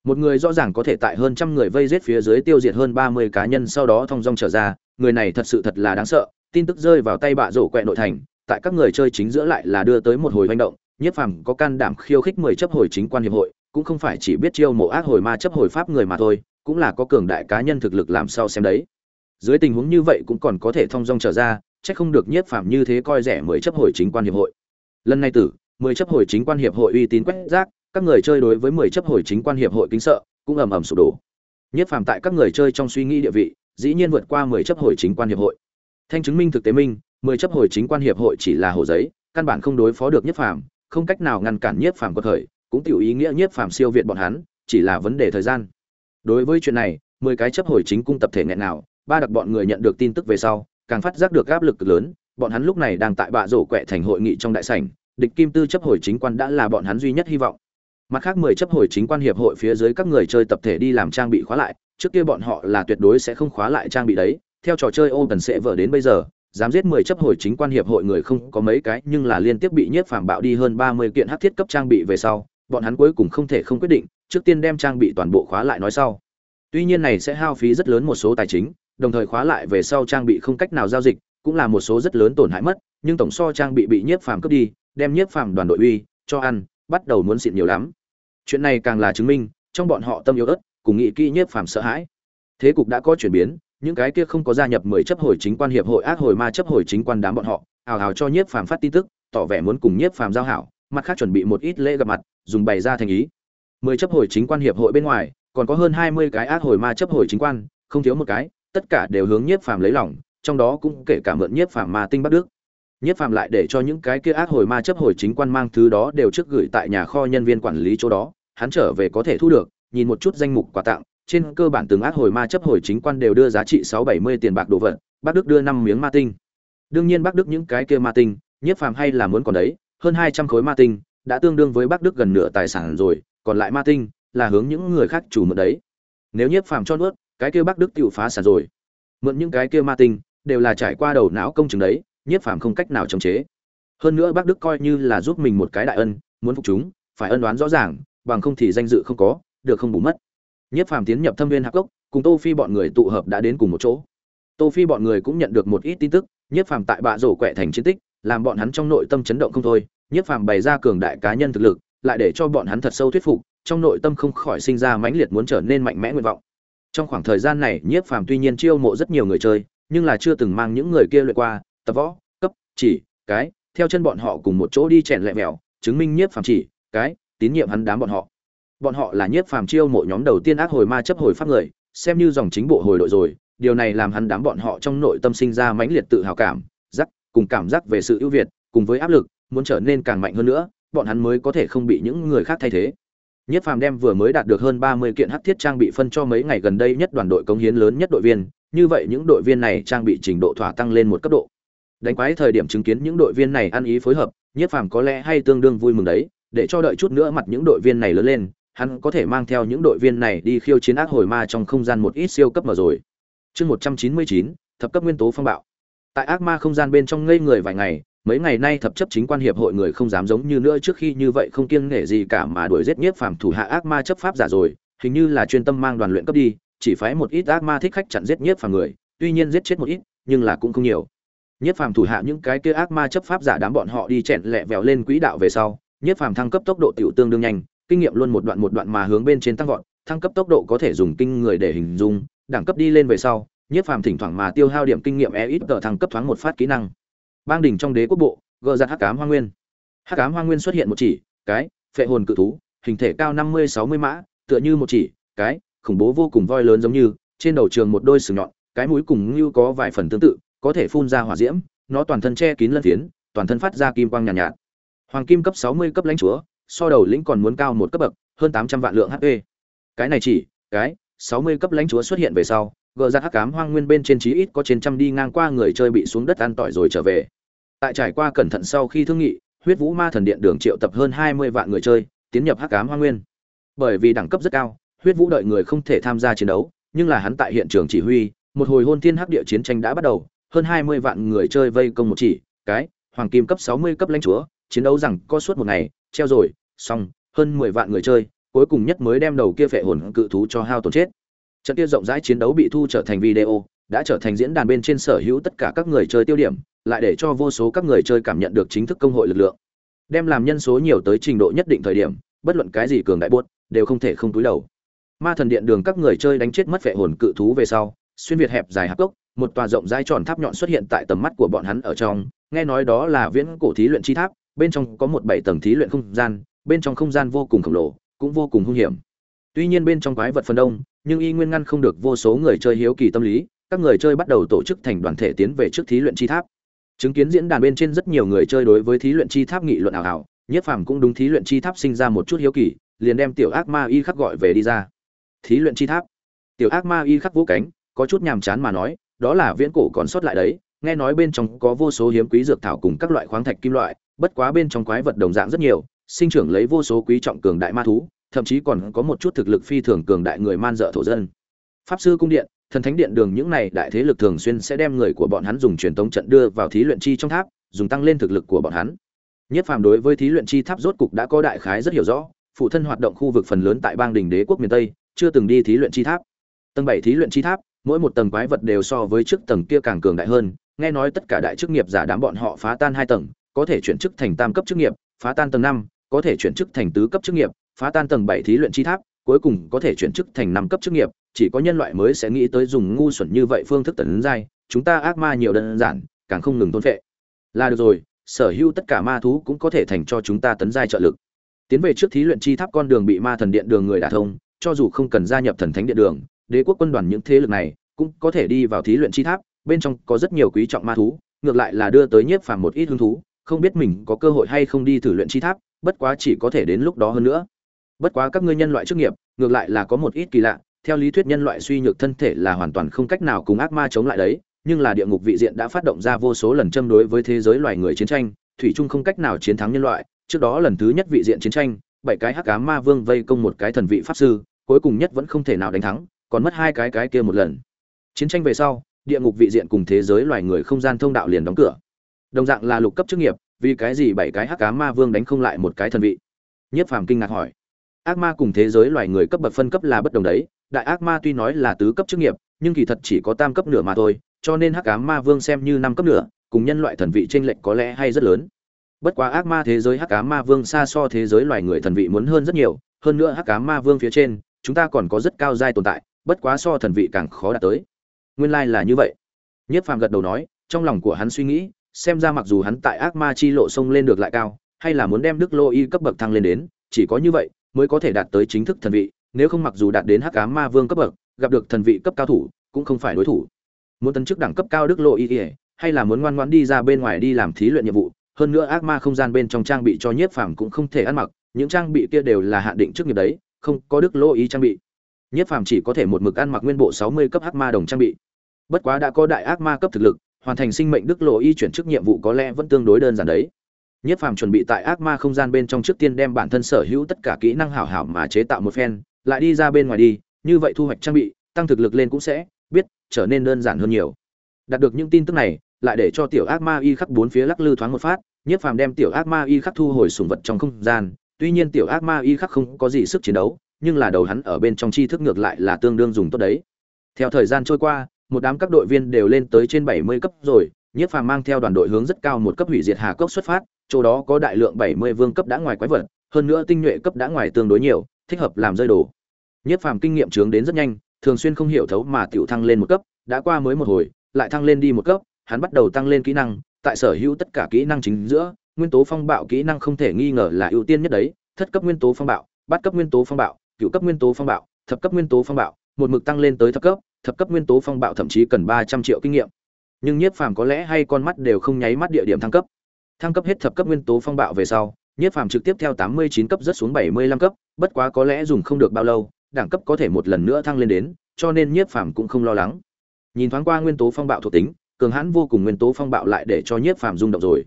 một người rõ ràng có thể tại hơn trăm người vây giết phía dưới tiêu diệt hơn ba mươi cá nhân sau đó thong dong trở ra, người này thật sự thật là đáng sợ, tin tức rơi vào tay bạ rổ quẹ nội thành, tại các người chơi chính giữa lại là đưa tới một hồi manh động nhiếp phàm có can đảm khiêu khích mười chấp hồi chính quan hiệp hội, cũng không phải chỉ biết chiêu mộ ác hồi ma chấp hồi pháp người mà thôi, cũng là có cường đại cá nhân thực lực làm sao xem đấy. Dưới tình huống như vậy cũng còn có thể thong dong trở ra, chắc không được nhiếp phàm như thế coi rẻ mười chấp hồi chính quan hiệp hội. Lần này tử, mười chấp hồi chính quan hiệp hội uy tín quét rác các người chơi đối với mười chấp hồi chính quan hiệp hội kính sợ, cũng ầm ầm sụp đổ. Nhất phàm tại các người chơi trong suy nghĩ địa vị, dĩ nhiên vượt qua mười chấp hồi chính quan hiệp hội. Thanh chứng minh thực tế minh, mười chấp hồi chính quan hiệp hội chỉ là hồ giấy, căn bản không đối phó được nhất phàm, không cách nào ngăn cản nhất phàm có thời, cũng tiểu ý nghĩa nhất phàm siêu việt bọn hắn, chỉ là vấn đề thời gian. Đối với chuyện này, mười cái chấp hồi chính cung tập thể nghẹn nào, ba đặc bọn người nhận được tin tức về sau, càng phát giác được áp lực cực lớn, bọn hắn lúc này đang tại bạ rổ quẹ thành hội nghị trong đại sảnh, địch kim tư chấp hồi chính quan đã là bọn hắn duy nhất hy vọng mặt khác mười chấp hồi chính quan hiệp hội phía dưới các người chơi tập thể đi làm trang bị khóa lại, trước kia bọn họ là tuyệt đối sẽ không khóa lại trang bị đấy. Theo trò chơi ô cần sẽ vỡ đến bây giờ, dám giết mười chấp hồi chính quan hiệp hội người không có mấy cái, nhưng là liên tiếp bị nhiếp phàm bạo đi hơn ba mươi kiện hắc thiết cấp trang bị về sau, bọn hắn cuối cùng không thể không quyết định, trước tiên đem trang bị toàn bộ khóa lại nói sau. Tuy nhiên này sẽ hao phí rất lớn một số tài chính, đồng thời khóa lại về sau trang bị không cách nào giao dịch, cũng là một số rất lớn tổn hại mất, nhưng tổng so trang bị bị nhiếp phàm cướp đi, đem nhiếp phàm đoàn đội uy, cho ăn bắt đầu muốn xịn nhiều lắm. Chuyện này càng là chứng minh, trong bọn họ tâm yếu ớt, cùng nghĩ kỹ nhiếp phàm sợ hãi. Thế cục đã có chuyển biến, những cái kia không có gia nhập mười chấp hồi chính quan hiệp hội ác hồi ma chấp hồi chính quan đám bọn họ, hào hào cho nhiếp phàm phát tin tức, tỏ vẻ muốn cùng nhiếp phàm giao hảo, mặt khác chuẩn bị một ít lễ gặp mặt, dùng bày ra thành ý. Mười chấp hồi chính quan hiệp hội bên ngoài, còn có hơn hai mươi cái ác hồi ma chấp hồi chính quan, không thiếu một cái, tất cả đều hướng nhiếp phàm lấy lòng, trong đó cũng kể cả mượn nhiếp phàm ma tinh bắt đức. Nhất phàm lại để cho những cái kia ác hồi ma chấp hồi chính quan mang thứ đó đều trước gửi tại nhà kho nhân viên quản lý chỗ đó, hắn trở về có thể thu được, nhìn một chút danh mục quà tặng, trên cơ bản từng ác hồi ma chấp hồi chính quan đều đưa giá trị sáu bảy mươi tiền bạc đồ vật, bác đức đưa năm miếng ma tinh. Đương nhiên bác đức những cái kia ma tinh, Nhất phàm hay là muốn còn đấy, hơn hai trăm khối ma tinh, đã tương đương với bác đức gần nửa tài sản rồi, còn lại ma tinh là hướng những người khác chủ mượn đấy. Nếu nhiếp phàm cho nuốt, cái kia bác đức tự phá sản rồi. Mượn những cái kia ma tinh, đều là trải qua đầu não công chứng đấy nhiếp phàm không cách nào chống chế. Hơn nữa bác đức coi như là giúp mình một cái đại ân, muốn phục chúng, phải ân đoán rõ ràng, bằng không thì danh dự không có, được không bù mất. Nhiếp phàm tiến nhập thâm viên hạc cốc, cùng tô phi bọn người tụ hợp đã đến cùng một chỗ. Tô phi bọn người cũng nhận được một ít tin tức, nhiếp phàm tại bạ rổ quẹ thành chiến tích, làm bọn hắn trong nội tâm chấn động không thôi. Nhiếp phàm bày ra cường đại cá nhân thực lực, lại để cho bọn hắn thật sâu thuyết phục, trong nội tâm không khỏi sinh ra mãnh liệt muốn trở nên mạnh mẽ nguyện vọng. Trong khoảng thời gian này, nhiếp phàm tuy nhiên chiêu mộ rất nhiều người chơi, nhưng là chưa từng mang những người kia luyện qua tập võ cấp chỉ cái theo chân bọn họ cùng một chỗ đi chèn lẹ mèo chứng minh nhiếp phàm chỉ cái tín nhiệm hắn đám bọn họ bọn họ là nhiếp phàm chiêu mộ nhóm đầu tiên ác hồi ma chấp hồi pháp người xem như dòng chính bộ hồi đội rồi điều này làm hắn đám bọn họ trong nội tâm sinh ra mãnh liệt tự hào cảm giác cùng cảm giác về sự ưu việt cùng với áp lực muốn trở nên càng mạnh hơn nữa bọn hắn mới có thể không bị những người khác thay thế Nhất Phàm đem vừa mới đạt được hơn 30 kiện hắc thiết trang bị phân cho mấy ngày gần đây nhất đoàn đội cống hiến lớn nhất đội viên, như vậy những đội viên này trang bị trình độ thỏa tăng lên một cấp độ. Đánh quái thời điểm chứng kiến những đội viên này ăn ý phối hợp, nhiếp Phàm có lẽ hay tương đương vui mừng đấy, để cho đợi chút nữa mặt những đội viên này lớn lên, hắn có thể mang theo những đội viên này đi khiêu chiến ác hồi ma trong không gian một ít siêu cấp mà rồi. Chương 199, thập cấp nguyên tố phong bạo. Tại ác ma không gian bên trong ngây người vài ngày, mấy ngày nay thập chấp chính quan hiệp hội người không dám giống như nữa trước khi như vậy không kiêng nể gì cả mà đuổi giết nhiếp phàm thủ hạ ác ma chấp pháp giả rồi hình như là chuyên tâm mang đoàn luyện cấp đi chỉ phái một ít ác ma thích khách chặn giết nhiếp phàm người tuy nhiên giết chết một ít nhưng là cũng không nhiều nhiếp phàm thủ hạ những cái kia ác ma chấp pháp giả đám bọn họ đi chèn lẹ vèo lên quỹ đạo về sau nhiếp phàm thăng cấp tốc độ tiểu tương đương nhanh, kinh nghiệm luôn một đoạn một đoạn mà hướng bên trên tăng vọt, thăng cấp tốc độ có thể dùng kinh người để hình dung, đẳng cấp đi lên về sau nhiếp phàm thỉnh thoảng mà tiêu hao điểm kinh nghiệm e ít tờ thăng cấp thoáng một phát kỹ năng. Bang đỉnh trong đế quốc bộ, gờ giặt hắc ám hoa nguyên. Hắc ám hoa nguyên xuất hiện một chỉ, cái, phệ hồn cự thú, hình thể cao năm mươi sáu mươi mã, tựa như một chỉ, cái, khủng bố vô cùng voi lớn giống như, trên đầu trường một đôi sừng nhọn, cái mũi cùng như có vài phần tương tự có thể phun ra hỏa diễm nó toàn thân che kín lân phiến toàn thân phát ra kim quang nhàn nhạt, nhạt. Hoàng kim cấp sáu mươi cấp lãnh chúa so đầu lĩnh còn muốn cao một cấp bậc hơn tám trăm vạn lượng hp cái này chỉ cái sáu mươi cấp lãnh chúa xuất hiện về sau gờ ra hắc ám hoang nguyên bên trên chí ít có trên trăm đi ngang qua người chơi bị xuống đất ăn tỏi rồi trở về. Tại trải qua cẩn thận sau khi thương nghị huyết vũ ma thần điện đường triệu tập hơn hai mươi vạn người chơi tiến nhập hắc ám hoang nguyên. Bởi vì đẳng cấp rất cao huyết vũ đợi người không thể tham gia chiến đấu nhưng là hắn tại hiện trường chỉ huy một hồi hôn thiên hắc địa chiến tranh đã bắt đầu hơn hai mươi vạn người chơi vây công một chỉ, cái, hoàng kim cấp sáu mươi cấp lãnh chúa, chiến đấu rằng có suốt một ngày, treo rồi, xong, hơn mười vạn người chơi, cuối cùng nhất mới đem đầu kia phệ hồn cự thú cho hao tổn chết. Trận kia rộng rãi chiến đấu bị thu trở thành video, đã trở thành diễn đàn bên trên sở hữu tất cả các người chơi tiêu điểm, lại để cho vô số các người chơi cảm nhận được chính thức công hội lực lượng. Đem làm nhân số nhiều tới trình độ nhất định thời điểm, bất luận cái gì cường đại buốt, đều không thể không túi đầu. Ma thần điện đường các người chơi đánh chết mất vệ hồn cự thú về sau, xuyên việt hẹp dài hạp cốc một tòa rộng dài tròn tháp nhọn xuất hiện tại tầm mắt của bọn hắn ở trong, nghe nói đó là viễn cổ thí luyện chi tháp, bên trong có một bảy tầng thí luyện không gian, bên trong không gian vô cùng khổng lồ, cũng vô cùng hung hiểm. Tuy nhiên bên trong quái vật phần đông, nhưng y nguyên ngăn không được vô số người chơi hiếu kỳ tâm lý, các người chơi bắt đầu tổ chức thành đoàn thể tiến về trước thí luyện chi tháp. Chứng kiến diễn đàn bên trên rất nhiều người chơi đối với thí luyện chi tháp nghị luận ảo ảo nhiếp phàm cũng đúng thí luyện chi tháp sinh ra một chút hiếu kỳ, liền đem tiểu ác ma y khắc gọi về đi ra. Thí luyện chi tháp. Tiểu ác ma y khắc vũ cánh, có chút nhàm chán mà nói đó là viễn cổ còn sót lại đấy, nghe nói bên trong có vô số hiếm quý dược thảo cùng các loại khoáng thạch kim loại, bất quá bên trong quái vật đồng dạng rất nhiều, sinh trưởng lấy vô số quý trọng cường đại ma thú, thậm chí còn có một chút thực lực phi thường cường đại người man dợ thổ dân. Pháp sư cung điện, thần thánh điện đường những này đại thế lực thường xuyên sẽ đem người của bọn hắn dùng truyền tống trận đưa vào thí luyện chi trong tháp, dùng tăng lên thực lực của bọn hắn. Nhất phàm đối với thí luyện chi tháp rốt cục đã có đại khái rất hiểu rõ, phụ thân hoạt động khu vực phần lớn tại bang đình đế quốc miền tây, chưa từng đi thí luyện chi tháp. Tầng bảy thí luyện chi tháp mỗi một tầng quái vật đều so với trước tầng kia càng cường đại hơn, nghe nói tất cả đại chức nghiệp giả đám bọn họ phá tan hai tầng, có thể chuyển chức thành tam cấp chức nghiệp, phá tan tầng năm, có thể chuyển chức thành tứ cấp chức nghiệp, phá tan tầng bảy thí luyện chi tháp, cuối cùng có thể chuyển chức thành năm cấp chức nghiệp, chỉ có nhân loại mới sẽ nghĩ tới dùng ngu xuẩn như vậy phương thức tấn giai, chúng ta ác ma nhiều đơn giản, càng không ngừng tôn phệ. Là được rồi, sở hữu tất cả ma thú cũng có thể thành cho chúng ta tấn giai trợ lực. Tiến về trước thí luyện chi tháp con đường bị ma thần điện đường người đả thông, cho dù không cần gia nhập thần thánh điện đường đế quốc quân đoàn những thế lực này cũng có thể đi vào thí luyện chi tháp, bên trong có rất nhiều quý trọng ma thú, ngược lại là đưa tới nhiếp phàm một ít hứng thú, không biết mình có cơ hội hay không đi thử luyện chi tháp, bất quá chỉ có thể đến lúc đó hơn nữa. Bất quá các ngươi nhân loại chức nghiệp, ngược lại là có một ít kỳ lạ, theo lý thuyết nhân loại suy nhược thân thể là hoàn toàn không cách nào cùng ác ma chống lại đấy, nhưng là địa ngục vị diện đã phát động ra vô số lần châm đối với thế giới loài người chiến tranh, thủy chung không cách nào chiến thắng nhân loại, trước đó lần thứ nhất vị diện chiến tranh, bảy cái hắc ám ma vương vây công một cái thần vị pháp sư, cuối cùng nhất vẫn không thể nào đánh thắng còn mất hai cái cái kia một lần. Chiến tranh về sau, địa ngục vị diện cùng thế giới loài người không gian thông đạo liền đóng cửa. Đồng dạng là lục cấp chức nghiệp, vì cái gì bảy cái hắc cá ma vương đánh không lại một cái thần vị? Nhất phàm kinh ngạc hỏi. Ác ma cùng thế giới loài người cấp bậc phân cấp là bất đồng đấy, đại ác ma tuy nói là tứ cấp chức nghiệp, nhưng kỳ thật chỉ có tam cấp nửa mà thôi, cho nên hắc ám ma vương xem như năm cấp nửa, cùng nhân loại thần vị tranh lệch có lẽ hay rất lớn. Bất quá ác ma thế giới hắc ám ma vương xa so thế giới loài người thần vị muốn hơn rất nhiều, hơn nữa hắc ám ma vương phía trên, chúng ta còn có rất cao giai tồn tại bất quá so thần vị càng khó đạt tới. Nguyên lai là như vậy. Nhất phàm gật đầu nói, trong lòng của hắn suy nghĩ, xem ra mặc dù hắn tại ác ma chi lộ sông lên được lại cao, hay là muốn đem đức lô y cấp bậc thăng lên đến, chỉ có như vậy mới có thể đạt tới chính thức thần vị, nếu không mặc dù đạt đến hắc ám ma vương cấp bậc, gặp được thần vị cấp cao thủ, cũng không phải đối thủ. Muốn tấn chức đẳng cấp cao đức lộ y hay là muốn ngoan ngoãn đi ra bên ngoài đi làm thí luyện nhiệm vụ, hơn nữa ác ma không gian bên trong trang bị cho nhiếp phàm cũng không thể ăn mặc, những trang bị kia đều là hạn định trước nghiệp đấy, không có đức lô y trang bị nhiếp phàm chỉ có thể một mực ăn mặc nguyên bộ sáu mươi cấp ác ma đồng trang bị bất quá đã có đại ác ma cấp thực lực hoàn thành sinh mệnh đức lộ y chuyển chức nhiệm vụ có lẽ vẫn tương đối đơn giản đấy Nhất Phàm chuẩn bị tại ác ma không gian bên trong trước tiên đem bản thân sở hữu tất cả kỹ năng hảo hảo mà chế tạo một phen, lại đi ra bên ngoài đi, như vậy thu hoạch trang bị, tăng thực lực lên cũng sẽ biết trở nên đơn giản hơn nhiều. Đạt được những tin tức này, lại để cho tiểu ác ma y khắc bốn phía lắc lư thoáng một phát, Nhất Phàm đem tiểu ác ma y khắc thu hồi sủng vật trong không gian, tuy nhiên tiểu ác ma y khắc không có gì sức chiến đấu, nhưng là đầu hắn ở bên trong tri thức ngược lại là tương đương dùng tốt đấy. Theo thời gian trôi qua, một đám các đội viên đều lên tới trên 70 cấp rồi, Nhiếp Phàm mang theo đoàn đội hướng rất cao một cấp hủy diệt hà cốc xuất phát, chỗ đó có đại lượng 70 vương cấp đã ngoài quái vật, hơn nữa tinh nhuệ cấp đã ngoài tương đối nhiều, thích hợp làm rơi đồ. Nhiếp Phàm kinh nghiệm trưởng đến rất nhanh, thường xuyên không hiểu thấu mà tiểu thăng lên một cấp, đã qua mới một hồi, lại thăng lên đi một cấp, hắn bắt đầu tăng lên kỹ năng, tại sở hữu tất cả kỹ năng chính giữa, nguyên tố phong bạo kỹ năng không thể nghi ngờ là ưu tiên nhất đấy, thất cấp nguyên tố phong bạo, bát cấp nguyên tố phong bạo, cựu cấp nguyên tố phong bạo, thập cấp nguyên tố phong bạo, một mực tăng lên tới thập cấp, thập cấp nguyên tố phong bạo thậm chí cần 300 triệu kinh nghiệm. Nhưng Nhiếp Phàm có lẽ hay con mắt đều không nháy mắt địa điểm thăng cấp. Thăng cấp hết thập cấp nguyên tố phong bạo về sau nhiếp phàm trực tiếp theo tám mươi chín cấp rất xuống bảy mươi lăm cấp bất quá có lẽ dùng không được bao lâu đẳng cấp có thể một lần nữa thăng lên đến cho nên nhiếp phàm cũng không lo lắng. Nhìn thoáng qua nguyên tố phong bạo thuộc tính cường hãn vô cùng nguyên tố phong bạo lại để cho nhiếp phàm rung động rồi.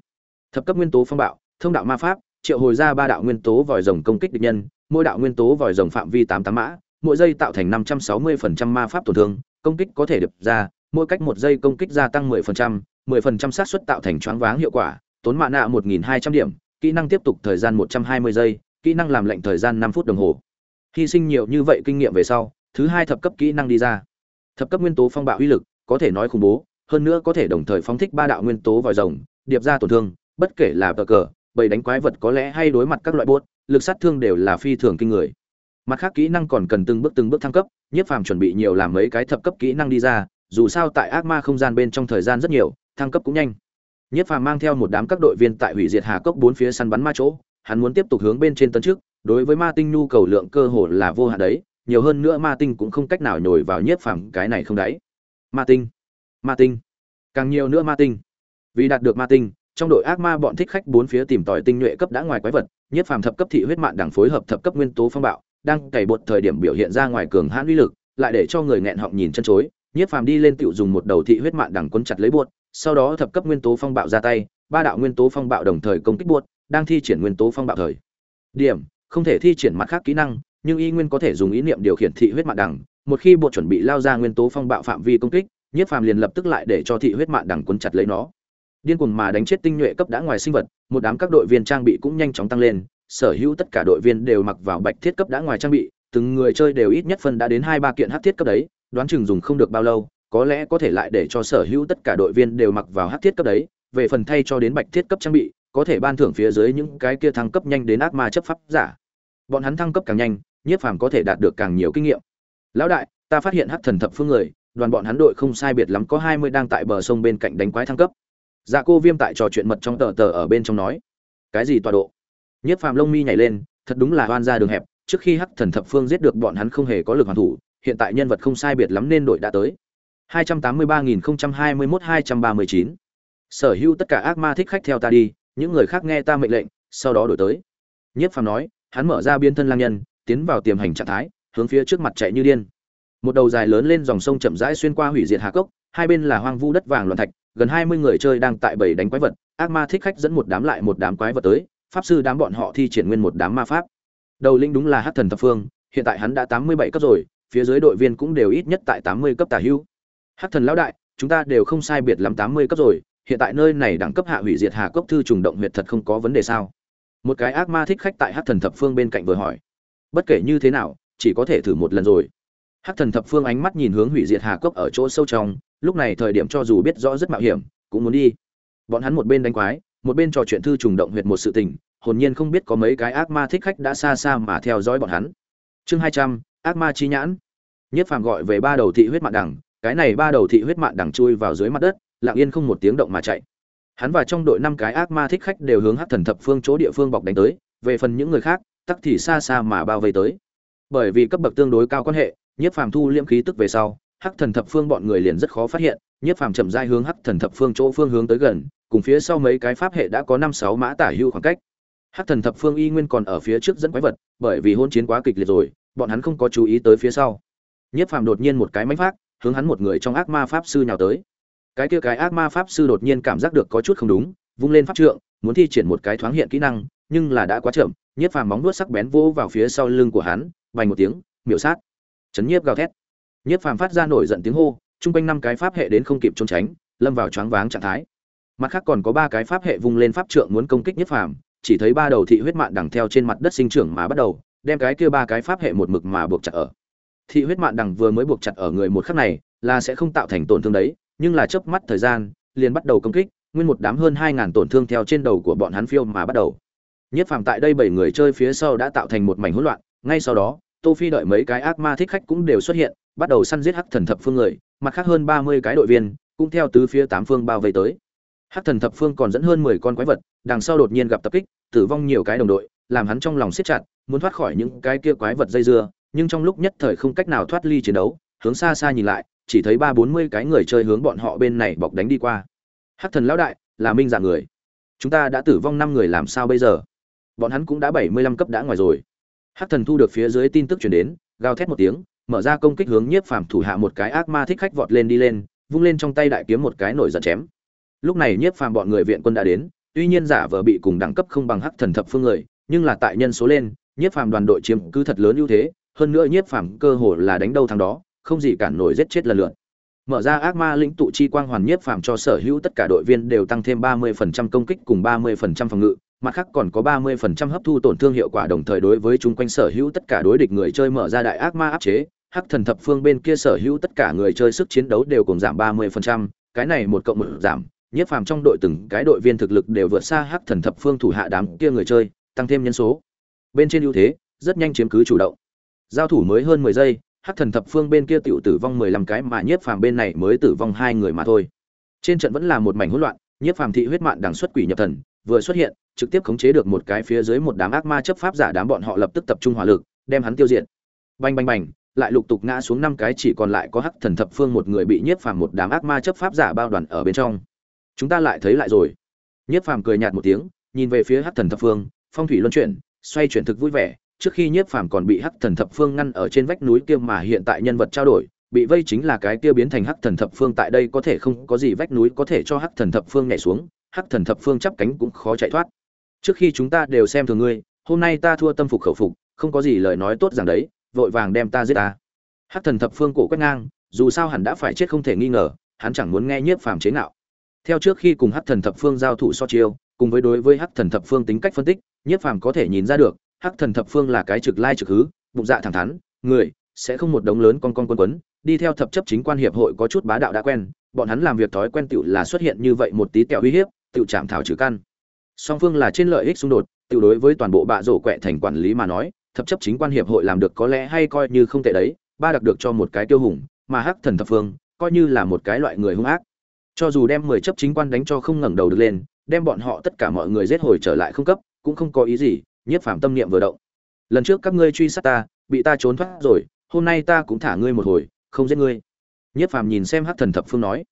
Thập cấp nguyên tố phong bạo thông đạo ma pháp triệu hồi ra ba đạo nguyên tố vòi rồng công kích địch nhân mỗi đạo nguyên tố vòi rồng phạm vi tám tám mã mỗi giây tạo thành năm trăm sáu mươi phần trăm ma pháp tổn thương công kích có thể đập ra mỗi cách một giây công kích gia tăng mười phần trăm mười phần trăm xác suất tạo thành choáng váng hiệu quả tốn mạ nạ 1200 điểm, kỹ năng tiếp tục thời gian 120 giây, kỹ năng làm lệnh thời gian 5 phút đồng hồ. Hy sinh nhiều như vậy kinh nghiệm về sau, thứ hai thập cấp kỹ năng đi ra. Thập cấp nguyên tố phong bạo uy lực, có thể nói khủng bố, hơn nữa có thể đồng thời phóng thích ba đạo nguyên tố vòi rồng, điệp ra tổn thương, bất kể là cờ cờ, bầy đánh quái vật có lẽ hay đối mặt các loại buốt, lực sát thương đều là phi thường kinh người. Mặt khác kỹ năng còn cần từng bước từng bước thăng cấp, Nhiếp Phàm chuẩn bị nhiều làm mấy cái thập cấp kỹ năng đi ra, dù sao tại ác ma không gian bên trong thời gian rất nhiều, thăng cấp cũng nhanh. Nhất Phàm mang theo một đám các đội viên tại hủy diệt Hà Cốc bốn phía săn bắn ma chỗ, hắn muốn tiếp tục hướng bên trên tấn trước, đối với ma tinh nhu cầu lượng cơ hồ là vô hạn đấy, nhiều hơn nữa ma tinh cũng không cách nào nhồi vào Nhất Phàm cái này không đấy. Ma tinh, ma tinh, càng nhiều nữa ma tinh. Vì đạt được ma tinh, trong đội ác ma bọn thích khách bốn phía tìm tòi tinh nhuệ cấp đã ngoài quái vật, Nhất Phàm thập cấp thị huyết mạng đẳng phối hợp thập cấp nguyên tố phong bạo, đang cày bột thời điểm biểu hiện ra ngoài cường hãn uy lực, lại để cho người nghẹn họng nhìn chân chối. Nhất Phàm đi lên tiểu dùng một đầu thị huyết mạng đẳng cuốn chặt lấy bột, sau đó thập cấp nguyên tố phong bạo ra tay ba đạo nguyên tố phong bạo đồng thời công kích bột, đang thi triển nguyên tố phong bạo thời. Điểm không thể thi triển mặt khác kỹ năng nhưng y nguyên có thể dùng ý niệm điều khiển thị huyết mạng đẳng. Một khi bột chuẩn bị lao ra nguyên tố phong bạo phạm vi công kích nhiếp phàm liền lập tức lại để cho thị huyết mạng đẳng cuốn chặt lấy nó điên cuồng mà đánh chết tinh nhuệ cấp đã ngoài sinh vật, một đám các đội viên trang bị cũng nhanh chóng tăng lên, sở hữu tất cả đội viên đều mặc vào bạch thiết cấp đã ngoài trang bị, từng người chơi đều ít nhất phân đã đến hai ba kiện hắc thiết cấp đấy, đoán chừng dùng không được bao lâu, có lẽ có thể lại để cho sở hữu tất cả đội viên đều mặc vào hắc thiết cấp đấy, về phần thay cho đến bạch thiết cấp trang bị, có thể ban thưởng phía dưới những cái kia thăng cấp nhanh đến ác ma chấp pháp giả. Bọn hắn thăng cấp càng nhanh, nhiếp phàm có thể đạt được càng nhiều kinh nghiệm. Lão đại, ta phát hiện hắc thần thập phương người, đoàn bọn hắn đội không sai biệt lắm có hai mươi đang tại bờ sông bên cạnh đánh quái thăng cấp dạ cô viêm tại trò chuyện mật trong tờ tờ ở bên trong nói cái gì tọa độ nhiếp phàm lông mi nhảy lên thật đúng là oan ra đường hẹp trước khi hắc thần thập phương giết được bọn hắn không hề có lực hoàn thủ hiện tại nhân vật không sai biệt lắm nên đội đã tới 283.021-239. Sở hữu tất cả ác ma thích khách theo ta đi, những người khác nghe ta mệnh lệnh, sau đó đổi tới. Nhiếp Phàm nói, hắn mở ra biên thân lang nhân, tiến vào tiềm hành trạng thái, hướng phía trước mặt chạy như điên. Một đầu dài lớn lên dòng sông chậm rãi xuyên qua hủy diệt hà cốc, hai bên là hoang vu đất vàng loạn thạch, gần 20 người chơi đang tại bầy đánh quái vật, ác ma thích khách dẫn một đám lại một đám quái vật tới, pháp sư đám bọn họ thi triển nguyên một đám ma pháp. Đầu linh đúng là Hắc Thần Thập Phương, hiện tại hắn đã 87 cấp rồi, phía dưới đội viên cũng đều ít nhất tại 80 cấp tả hữu Hắc thần lão đại, chúng ta đều không sai biệt lắm tám mươi cấp rồi, hiện tại nơi này đẳng cấp hạ hủy diệt hà cốc thư trùng động huyệt thật không có vấn đề sao? Một cái ác ma thích khách tại Hắc thần thập phương bên cạnh vừa hỏi. Bất kể như thế nào, chỉ có thể thử một lần rồi. Hắc thần thập phương ánh mắt nhìn hướng hủy diệt hà cốc ở chỗ sâu trong, lúc này thời điểm cho dù biết rõ rất mạo hiểm, cũng muốn đi. Bọn hắn một bên đánh quái, một bên trò chuyện thư trùng động huyệt một sự tình, hồn nhiên không biết có mấy cái ác ma thích khách đã xa xa mà theo dõi bọn hắn. Chương hai trăm ác ma chi nhãn. Nhất phàm gọi về ba đầu thị huyết mạng đằng cái này ba đầu thị huyết mạng đằng chui vào dưới mặt đất lặng yên không một tiếng động mà chạy hắn và trong đội năm cái ác ma thích khách đều hướng hắc thần thập phương chỗ địa phương bọc đánh tới về phần những người khác tắc thì xa xa mà bao vây tới bởi vì cấp bậc tương đối cao quan hệ nhiếp phàm thu liễm khí tức về sau hắc thần thập phương bọn người liền rất khó phát hiện, nhiếp phàm chậm rãi hướng hắc thần thập phương chỗ phương hướng tới gần, cùng phía sau mấy cái pháp hệ đã có năm sáu mã tả hưu khoảng cách. Hắc thần thập phương y nguyên còn ở phía trước dẫn quái vật, bởi vì hôn chiến quá kịch liệt rồi, bọn hắn không có chú ý tới phía sau. Nhiếp phàm đột nhiên một cái mánh phát, hướng hắn một người trong ác ma pháp sư nhào tới. Cái kia cái ác ma pháp sư đột nhiên cảm giác được có chút không đúng, vung lên pháp trượng, muốn thi triển một cái thoáng hiện kỹ năng, nhưng là đã quá chậm, nhiếp phàm móng vuốt sắc bén vỗ vào phía sau lưng của hắn vành một tiếng, miểu sát. Chấn nhiếp gào thét. Nhất phàm phát ra nổi giận tiếng hô, chung quanh năm cái pháp hệ đến không kịp trốn tránh, lâm vào choáng váng trạng thái. Mặt khác còn có ba cái pháp hệ vung lên pháp trượng muốn công kích Nhất phàm, chỉ thấy ba đầu thị huyết mạn đằng theo trên mặt đất sinh trưởng mà bắt đầu, đem cái kia ba cái pháp hệ một mực mà buộc chặt ở. Thị huyết mạn đằng vừa mới buộc chặt ở người một khắc này, là sẽ không tạo thành tổn thương đấy, nhưng là chớp mắt thời gian, liền bắt đầu công kích, nguyên một đám hơn hai ngàn tổn thương theo trên đầu của bọn hắn phiêu mà bắt đầu. Nhất phàm tại đây bảy người chơi phía sau đã tạo thành một mảnh hỗn loạn, ngay sau đó, tô phi đợi mấy cái ác ma thích khách cũng đều xuất hiện bắt đầu săn giết hắc thần thập phương người, mặt khác hơn ba mươi cái đội viên, cũng theo tứ phía tám phương bao vây tới. Hắc thần thập phương còn dẫn hơn mười con quái vật, đằng sau đột nhiên gặp tập kích, tử vong nhiều cái đồng đội, làm hắn trong lòng siết chặt, muốn thoát khỏi những cái kia quái vật dây dưa, nhưng trong lúc nhất thời không cách nào thoát ly chiến đấu, hướng xa xa nhìn lại, chỉ thấy ba bốn mươi cái người chơi hướng bọn họ bên này bọc đánh đi qua. Hắc thần lão đại, là minh dạng người. Chúng ta đã tử vong năm người làm sao bây giờ? Bọn hắn cũng đã bảy mươi lăm cấp đã ngoài rồi. Hắc thần thu được phía dưới tin tức chuyển đến, gào thét một tiếng mở ra công kích hướng nhiếp phàm thủ hạ một cái ác ma thích khách vọt lên đi lên, vung lên trong tay đại kiếm một cái nổi giận chém. Lúc này nhiếp phàm bọn người viện quân đã đến, tuy nhiên giả vờ bị cùng đẳng cấp không bằng hắc thần thập phương người, nhưng là tại nhân số lên, nhiếp phàm đoàn đội chiếm cứ thật lớn ưu thế, hơn nữa nhiếp phàm cơ hồ là đánh đâu thằng đó, không gì cản nổi giết chết lần lượt. Mở ra ác ma lĩnh tụ chi quang hoàn nhiếp phàm cho sở hữu tất cả đội viên đều tăng thêm 30% công kích cùng 30% phòng ngự, mặt khác còn có 30% hấp thu tổn thương hiệu quả đồng thời đối với chung quanh sở hữu tất cả đối địch người chơi mở ra đại ác ma áp chế hắc thần thập phương bên kia sở hữu tất cả người chơi sức chiến đấu đều cùng giảm 30%, cái này một cộng một giảm nhiếp phàm trong đội từng cái đội viên thực lực đều vượt xa hắc thần thập phương thủ hạ đám kia người chơi tăng thêm nhân số. Bên trên ưu thế rất nhanh chiếm cứ chủ động. Giao thủ mới hơn 10 giây hắc thần thập phương bên kia tiểu tử vong 15 cái mà nhiếp phàm bên này mới tử vong hai người mà thôi. Trên trận vẫn là một mảnh hỗn loạn nhiếp phàm thị huyết mạng đằng xuất quỷ nhập thần vừa xuất hiện trực tiếp khống chế được một cái phía dưới một đám ác ma chấp pháp giả đám bọn họ lập tức tập trung hỏa lực đem hắn tiêu diệt. Bành bành bành lại lục tục ngã xuống năm cái chỉ còn lại có hắc thần thập phương một người bị nhiếp phàm một đám ác ma chấp pháp giả bao đoàn ở bên trong. Chúng ta lại thấy lại rồi. Nhiếp phàm cười nhạt một tiếng, nhìn về phía hắc thần thập phương, phong thủy luân chuyển, xoay chuyển thực vui vẻ, trước khi nhiếp phàm còn bị hắc thần thập phương ngăn ở trên vách núi kia mà hiện tại nhân vật trao đổi, bị vây chính là cái kia biến thành hắc thần thập phương tại đây có thể không có gì vách núi có thể cho hắc thần thập phương nhảy xuống, hắc thần thập phương chắp cánh cũng khó chạy thoát. Trước khi chúng ta đều xem thường ngươi, hôm nay ta thua tâm phục khẩu phục, không có gì lời nói tốt rằng đấy vội vàng đem ta giết ta. Hắc thần thập phương cổ quét ngang, dù sao hắn đã phải chết không thể nghi ngờ, hắn chẳng muốn nghe nhiếp phàm chế nào theo trước khi cùng hắc thần thập phương giao thủ so chiêu, cùng với đối với hắc thần thập phương tính cách phân tích, nhiếp phàm có thể nhìn ra được, hắc thần thập phương là cái trực lai trực hứ, bụng dạ thẳng thắn, người sẽ không một đống lớn con con quân quấn, đi theo thập chấp chính quan hiệp hội có chút bá đạo đã quen, bọn hắn làm việc thói quen tựu là xuất hiện như vậy một tí tẹo uy hiếp, tựu chạm thảo trừ căn. Song phương là trên lợi ích xung đột, tựu đối với toàn bộ bạ rổ quẹ thành quản lý mà nói thập chấp chính quan hiệp hội làm được có lẽ hay coi như không tệ đấy, ba đặc được cho một cái tiêu hùng, mà hắc thần thập phương, coi như là một cái loại người hung ác. Cho dù đem mười chấp chính quan đánh cho không ngẩng đầu được lên, đem bọn họ tất cả mọi người giết hồi trở lại không cấp, cũng không có ý gì nhiếp phàm tâm niệm vừa động. Lần trước các ngươi truy sát ta, bị ta trốn thoát rồi, hôm nay ta cũng thả ngươi một hồi, không giết ngươi. Nhiếp phàm nhìn xem hắc thần thập phương nói.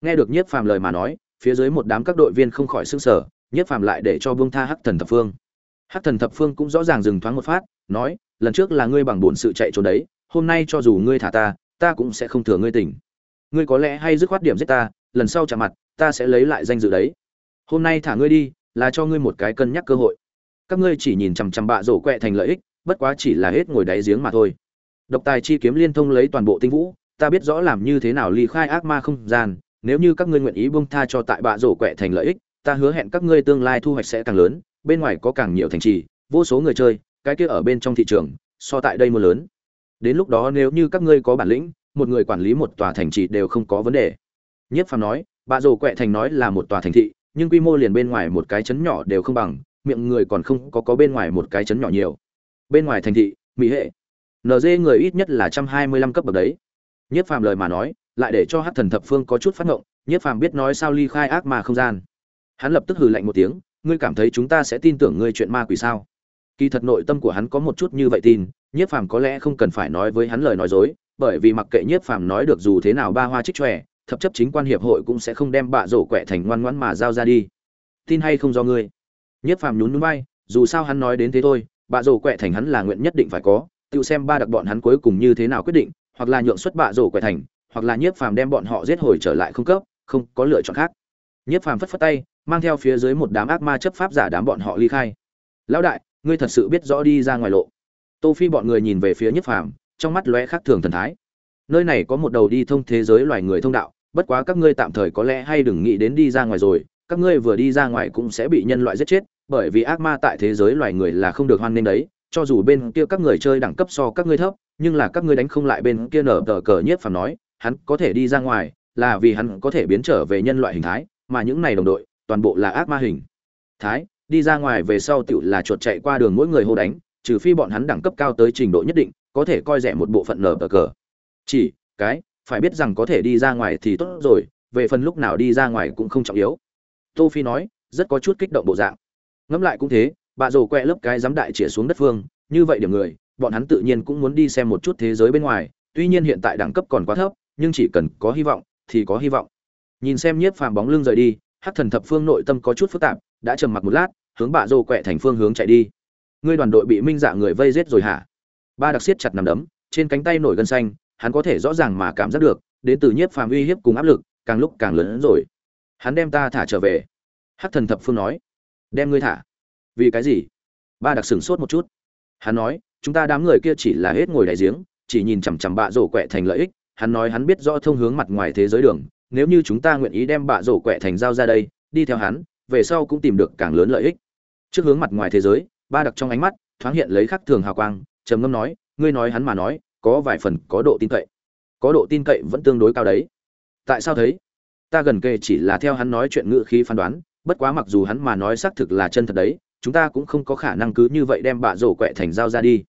Nghe được nhiếp phàm lời mà nói, phía dưới một đám các đội viên không khỏi s ư n g sở nhiếp phàm lại để cho buông tha hắc thần thập phương hắc thần thập phương cũng rõ ràng dừng thoáng một phát, nói, lần trước là ngươi bằng bổn sự chạy trốn đấy, hôm nay cho dù ngươi thả ta ta cũng sẽ không thừa ngươi tỉnh. Ngươi có lẽ hay dứt khoát điểm giết ta, lần sau trả mặt, ta sẽ lấy lại danh dự đấy. Hôm nay thả ngươi đi, là cho ngươi một cái cân nhắc cơ hội. Các ngươi chỉ nhìn chằm chằm bạ rổ quẹ thành lợi ích, bất quá chỉ là hết ngồi đáy giếng mà thôi. Độc tài chi kiếm liên thông lấy toàn bộ tinh vũ, ta biết rõ làm như thế nào ly khai ác ma không gian, nếu như các ngươi nguyện ý buông tha cho tại bạ rổ quẹ thành lợi ích, ta hứa hẹn các ngươi tương lai thu hoạch sẽ càng lớn bên ngoài có càng nhiều thành trì, vô số người chơi, cái kia ở bên trong thị trường, so tại đây mua lớn. Đến lúc đó nếu như các ngươi có bản lĩnh, một người quản lý một tòa thành trì đều không có vấn đề. Nhất phàm nói, bà rồ quẹ thành nói là một tòa thành thị, nhưng quy mô liền bên ngoài một cái chấn nhỏ đều không bằng, miệng người còn không có có bên ngoài một cái chấn nhỏ nhiều. Bên ngoài thành thị, mỹ hệ. Nd người ít nhất là trăm hai mươi lăm cấp bậc đấy. Nhất phàm lời mà nói, lại để cho hát thần thập phương có chút phát ngộng, nhất phàm biết nói sao ly khai ác mà không gian. Hắn lập tức hừ lạnh một tiếng ngươi cảm thấy chúng ta sẽ tin tưởng ngươi chuyện ma quỷ sao? Kỳ thật nội tâm của hắn có một chút như vậy tin nhất phàm có lẽ không cần phải nói với hắn lời nói dối, bởi vì mặc kệ nhất phàm nói được dù thế nào ba hoa trích tròe thập chấp chính quan hiệp hội cũng sẽ không đem bạ rổ quẹ thành ngoan ngoãn mà giao ra đi. Tin hay không do ngươi? Nhất phàm nhún nhún vai, dù sao hắn nói đến thế thôi, bạ rổ quẹ thành hắn là nguyện nhất định phải có, tự xem ba đặc bọn hắn cuối cùng như thế nào quyết định, hoặc là nhượng xuất bạ rổ quẹ thành, hoặc là nhiếp phàm đem bọn họ giết hồi trở lại không cấp, không có lựa chọn khác. Nhiếp phàm phất phất tay mang theo phía dưới một đám ác ma chấp pháp giả đám bọn họ ly khai. Lão đại, ngươi thật sự biết rõ đi ra ngoài lộ. Tô phi bọn người nhìn về phía Nhất phàm, trong mắt lóe khác thường thần thái. Nơi này có một đầu đi thông thế giới loài người thông đạo, bất quá các ngươi tạm thời có lẽ hay đừng nghĩ đến đi ra ngoài rồi, các ngươi vừa đi ra ngoài cũng sẽ bị nhân loại giết chết, bởi vì ác ma tại thế giới loài người là không được hoan nghênh đấy, cho dù bên kia các người chơi đẳng cấp so các ngươi thấp, nhưng là các ngươi đánh không lại bên kia nở tờ cờ Nhất phàm nói, hắn có thể đi ra ngoài, là vì hắn có thể biến trở về nhân loại hình thái, mà những này đồng đội toàn bộ là ác ma hình. Thái, đi ra ngoài về sau tựu là chuột chạy qua đường mỗi người hô đánh, trừ phi bọn hắn đẳng cấp cao tới trình độ nhất định, có thể coi rẻ một bộ phận nở tờ cờ. Chỉ, cái, phải biết rằng có thể đi ra ngoài thì tốt rồi, về phần lúc nào đi ra ngoài cũng không trọng yếu. Tô phi nói, rất có chút kích động bộ dạng. Ngẫm lại cũng thế, bà rồ quẹ lớp cái giám đại chĩa xuống đất phương, như vậy điểm người, bọn hắn tự nhiên cũng muốn đi xem một chút thế giới bên ngoài, tuy nhiên hiện tại đẳng cấp còn quá thấp, nhưng chỉ cần có hy vọng, thì có hy vọng. Nhìn xem nhiếp phàm bóng lưng rời đi hắc thần thập phương nội tâm có chút phức tạp, đã trầm mặc một lát, hướng bạ rồ quẹ thành phương hướng chạy đi. Ngươi đoàn đội bị minh dạ người vây giết rồi hả? Ba đặc siết chặt nằm đấm, trên cánh tay nổi gân xanh, hắn có thể rõ ràng mà cảm giác được, đến từ nhiếp phàm uy hiếp cùng áp lực, càng lúc càng lớn hơn rồi. Hắn đem ta thả trở về. Hắc thần thập phương nói. Đem ngươi thả? Vì cái gì? Ba đặc sửng sốt một chút. Hắn nói, chúng ta đám người kia chỉ là hết ngồi đại giếng, chỉ nhìn chằm chằm bạ rổ quẹ thành lợi ích. Hắn nói hắn biết rõ thông hướng mặt ngoài thế giới đường nếu như chúng ta nguyện ý đem bạ rổ quẹ thành giao ra đây, đi theo hắn, về sau cũng tìm được càng lớn lợi ích. Trước hướng mặt ngoài thế giới, ba đặc trong ánh mắt, thoáng hiện lấy khắc thường hào quang, trầm ngâm nói, ngươi nói hắn mà nói, có vài phần có độ tin cậy. Có độ tin cậy vẫn tương đối cao đấy. Tại sao thấy ta gần kề chỉ là theo hắn nói chuyện ngữ khí phán đoán, bất quá mặc dù hắn mà nói xác thực là chân thật đấy, chúng ta cũng không có khả năng cứ như vậy đem bạ rổ quẹ thành giao ra đi.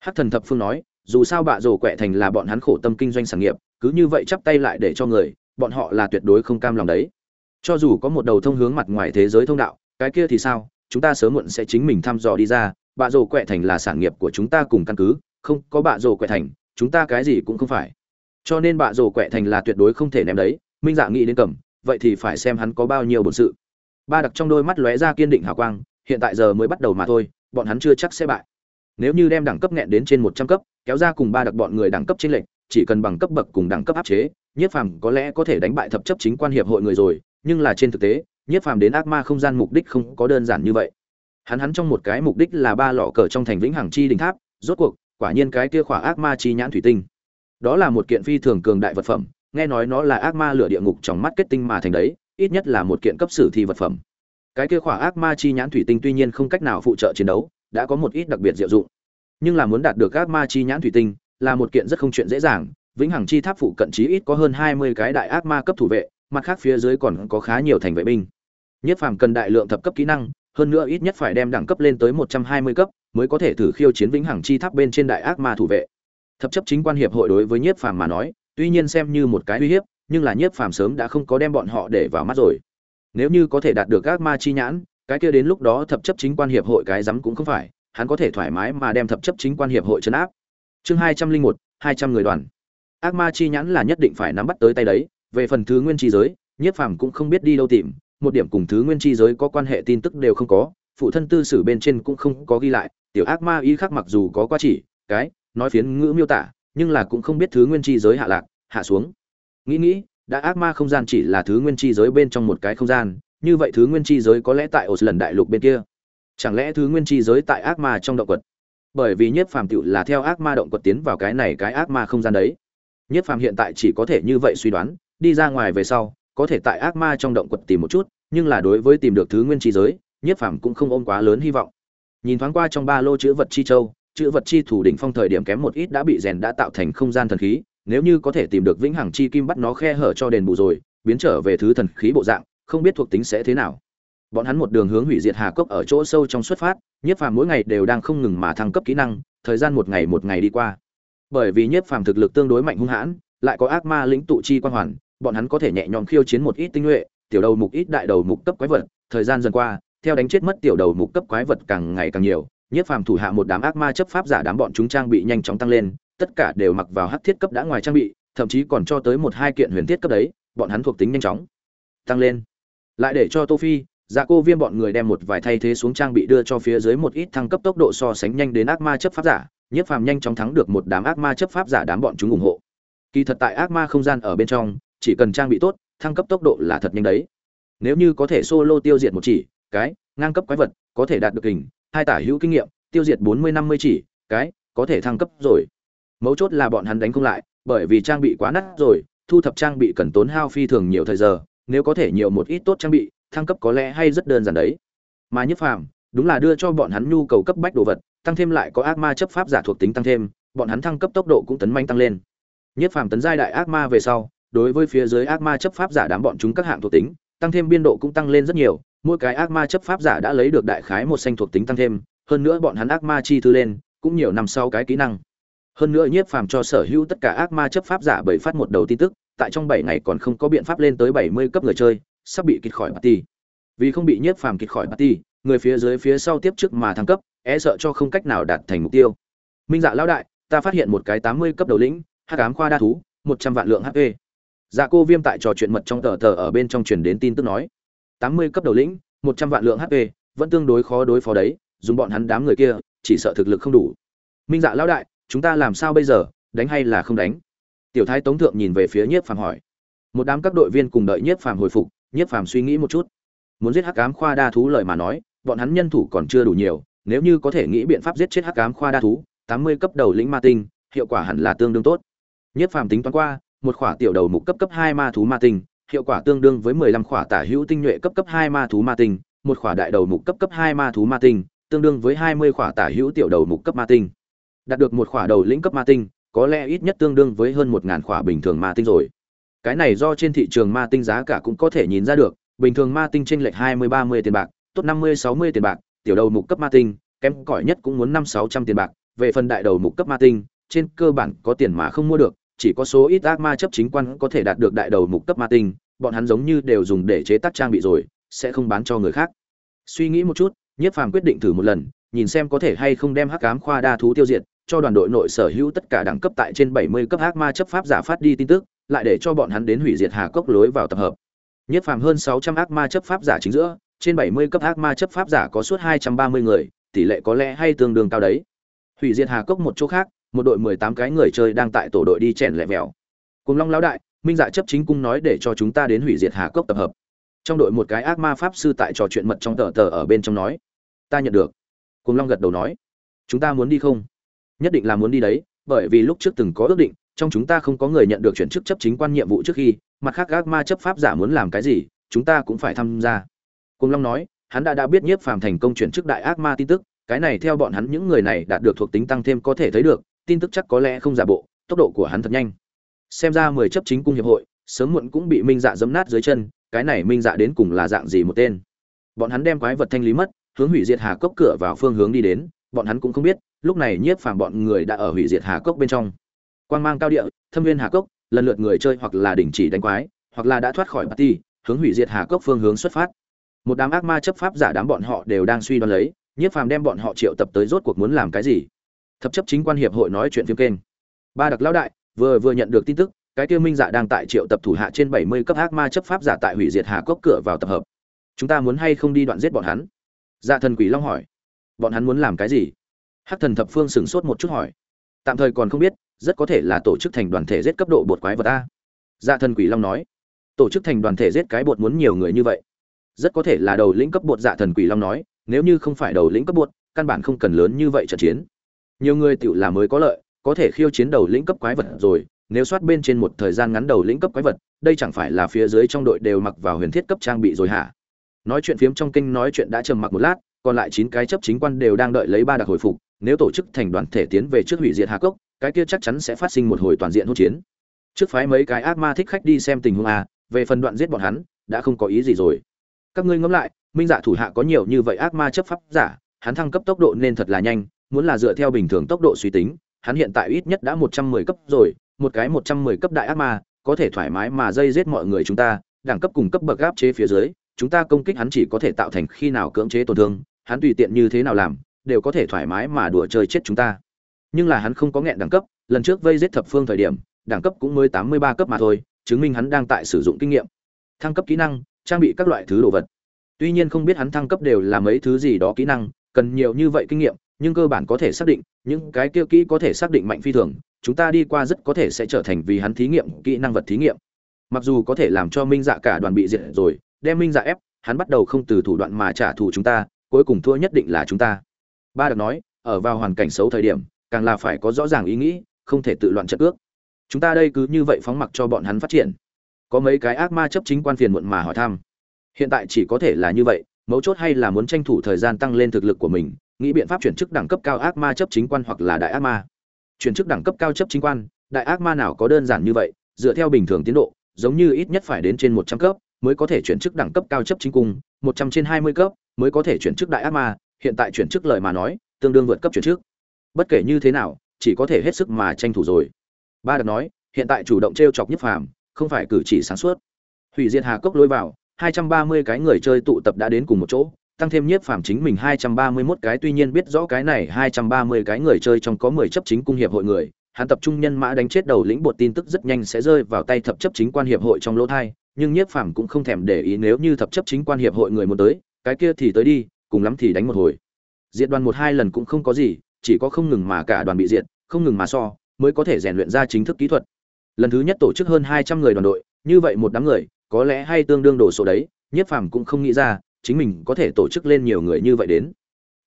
Hắc thần thập phương nói, dù sao bạ rổ quẹ thành là bọn hắn khổ tâm kinh doanh sản nghiệp, cứ như vậy chắp tay lại để cho người bọn họ là tuyệt đối không cam lòng đấy. Cho dù có một đầu thông hướng mặt ngoài thế giới thông đạo, cái kia thì sao? Chúng ta sớm muộn sẽ chính mình thăm dò đi ra. Bạ rổ quẹ thành là sản nghiệp của chúng ta cùng căn cứ, không có bạ rổ quẹ thành, chúng ta cái gì cũng không phải. Cho nên bạ rổ quẹ thành là tuyệt đối không thể ném đấy. Minh dạ nghĩ đến cầm, vậy thì phải xem hắn có bao nhiêu bổn sự. Ba đặc trong đôi mắt lóe ra kiên định hào quang, hiện tại giờ mới bắt đầu mà thôi, bọn hắn chưa chắc sẽ bại. Nếu như đem đẳng cấp nghẹn đến trên một trăm cấp, kéo ra cùng ba đặc bọn người đẳng cấp trên lệnh chỉ cần bằng cấp bậc cùng đẳng cấp áp chế, nhiếp phàm có lẽ có thể đánh bại thập chấp chính quan hiệp hội người rồi, nhưng là trên thực tế, nhiếp phàm đến ác ma không gian mục đích không có đơn giản như vậy. Hắn hắn trong một cái mục đích là ba lọ cờ trong thành vĩnh hằng chi đỉnh tháp, rốt cuộc, quả nhiên cái kia khỏa ác ma chi nhãn thủy tinh. Đó là một kiện phi thường cường đại vật phẩm, nghe nói nó là ác ma lửa địa ngục trong mắt kết tinh mà thành đấy, ít nhất là một kiện cấp sử thi vật phẩm. Cái kia khỏa ác ma chi nhãn thủy tinh tuy nhiên không cách nào phụ trợ chiến đấu, đã có một ít đặc biệt diệu dụng. Nhưng là muốn đạt được ác ma chi nhãn thủy tinh là một kiện rất không chuyện dễ dàng, vĩnh hằng chi tháp phụ cận chí ít có hơn hai mươi cái đại ác ma cấp thủ vệ, mặt khác phía dưới còn có khá nhiều thành vệ binh. Nhất phàm cần đại lượng thập cấp kỹ năng, hơn nữa ít nhất phải đem đẳng cấp lên tới một trăm hai mươi cấp mới có thể thử khiêu chiến vĩnh hằng chi tháp bên trên đại ác ma thủ vệ. Thập chấp chính quan hiệp hội đối với nhiếp phàm mà nói, tuy nhiên xem như một cái uy hiếp, nhưng là nhiếp phàm sớm đã không có đem bọn họ để vào mắt rồi. Nếu như có thể đạt được ác ma chi nhãn, cái kia đến lúc đó thập chấp chính quan hiệp hội cái rắm cũng không phải, hắn có thể thoải mái mà đem thập chấp chính quan hiệp hội chấn áp chương hai trăm linh một, hai trăm người đoàn. Ác ma chi nhãn là nhất định phải nắm bắt tới tay đấy, về phần thứ nguyên chi giới, nhiếp phàm cũng không biết đi đâu tìm, một điểm cùng thứ nguyên chi giới có quan hệ tin tức đều không có, phụ thân tư sử bên trên cũng không có ghi lại, tiểu ác ma y khác mặc dù có qua chỉ, cái, nói phiến ngữ miêu tả, nhưng là cũng không biết thứ nguyên chi giới hạ lạc, hạ xuống. Nghĩ nghĩ, đã ác ma không gian chỉ là thứ nguyên chi giới bên trong một cái không gian, như vậy thứ nguyên chi giới có lẽ tại ổ lần đại lục bên kia. Chẳng lẽ thứ nguyên chi giới tại ác ma trong động quật? Bởi vì nhiếp phàm tựu là theo ác ma động quật tiến vào cái này cái ác ma không gian đấy. Nhiếp phàm hiện tại chỉ có thể như vậy suy đoán, đi ra ngoài về sau, có thể tại ác ma trong động quật tìm một chút, nhưng là đối với tìm được thứ nguyên trí giới, nhiếp phàm cũng không ôm quá lớn hy vọng. Nhìn thoáng qua trong ba lô chữ vật chi châu, chữ vật chi thủ đỉnh phong thời điểm kém một ít đã bị rèn đã tạo thành không gian thần khí, nếu như có thể tìm được vĩnh hằng chi kim bắt nó khe hở cho đền bù rồi, biến trở về thứ thần khí bộ dạng, không biết thuộc tính sẽ thế nào bọn hắn một đường hướng hủy diệt hà cốc ở chỗ sâu trong xuất phát, nhiếp phàm mỗi ngày đều đang không ngừng mà thăng cấp kỹ năng, thời gian một ngày một ngày đi qua. Bởi vì nhiếp phàm thực lực tương đối mạnh hung hãn, lại có ác ma lĩnh tụ chi quan hoàn, bọn hắn có thể nhẹ nhõm khiêu chiến một ít tinh nhuệ, tiểu đầu mục ít đại đầu mục cấp quái vật, thời gian dần qua, theo đánh chết mất tiểu đầu mục cấp quái vật càng ngày càng nhiều, nhiếp phàm thủ hạ một đám ác ma chấp pháp giả đám bọn chúng trang bị nhanh chóng tăng lên, tất cả đều mặc vào hắc thiết cấp đã ngoài trang bị, thậm chí còn cho tới một hai kiện huyền thiết cấp đấy, bọn hắn thuộc tính nhanh chóng tăng lên. Lại để cho tô phi dạ cô viêm bọn người đem một vài thay thế xuống trang bị đưa cho phía dưới một ít thăng cấp tốc độ so sánh nhanh đến ác ma chấp pháp giả nhiếp phàm nhanh chóng thắng được một đám ác ma chấp pháp giả đám bọn chúng ủng hộ. Kỳ thật tại ác ma không gian ở bên trong, chỉ cần trang bị tốt, thăng cấp tốc độ là thật nhanh đấy. Nếu như có thể solo tiêu diệt một chỉ, cái, ngang cấp quái vật, có thể đạt được hình, hai tả hữu kinh nghiệm, tiêu diệt bốn mươi năm mươi chỉ, cái, có thể thăng cấp rồi. Mấu chốt là bọn hắn đánh không lại, bởi vì trang bị quá nát rồi, thu thập trang bị cần tốn hao phi thường nhiều thời giờ, nếu có thể nhiều một ít tốt trang bị thăng cấp có lẽ hay rất đơn giản đấy. Mà nhất phàm, đúng là đưa cho bọn hắn nhu cầu cấp bách đồ vật, tăng thêm lại có ác ma chấp pháp giả thuộc tính tăng thêm, bọn hắn thăng cấp tốc độ cũng tấn manh tăng lên. Nhất phàm tấn giai đại ác ma về sau, đối với phía dưới ác ma chấp pháp giả đám bọn chúng các hạng thuộc tính, tăng thêm biên độ cũng tăng lên rất nhiều, mỗi cái ác ma chấp pháp giả đã lấy được đại khái một xanh thuộc tính tăng thêm, hơn nữa bọn hắn ác ma chi thư lên, cũng nhiều năm sau cái kỹ năng. Hơn nữa nhiếp phàm cho sở hữu tất cả ác ma chấp pháp giả bảy phát một đầu tin tức, tại trong bảy ngày còn không có biện pháp lên tới bảy mươi cấp người chơi sắp bị kịt khỏi party vì không bị nhiếp phàm kịt khỏi party người phía dưới phía sau tiếp trước mà thăng cấp e sợ cho không cách nào đạt thành mục tiêu. Minh dạ lão đại, ta phát hiện một cái tám mươi cấp đầu lĩnh, hắc ám khoa đa thú, một trăm vạn lượng hp dạ cô viêm tại trò chuyện mật trong tờ tờ ở bên trong truyền đến tin tức nói. tám mươi cấp đầu lĩnh, một trăm vạn lượng hp vẫn tương đối khó đối phó đấy, dùng bọn hắn đám người kia, chỉ sợ thực lực không đủ. Minh dạ lão đại, chúng ta làm sao bây giờ, đánh hay là không đánh? Tiểu thái tống thượng nhìn về phía nhiếp phàm hỏi. Một đám các đội viên cùng đợi nhiếp phàm hồi phục nhiếp phàm suy nghĩ một chút. Muốn giết hắc ám khoa đa thú lời mà nói, bọn hắn nhân thủ còn chưa đủ nhiều, nếu như có thể nghĩ biện pháp giết chết hắc ám khoa đa thú, tám mươi cấp đầu lĩnh ma tinh, hiệu quả hẳn là tương đương tốt. Nhiếp phàm tính toán qua, một khỏa tiểu đầu mục cấp cấp hai ma thú ma tinh, hiệu quả tương đương với mười lăm khỏa tả hữu tinh nhuệ cấp cấp hai ma thú ma tinh, một khỏa đại đầu mục cấp cấp hai ma thú ma tinh, tương đương với hai mươi khỏa tả hữu tiểu đầu mục cấp ma tinh. Đạt được một khỏa đầu lĩnh cấp ma tinh, có lẽ ít nhất tương đương với hơn một ngàn khỏa bình thường ma tinh rồi cái này do trên thị trường ma tinh giá cả cũng có thể nhìn ra được bình thường ma tinh chênh lệch hai mươi ba mươi tiền bạc tốt năm mươi sáu mươi tiền bạc tiểu đầu mục cấp ma tinh kém cỏi nhất cũng muốn năm sáu trăm tiền bạc về phần đại đầu mục cấp ma tinh trên cơ bản có tiền mà không mua được chỉ có số ít ác ma chấp chính quan có thể đạt được đại đầu mục cấp ma tinh bọn hắn giống như đều dùng để chế tác trang bị rồi sẽ không bán cho người khác. Suy nghĩ một chút nhiếp phàm quyết định thử một lần nhìn xem có thể hay không đem hắc ám khoa đa thú tiêu diệt cho đoàn đội nội sở hữu tất cả đẳng cấp tại trên 70 cấp ác ma chấp pháp giả phát đi tin tức, lại để cho bọn hắn đến hủy diệt Hà Cốc lối vào tập hợp. Nhất phàm hơn 600 ác ma chấp pháp giả chính giữa, trên 70 cấp ác ma chấp pháp giả có suốt 230 người, tỷ lệ có lẽ hay tương đương cao đấy. Hủy diệt Hà Cốc một chỗ khác, một đội 18 cái người chơi đang tại tổ đội đi chèn lẹ mèo. Cùng Long lão đại, Minh Dạ chấp chính cung nói để cho chúng ta đến hủy diệt Hà Cốc tập hợp. Trong đội một cái ác ma pháp sư tại trò chuyện mật trong tờ tờ ở bên trong nói, ta nhận được. Cùng Long gật đầu nói, chúng ta muốn đi không? nhất định là muốn đi đấy bởi vì lúc trước từng có ước định trong chúng ta không có người nhận được chuyển chức chấp chính quan nhiệm vụ trước khi, mặt khác gác ma chấp pháp giả muốn làm cái gì, chúng ta cũng phải tham gia. Cùng long nói, hắn đã đã biết nhiếp phàm thành công chuyển chức đại ác ma tin tức, cái này theo bọn hắn những người này đạt được thuộc tính tăng thêm có thể thấy được, tin tức chắc có lẽ không giả bộ, tốc độ của hắn thật nhanh. Xem ra mười chấp chính cung hiệp hội, sớm muộn cũng bị minh dạ dấm nát dưới chân, cái này minh dạ đến cùng là dạng gì một tên? Bọn hắn đem quái vật thanh lý mất, hướng hủy diệt hà cốc cửa vào phương hướng đi đến, bọn hắn cũng không biết, lúc này nhiếp phàm bọn người đã ở hủy diệt hà cốc bên trong quang mang cao địa, thâm viên hà cốc, lần lượt người chơi hoặc là đình chỉ đánh quái, hoặc là đã thoát khỏi party, hướng hủy diệt hà cốc phương hướng xuất phát. Một đám ác ma chấp pháp giả đám bọn họ đều đang suy đoán lấy, nhiếp phàm đem bọn họ triệu tập tới rốt cuộc muốn làm cái gì. Thập chấp chính quan hiệp hội nói chuyện phim kênh. Ba đặc lão đại vừa vừa nhận được tin tức, cái tiêu minh dạ đang tại triệu tập thủ hạ trên bảy mươi cấp ác ma chấp pháp giả tại hủy diệt hà cốc cửa vào tập hợp. Chúng ta muốn hay không đi đoạn giết bọn hắn? Dạ thần quỷ long hỏi. Bọn hắn muốn làm cái gì? Hắc thần thập phương sửng sốt một chút hỏi. Tạm thời còn không biết rất có thể là tổ chức thành đoàn thể giết cấp độ bột quái vật a. Dạ thần quỷ long nói. Tổ chức thành đoàn thể giết cái bột muốn nhiều người như vậy. Rất có thể là đầu lĩnh cấp bột dạ thần quỷ long nói, nếu như không phải đầu lĩnh cấp bột, căn bản không cần lớn như vậy trận chiến. Nhiều người tự là mới có lợi, có thể khiêu chiến đầu lĩnh cấp quái vật rồi, nếu soát bên trên một thời gian ngắn đầu lĩnh cấp quái vật, đây chẳng phải là phía dưới trong đội đều mặc vào huyền thiết cấp trang bị rồi hả? Nói chuyện phiếm trong kinh nói chuyện đã trầm mặc một lát, còn lại chín cái chấp chính quan đều đang đợi lấy ba đặc hồi phục, nếu tổ chức thành đoàn thể tiến về trước hủy diệt hà cốc cái kia chắc chắn sẽ phát sinh một hồi toàn diện hỗn chiến. Trước phái mấy cái ác ma thích khách đi xem tình huống a về phần đoạn giết bọn hắn, đã không có ý gì rồi. Các ngươi ngẫm lại, minh dạ thủ hạ có nhiều như vậy ác ma chấp pháp giả, hắn thăng cấp tốc độ nên thật là nhanh, muốn là dựa theo bình thường tốc độ suy tính, hắn hiện tại ít nhất đã một trăm mười cấp rồi, một cái một trăm mười cấp đại ác ma, có thể thoải mái mà dây giết mọi người chúng ta, đẳng cấp cùng cấp bậc áp chế phía dưới, chúng ta công kích hắn chỉ có thể tạo thành khi nào cưỡng chế tổn thương, hắn tùy tiện như thế nào làm, đều có thể thoải mái mà đùa chơi chết chúng ta nhưng là hắn không có nghẹn đẳng cấp, lần trước vây giết thập phương thời điểm, đẳng cấp cũng mới tám mươi ba cấp mà thôi, chứng minh hắn đang tại sử dụng kinh nghiệm. Thăng cấp kỹ năng, trang bị các loại thứ đồ vật. Tuy nhiên không biết hắn thăng cấp đều là mấy thứ gì đó kỹ năng, cần nhiều như vậy kinh nghiệm, nhưng cơ bản có thể xác định, những cái kia kỹ có thể xác định mạnh phi thường, chúng ta đi qua rất có thể sẽ trở thành vì hắn thí nghiệm, kỹ năng vật thí nghiệm. Mặc dù có thể làm cho minh dạ cả đoàn bị diệt rồi, đem minh dạ ép, hắn bắt đầu không từ thủ đoạn mà trả thù chúng ta, cuối cùng thua nhất định là chúng ta. Ba đặc nói, ở vào hoàn cảnh xấu thời điểm càng là phải có rõ ràng ý nghĩ, không thể tự loạn trận ước. Chúng ta đây cứ như vậy phóng mặc cho bọn hắn phát triển. Có mấy cái ác ma chấp chính quan phiền muộn mà hỏi thăm. Hiện tại chỉ có thể là như vậy, mấu chốt hay là muốn tranh thủ thời gian tăng lên thực lực của mình, nghĩ biện pháp chuyển chức đẳng cấp cao ác ma chấp chính quan hoặc là đại ác ma. Chuyển chức đẳng cấp cao chấp chính quan, đại ác ma nào có đơn giản như vậy, dựa theo bình thường tiến độ, giống như ít nhất phải đến trên một trăm cấp mới có thể chuyển chức đẳng cấp cao chấp chính cung, một trăm trên hai mươi cấp mới có thể chuyển chức đại ác ma, hiện tại chuyển chức lời mà nói, tương đương vượt cấp chuyển chức bất kể như thế nào, chỉ có thể hết sức mà tranh thủ rồi. Ba đặc nói, hiện tại chủ động t r e o chọc nhất phàm, không phải cử chỉ sáng suốt. Hủy diệt hà cốc lôi vào, hai trăm ba mươi cái người chơi tụ tập đã đến cùng một chỗ, tăng thêm nhiếp phàm chính mình hai trăm ba mươi 231 cái, tuy nhiên biết rõ cái này hai trăm ba mươi cái người chơi trong có mười chấp chính cung hiệp hội người, hắn tập trung nhân mã đánh chết đầu lĩnh bột tin tức rất nhanh sẽ rơi vào tay thập chấp chính quan hiệp hội trong lỗ thai, nhưng nhiếp phàm cũng không thèm để ý nếu như thập chấp chính quan hiệp hội người muốn tới, cái kia thì tới đi, cùng lắm thì đánh một hồi. Diệt đoàn một hai lần cũng không có gì chỉ có không ngừng mà cả đoàn bị diệt, không ngừng mà so, mới có thể rèn luyện ra chính thức kỹ thuật. Lần thứ nhất tổ chức hơn hai trăm người đoàn đội, như vậy một đám người, có lẽ hay tương đương đổ số đấy nhiếp phàm cũng không nghĩ ra, chính mình có thể tổ chức lên nhiều người như vậy đến.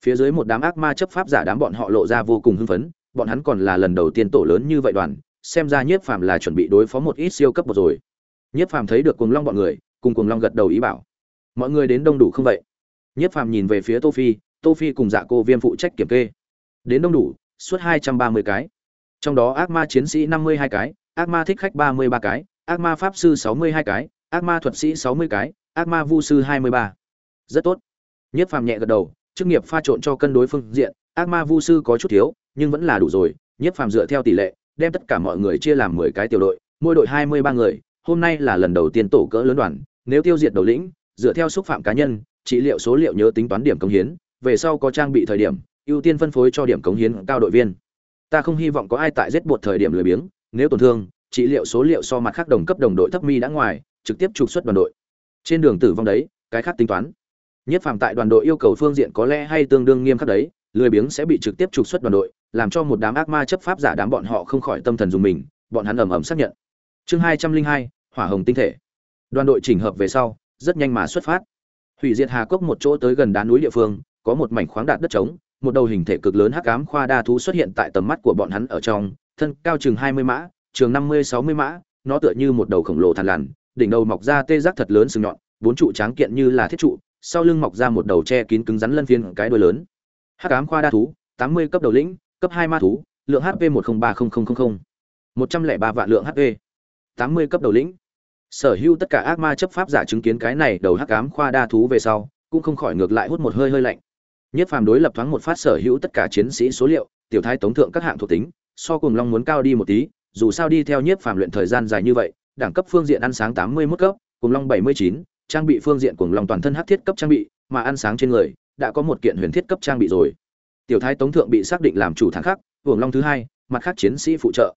Phía dưới một đám ác ma chấp pháp giả đám bọn họ lộ ra vô cùng hưng phấn, bọn hắn còn là lần đầu tiên tổ lớn như vậy đoàn, xem ra nhiếp phàm là chuẩn bị đối phó một ít siêu cấp một rồi. Nhiếp phàm thấy được cuồng long bọn người, cùng cuồng long gật đầu ý bảo. Mọi người đến đông đủ không vậy? Nhiếp phàm nhìn về phía tô phi tô phi cùng dạ cô viêm phụ trách kiểm kê đến đông đủ, suốt hai trăm ba mươi cái. Trong đó ác ma chiến sĩ năm mươi hai cái, ác ma thích khách ba mươi ba cái, ác ma pháp sư sáu mươi hai cái, ác ma thuật sĩ sáu mươi cái, ác ma vu sư hai mươi ba. Rất tốt. Nhất phàm nhẹ gật đầu, chức nghiệp pha trộn cho cân đối phương diện, ác ma vu sư có chút thiếu, nhưng vẫn là đủ rồi. Nhất phàm dựa theo tỷ lệ, đem tất cả mọi người chia làm mười cái tiểu đội, mỗi đội hai mươi ba người, hôm nay là lần đầu tiên tổ cỡ lớn đoàn, nếu tiêu diệt đầu lĩnh, dựa theo xúc phạm cá nhân, trị liệu số liệu nhớ tính toán điểm công hiến, về sau có trang bị thời điểm ưu tiên phân phối cho điểm cống hiến cao đội viên. Ta không hy vọng có ai tại giết buộc thời điểm lười biếng, nếu tổn thương, trị liệu số liệu so mặt khác đồng cấp đồng đội thấp mi đã ngoài, trực tiếp trục xuất đoàn đội. Trên đường tử vong đấy, cái khác tính toán. Nhất phàm tại đoàn đội yêu cầu phương diện có lẽ hay tương đương nghiêm khắc đấy, lười biếng sẽ bị trực tiếp trục xuất đoàn đội, làm cho một đám ác ma chấp pháp giả đám bọn họ không khỏi tâm thần dùng mình, bọn hắn ầm ầm xác nhận. Chương hai trăm linh hai, hỏa hồng tinh thể. Đoàn đội chỉnh hợp về sau, rất nhanh mà xuất phát. Hủy diệt hà cốc một chỗ tới gần đá núi địa phương, có một mảnh khoáng đạt đất trống một đầu hình thể cực lớn hắc ám khoa đa thú xuất hiện tại tầm mắt của bọn hắn ở trong, thân cao chừng 20 mã, trường 50-60 mã, nó tựa như một đầu khổng lồ thằn lằn, đỉnh đầu mọc ra tê giác thật lớn sừng nhọn, bốn trụ tráng kiện như là thiết trụ, sau lưng mọc ra một đầu che kín cứng rắn lân phiên cái đuôi lớn. Hắc ám khoa đa thú, 80 cấp đầu lĩnh, cấp 2 ma thú, lượng HP 10300000. 103 vạn lượng HP. 80 cấp đầu lĩnh. Sở hữu tất cả ác ma chấp pháp giả chứng kiến cái này đầu hắc ám khoa đa thú về sau, cũng không khỏi ngược lại hút một hơi hơi lạnh. Nhất phàm đối lập thoáng một phát sở hữu tất cả chiến sĩ số liệu, tiểu thái tống thượng các hạng thuộc tính, so cùng long muốn cao đi một tí, dù sao đi theo Nhiếp phàm luyện thời gian dài như vậy, đẳng cấp phương diện ăn sáng 81 cấp, cùng long 79, trang bị phương diện cùng long toàn thân hắc thiết cấp trang bị, mà ăn sáng trên người đã có một kiện huyền thiết cấp trang bị rồi. Tiểu thái tống thượng bị xác định làm chủ thẳng khác, hưởng long thứ hai, mặt khác chiến sĩ phụ trợ.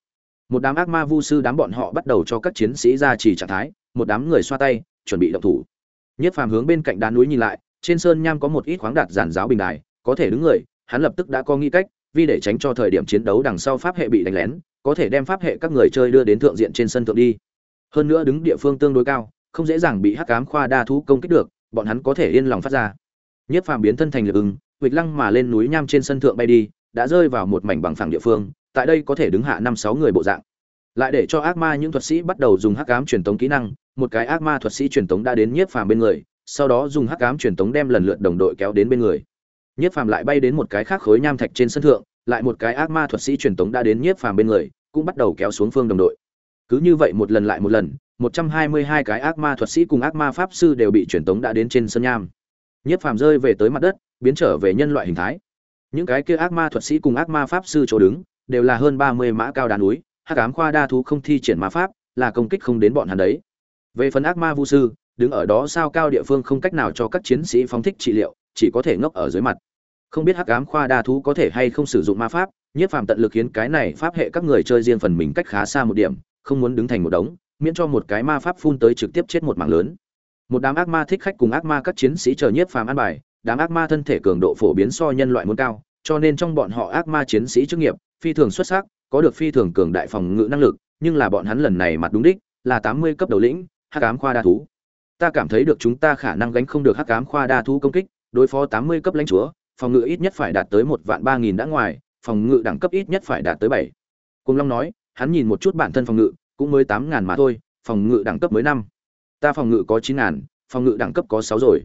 Một đám ác ma vu sư đám bọn họ bắt đầu cho các chiến sĩ ra chỉ trạng thái, một đám người xoa tay, chuẩn bị động thủ. Nhất phàm hướng bên cạnh đá núi nhìn lại, trên sơn nham có một ít khoáng đạt giản giáo bình đài, có thể đứng người, hắn lập tức đã có nghĩ cách, vì để tránh cho thời điểm chiến đấu đằng sau pháp hệ bị đánh lén, có thể đem pháp hệ các người chơi đưa đến thượng diện trên sân thượng đi. Hơn nữa đứng địa phương tương đối cao, không dễ dàng bị hắc ám khoa đa thú công kích được, bọn hắn có thể yên lòng phát ra. Nhất phàm biến thân thành lực ưng huỵch lăng mà lên núi nham trên sân thượng bay đi, đã rơi vào một mảnh bằng phẳng địa phương, tại đây có thể đứng hạ năm sáu người bộ dạng. Lại để cho ác ma những thuật sĩ bắt đầu dùng hắc ám truyền tống kỹ năng, một cái ác ma thuật sĩ truyền tống đã đến nhiếp phàm bên người sau đó dùng hắc ám truyền tống đem lần lượt đồng đội kéo đến bên người. Nhiếp phàm lại bay đến một cái khác khối nham thạch trên sân thượng, lại một cái ác ma thuật sĩ truyền tống đã đến nhiếp phàm bên người, cũng bắt đầu kéo xuống phương đồng đội. Cứ như vậy một lần lại một lần, một trăm hai mươi hai cái ác ma thuật sĩ cùng ác ma pháp sư đều bị truyền tống đã đến trên sân nham. Nhiếp phàm rơi về tới mặt đất, biến trở về nhân loại hình thái. Những cái kia ác ma thuật sĩ cùng ác ma pháp sư chỗ đứng, đều là hơn ba mươi mã cao đá núi, hắc ám khoa đa thú không thi triển ma pháp, là công kích không đến bọn hắn đấy. Về phần ác ma vu sư đứng ở đó sao cao địa phương không cách nào cho các chiến sĩ phóng thích trị liệu, chỉ có thể ngốc ở dưới mặt. Không biết hắc ám khoa đa thú có thể hay không sử dụng ma pháp, nhiếp phàm tận lực khiến cái này pháp hệ các người chơi riêng phần mình cách khá xa một điểm, không muốn đứng thành một đống, miễn cho một cái ma pháp phun tới trực tiếp chết một mảng lớn. Một đám ác ma thích khách cùng ác ma các chiến sĩ chờ nhiếp phàm ăn bài, đám ác ma thân thể cường độ phổ biến so nhân loại muốn cao, cho nên trong bọn họ ác ma chiến sĩ chức nghiệp, phi thường xuất sắc, có được phi thường cường đại phòng ngự năng lực, nhưng là bọn hắn lần này mặt đúng đích, là tám mươi cấp đầu lĩnh, hắc ám khoa đa thú ta cảm thấy được chúng ta khả năng gánh không được hắc ám khoa đa thú công kích, đối phó tám mươi cấp lãnh chúa, phòng ngự ít nhất phải đạt tới một vạn ba nghìn đã ngoài, phòng ngự đẳng cấp ít nhất phải đạt tới bảy. Cùng long nói, hắn nhìn một chút bản thân phòng ngự, cũng mới tám ngàn mà thôi, phòng ngự đẳng cấp mới năm. Ta phòng ngự có chín ngàn, phòng ngự đẳng cấp có sáu rồi.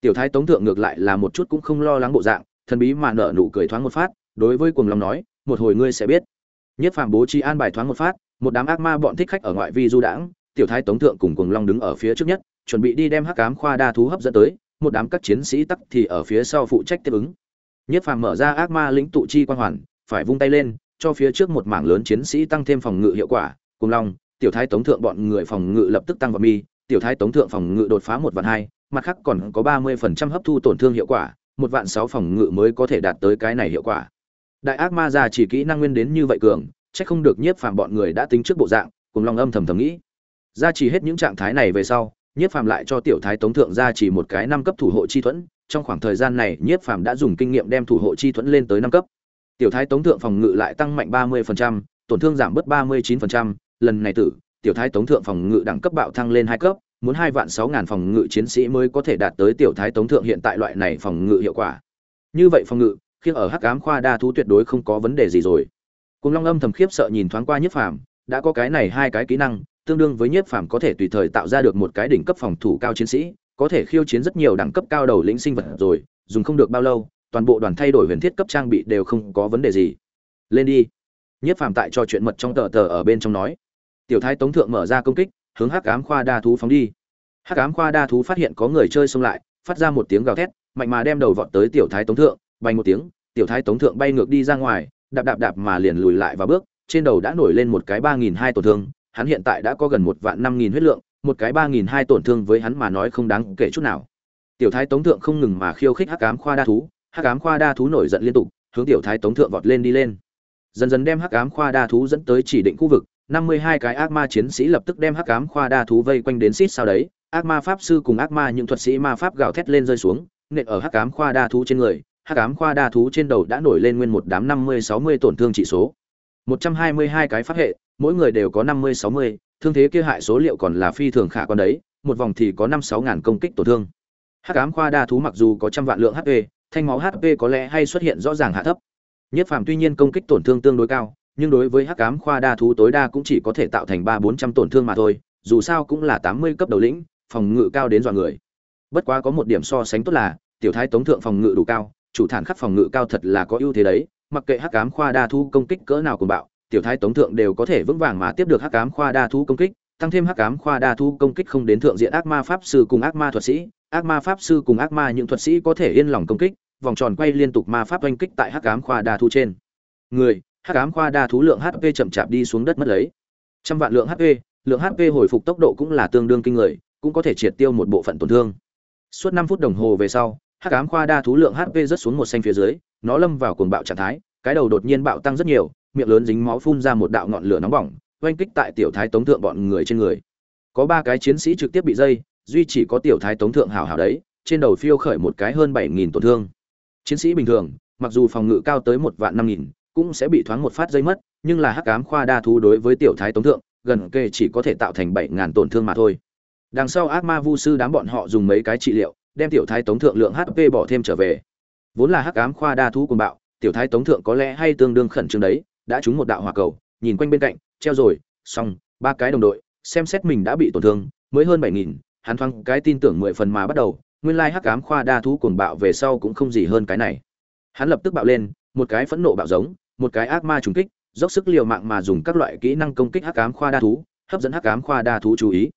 Tiểu thái tống thượng ngược lại là một chút cũng không lo lắng bộ dạng, thần bí mà nở nụ cười thoáng một phát, đối với cuồng long nói, một hồi ngươi sẽ biết. Nhất phàm bố trí an bài thoáng một phát, một đám ác ma bọn thích khách ở ngoại vi du đãng, tiểu thái tống thượng cùng cuồng long đứng ở phía trước nhất chuẩn bị đi đem hắc ám khoa đa thú hấp dẫn tới, một đám các chiến sĩ tắc thì ở phía sau phụ trách tiếp ứng. Nhất phàm mở ra ác ma lĩnh tụ chi quan hoàn, phải vung tay lên, cho phía trước một mảng lớn chiến sĩ tăng thêm phòng ngự hiệu quả, cùng long, tiểu thái tống thượng bọn người phòng ngự lập tức tăng vào mi, tiểu thái tống thượng phòng ngự đột phá một vạn hai, mặt khác còn có ba mươi phần trăm hấp thu tổn thương hiệu quả, một vạn sáu phòng ngự mới có thể đạt tới cái này hiệu quả. Đại ác ma già chỉ kỹ năng nguyên đến như vậy cường, chắc không được nhiếp phàm bọn người đã tính trước bộ dạng, cùng long âm thầm thầm nghĩ. Gia chỉ hết những trạng thái này về sau nhiếp phàm lại cho tiểu thái tống thượng gia chỉ một cái năm cấp thủ hộ chi thuẫn trong khoảng thời gian này nhiếp phàm đã dùng kinh nghiệm đem thủ hộ chi thuẫn lên tới năm cấp. Tiểu thái tống thượng phòng ngự lại tăng mạnh ba mươi tổn thương giảm bớt ba mươi 39%, lần này tử tiểu thái tống thượng phòng ngự đẳng cấp bạo thăng lên hai cấp muốn hai vạn sáu ngàn phòng ngự chiến sĩ mới có thể đạt tới tiểu thái tống thượng hiện tại loại này phòng ngự hiệu quả. Như vậy phòng ngự khi ở hắc ám khoa đa thú tuyệt đối không có vấn đề gì rồi. Cùng long âm thầm khiếp sợ nhìn thoáng qua nhiếp phàm đã có cái này hai cái kỹ năng tương đương với nhiếp phàm có thể tùy thời tạo ra được một cái đỉnh cấp phòng thủ cao chiến sĩ, có thể khiêu chiến rất nhiều đẳng cấp cao đầu lĩnh sinh vật rồi, dùng không được bao lâu, toàn bộ đoàn thay đổi huyền thiết cấp trang bị đều không có vấn đề gì. Lên đi. Nhiếp phàm tại cho chuyện mật trong tờ tờ ở bên trong nói. Tiểu thái tống thượng mở ra công kích, hướng hắc ám khoa đa thú phóng đi. Hắc ám khoa đa thú phát hiện có người chơi xông lại, phát ra một tiếng gào thét, mạnh mà đem đầu vọt tới tiểu thái tống thượng, bay một tiếng, tiểu thái tống thượng bay ngược đi ra ngoài, đạp đạp đạp mà liền lùi lại và bước, trên đầu đã nổi lên một cái ba nghìn hai tổn thương hắn hiện tại đã có gần một vạn năm nghìn huyết lượng, một cái ba nghìn hai tổn thương với hắn mà nói không đáng kể chút nào. Tiểu thái tống thượng không ngừng mà khiêu khích hắc ám khoa đa thú, hắc ám khoa đa thú nổi giận liên tục, hướng tiểu thái tống thượng vọt lên đi lên. Dần dần đem hắc ám khoa đa thú dẫn tới chỉ định khu vực, năm mươi hai cái ác ma chiến sĩ lập tức đem hắc ám khoa đa thú vây quanh đến xít sau đấy, ác ma pháp sư cùng ác ma những thuật sĩ ma pháp gào thét lên rơi xuống, nện ở hắc ám khoa đa thú trên người, hắc ám khoa đa thú trên đầu đã nổi lên nguyên một đám năm mươi sáu mươi tổn thương trị số một trăm hai mươi hai cái pháp hệ, mỗi người đều có năm mươi, sáu mươi, thương thế kia hại số liệu còn là phi thường khả quan đấy, một vòng thì có năm sáu ngàn công kích tổn thương. Hắc ám khoa đa thú mặc dù có trăm vạn lượng hp thanh máu hp có lẽ hay xuất hiện rõ ràng hạ thấp. Nhất phàm tuy nhiên công kích tổn thương tương đối cao, nhưng đối với hắc ám khoa đa thú tối đa cũng chỉ có thể tạo thành ba bốn trăm tổn thương mà thôi, dù sao cũng là tám mươi cấp đầu lĩnh, phòng ngự cao đến dọa người. Bất quá có một điểm so sánh tốt là, tiểu thái tống thượng phòng ngự đủ cao, chủ thản khắc phòng ngự cao thật là có ưu thế đấy mặc kệ hắc ám khoa đa thú công kích cỡ nào cùng bạo, tiểu thái tống thượng đều có thể vững vàng mà tiếp được hắc ám khoa đa thú công kích, tăng thêm hắc ám khoa đa thú công kích không đến thượng diện ác ma pháp sư cùng ác ma thuật sĩ, ác ma pháp sư cùng ác ma những thuật sĩ có thể yên lòng công kích, vòng tròn quay liên tục ma pháp oanh kích tại hắc ám khoa đa thú trên. Người, hắc ám khoa đa thú lượng hp chậm chạp đi xuống đất mất lấy. Trăm vạn lượng hp lượng hp hồi phục tốc độ cũng là tương đương kinh người, cũng có thể triệt tiêu một bộ phận tổn thương. Suốt năm phút đồng hồ về sau hắc ám khoa đa thú lượng hp rất xuống một xanh phía dưới, nó lâm vào cuồng bạo trạng thái, cái đầu đột nhiên bạo tăng rất nhiều, miệng lớn dính máu phun ra một đạo ngọn lửa nóng bỏng, oanh kích tại tiểu thái tống thượng bọn người trên người. Có ba cái chiến sĩ trực tiếp bị dây, duy chỉ có tiểu thái tống thượng hảo hảo đấy, trên đầu phiêu khởi một cái hơn bảy nghìn tổn thương. Chiến sĩ bình thường, mặc dù phòng ngự cao tới một vạn năm nghìn, cũng sẽ bị thoáng một phát dây mất, nhưng là hắc ám khoa đa thú đối với tiểu thái tống thượng, gần kề chỉ có thể tạo thành bảy ngàn tổn thương mà thôi. Đằng sau ác ma vu sư đám bọn họ dùng mấy cái trị liệu đem tiểu thái tống thượng lượng hp bỏ thêm trở về. Vốn là hắc ám khoa đa thú cùng bạo, tiểu thái tống thượng có lẽ hay tương đương khẩn trương đấy, đã trúng một đạo hỏa cầu, nhìn quanh bên cạnh, treo rồi, xong, ba cái đồng đội, xem xét mình đã bị tổn thương, mới hơn bảy nghìn, hắn thoáng cái tin tưởng mười phần mà bắt đầu, nguyên lai hắc ám khoa đa thú cuồng bạo về sau cũng không gì hơn cái này. Hắn lập tức bạo lên, một cái phẫn nộ bạo giống, một cái ác ma trùng kích, dốc sức liều mạng mà dùng các loại kỹ năng công kích hắc ám khoa đa thú, hấp dẫn hắc ám khoa đa thú chú ý.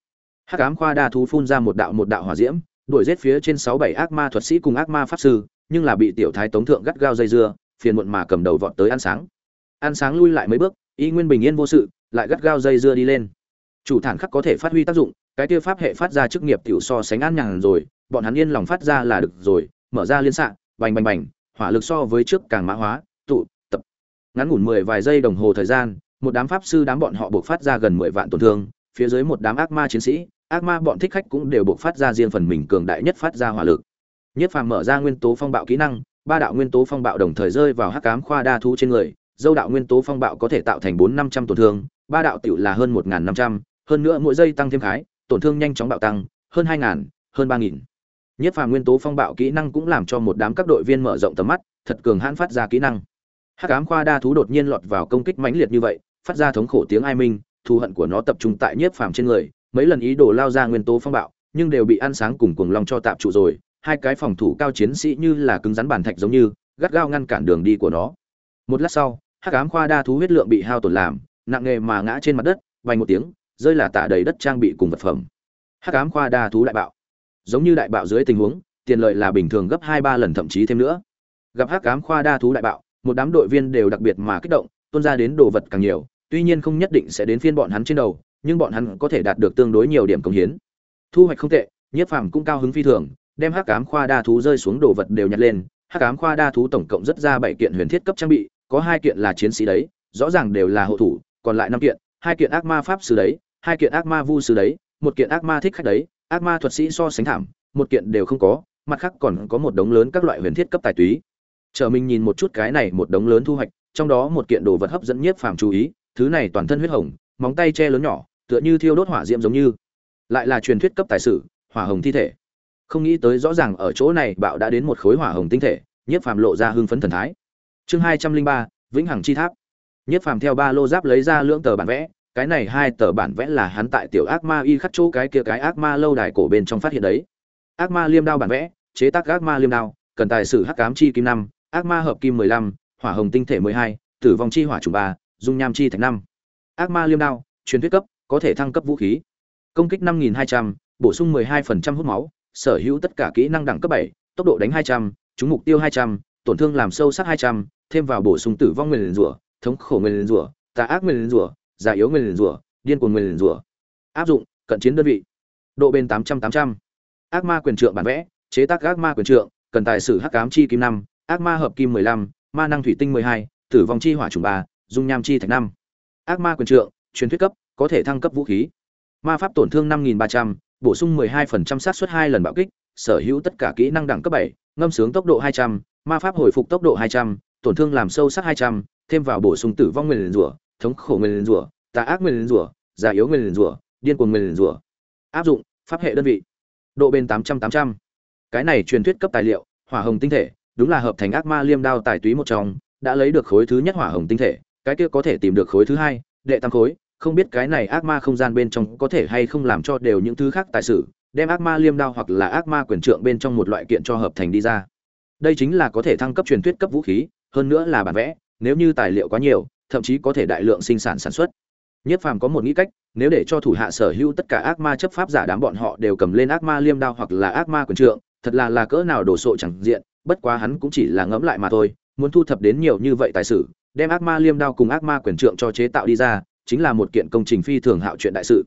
Hắc ám khoa đa thú phun ra một đạo một đạo hỏa diễm đuổi giết phía trên sáu bảy ác ma thuật sĩ cùng ác ma pháp sư, nhưng là bị tiểu thái tống thượng gắt gao dây dưa, phiền muộn mà cầm đầu vọt tới ăn sáng. Ăn sáng lui lại mấy bước, y nguyên bình yên vô sự, lại gắt gao dây dưa đi lên. Chủ thản khắc có thể phát huy tác dụng, cái kia pháp hệ phát ra chức nghiệp tiểu so sánh an nhàn rồi, bọn hắn yên lòng phát ra là được rồi, mở ra liên xạ, bành bành bành, hỏa lực so với trước càng mã hóa, tụ, tập. Ngắn ngủn mười vài giây đồng hồ thời gian, một đám pháp sư đám bọn họ buộc phát ra gần mười vạn tổn thương, phía dưới một đám ác ma chiến sĩ ác ma bọn thích khách cũng đều buộc phát ra riêng phần mình cường đại nhất phát ra hỏa lực. Nhất phàm mở ra nguyên tố phong bạo kỹ năng, ba đạo nguyên tố phong bạo đồng thời rơi vào hắc ám khoa đa thú trên người, dâu đạo nguyên tố phong bạo có thể tạo thành bốn năm trăm tổn thương, ba đạo tiểu là hơn một n năm trăm, hơn nữa mỗi giây tăng thêm khái, tổn thương nhanh chóng bạo tăng, hơn hai ngàn, hơn ba nghìn. Nhất phàm nguyên tố phong bạo kỹ năng cũng làm cho một đám các đội viên mở rộng tầm mắt, thật cường hãn phát ra kỹ năng. Hắc ám khoa đa thú đột nhiên lọt vào công kích mãnh liệt như vậy, phát ra thống khổ tiếng ai minh, thù hận của nó tập trung tại nhiếp phàm trên người mấy lần ý đồ lao ra nguyên tố phong bạo, nhưng đều bị ăn sáng cùng cuồng long cho tạm trụ rồi. Hai cái phòng thủ cao chiến sĩ như là cứng rắn bàn thạch giống như, gắt gao ngăn cản đường đi của nó. Một lát sau, hắc ám khoa đa thú huyết lượng bị hao tổn làm, nặng nghề mà ngã trên mặt đất vành một tiếng, rơi là tạ đầy đất trang bị cùng vật phẩm. Hắc ám khoa đa thú đại bạo. Giống như đại bạo dưới tình huống, tiền lợi là bình thường gấp hai ba lần thậm chí thêm nữa. Gặp hắc ám khoa đa thú đại bạo, một đám đội viên đều đặc biệt mà kích động, tuôn ra đến đồ vật càng nhiều, tuy nhiên không nhất định sẽ đến phiên bọn hắn trên đầu nhưng bọn hắn có thể đạt được tương đối nhiều điểm công hiến. Thu hoạch không tệ, nhiếp phàm cũng cao hứng phi thường, đem hắc ám khoa đa thú rơi xuống đồ vật đều nhặt lên. Hắc ám khoa đa thú tổng cộng rất ra bảy kiện huyền thiết cấp trang bị, có hai kiện là chiến sĩ đấy, rõ ràng đều là hộ thủ, còn lại năm kiện, hai kiện ác ma pháp sư đấy, hai kiện ác ma vu sư đấy, một kiện ác ma thích khách đấy, ác ma thuật sĩ so sánh thảm, một kiện đều không có, mặt khác còn có một đống lớn các loại huyền thiết cấp tài túy. Chờ mình nhìn một chút cái này một đống lớn thu hoạch, trong đó một kiện đồ vật hấp dẫn nhiếp phàm chú ý, thứ này toàn thân huyết hồng, móng tay che lớn nhỏ tựa như thiêu đốt hỏa diễm giống như. Lại là truyền thuyết cấp tài sử, hỏa hồng thi thể. Không nghĩ tới rõ ràng ở chỗ này bạo đã đến một khối hỏa hồng tinh thể nhiếp phàm lộ ra hưng phấn thần thái. Chương hai trăm linh ba, vĩnh hằng chi tháp. Nhiếp phàm theo ba lô giáp lấy ra lưỡng tờ bản vẽ, cái này hai tờ bản vẽ là hắn tại tiểu ác ma y khắc chỗ cái kia cái ác ma lâu đài cổ bên trong phát hiện đấy. Ác ma liêm đao bản vẽ, chế tác ác ma liêm đao, cần tài sử hắc cám chi kim năm, ác ma hợp kim mười lăm, hỏa hồng tinh thể mười hai, tử vong chi hỏa trùng ba, dung nham chi thạch năm. Ác ma liêm đao, truyền thuyết cấp có thể thăng cấp vũ khí. Công kích năm nghìn hai trăm, bổ sung mười hai phần trăm hút máu, sở hữu tất cả kỹ năng đẳng cấp bảy, tốc độ đánh hai trăm, trúng mục tiêu hai trăm, tổn thương làm sâu sắc hai trăm, thêm vào bổ sung tử vong nguyên rủa, thống khổ nguyên rủa, tà ác nguyên rủa, già yếu nguyên rủa, điên cuồng nguyên rủa. Áp dụng, cận chiến đơn vị. Độ bền tám trăm tám trăm. Ác ma quyền trượng bản vẽ, chế tác ác ma quyền trượng, cần tài sử hắc ám chi kim năm, ác ma hợp kim mười lăm, ma năng thủy tinh mười hai, tử vong chi hỏa trùng ba, dung nham chi thạch năm. Ác ma quyền trượng, truyền thuyết cấp có thể thăng cấp vũ khí. Ma pháp tổn thương năm nghìn ba trăm, bổ sung mười hai phần trăm sát suất hai lần bạo kích, sở hữu tất cả kỹ năng đẳng cấp bảy, ngâm sướng tốc độ hai trăm, ma pháp hồi phục tốc độ hai trăm, tổn thương làm sâu sắc hai trăm, thêm vào bổ sung tử vong nguyên rủa, thống khổ nguyên rủa, tà ác nguyên rủa, già yếu nguyên rủa, điên cuồng nguyên rủa. Áp dụng, pháp hệ đơn vị. Độ bền tám trăm tám trăm. Cái này truyền thuyết cấp tài liệu, hỏa hồng tinh thể, đúng là hợp thành ác ma liêm đao tài túy một trong, đã lấy được khối thứ nhất hỏa hồng tinh thể, cái kia có thể tìm được khối thứ hai, đệ tam khối không biết cái này ác ma không gian bên trong có thể hay không làm cho đều những thứ khác tài sử đem ác ma liêm đao hoặc là ác ma quyền trượng bên trong một loại kiện cho hợp thành đi ra. Đây chính là có thể thăng cấp truyền thuyết cấp vũ khí, hơn nữa là bản vẽ, nếu như tài liệu quá nhiều, thậm chí có thể đại lượng sinh sản sản xuất. Nhất phàm có một nghĩ cách, nếu để cho thủ hạ sở hữu tất cả ác ma chấp pháp giả đám bọn họ đều cầm lên ác ma liêm đao hoặc là ác ma quyền trượng, thật là là cỡ nào đồ sộ chẳng diện, bất quá hắn cũng chỉ là ngẫm lại mà thôi, muốn thu thập đến nhiều như vậy tài sử đem ác ma liêm đao cùng ác ma quyền trượng cho chế tạo đi ra chính là một kiện công trình phi thường hạo chuyện đại sự.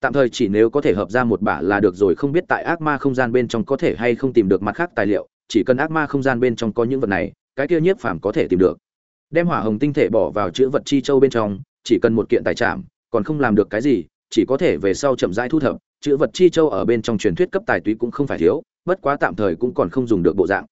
Tạm thời chỉ nếu có thể hợp ra một bả là được rồi, không biết tại ác ma không gian bên trong có thể hay không tìm được mặt khác tài liệu, chỉ cần ác ma không gian bên trong có những vật này, cái kia nhiếp phàm có thể tìm được. Đem hỏa hồng tinh thể bỏ vào chữ vật chi châu bên trong, chỉ cần một kiện tài trảm, còn không làm được cái gì, chỉ có thể về sau chậm rãi thu thập, chữ vật chi châu ở bên trong truyền thuyết cấp tài túy cũng không phải thiếu, bất quá tạm thời cũng còn không dùng được bộ dạng.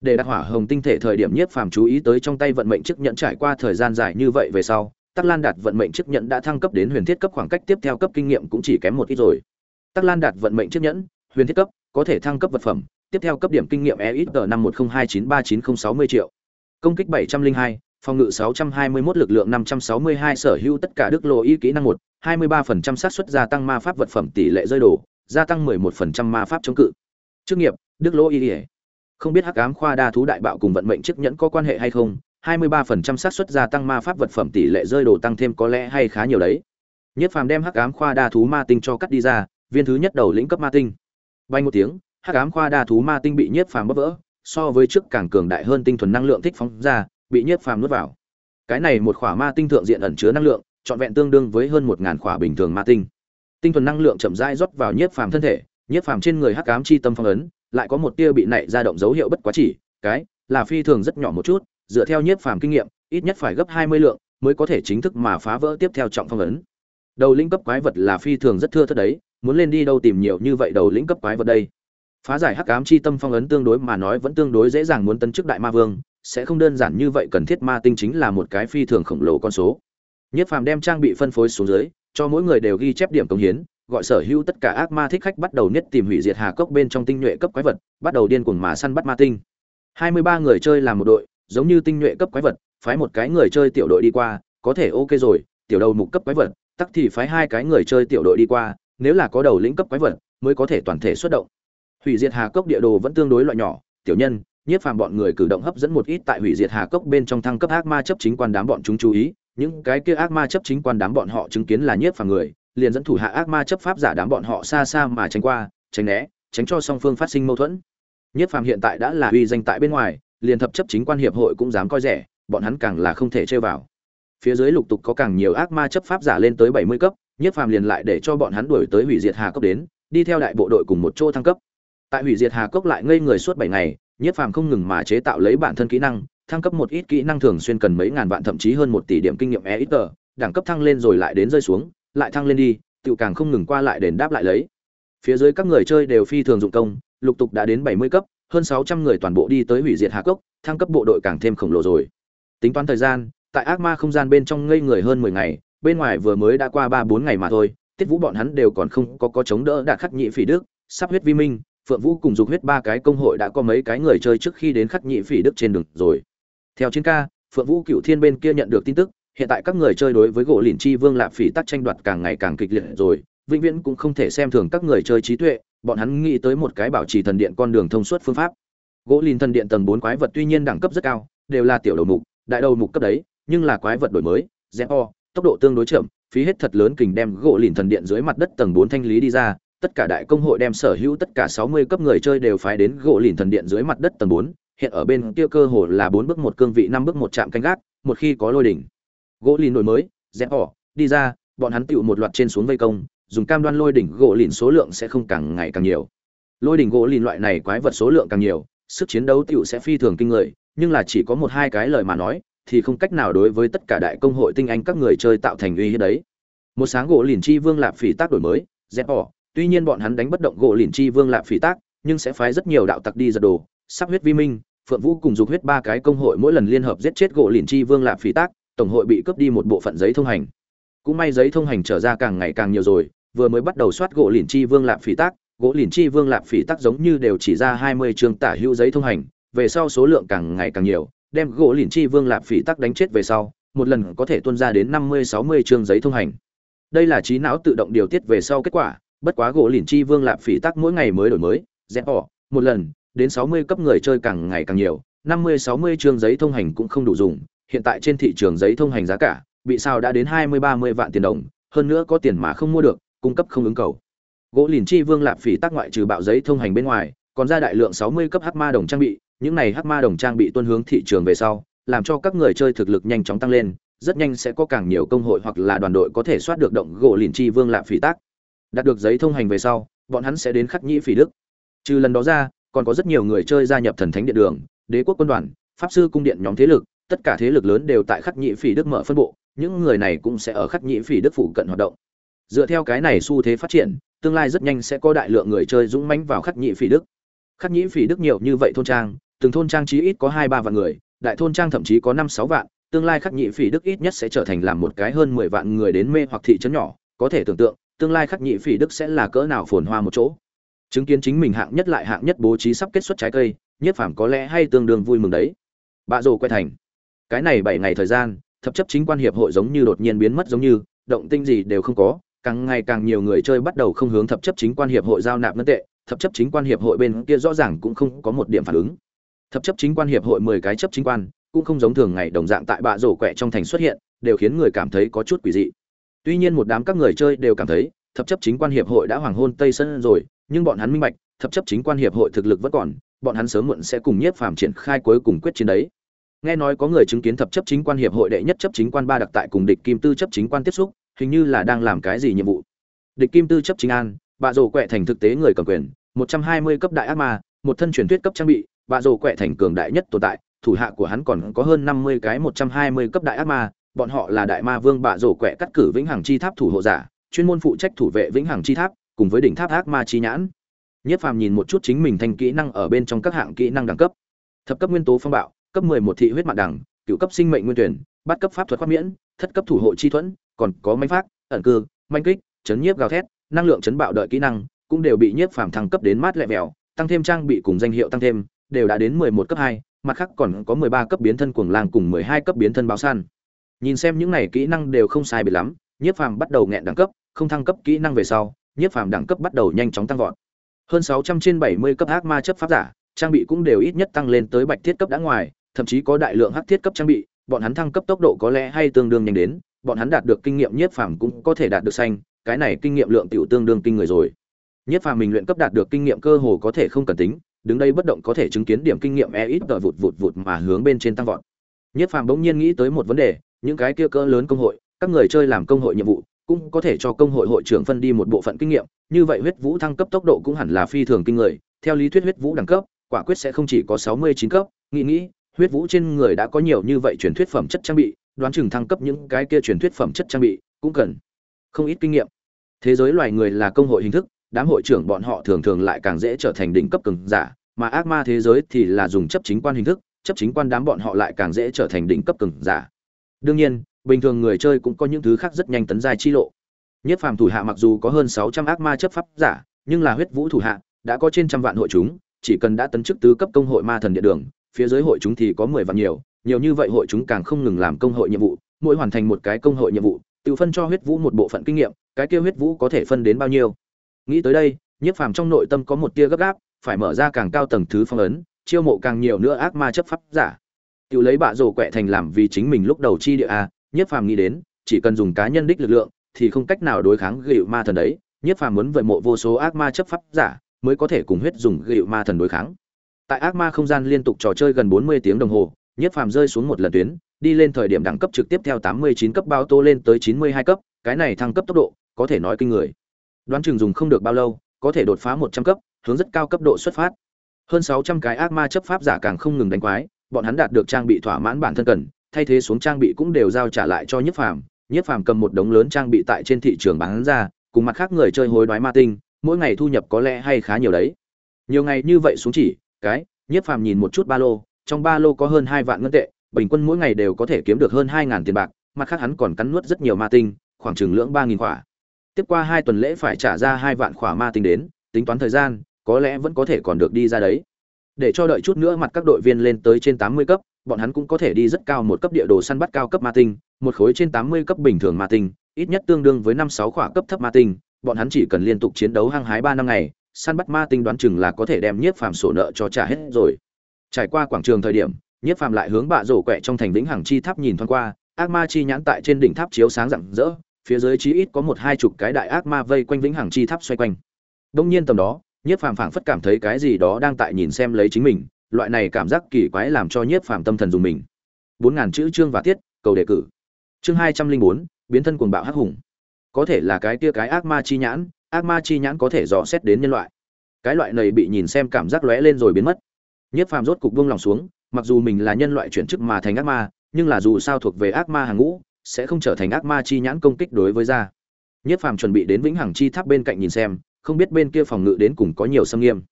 Để đặt hỏa hồng tinh thể thời điểm nhiếp phàm chú ý tới trong tay vận mệnh chức nhận trải qua thời gian dài như vậy về sau tắc lan đạt vận mệnh chiếc nhận đã thăng cấp đến huyền thiết cấp khoảng cách tiếp theo cấp kinh nghiệm cũng chỉ kém một ít rồi tắc lan đạt vận mệnh chiếc nhẫn huyền thiết cấp có thể thăng cấp vật phẩm tiếp theo cấp điểm kinh nghiệm e ít triệu công kích bảy trăm linh hai phòng ngự 621 lực lượng 562 sở hữu tất cả đức lộ y kỹ năng 1, 23% xác suất gia tăng ma pháp vật phẩm tỷ lệ rơi đổ, gia tăng 11% ma pháp chống cự. Chức nghiệp, đức lỗ y. Không biết Hắc ám khoa đa thú đại bạo cùng vận mệnh chức nhẫn có quan hệ hay không, 23% xác suất gia tăng ma pháp vật phẩm tỷ lệ rơi đồ tăng thêm có lẽ hay khá nhiều đấy. Nhất phàm đem Hắc ám khoa đa thú ma tinh cho cắt đi ra, viên thứ nhất đầu lĩnh cấp ma tinh. Bay một tiếng, Hắc ám khoa đa thú ma tinh bị Nhất phàm bóp vỡ, so với trước càng cường đại hơn tinh thuần năng lượng thích phóng ra, bị nhiếp phàm nuốt vào cái này một khỏa ma tinh thượng diện ẩn chứa năng lượng trọn vẹn tương đương với hơn một ngàn khỏa bình thường ma tinh tinh thuần năng lượng chậm rãi rót vào nhiếp phàm thân thể nhiếp phàm trên người hắc ám chi tâm phong ấn lại có một tia bị nảy ra động dấu hiệu bất quá chỉ cái là phi thường rất nhỏ một chút dựa theo nhiếp phàm kinh nghiệm, ít nhất phải gấp hai mươi lượng mới có thể chính thức mà phá vỡ tiếp theo trọng phong ấn. Đầu lĩnh cấp quái vật là phi thường rất thưa thớt đấy, muốn lên đi đâu tìm nhiều như vậy đầu lĩnh cấp quái vật đây? Phá giải hắc ám chi tâm phong ấn tương đối mà nói vẫn tương đối dễ dàng muốn tấn chức đại ma vương, sẽ không đơn giản như vậy cần thiết ma tinh chính là một cái phi thường khổng lồ con số. Nhất phàm đem trang bị phân phối xuống dưới, cho mỗi người đều ghi chép điểm công hiến, gọi sở hữu tất cả ác ma thích khách bắt đầu nhất tìm hủy diệt hà cốc bên trong tinh nhuệ cấp quái vật, bắt đầu điên cuồng mà săn bắt ma tinh. 23 người chơi làm một đội giống như tinh nhuệ cấp quái vật, phái một cái người chơi tiểu đội đi qua, có thể ok rồi, tiểu đầu mục cấp quái vật, tắc thì phái hai cái người chơi tiểu đội đi qua, nếu là có đầu lĩnh cấp quái vật, mới có thể toàn thể xuất động. Hủy diệt hà cốc địa đồ vẫn tương đối loại nhỏ, tiểu nhân, nhiếp phàm bọn người cử động hấp dẫn một ít tại hủy diệt hà cốc bên trong thăng cấp ác ma chấp chính quan đám bọn chúng chú ý, những cái kia ác ma chấp chính quan đám bọn họ chứng kiến là nhiếp phàm người, liền dẫn thủ hạ ác ma chấp pháp giả đám bọn họ xa xa mà tránh qua, tránh né, tránh cho song phương phát sinh mâu thuẫn. Nhiếp phàm hiện tại đã là uy danh tại bên ngoài liền thập chấp chính quan hiệp hội cũng dám coi rẻ bọn hắn càng là không thể chơi vào. Phía dưới lục tục có càng nhiều ác ma chấp pháp giả lên tới bảy mươi cấp nhiếp phàm liền lại để cho bọn hắn đuổi tới hủy diệt hà cốc đến đi theo đại bộ đội cùng một chỗ thăng cấp. Tại hủy diệt hà cốc lại ngây người suốt bảy ngày nhiếp phàm không ngừng mà chế tạo lấy bản thân kỹ năng thăng cấp một ít kỹ năng thường xuyên cần mấy ngàn vạn thậm chí hơn một tỷ điểm kinh nghiệm EXP, đẳng cấp thăng lên rồi lại đến rơi xuống lại thăng lên đi tiểu càng không ngừng qua lại đền đáp lại lấy. Phía dưới các người chơi đều phi thường dụng công lục tục đã đến bảy mươi cấp hơn sáu trăm người toàn bộ đi tới hủy diệt hà cốc, thăng cấp bộ đội càng thêm khổng lồ rồi. Tính toán thời gian, tại ác ma không gian bên trong ngây người hơn mười ngày, bên ngoài vừa mới đã qua ba bốn ngày mà thôi, tiết vũ bọn hắn đều còn không có có chống đỡ đạt khắc nhị phỉ đức, sắp huyết vi minh, phượng vũ cùng dục huyết ba cái công hội đã có mấy cái người chơi trước khi đến khắc nhị phỉ đức trên đường rồi. Theo chiến ca, phượng vũ cựu thiên bên kia nhận được tin tức, hiện tại các người chơi đối với gỗ lìn chi vương lạp phỉ tắc tranh đoạt càng ngày càng kịch liệt rồi, vĩnh viễn cũng không thể xem thường các người chơi trí tuệ bọn hắn nghĩ tới một cái bảo trì thần điện con đường thông suốt phương pháp. Gỗ lìn thần điện tầng bốn quái vật tuy nhiên đẳng cấp rất cao, đều là tiểu đầu mục, đại đầu mục cấp đấy, nhưng là quái vật đổi mới dẹp o tốc độ tương đối chậm, phí hết thật lớn kình đem gỗ lìn thần điện dưới mặt đất tầng bốn thanh lý đi ra, tất cả đại công hội đem sở hữu tất cả sáu mươi cấp người chơi đều phái đến gỗ lìn thần điện dưới mặt đất tầng bốn, hiện ở bên kia cơ hồ là bốn bước một cương vị, năm bước một chạm canh gác, một khi có lôi đỉnh, gỗ lìn đổi mới dẹp o đi ra, bọn hắn tựu một loạt trên xuống vây công dùng cam đoan lôi đỉnh gỗ lìn số lượng sẽ không càng ngày càng nhiều. Lôi đỉnh gỗ lìn loại này quái vật số lượng càng nhiều, sức chiến đấu tựu sẽ phi thường kinh người, nhưng là chỉ có một hai cái lời mà nói, thì không cách nào đối với tất cả đại công hội tinh anh các người chơi tạo thành uy hiếp đấy. Một sáng gỗ lìn chi vương lạp phỉ tác đổi mới, dẹp bỏ. Tuy nhiên bọn hắn đánh bất động gỗ lìn chi vương lạp phỉ tác, nhưng sẽ phái rất nhiều đạo tặc đi giật đồ, sắp huyết vi minh, phượng vũ cùng dục huyết ba cái công hội mỗi lần liên hợp giết chết gỗ lìn chi vương lạp phỉ tác, tổng hội bị cướp đi một bộ phận giấy thông hành. Cũng may giấy thông hành trở ra càng ngày càng nhiều rồi vừa mới bắt đầu soát gỗ lìn chi vương lạp phỉ tác, gỗ lìn chi vương lạp phỉ tác giống như đều chỉ ra hai mươi chương tả hữu giấy thông hành, về sau số lượng càng ngày càng nhiều, đem gỗ lìn chi vương lạp phỉ tác đánh chết về sau, một lần có thể tuân ra đến năm mươi sáu mươi chương giấy thông hành. Đây là trí não tự động điều tiết về sau kết quả, bất quá gỗ lìn chi vương lạp phỉ tác mỗi ngày mới đổi mới, dẹp bỏ, một lần, đến sáu mươi cấp người chơi càng ngày càng nhiều, năm mươi sáu mươi chương giấy thông hành cũng không đủ dùng, hiện tại trên thị trường giấy thông hành giá cả, bị sao đã đến hai mươi ba mươi vạn tiền đồng, hơn nữa có tiền mà không mua được cung cấp không ứng cầu. Gỗ lìn chi vương lạp phỉ tác ngoại trừ bạo giấy thông hành bên ngoài, còn ra đại lượng sáu mươi cấp hắc ma đồng trang bị, những này hắc ma đồng trang bị tuân hướng thị trường về sau, làm cho các người chơi thực lực nhanh chóng tăng lên, rất nhanh sẽ có càng nhiều công hội hoặc là đoàn đội có thể soát được động gỗ lìn chi vương lạp phỉ tác đạt được giấy thông hành về sau, bọn hắn sẽ đến khắc nhĩ phỉ đức. Trừ lần đó ra, còn có rất nhiều người chơi gia nhập thần thánh điện đường, đế quốc quân đoàn, pháp sư cung điện nhóm thế lực, tất cả thế lực lớn đều tại khắc nhĩ phỉ đức mở phân bộ, những người này cũng sẽ ở khắc nhĩ phỉ đức phụ cận hoạt động dựa theo cái này xu thế phát triển, tương lai rất nhanh sẽ có đại lượng người chơi dũng mãnh vào khắc nhĩ phỉ đức. Khắc nhĩ phỉ đức nhiều như vậy thôn trang, từng thôn trang chí ít có hai ba vạn người, đại thôn trang thậm chí có năm sáu vạn, tương lai khắc nhĩ phỉ đức ít nhất sẽ trở thành làm một cái hơn mười vạn người đến mê hoặc thị trấn nhỏ, có thể tưởng tượng, tương lai khắc nhĩ phỉ đức sẽ là cỡ nào phồn hoa một chỗ. Chứng kiến chính mình hạng nhất lại hạng nhất bố trí sắp kết xuất trái cây, nhất phẩm có lẽ hay tương đương vui mừng đấy. Bạ rồ quay thành. Cái này bảy ngày thời gian, thập chấp chính quan hiệp hội giống như đột nhiên biến mất giống như, động tinh gì đều không có càng ngày càng nhiều người chơi bắt đầu không hướng thập chấp chính quan hiệp hội giao nạp ngân tệ, thập chấp chính quan hiệp hội bên kia rõ ràng cũng không có một điểm phản ứng. Thập chấp chính quan hiệp hội mười cái chấp chính quan, cũng không giống thường ngày đồng dạng tại bạ rổ quẹ trong thành xuất hiện, đều khiến người cảm thấy có chút quỷ dị. Tuy nhiên một đám các người chơi đều cảm thấy, thập chấp chính quan hiệp hội đã hoàng hôn tây sơn rồi, nhưng bọn hắn minh bạch, thập chấp chính quan hiệp hội thực lực vẫn còn, bọn hắn sớm muộn sẽ cùng nhiếp phàm triển khai cuối cùng quyết chiến đấy. Nghe nói có người chứng kiến thập chấp chính quan hiệp hội đệ nhất chấp chính quan ba đặc tại cùng địch kim tư chấp chính quan tiếp xúc hình như là đang làm cái gì nhiệm vụ. Địch kim tư chấp chính an, bạ rổ quẹ thành thực tế người cầm quyền, một trăm hai mươi cấp đại ác ma, một thân truyền thuyết cấp trang bị, bạ rổ quẹ thành cường đại nhất tồn tại, thủ hạ của hắn còn có hơn năm mươi cái một trăm hai mươi cấp đại ác ma, bọn họ là đại ma vương bạ rổ quẹ cắt cử vĩnh hằng chi tháp thủ hộ giả, chuyên môn phụ trách thủ vệ vĩnh hằng chi tháp, cùng với đỉnh tháp ác ma chi nhãn. Nhất phàm nhìn một chút chính mình thành kỹ năng ở bên trong các hạng kỹ năng đẳng cấp. Thập cấp nguyên tố phong bạo, cấp 11 thị huyết mạng đẳng, cựu cấp sinh mệnh nguyên tuyển, bát cấp pháp thuật khoát miễn, thất cấp thủ hộ chi thuẫn còn có manh phát ẩn cư manh kích chấn nhiếp gào thét năng lượng chấn bạo đợi kỹ năng cũng đều bị nhiếp phàm thăng cấp đến mát lẹ vẹo tăng thêm trang bị cùng danh hiệu tăng thêm đều đã đến 11 cấp hai mặt khác còn có 13 cấp biến thân cuồng lang cùng 12 cấp biến thân báo săn. Nhìn xem những này kỹ năng đều không sai biệt lắm, Nhiếp Phàm bắt đầu nghẹn đẳng cấp, không thăng cấp kỹ năng về sau, Nhiếp Phàm đẳng cấp bắt đầu nhanh chóng tăng vọt. Hơn 600 trên 70 cấp ác ma chấp pháp giả, trang bị cũng đều ít nhất tăng lên tới bạch thiết cấp đã ngoài, thậm chí có đại lượng hắc thiết cấp trang bị, bọn hắn thăng cấp tốc độ có lẽ hay tương đương nhanh đến, bọn hắn đạt được kinh nghiệm Nhiếp Phàm cũng có thể đạt được xanh, cái này kinh nghiệm lượng tiểu tương đương kinh người rồi. Nhiếp Phàm mình luyện cấp đạt được kinh nghiệm cơ hồ có thể không cần tính, đứng đây bất động có thể chứng kiến điểm kinh nghiệm e ít tờ vụt vụt vụt mà hướng bên trên tăng vọt. Nhất Phàm bỗng nhiên nghĩ tới một vấn đề, những cái kia cỡ lớn công hội, các người chơi làm công hội nhiệm vụ, cũng có thể cho công hội hội trưởng phân đi một bộ phận kinh nghiệm, như vậy huyết vũ thăng cấp tốc độ cũng hẳn là phi thường kinh người, theo lý thuyết huyết vũ đẳng cấp, quả quyết sẽ không chỉ có 69 cấp, nghĩ nghĩ, huyết vũ trên người đã có nhiều như vậy truyền thuyết phẩm chất trang bị, đoán chừng thăng cấp những cái kia truyền thuyết phẩm chất trang bị, cũng cần không ít kinh nghiệm. Thế giới loài người là công hội hình thức, đám hội trưởng bọn họ thường thường lại càng dễ trở thành đỉnh cấp cường giả, mà ác ma thế giới thì là dùng chấp chính quan hình thức, chấp chính quan đám bọn họ lại càng dễ trở thành đỉnh cấp cường giả. Đương nhiên, bình thường người chơi cũng có những thứ khác rất nhanh tấn giai chi lộ. Nhất phàm thủ hạ mặc dù có hơn 600 ác ma chấp pháp giả, nhưng là huyết vũ thủ hạ, đã có trên trăm vạn hội chúng, chỉ cần đã tấn chức tứ cấp công hội ma thần địa đường, phía dưới hội chúng thì có 10 vạn nhiều, nhiều như vậy hội chúng càng không ngừng làm công hội nhiệm vụ, mỗi hoàn thành một cái công hội nhiệm vụ, tự phân cho huyết vũ một bộ phận kinh nghiệm, cái kia huyết vũ có thể phân đến bao nhiêu. Nghĩ tới đây, Nhiếp Phàm trong nội tâm có một tia gấp gáp, phải mở ra càng cao tầng thứ phong ấn, chiêu mộ càng nhiều nữa ác ma chấp pháp giả. Tiểu lấy bạ rồ quẹ thành làm vì chính mình lúc đầu chi địa a, Nhiếp Phàm nghĩ đến, chỉ cần dùng cá nhân đích lực lượng thì không cách nào đối kháng gịu ma thần đấy, Nhiếp Phàm muốn vậy mộ vô số ác ma chấp pháp giả, mới có thể cùng huyết dùng gịu ma thần đối kháng. Tại ác ma không gian liên tục trò chơi gần 40 tiếng đồng hồ, Nhiếp Phàm rơi xuống một lần tuyến, đi lên thời điểm đẳng cấp trực tiếp theo 89 cấp bao tô lên tới 92 cấp, cái này thăng cấp tốc độ, có thể nói kinh người. Đoán chừng dùng không được bao lâu, có thể đột phá 100 cấp, hướng rất cao cấp độ xuất phát. Hơn 600 cái ác ma chấp pháp giả càng không ngừng đánh quái, bọn hắn đạt được trang bị thỏa mãn bản thân cần, thay thế xuống trang bị cũng đều giao trả lại cho Nhiếp Phàm. Nhiếp Phàm cầm một đống lớn trang bị tại trên thị trường bán ra, cùng mặt khác người chơi hối đoái ma tinh, mỗi ngày thu nhập có lẽ hay khá nhiều đấy. Nhiều ngày như vậy xuống chỉ, cái, Nhiếp Phàm nhìn một chút ba lô, trong ba lô có hơn hai vạn ngân tệ, bình quân mỗi ngày đều có thể kiếm được hơn hai ngàn tiền bạc, mặt khác hắn còn cắn nuốt rất nhiều ma tinh, khoảng chừng lượng 3000 khỏa. Tiếp qua hai tuần lễ phải trả ra hai vạn khỏa ma tinh đến, tính toán thời gian, có lẽ vẫn có thể còn được đi ra đấy. Để cho đợi chút nữa mặt các đội viên lên tới trên 80 cấp, bọn hắn cũng có thể đi rất cao một cấp địa đồ săn bắt cao cấp ma tinh, một khối trên 80 cấp bình thường ma tinh, ít nhất tương đương với 5 6 khỏa cấp thấp ma tinh, bọn hắn chỉ cần liên tục chiến đấu hăng hái ba năm ngày, săn bắt ma tinh đoán chừng là có thể đem nhiếp phàm sổ nợ cho trả hết rồi. Trải qua quảng trường thời điểm, nhiếp phàm lại hướng bạ rổ quẹ trong thành vĩnh hằng chi tháp nhìn thoáng qua, ác ma chi nhãn tại trên đỉnh tháp chiếu sáng rạng rỡ, phía dưới chí ít có một hai chục cái đại ác ma vây quanh vĩnh hằng chi tháp xoay quanh. Đông nhiên tầm đó, Nhiếp Phàm phảng phất cảm thấy cái gì đó đang tại nhìn xem lấy chính mình, loại này cảm giác kỳ quái làm cho Nhiếp Phàm tâm thần dùng mình. 4000 chữ chương và tiết, cầu đề cử. Chương 204, biến thân cuồng bạo hắc hùng. Có thể là cái kia cái ác ma chi nhãn, ác ma chi nhãn có thể dò xét đến nhân loại. Cái loại này bị nhìn xem cảm giác lóe lên rồi biến mất. Nhất Phàm rốt cục buông lòng xuống, mặc dù mình là nhân loại chuyển chức mà thành ác ma, nhưng là dù sao thuộc về ác ma hàng ngũ, sẽ không trở thành ác ma chi nhãn công kích đối với ra. Nhất Phàm chuẩn bị đến Vĩnh Hằng chi tháp bên cạnh nhìn xem, không biết bên kia phòng ngự đến cùng có nhiều xâm nghiêm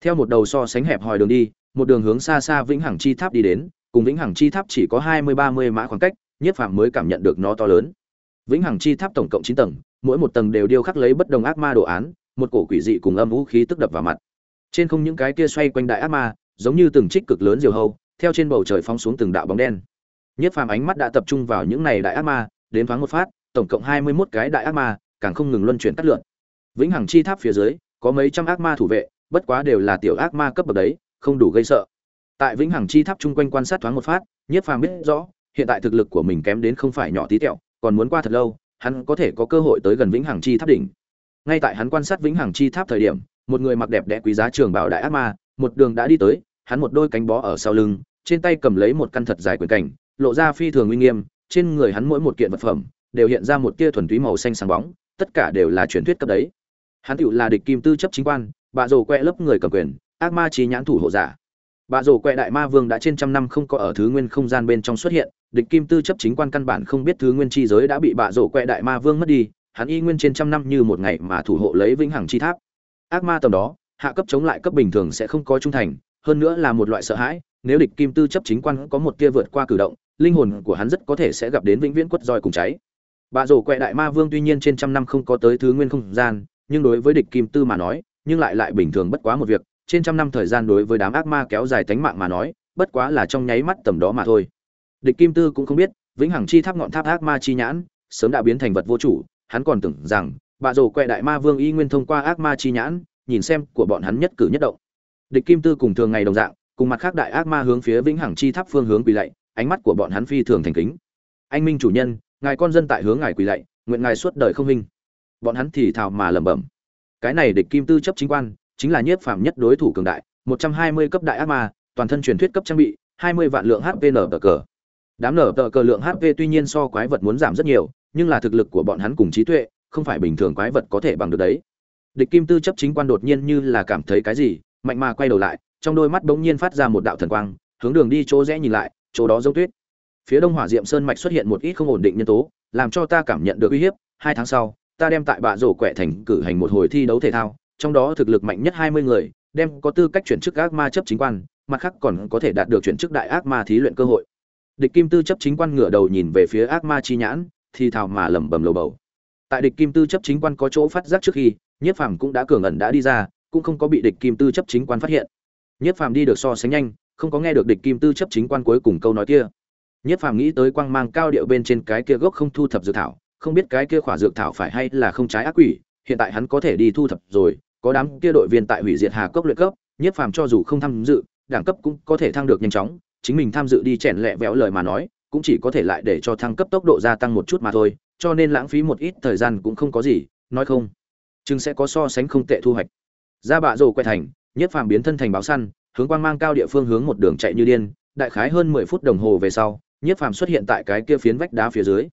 theo một đầu so sánh hẹp hòi đường đi một đường hướng xa xa vĩnh hằng chi tháp đi đến cùng vĩnh hằng chi tháp chỉ có hai mươi ba mươi mã khoảng cách Nhất phạm mới cảm nhận được nó to lớn vĩnh hằng chi tháp tổng cộng chín tầng mỗi một tầng đều điêu khắc lấy bất đồng ác ma đồ án, một cổ quỷ dị cùng âm vũ khí tức đập vào mặt. Trên không những cái kia xoay quanh đại ác ma, giống như từng trích cực lớn diều hâu, theo trên bầu trời phóng xuống từng đạo bóng đen. Nhiếp phàm ánh mắt đã tập trung vào những này đại ác ma, đến thoáng một phát, tổng cộng hai mươi 21 cái đại ác ma, càng không ngừng luân chuyển cắt lượn. Vĩnh hằng chi tháp phía dưới, có mấy trăm ác ma thủ vệ, bất quá đều là tiểu ác ma cấp bậc đấy, không đủ gây sợ. Tại vĩnh hằng chi tháp chung quanh quan sát thoáng một phát nhiếp phàm biết rõ, hiện tại thực lực của mình kém đến không phải nhỏ tí tẹo, còn muốn qua thật lâu hắn có thể có cơ hội tới gần vĩnh hằng chi tháp đỉnh. Ngay tại hắn quan sát vĩnh hằng chi tháp thời điểm, một người mặc đẹp đẽ quý giá trường bảo đại ác ma, một đường đã đi tới, hắn một đôi cánh bó ở sau lưng, trên tay cầm lấy một căn thật dài quyền cảnh, lộ ra phi thường uy nghiêm, trên người hắn mỗi một kiện vật phẩm đều hiện ra một tia thuần túy màu xanh sáng bóng, tất cả đều là truyền thuyết cấp đấy. Hắn tựu là địch kim tư chấp chính quan, bạ rồ quẹ lớp người cầm quyền, ác ma trí nhãn thủ hộ giả. Bạ rổ quẹ đại ma vương đã trên trăm năm không có ở thứ nguyên không gian bên trong xuất hiện, địch kim tư chấp chính quan căn bản không biết thứ nguyên chi giới đã bị bạ rổ quẹ đại ma vương mất đi, hắn y nguyên trên trăm năm như một ngày mà thủ hộ lấy vĩnh hằng chi tháp. Ác ma tầm đó, hạ cấp chống lại cấp bình thường sẽ không có trung thành, hơn nữa là một loại sợ hãi, nếu địch kim tư chấp chính quan có một tia vượt qua cử động, linh hồn của hắn rất có thể sẽ gặp đến vĩnh viễn quất roi cùng cháy. Bạ rổ quẹ đại ma vương tuy nhiên trên trăm năm không có tới thứ nguyên không gian, nhưng đối với địch kim tư mà nói, nhưng lại lại bình thường bất quá một việc, trên trăm năm thời gian đối với đám ác ma kéo dài tánh mạng mà nói, bất quá là trong nháy mắt tầm đó mà thôi. Địch Kim Tư cũng không biết, vĩnh hằng chi tháp ngọn tháp ác ma chi nhãn, sớm đã biến thành vật vô chủ, hắn còn tưởng rằng, bà rồ quẹ đại ma vương y nguyên thông qua ác ma chi nhãn, nhìn xem của bọn hắn nhất cử nhất động. Địch Kim Tư cùng thường ngày đồng dạng, cùng mặt khác đại ác ma hướng phía vĩnh hằng chi tháp phương hướng quỳ lạy, ánh mắt của bọn hắn phi thường thành kính. Anh minh chủ nhân, ngài con dân tại hướng ngài quỳ lạy, nguyện ngài suốt đời không hình. Bọn hắn thì thào mà lẩm bẩm. Cái này địch Kim Tư chấp chính quan, chính là nhiếp phàm nhất đối thủ cường đại, 120 cấp đại ác ma, toàn thân truyền thuyết cấp trang bị, 20 vạn lượng HP nở tờ cờ. Đám nở tờ cờ lượng HP tuy nhiên so quái vật muốn giảm rất nhiều, nhưng là thực lực của bọn hắn cùng trí tuệ, không phải bình thường quái vật có thể bằng được đấy. Địch Kim Tư chấp chính quan đột nhiên như là cảm thấy cái gì, mạnh mà quay đầu lại, trong đôi mắt bỗng nhiên phát ra một đạo thần quang, hướng đường đi chỗ rẽ nhìn lại, chỗ đó giống tuyết. Phía Đông Hỏa Diệm Sơn mạch xuất hiện một ít không ổn định nhân tố, làm cho ta cảm nhận được uy hiếp. Hai tháng sau, ta đem tại bạ rổ quẹ thành cử hành một hồi thi đấu thể thao, trong đó thực lực mạnh nhất 20 người, đem có tư cách chuyển chức ác ma chấp chính quan, mặt khác còn có thể đạt được chuyển chức đại ác ma thí luyện cơ hội. Địch Kim Tư chấp chính quan ngửa đầu nhìn về phía ác ma chi nhãn, thì thào mà lẩm bẩm lầu bầu. Tại Địch Kim Tư chấp chính quan có chỗ phát giác trước khi, Nhiếp Phàm cũng đã cường ẩn đã đi ra, cũng không có bị Địch Kim Tư chấp chính quan phát hiện. Nhiếp Phàm đi được so sánh nhanh, không có nghe được Địch Kim Tư chấp chính quan cuối cùng câu nói kia. Nhiếp Phàm nghĩ tới quang mang cao điệu bên trên cái kia gốc không thu thập dược thảo, không biết cái kia khỏa dược thảo phải hay là không trái ác quỷ, hiện tại hắn có thể đi thu thập rồi, có đám kia đội viên tại hủy diệt hà cốc luyện cấp, nhiếp phàm cho dù không tham dự, đẳng cấp cũng có thể thăng được nhanh chóng, chính mình tham dự đi chèn lẹ véo lời mà nói, cũng chỉ có thể lại để cho thăng cấp tốc độ gia tăng một chút mà thôi, cho nên lãng phí một ít thời gian cũng không có gì, nói không chừng sẽ có so sánh không tệ thu hoạch. Ra bạ rồ quay thành, nhiếp phàm biến thân thành báo săn, hướng quang mang cao địa phương hướng một đường chạy như điên, đại khái hơn mười phút đồng hồ về sau, nhiếp phàm xuất hiện tại cái kia phiến vách đá phía dưới.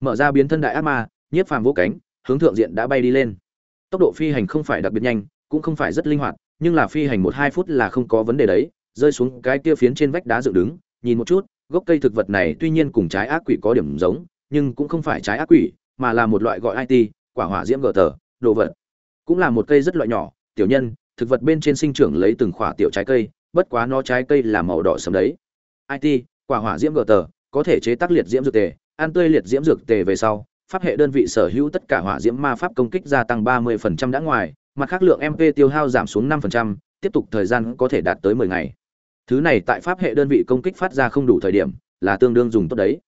Mở ra biến thân đại ác ma, nhiếp phàm vỗ cánh, hướng thượng diện đã bay đi lên tốc độ phi hành không phải đặc biệt nhanh, cũng không phải rất linh hoạt, nhưng là phi hành một hai phút là không có vấn đề đấy. Rơi xuống cái kia phiến trên vách đá dựng đứng, nhìn một chút, gốc cây thực vật này tuy nhiên cùng trái ác quỷ có điểm giống, nhưng cũng không phải trái ác quỷ, mà là một loại gọi it quả hỏa diễm gờ tờ, đồ vật. Cũng là một cây rất loại nhỏ, tiểu nhân, thực vật bên trên sinh trưởng lấy từng khỏa tiểu trái cây, bất quá nó trái cây là màu đỏ sẫm đấy. It quả hỏa diễm gờ tờ, có thể chế tác liệt diễm dược tề, ăn tươi liệt diễm dược tề về sau pháp hệ đơn vị sở hữu tất cả hỏa diễm ma pháp công kích gia tăng 30% đã ngoài, mặt khác lượng MP tiêu hao giảm xuống 5%, tiếp tục thời gian có thể đạt tới 10 ngày. Thứ này tại pháp hệ đơn vị công kích phát ra không đủ thời điểm, là tương đương dùng tốt đấy.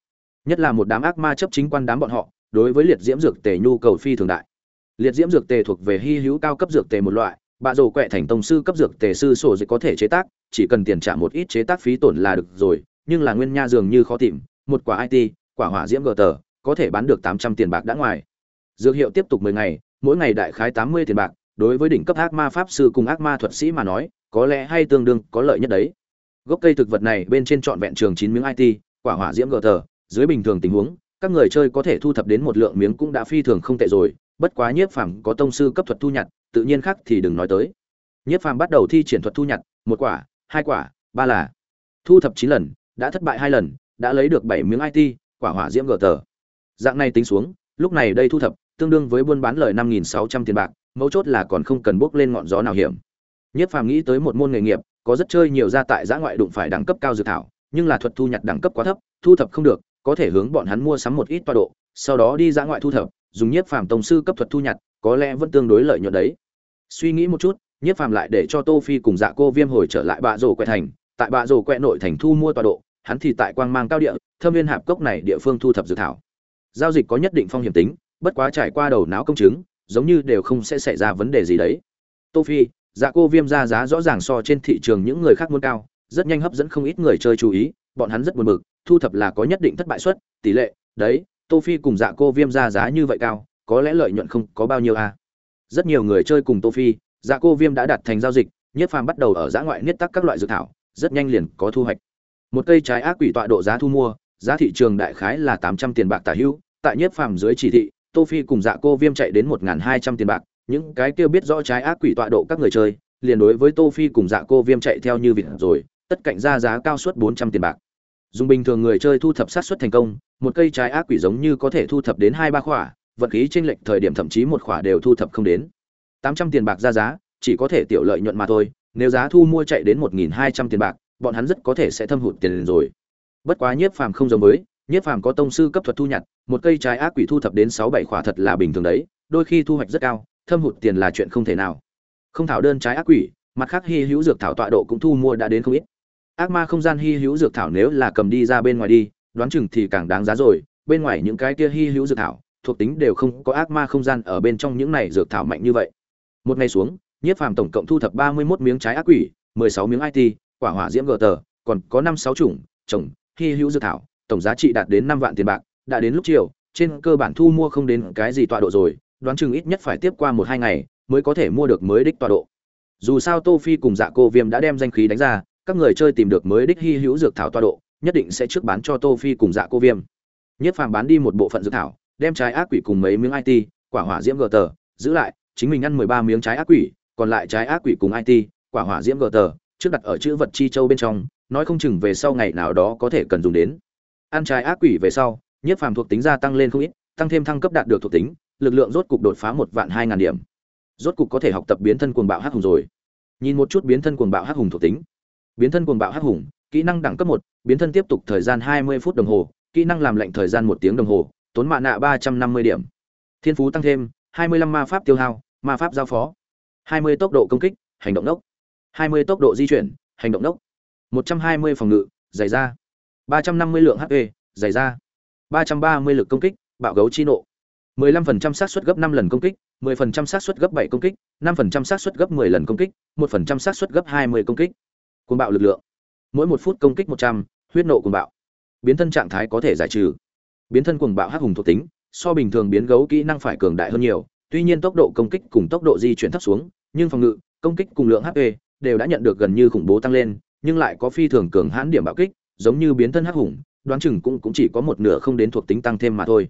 Nhất là một đám ác ma chấp chính quan đám bọn họ, đối với liệt diễm dược tề nhu cầu phi thường đại. Liệt diễm dược tề thuộc về hy hữu cao cấp dược tề một loại, bạ rồ quẹ thành tông sư cấp dược tề sư sổ dịch có thể chế tác, chỉ cần tiền trả một ít chế tác phí tổn là được rồi, nhưng là nguyên nha dường như khó tìm, một quả IT, quả hỏa diễm gờ tờ, có thể bán được tám trăm tiền bạc đã ngoài. Dược hiệu tiếp tục mười ngày, mỗi ngày đại khái tám mươi tiền bạc, đối với đỉnh cấp ác ma pháp sư cùng ác ma thuật sĩ mà nói, có lẽ hay tương đương có lợi nhất đấy. Gốc cây thực vật này bên trên trọn vẹn trường chín miếng IT, quả hỏa diễm gờ tờ, dưới bình thường tình huống, các người chơi có thể thu thập đến một lượng miếng cũng đã phi thường không tệ rồi, bất quá nhiếp phàm có tông sư cấp thuật thu nhặt, tự nhiên khác thì đừng nói tới. Nhiếp phàm bắt đầu thi triển thuật thu nhặt, một quả, hai quả, ba là. Thu thập chín lần, đã thất bại hai lần, đã lấy được bảy miếng IT, quả hỏa diễm gờ tờ dạng này tính xuống, lúc này đây thu thập, tương đương với buôn bán lời năm nghìn sáu trăm tiền bạc, mấu chốt là còn không cần bước lên ngọn gió nào hiểm. Nhất phàm nghĩ tới một môn nghề nghiệp, có rất chơi nhiều gia tại giã ngoại đụng phải đẳng cấp cao dự thảo, nhưng là thuật thu nhặt đẳng cấp quá thấp, thu thập không được, có thể hướng bọn hắn mua sắm một ít toa độ, sau đó đi giã ngoại thu thập, dùng nhiếp phàm tổng sư cấp thuật thu nhặt, có lẽ vẫn tương đối lợi nhuận đấy. Suy nghĩ một chút nhiếp phàm lại để cho tô phi cùng dạ cô viêm hồi trở lại bạ rổ quẹ thành, tại bạ rổ quẹ nội thành thu mua tọa độ, hắn thì tại quang mang cao địa, thâm viên hạp cốc này địa phương thu thập dự thảo giao dịch có nhất định phong hiểm tính, bất quá trải qua đầu não công chứng, giống như đều không sẽ xảy ra vấn đề gì đấy tô phi dạ cô viêm ra giá rõ ràng so trên thị trường những người khác muốn cao, rất nhanh hấp dẫn không ít người chơi chú ý, bọn hắn rất buồn bực, thu thập là có nhất định thất bại suất, tỷ lệ, đấy, tô phi cùng dạ cô viêm ra giá như vậy cao, có lẽ lợi nhuận không có bao nhiêu à. rất nhiều người chơi cùng tô phi dạ cô viêm đã đặt thành giao dịch, nhất phàm bắt đầu ở giã ngoại niết tắc các loại dược thảo, rất nhanh liền có thu hoạch một cây trái ác quỷ tọa độ giá thu mua, giá thị trường đại khái là tám trăm tiền bạc tả hữu tại nhiếp phàm dưới chỉ thị, tô phi cùng dạ cô viêm chạy đến một hai trăm tiền bạc. Những cái kia biết rõ trái ác quỷ tọa độ các người chơi, liền đối với tô phi cùng dạ cô viêm chạy theo như vịt rồi, tất cạnh ra giá cao suất bốn trăm tiền bạc. Dùng bình thường người chơi thu thập sát suất thành công, một cây trái ác quỷ giống như có thể thu thập đến hai ba khỏa vận khí trên lệch thời điểm thậm chí một khỏa đều thu thập không đến. tám trăm tiền bạc ra giá, chỉ có thể tiểu lợi nhuận mà thôi, nếu giá thu mua chạy đến một nghìn hai trăm tiền bạc, bọn hắn rất có thể sẽ thâm hụt tiền rồi. Bất quá nhiếp phàm không giống với nhiếp phàm có tông sư cấp thuật thu nhặt, một cây trái ác quỷ thu thập đến sáu bảy khỏa thật là bình thường đấy, đôi khi thu hoạch rất cao, thâm hụt tiền là chuyện không thể nào. Không thảo đơn trái ác quỷ, mặt khác hy hữu dược thảo tọa độ cũng thu mua đã đến không ít. Ác ma không gian hy hữu dược thảo nếu là cầm đi ra bên ngoài đi, đoán chừng thì càng đáng giá rồi, bên ngoài những cái kia hy hữu dược thảo, thuộc tính đều không có ác ma không gian ở bên trong những này dược thảo mạnh như vậy. Một ngày xuống nhiếp phàm tổng cộng thu thập ba mươi 31 miếng trái ác quỷ, mười sáu miếng it quả hỏa diễm gờ tờ, còn có năm sáu chủng trồng hy hữu dược thảo tổng giá trị đạt đến năm vạn tiền bạc, đã đến lúc chiều, trên cơ bản thu mua không đến cái gì tọa độ rồi, đoán chừng ít nhất phải tiếp qua một hai ngày mới có thể mua được mới đích tọa độ. Dù sao tô phi cùng dạ cô viêm đã đem danh khí đánh ra, các người chơi tìm được mới đích hy hữu dược thảo tọa độ, nhất định sẽ trước bán cho tô phi cùng dạ cô viêm. Nhất phàm bán đi một bộ phận dược thảo, đem trái ác quỷ cùng mấy miếng it quả hỏa diễm gờ tờ, giữ lại, chính mình ăn mười ba miếng trái ác quỷ, còn lại trái ác quỷ cùng it quả hỏa diễm gờ tờ, trước đặt ở chữ vật chi châu bên trong, nói không chừng về sau ngày nào đó có thể cần dùng đến ăn trái ác quỷ về sau, nhất phàm thuộc tính gia tăng lên không ít, tăng thêm thăng cấp đạt được thuộc tính, lực lượng rốt cục đột phá một vạn hai ngàn điểm. Rốt cục có thể học tập biến thân cuồng bạo hắc hùng rồi. Nhìn một chút biến thân cuồng bạo hắc hùng thuộc tính. Biến thân cuồng bạo hắc hùng, kỹ năng đẳng cấp một, biến thân tiếp tục thời gian hai mươi phút đồng hồ, kỹ năng làm lệnh thời gian một tiếng đồng hồ, tốn mạ nạ ba trăm năm mươi điểm. Thiên phú tăng thêm, hai mươi lăm ma pháp tiêu hao, ma pháp giao phó. Hai mươi tốc độ công kích, hành động đốc. Hai mươi tốc độ di chuyển, hành động đốc. Một trăm hai mươi phòng ngự, dày ra ba trăm năm mươi lượng hp dày ra ba trăm ba mươi lực công kích bạo gấu chi nộ 15% xác suất gấp 5 lần công kích, 10% xác suất gấp 7 công kích, 5% xác suất gấp 10 lần công kích, 1% xác suất gấp 20 công kích. Cuồng bạo lực lượng. Mỗi 1 phút công kích 100, huyết nộ cuồng bạo. Biến thân trạng thái có thể giải trừ. Biến thân cuồng bạo hắc hùng thuộc tính, so bình thường biến gấu kỹ năng phải cường đại hơn nhiều, tuy nhiên tốc độ công kích cùng tốc độ di chuyển thấp xuống, nhưng phòng ngự, công kích cùng lượng HP đều đã nhận được gần như khủng bố tăng lên, nhưng lại có phi thường cường hãn điểm bạo kích, giống như biến thân hắc hùng, đoán chừng cũng cũng chỉ có một nửa không đến thuộc tính tăng thêm mà thôi.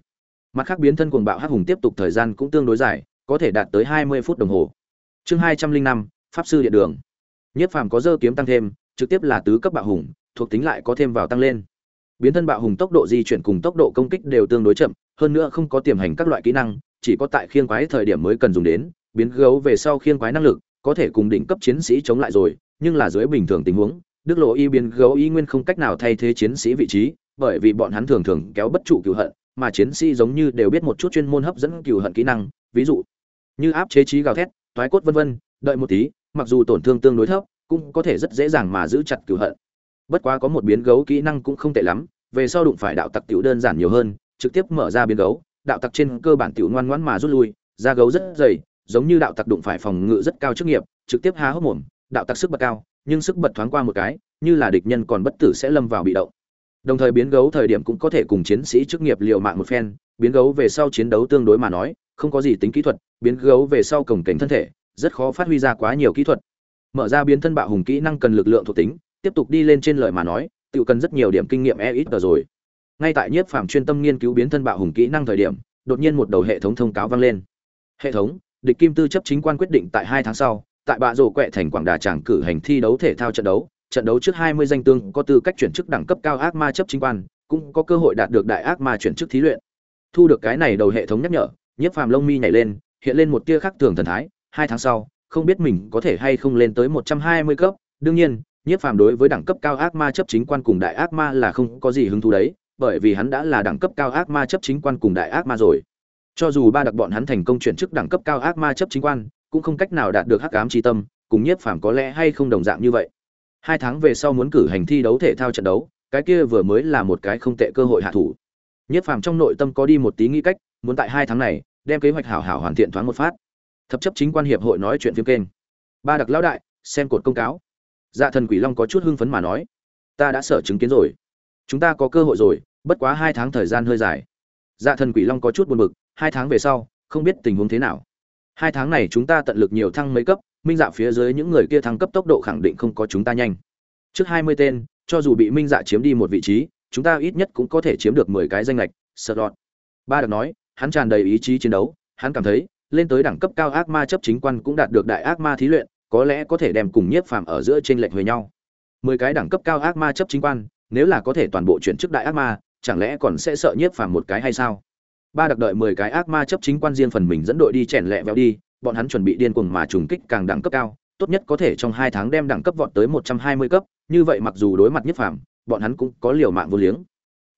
Mặt khác biến thân cuồng bạo hắc hùng tiếp tục thời gian cũng tương đối dài có thể đạt tới hai mươi phút đồng hồ. Chương hai trăm linh năm pháp sư điện đường. Nhất phàm có dơ kiếm tăng thêm trực tiếp là tứ cấp bạo hùng thuộc tính lại có thêm vào tăng lên. Biến thân bạo hùng tốc độ di chuyển cùng tốc độ công kích đều tương đối chậm hơn nữa không có tiềm hành các loại kỹ năng chỉ có tại khiên quái thời điểm mới cần dùng đến biến gấu về sau khiên quái năng lực có thể cùng đỉnh cấp chiến sĩ chống lại rồi nhưng là dưới bình thường tình huống đức lộ y biến gấu y nguyên không cách nào thay thế chiến sĩ vị trí bởi vì bọn hắn thường thường kéo bất trụ cựu hận mà chiến sĩ giống như đều biết một chút chuyên môn hấp dẫn cựu hận kỹ năng, ví dụ như áp chế trí gào thét, toái cốt vân vân, đợi một tí, mặc dù tổn thương tương đối thấp, cũng có thể rất dễ dàng mà giữ chặt cựu hận. Bất quá có một biến gấu kỹ năng cũng không tệ lắm, về sau đụng phải đạo tặc tiểu đơn giản nhiều hơn, trực tiếp mở ra biến gấu, đạo tặc trên cơ bản tiểu ngoan ngoãn mà rút lui, da gấu rất dày, giống như đạo tặc đụng phải phòng ngự rất cao chức nghiệp, trực tiếp há hốc mồm, đạo tặc sức bật cao, nhưng sức bật thoáng qua một cái, như là địch nhân còn bất tử sẽ lâm vào bị động. Đồng thời biến gấu thời điểm cũng có thể cùng chiến sĩ chức nghiệp liều mạng một phen biến gấu về sau chiến đấu tương đối mà nói không có gì tính kỹ thuật biến gấu về sau cổng cảnh thân thể rất khó phát huy ra quá nhiều kỹ thuật. Mở ra biến thân bạo hùng kỹ năng cần lực lượng thuộc tính tiếp tục đi lên trên lời mà nói tự cần rất nhiều điểm kinh nghiệm e ít rồi. Ngay tại nhiếp phạm chuyên tâm nghiên cứu biến thân bạo hùng kỹ năng thời điểm đột nhiên một đầu hệ thống thông cáo vang lên. Hệ thống địch kim tư chấp chính quan quyết định tại hai tháng sau tại bạ rổ quẹ thành quảng đà tràng cử hành thi đấu thể thao trận đấu trận đấu trước 20 danh tương có tư cách chuyển chức đẳng cấp cao ác ma chấp chính quan, cũng có cơ hội đạt được đại ác ma chuyển chức thí luyện. Thu được cái này đầu hệ thống nhắc nhở, Nhiếp Phàm lông mi nhảy lên, hiện lên một tia khắc thường thần thái, hai tháng sau, không biết mình có thể hay không lên tới 120 cấp, đương nhiên, Nhiếp Phàm đối với đẳng cấp cao ác ma chấp chính quan cùng đại ác ma là không có gì hứng thú đấy, bởi vì hắn đã là đẳng cấp cao ác ma chấp chính quan cùng đại ác ma rồi. Cho dù ba đặc bọn hắn thành công chuyển chức đẳng cấp cao ác ma chấp chính quan, cũng không cách nào đạt được hắc ám chi tâm, cùng Nhiếp Phàm có lẽ hay không đồng dạng như vậy. Hai tháng về sau muốn cử hành thi đấu thể thao trận đấu cái kia vừa mới là một cái không tệ cơ hội hạ thủ. Nhất phàm trong nội tâm có đi một tí nghĩ cách muốn tại hai tháng này đem kế hoạch hảo hảo hoàn thiện thoáng một phát. Thập chấp chính quan hiệp hội nói chuyện phim kênh. Ba đặc lão đại xem cột công cáo. Dạ thần quỷ long có chút hưng phấn mà nói. Ta đã sở chứng kiến rồi. Chúng ta có cơ hội rồi bất quá hai tháng thời gian hơi dài. Dạ thần quỷ long có chút buồn bực hai tháng về sau không biết tình huống thế nào hai tháng này chúng ta tận lực nhiều thăng mấy cấp, minh dạ phía dưới những người kia thăng cấp tốc độ khẳng định không có chúng ta nhanh. Trước hai mươi tên, cho dù bị minh dạ chiếm đi một vị trí, chúng ta ít nhất cũng có thể chiếm được mười cái danh lệch, sợ đọt ba đặc nói, hắn tràn đầy ý chí chiến đấu, hắn cảm thấy, lên tới đẳng cấp cao ác ma chấp chính quan cũng đạt được đại ác ma thí luyện, có lẽ có thể đem cùng nhiếp phàm ở giữa trên lệch với nhau. Mười cái đẳng cấp cao ác ma chấp chính quan, nếu là có thể toàn bộ chuyển chức đại ác ma, chẳng lẽ còn sẽ sợ nhiếp phàm một cái hay sao? Ba đặc đợi mười cái ác ma chấp chính quan riêng phần mình dẫn đội đi chèn lẹ véo đi, bọn hắn chuẩn bị điên cuồng mà trùng kích càng đẳng cấp cao, tốt nhất có thể trong hai tháng đem đẳng cấp vọt tới một trăm hai mươi cấp, như vậy mặc dù đối mặt nhất phàm, bọn hắn cũng có liều mạng vô liếng.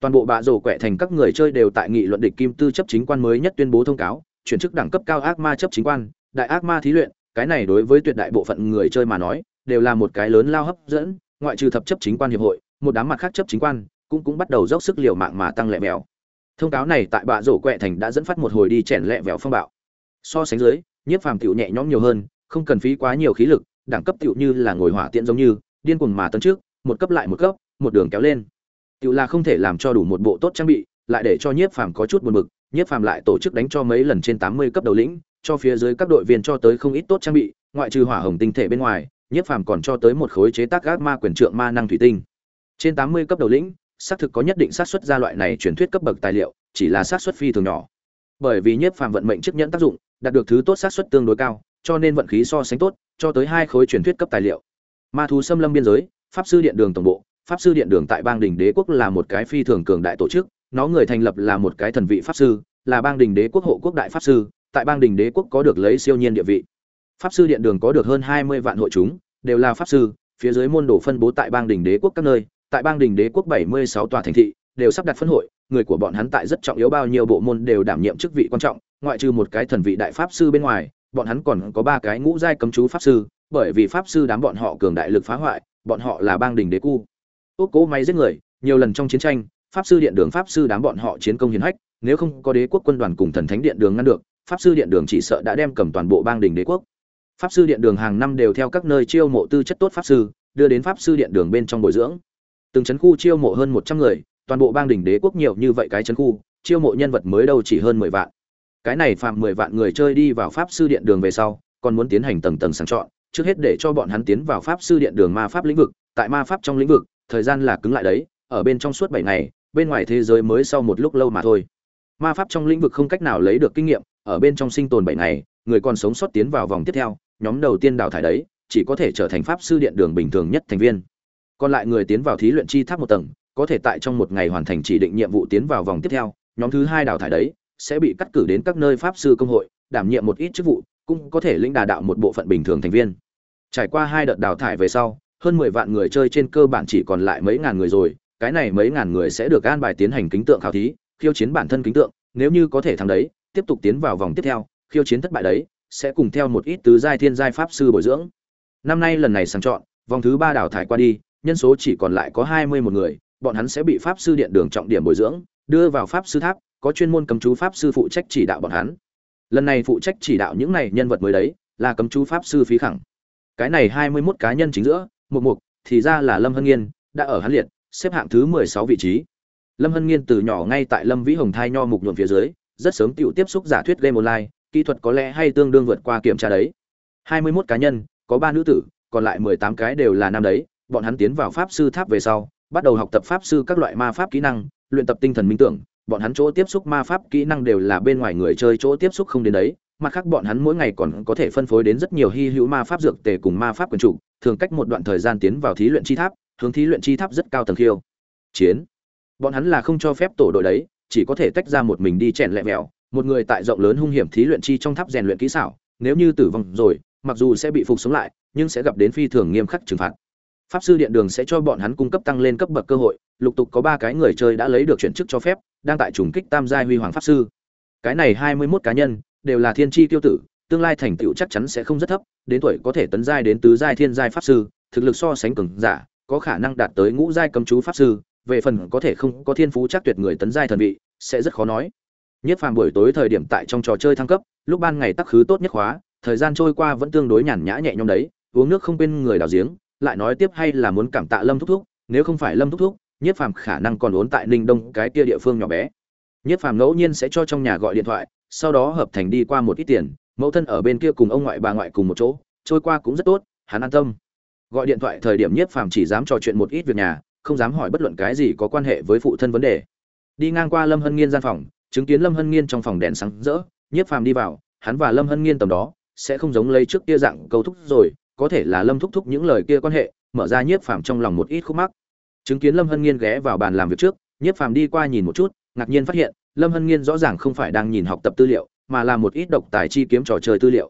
Toàn bộ bạ rổ quẹ thành các người chơi đều tại nghị luận địch kim tư chấp chính quan mới nhất tuyên bố thông cáo, chuyển chức đẳng cấp cao ác ma chấp chính quan, đại ác ma thí luyện, cái này đối với tuyệt đại bộ phận người chơi mà nói, đều là một cái lớn lao hấp dẫn, ngoại trừ thập chấp chính quan hiệp hội, một đám mặt khác chấp chính quan cũng cũng bắt đầu dốc sức liều mạng mà tăng lẹ mèo thông cáo này tại bạ rổ quẹ thành đã dẫn phát một hồi đi chèn lẹ vẹo phong bạo. So sánh dưới, nhiếp phàm tiểu nhẹ nhõm nhiều hơn, không cần phí quá nhiều khí lực, đẳng cấp tiểu như là ngồi hỏa tiện giống như, điên cuồng mà tấn trước, một cấp lại một cấp, một đường kéo lên. Tiểu là không thể làm cho đủ một bộ tốt trang bị, lại để cho nhiếp phàm có chút buồn bực, nhiếp phàm lại tổ chức đánh cho mấy lần trên tám mươi cấp đầu lĩnh, cho phía dưới các đội viên cho tới không ít tốt trang bị, ngoại trừ hỏa hồng tinh thể bên ngoài, nhiếp phàm còn cho tới một khối chế tác gác ma quyền trượng ma năng thủy tinh. Trên tám mươi cấp đầu lĩnh xác thực có nhất định xác suất ra loại này truyền thuyết cấp bậc tài liệu, chỉ là xác suất phi thường nhỏ. Bởi vì nhiếp phàm vận mệnh chức nhẫn tác dụng, đạt được thứ tốt xác suất tương đối cao, cho nên vận khí so sánh tốt, cho tới hai khối truyền thuyết cấp tài liệu. Ma thú xâm lâm biên giới, pháp sư điện đường tổng bộ, pháp sư điện đường tại bang đình đế quốc là một cái phi thường cường đại tổ chức, nó người thành lập là một cái thần vị pháp sư, là bang đình đế quốc hộ quốc đại pháp sư, tại bang đình đế quốc có được lấy siêu nhiên địa vị. Pháp sư điện đường có được hơn hai mươi vạn hội chúng, đều là pháp sư, phía dưới môn đồ phân bố tại bang đình đế quốc các nơi tại bang đình đế quốc bảy mươi sáu tòa thành thị, đều sắp đặt phân hội, người của bọn hắn tại rất trọng yếu bao nhiêu bộ môn đều đảm nhiệm chức vị quan trọng, ngoại trừ một cái thần vị đại pháp sư bên ngoài, bọn hắn còn có ba cái ngũ giai cấm chú pháp sư, bởi vì pháp sư đám bọn họ cường đại lực phá hoại, bọn họ là bang đình đế cu. Úc cố máy giết người, nhiều lần trong chiến tranh, pháp sư điện đường pháp sư đám bọn họ chiến công hiển hách, nếu không có đế quốc quân đoàn cùng thần thánh điện đường ngăn được, pháp sư điện đường chỉ sợ đã đem cầm toàn bộ bang đình đế quốc. Pháp sư điện đường hàng năm đều theo các nơi chiêu mộ tư chất tốt pháp sư, đưa đến pháp sư điện đường bên trong bồi dưỡng từng trấn khu chiêu mộ hơn một trăm người, toàn bộ bang đình đế quốc nhiều như vậy cái trấn khu, chiêu mộ nhân vật mới đâu chỉ hơn mười vạn. Cái này phạm mười vạn người chơi đi vào pháp sư điện đường về sau, còn muốn tiến hành tầng tầng sàng chọn, trước hết để cho bọn hắn tiến vào pháp sư điện đường ma pháp lĩnh vực, tại ma pháp trong lĩnh vực, thời gian là cứng lại đấy, ở bên trong suốt bảy ngày, bên ngoài thế giới mới sau một lúc lâu mà thôi. Ma pháp trong lĩnh vực không cách nào lấy được kinh nghiệm, ở bên trong sinh tồn bảy ngày, người còn sống sót tiến vào vòng tiếp theo, nhóm đầu tiên đào thải đấy, chỉ có thể trở thành pháp sư điện đường bình thường nhất thành viên còn lại người tiến vào thí luyện chi tháp một tầng, có thể tại trong một ngày hoàn thành chỉ định nhiệm vụ tiến vào vòng tiếp theo, nhóm thứ hai đào thải đấy, sẽ bị cắt cử đến các nơi pháp sư công hội, đảm nhiệm một ít chức vụ, cũng có thể lĩnh đà đạo một bộ phận bình thường thành viên. Trải qua hai đợt đào thải về sau, hơn mười vạn người chơi trên cơ bản chỉ còn lại mấy ngàn người rồi, cái này mấy ngàn người sẽ được an bài tiến hành kính tượng khảo thí, khiêu chiến bản thân kính tượng, nếu như có thể thắng đấy, tiếp tục tiến vào vòng tiếp theo, khiêu chiến thất bại đấy, sẽ cùng theo một ít tứ giai thiên giai pháp sư bồi dưỡng. Năm nay lần này sang chọn, vòng thứ ba đào thải qua đi nhân số chỉ còn lại có hai mươi một người, bọn hắn sẽ bị pháp sư điện đường trọng điểm bồi dưỡng, đưa vào pháp sư tháp, có chuyên môn cấm chú pháp sư phụ trách chỉ đạo bọn hắn. Lần này phụ trách chỉ đạo những này nhân vật mới đấy, là cấm chú pháp sư phí khẳng. Cái này hai mươi 21 cá nhân chính giữa một mục, thì ra là lâm hân nghiên, đã ở hắn liệt, xếp hạng thứ mười sáu vị trí. Lâm hân nghiên từ nhỏ ngay tại lâm vĩ hồng thai nho mục nhuộm phía dưới, rất sớm tiểu tiếp xúc giả thuyết game online, kỹ thuật có lẽ hay tương đương vượt qua kiểm tra đấy. hai mươi 21 cá nhân, có ba nữ tử, còn lại mười tám cái đều là nam đấy bọn hắn tiến vào pháp sư tháp về sau, bắt đầu học tập pháp sư các loại ma pháp kỹ năng, luyện tập tinh thần minh tưởng. Bọn hắn chỗ tiếp xúc ma pháp kỹ năng đều là bên ngoài người chơi chỗ tiếp xúc không đến đấy, mặt khác bọn hắn mỗi ngày còn có thể phân phối đến rất nhiều hy hữu ma pháp dược tề cùng ma pháp quyền chủ, thường cách một đoạn thời gian tiến vào thí luyện chi tháp, hướng thí luyện chi tháp rất cao tầng khiêu. Chiến. Bọn hắn là không cho phép tổ đội đấy, chỉ có thể tách ra một mình đi chèn lẹ mèo một người tại rộng lớn hung hiểm thí luyện chi trong tháp rèn luyện kỹ xảo, nếu như tử vong rồi, mặc dù sẽ bị phục sống lại, nhưng sẽ gặp đến phi thường nghiêm khắc trừng phạt pháp sư điện đường sẽ cho bọn hắn cung cấp tăng lên cấp bậc cơ hội, lục tục có ba cái người chơi đã lấy được chuyển chức cho phép, đang tại trùng kích tam giai huy hoàng pháp sư. Cái này hai mươi mốt cá nhân, đều là thiên chi tiêu tử, tương lai thành tựu chắc chắn sẽ không rất thấp, đến tuổi có thể tấn giai đến tứ giai thiên giai pháp sư, thực lực so sánh cường giả, có khả năng đạt tới ngũ giai cấm chú pháp sư, về phần có thể không có thiên phú chắc tuyệt người tấn giai thần vị, sẽ rất khó nói. Nhất phàm buổi tối thời điểm tại trong trò chơi thăng cấp, lúc ban ngày tắc khứ tốt nhất khóa, thời gian trôi qua vẫn tương đối nhàn nhã nhẹ nhõm đấy, uống nước không quên người đào giếng lại nói tiếp hay là muốn cảm tạ lâm thúc thúc, nếu không phải lâm thúc thúc nhiếp phàm khả năng còn ốn tại ninh đông cái kia địa phương nhỏ bé. Nhiếp phàm ngẫu nhiên sẽ cho trong nhà gọi điện thoại, sau đó hợp thành đi qua một ít tiền, mẫu thân ở bên kia cùng ông ngoại bà ngoại cùng một chỗ, trôi qua cũng rất tốt, hắn an tâm. Gọi điện thoại thời điểm nhiếp phàm chỉ dám trò chuyện một ít việc nhà, không dám hỏi bất luận cái gì có quan hệ với phụ thân vấn đề. Đi ngang qua lâm hân nghiên gian phòng, chứng kiến lâm hân nghiên trong phòng đèn sáng rỡ nhiếp phàm đi vào, hắn và lâm hân nghiên tầm đó, sẽ không giống lấy trước kia dạng câu thúc rồi có thể là lâm thúc thúc những lời kia quan hệ, mở ra nhiếp phàm trong lòng một ít khúc mắc. Chứng kiến lâm hân nghiên ghé vào bàn làm việc trước, nhiếp phàm đi qua nhìn một chút, ngạc nhiên phát hiện, lâm hân nghiên rõ ràng không phải đang nhìn học tập tư liệu, mà là một ít độc tài chi kiếm trò chơi tư liệu.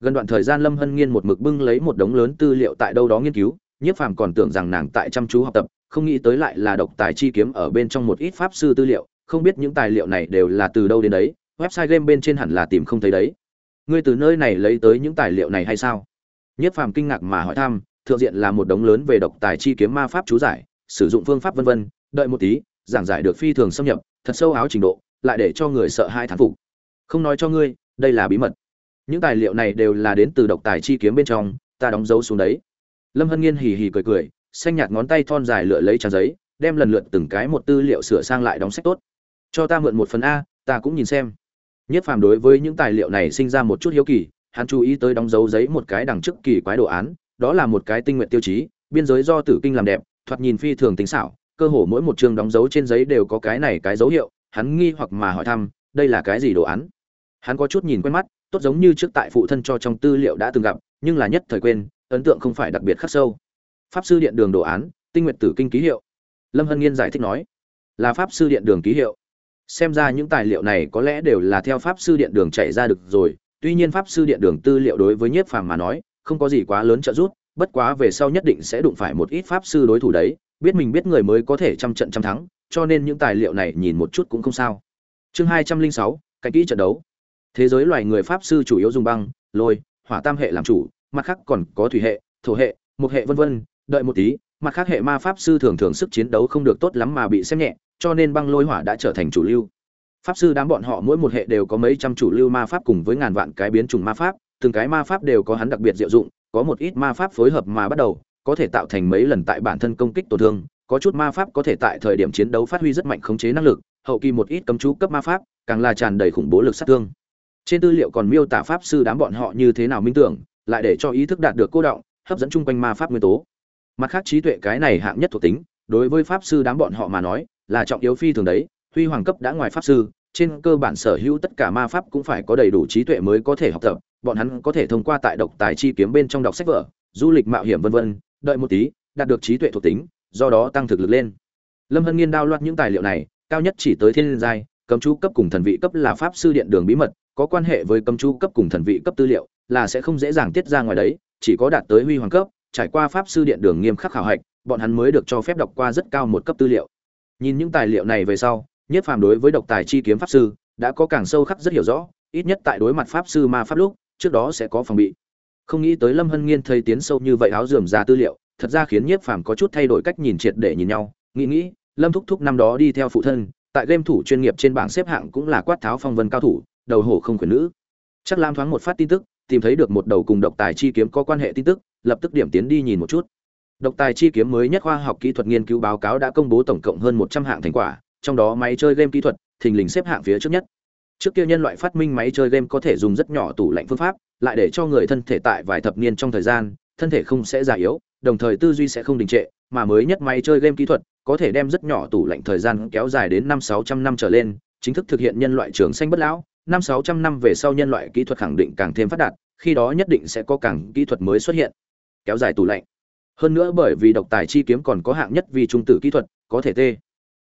Gần đoạn thời gian lâm hân nghiên một mực bưng lấy một đống lớn tư liệu tại đâu đó nghiên cứu, nhiếp phàm còn tưởng rằng nàng tại chăm chú học tập, không nghĩ tới lại là độc tài chi kiếm ở bên trong một ít pháp sư tư liệu, không biết những tài liệu này đều là từ đâu đến đấy, website game bên trên hẳn là tìm không thấy đấy. Ngươi từ nơi này lấy tới những tài liệu này hay sao? Nhất phàm kinh ngạc mà hỏi thăm, thượng diện là một đống lớn về độc tài chi kiếm ma pháp chú giải, sử dụng phương pháp vân vân, đợi một tí, giảng giải được phi thường xâm nhập, thật sâu áo trình độ, lại để cho người sợ hai thán phục. Không nói cho ngươi, đây là bí mật. Những tài liệu này đều là đến từ độc tài chi kiếm bên trong, ta đóng dấu xuống đấy. Lâm hân nghiên hì hì cười cười, xanh nhạt ngón tay thon dài lựa lấy trang giấy, đem lần lượt từng cái một tư liệu sửa sang lại đóng sách tốt. Cho ta mượn một phần a, ta cũng nhìn xem. Nhất phàm đối với những tài liệu này sinh ra một chút hiếu kỳ hắn chú ý tới đóng dấu giấy một cái đằng trước kỳ quái đồ án, đó là một cái tinh nguyện tiêu chí, biên giới do tử kinh làm đẹp, thoạt nhìn phi thường tính xảo, cơ hồ mỗi một chương đóng dấu trên giấy đều có cái này cái dấu hiệu, hắn nghi hoặc mà hỏi thăm, đây là cái gì đồ án? Hắn có chút nhìn quen mắt, tốt giống như trước tại phụ thân cho trong tư liệu đã từng gặp, nhưng là nhất thời quên, ấn tượng không phải đặc biệt khắc sâu. Pháp sư điện đường đồ án, tinh nguyện tử kinh ký hiệu. Lâm hân nghiên giải thích nói, là pháp sư điện đường ký hiệu. Xem ra những tài liệu này có lẽ đều là theo pháp sư điện đường chạy ra được rồi tuy nhiên pháp sư điện đường tư liệu đối với nhiếp phàm mà nói, không có gì quá lớn trợ giúp, bất quá về sau nhất định sẽ đụng phải một ít pháp sư đối thủ đấy, biết mình biết người mới có thể trăm trận trăm thắng, cho nên những tài liệu này nhìn một chút cũng không sao. Chương hai trăm linh sáu, cạnh kỹ trận đấu. Thế giới loài người pháp sư chủ yếu dùng băng, lôi, hỏa tam hệ làm chủ, mặt khác còn có thủy hệ, thổ hệ một hệ vân vân, đợi một tí, mặt khác hệ ma pháp sư thường thường sức chiến đấu không được tốt lắm mà bị xem nhẹ, cho nên băng lôi hỏa đã trở thành chủ lưu pháp sư đám bọn họ mỗi một hệ đều có mấy trăm chủ lưu ma pháp cùng với ngàn vạn cái biến chủng ma pháp, từng cái ma pháp đều có hắn đặc biệt diệu dụng, có một ít ma pháp phối hợp mà bắt đầu, có thể tạo thành mấy lần tại bản thân công kích tổn thương, có chút ma pháp có thể tại thời điểm chiến đấu phát huy rất mạnh khống chế năng lực, hậu kỳ một ít cấm chú cấp ma pháp, càng là tràn đầy khủng bố lực sát thương. Trên tư liệu còn miêu tả pháp sư đám bọn họ như thế nào minh tưởng, lại để cho ý thức đạt được cô động, hấp dẫn chung quanh ma pháp nguyên tố. Mặt khác trí tuệ cái này hạng nhất thuộc tính, đối với pháp sư đám bọn họ mà nói, là trọng yếu phi thường đấy tuy hoàng cấp đã ngoài pháp sư, trên cơ bản sở hữu tất cả ma pháp cũng phải có đầy đủ trí tuệ mới có thể học tập, bọn hắn có thể thông qua tại độc tài chi kiếm bên trong đọc sách vở, du lịch mạo hiểm vân vân, đợi một tí, đạt được trí tuệ thuộc tính, do đó tăng thực lực lên. Lâm hân nghiên đao loạt những tài liệu này, cao nhất chỉ tới thiên giai, cấm chú cấp cùng thần vị cấp là pháp sư điện đường bí mật, có quan hệ với cấm chú cấp cùng thần vị cấp tư liệu, là sẽ không dễ dàng tiết ra ngoài đấy, chỉ có đạt tới huy hoàng cấp, trải qua pháp sư điện đường nghiêm khắc khảo hạch, bọn hắn mới được cho phép đọc qua rất cao một cấp tư liệu. Nhìn những tài liệu này về sau nhất phàm đối với độc tài chi kiếm pháp sư, đã có càng sâu khắc rất hiểu rõ, ít nhất tại đối mặt pháp sư ma pháp lúc, trước đó sẽ có phòng bị. Không nghĩ tới lâm hân nghiên thấy tiến sâu như vậy áo rườm ra tư liệu, thật ra khiến nhiếp phàm có chút thay đổi cách nhìn triệt để nhìn nhau. Nghĩ nghĩ, lâm thúc thúc năm đó đi theo phụ thân, tại game thủ chuyên nghiệp trên bảng xếp hạng cũng là quát tháo phong vân cao thủ, đầu hổ không quyền nữ. Chắc lam thoáng một phát tin tức, tìm thấy được một đầu cùng độc tài chi kiếm có quan hệ tin tức, lập tức điểm tiến đi nhìn một chút. Độc tài chi kiếm mới nhất khoa học kỹ thuật nghiên cứu báo cáo đã công bố tổng cộng hơn một trăm hạng thành quả trong đó máy chơi game kỹ thuật, thình lình xếp hạng phía trước nhất. Trước kia nhân loại phát minh máy chơi game có thể dùng rất nhỏ tủ lạnh phương pháp, lại để cho người thân thể tại vài thập niên trong thời gian, thân thể không sẽ già yếu, đồng thời tư duy sẽ không đình trệ, mà mới nhất máy chơi game kỹ thuật có thể đem rất nhỏ tủ lạnh thời gian kéo dài đến năm sáu trăm năm trở lên, chính thức thực hiện nhân loại trường xanh bất lão. Năm sáu trăm năm về sau nhân loại kỹ thuật khẳng định càng thêm phát đạt, khi đó nhất định sẽ có càng kỹ thuật mới xuất hiện. Kéo dài tủ lạnh. Hơn nữa bởi vì độc tài chi kiếm còn có hạng nhất vì trung tử kỹ thuật, có thể tê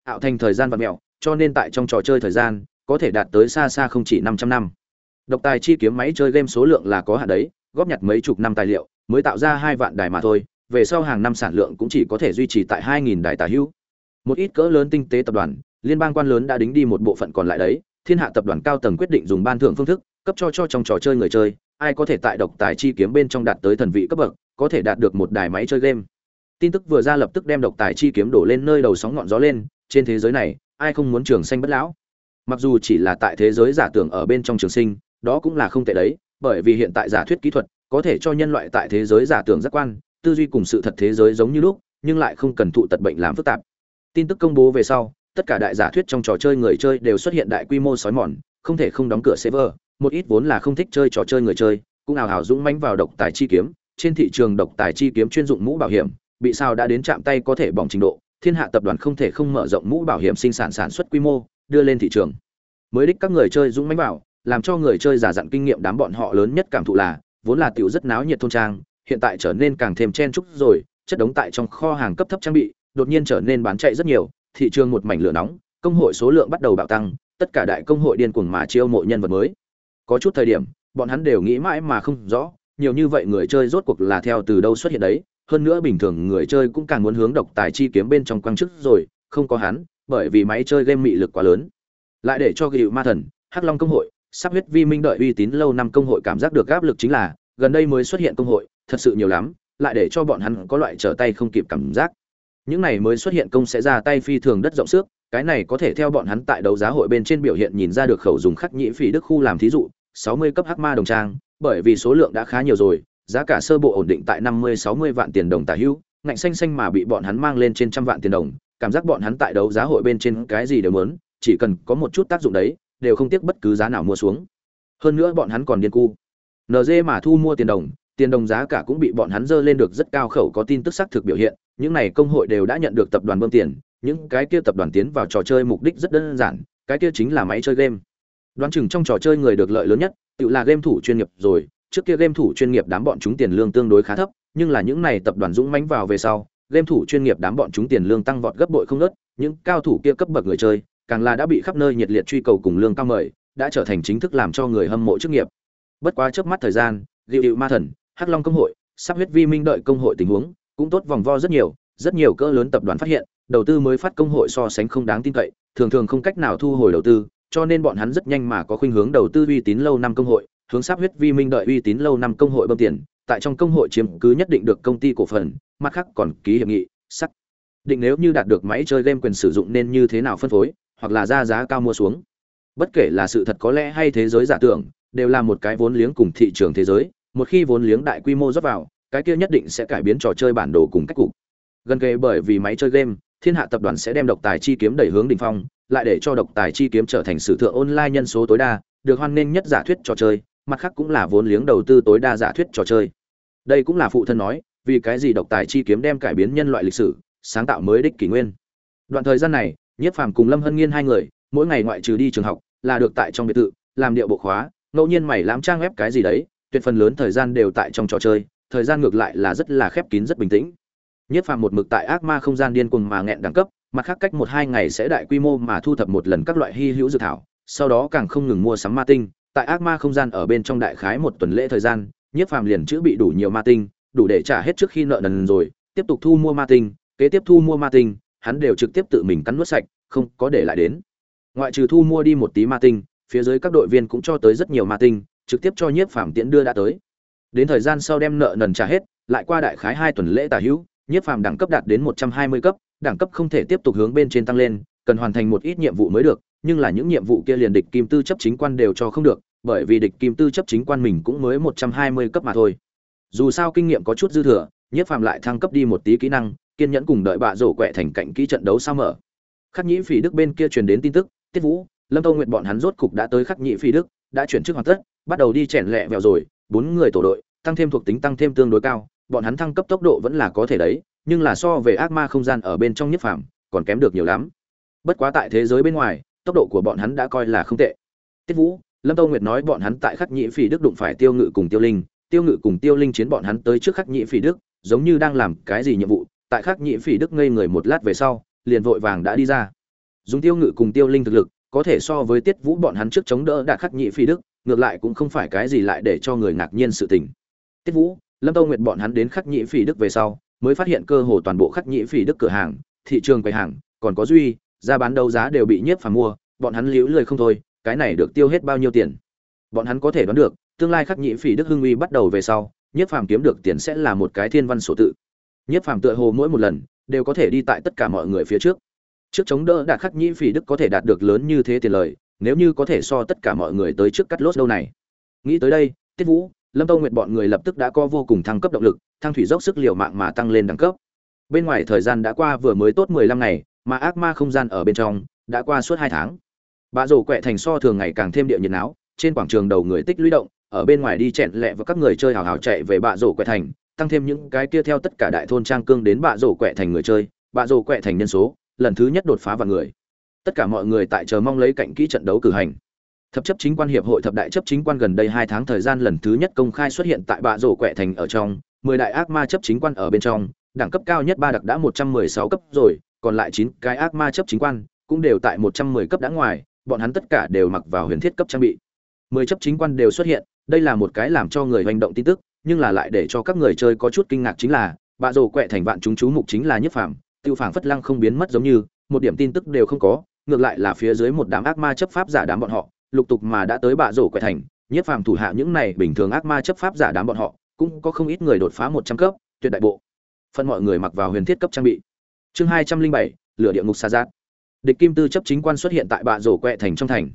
ảo thành thời gian vật mẹo cho nên tại trong trò chơi thời gian có thể đạt tới xa xa không chỉ 500 năm. Độc tài chi kiếm máy chơi game số lượng là có hạn đấy, góp nhặt mấy chục năm tài liệu, mới tạo ra hai vạn đài mà thôi, về sau hàng năm sản lượng cũng chỉ có thể duy trì tại 2000 đài tà hữu. Một ít cỡ lớn tinh tế tập đoàn, liên bang quan lớn đã đính đi một bộ phận còn lại đấy, thiên hạ tập đoàn cao tầng quyết định dùng ban thưởng phương thức, cấp cho cho trong trò chơi người chơi, ai có thể tại độc tài chi kiếm bên trong đạt tới thần vị cấp bậc, có thể đạt được một đài máy chơi game. Tin tức vừa ra lập tức đem độc tài chi kiếm đổ lên nơi đầu sóng ngọn gió lên, trên thế giới này, ai không muốn trường xanh bất lão? Mặc dù chỉ là tại thế giới giả tưởng ở bên trong trường sinh đó cũng là không tệ đấy bởi vì hiện tại giả thuyết kỹ thuật có thể cho nhân loại tại thế giới giả tưởng giác quan tư duy cùng sự thật thế giới giống như lúc nhưng lại không cần thụ tật bệnh làm phức tạp. Tin tức công bố về sau tất cả đại giả thuyết trong trò chơi người chơi đều xuất hiện đại quy mô sói mòn không thể không đóng cửa server một ít vốn là không thích chơi trò chơi người chơi cũng ảo hào dũng mãnh vào độc tài chi kiếm. Trên thị trường độc tài chi kiếm chuyên dụng mũ bảo hiểm bị sao đã đến chạm tay có thể bỏng trình độ thiên hạ tập đoàn không thể không mở rộng mũ bảo hiểm sinh sản sản xuất quy mô đưa lên thị trường. Mới đích các người chơi dũng mãnh bảo, làm cho người chơi giả dặn kinh nghiệm đám bọn họ lớn nhất cảm thụ là vốn là tiểu rất náo nhiệt thôn trang hiện tại trở nên càng thêm chen chúc rồi chất đống tại trong kho hàng cấp thấp trang bị đột nhiên trở nên bán chạy rất nhiều thị trường một mảnh lửa nóng công hội số lượng bắt đầu bạo tăng tất cả đại công hội điên cuồng mà chiêu mộ nhân vật mới. Có chút thời điểm bọn hắn đều nghĩ mãi mà không rõ nhiều như vậy người chơi rốt cuộc là theo từ đâu xuất hiện đấy hơn nữa bình thường người chơi cũng càng muốn hướng độc tài chi kiếm bên trong quang chức rồi, không có hắn, bởi vì máy chơi game mị lực quá lớn. Lại để cho gịu ma thần, hắc long công hội, sắp huyết vi minh đợi uy tín lâu năm công hội cảm giác được áp lực chính là, gần đây mới xuất hiện công hội, thật sự nhiều lắm, lại để cho bọn hắn có loại trở tay không kịp cảm giác. Những này mới xuất hiện công sẽ ra tay phi thường đất rộng xước, cái này có thể theo bọn hắn tại đấu giá hội bên trên biểu hiện nhìn ra được khẩu dùng khắc nhĩ phỉ đức khu làm thí dụ 60 cấp hắc ma đồng trang, bởi vì số lượng đã khá nhiều rồi giá cả sơ bộ ổn định tại 50-60 vạn tiền đồng tả hữu, ngạnh xanh xanh mà bị bọn hắn mang lên trên trăm vạn tiền đồng, cảm giác bọn hắn tại đấu giá hội bên trên cái gì đều muốn, chỉ cần có một chút tác dụng đấy, đều không tiếc bất cứ giá nào mua xuống. Hơn nữa bọn hắn còn điên cu. NG mà thu mua tiền đồng tiền đồng giá cả cũng bị bọn hắn dơ lên được rất cao khẩu có tin tức xác thực biểu hiện, những này công hội đều đã nhận được tập đoàn bơm tiền, những cái kia tập đoàn tiến vào trò chơi mục đích rất đơn giản, cái kia chính là máy chơi game. Đoán chừng trong trò chơi người được lợi lớn nhất, tự là game thủ chuyên nghiệp rồi trước kia game thủ chuyên nghiệp đám bọn chúng tiền lương tương đối khá thấp nhưng là những này tập đoàn dũng mãnh vào về sau game thủ chuyên nghiệp đám bọn chúng tiền lương tăng vọt gấp bội không ngớt, những cao thủ kia cấp bậc người chơi càng là đã bị khắp nơi nhiệt liệt truy cầu cùng lương cao mời đã trở thành chính thức làm cho người hâm mộ chức nghiệp. Bất quá trước mắt thời gian Diệu Diệu ma thần hắc long công hội sắp huyết vi minh đợi công hội tình huống cũng tốt vòng vo rất nhiều rất nhiều cỡ lớn tập đoàn phát hiện đầu tư mới phát công hội so sánh không đáng tin cậy thường thường không cách nào thu hồi đầu tư cho nên bọn hắn rất nhanh mà có khuynh hướng đầu tư uy tín lâu năm công hội hướng sắp huyết vi minh đợi uy tín lâu năm công hội bơm tiền, tại trong công hội chiếm cứ nhất định được công ty cổ phần, mặt khác còn ký hiệp nghị sắc định nếu như đạt được máy chơi game quyền sử dụng nên như thế nào phân phối, hoặc là ra giá cao mua xuống. Bất kể là sự thật có lẽ hay thế giới giả tưởng, đều là một cái vốn liếng cùng thị trường thế giới, một khi vốn liếng đại quy mô rót vào, cái kia nhất định sẽ cải biến trò chơi bản đồ cùng cách cục. Gần kề bởi vì máy chơi game, thiên hạ tập đoàn sẽ đem độc tài chi kiếm đẩy hướng đỉnh phong, lại để cho độc tài chi kiếm trở thành sử thượng online nhân số tối đa, được hoan nghênh nhất giả thuyết trò chơi mặt khác cũng là vốn liếng đầu tư tối đa giả thuyết trò chơi. Đây cũng là phụ thân nói, vì cái gì độc tài chi kiếm đem cải biến nhân loại lịch sử, sáng tạo mới đích kỷ nguyên. Đoạn thời gian này, nhiếp phàm cùng lâm hân nghiên hai người, mỗi ngày ngoại trừ đi trường học, là được tại trong biệt thự, làm điệu bộ khóa, ngẫu nhiên mày làm trang web cái gì đấy, tuyệt phần lớn thời gian đều tại trong trò chơi, thời gian ngược lại là rất là khép kín rất bình tĩnh. Nhất phàm một mực tại ác ma không gian điên cuồng mà nghẹn đẳng cấp, mặt khác cách một hai ngày sẽ đại quy mô mà thu thập một lần các loại hy hữu dược thảo, sau đó càng không ngừng mua sắm ma tinh tại ác ma không gian ở bên trong đại khái một tuần lễ thời gian nhất phàm liền chữ bị đủ nhiều ma tinh, đủ để trả hết trước khi nợ nần rồi, tiếp tục thu mua ma tinh, kế tiếp thu mua ma tinh, hắn đều trực tiếp tự mình cắn nuốt sạch, không có để lại đến. Ngoại trừ thu mua đi một tí ma tinh, phía dưới các đội viên cũng cho tới rất nhiều ma tinh, trực tiếp cho nhiếp phàm tiễn đưa đã tới. Đến thời gian sau đem nợ nần trả hết, lại qua đại khái hai tuần lễ tà hữu, nhiếp phàm đẳng cấp đạt đến một trăm hai mươi cấp, đẳng cấp không thể tiếp tục hướng bên trên tăng lên, cần hoàn thành một ít nhiệm vụ mới được nhưng là những nhiệm vụ kia liền địch kim tư chấp chính quan đều cho không được, bởi vì địch kim tư chấp chính quan mình cũng mới một trăm hai mươi cấp mà thôi. Dù sao kinh nghiệm có chút dư thừa, nhiếp phàm lại thăng cấp đi một tí kỹ năng, kiên nhẫn cùng đợi bạ rổ quẹ thành cạnh kỹ trận đấu sao mở. Khắc nhĩ phỉ đức bên kia truyền đến tin tức, tiết vũ, lâm tâu nguyện bọn hắn rốt cục đã tới khắc nhĩ phỉ đức, đã chuyển chức hoàn tất, bắt đầu đi chèn lẹ vẹo rồi, bốn người tổ đội, tăng thêm thuộc tính tăng thêm tương đối cao, bọn hắn thăng cấp tốc độ vẫn là có thể đấy, nhưng là so về ác ma không gian ở bên trong nhất phàm, còn kém được nhiều lắm. Bất quá tại thế giới bên ngoài tốc độ của bọn hắn đã coi là không tệ. Tiết vũ, lâm tâu nguyệt nói bọn hắn tại khắc nhĩ phỉ đức đụng phải tiêu ngự cùng tiêu linh. Tiêu ngự cùng tiêu linh chiến bọn hắn tới trước khắc nhĩ phỉ đức, giống như đang làm cái gì nhiệm vụ. Tại khắc nhĩ phỉ đức ngây người một lát về sau, liền vội vàng đã đi ra. Dùng tiêu ngự cùng tiêu linh thực lực, có thể so với tiết vũ bọn hắn trước chống đỡ đạt khắc nhĩ phỉ đức, ngược lại cũng không phải cái gì lại để cho người ngạc nhiên sự tình. Tiết vũ, lâm tâu nguyệt bọn hắn đến khắc nhĩ phỉ đức về sau, mới phát hiện cơ hồ toàn bộ khắc nhĩ phỉ đức cửa hàng, thị trường quầy hàng, còn có duy ra bán đấu giá đều bị nhiếp phàm mua, bọn hắn liễu lời không thôi, cái này được tiêu hết bao nhiêu tiền? Bọn hắn có thể đoán được, tương lai khắc nhĩ phỉ đức hưng uy bắt đầu về sau, nhiếp phàm kiếm được tiền sẽ là một cái thiên văn sổ tự. Nhiếp phàm tựa hồ mỗi một lần, đều có thể đi tại tất cả mọi người phía trước. Trước chống đỡ đạt khắc nhĩ phỉ đức có thể đạt được lớn như thế tiền lời, nếu như có thể so tất cả mọi người tới trước cắt lốt đâu này. Nghĩ tới đây, tiết vũ, lâm tâu nguyệt bọn người lập tức đã có vô cùng thăng cấp động lực, thăng thủy dốc sức liều mạng mà tăng lên đẳng cấp. Bên ngoài thời gian đã qua vừa mới tốt mười lăm ngày mà ác ma không gian ở bên trong đã qua suốt hai tháng. Bà rổ quẹ thành so thường ngày càng thêm địa nhiệt não trên quảng trường đầu người tích lũy động, ở bên ngoài đi chẹn lẹ và các người chơi hào hào chạy về bạ rổ quẹ thành, tăng thêm những cái kia theo tất cả đại thôn trang cương đến bạ rổ quẹ thành người chơi. Bạ rổ quẹ thành nhân số, lần thứ nhất đột phá vào người. Tất cả mọi người tại chờ mong lấy cạnh kỹ trận đấu cử hành. Thập chấp chính quan hiệp hội thập đại chấp chính quan gần đây hai tháng thời gian lần thứ nhất công khai xuất hiện tại bạ rổ quẹ thành ở trong, mười đại ác ma chấp chính quan ở bên trong, đẳng cấp cao nhất ba đặc đã một trăm mười sáu cấp rồi còn lại chín cái ác ma chấp chính quan, cũng đều tại một trăm mười cấp đã ngoài, bọn hắn tất cả đều mặc vào huyền thiết cấp trang bị. Mười chấp chính quan đều xuất hiện, đây là một cái làm cho người hành động tin tức, nhưng là lại để cho các người chơi có chút kinh ngạc chính là bạ rồ quẹ thành vạn chúng chú mục chính là nhất phàm, tiêu phảng phất lăng không biến mất giống như, một điểm tin tức đều không có, ngược lại là phía dưới một đám ác ma chấp pháp giả đám bọn họ, lục tục mà đã tới bạ rổ quẹ thành, nhất phàm thủ hạ những này bình thường ác ma chấp pháp giả đám bọn họ, cũng có không ít người đột phá một trăm cấp, tuyệt đại bộ. Phần mọi người mặc vào huyền thiết cấp trang bị chương hai trăm linh bảy, lửa địa ngục xa giác địch kim tư chấp chính quan xuất hiện tại bạ rổ quẹ thành trong thành.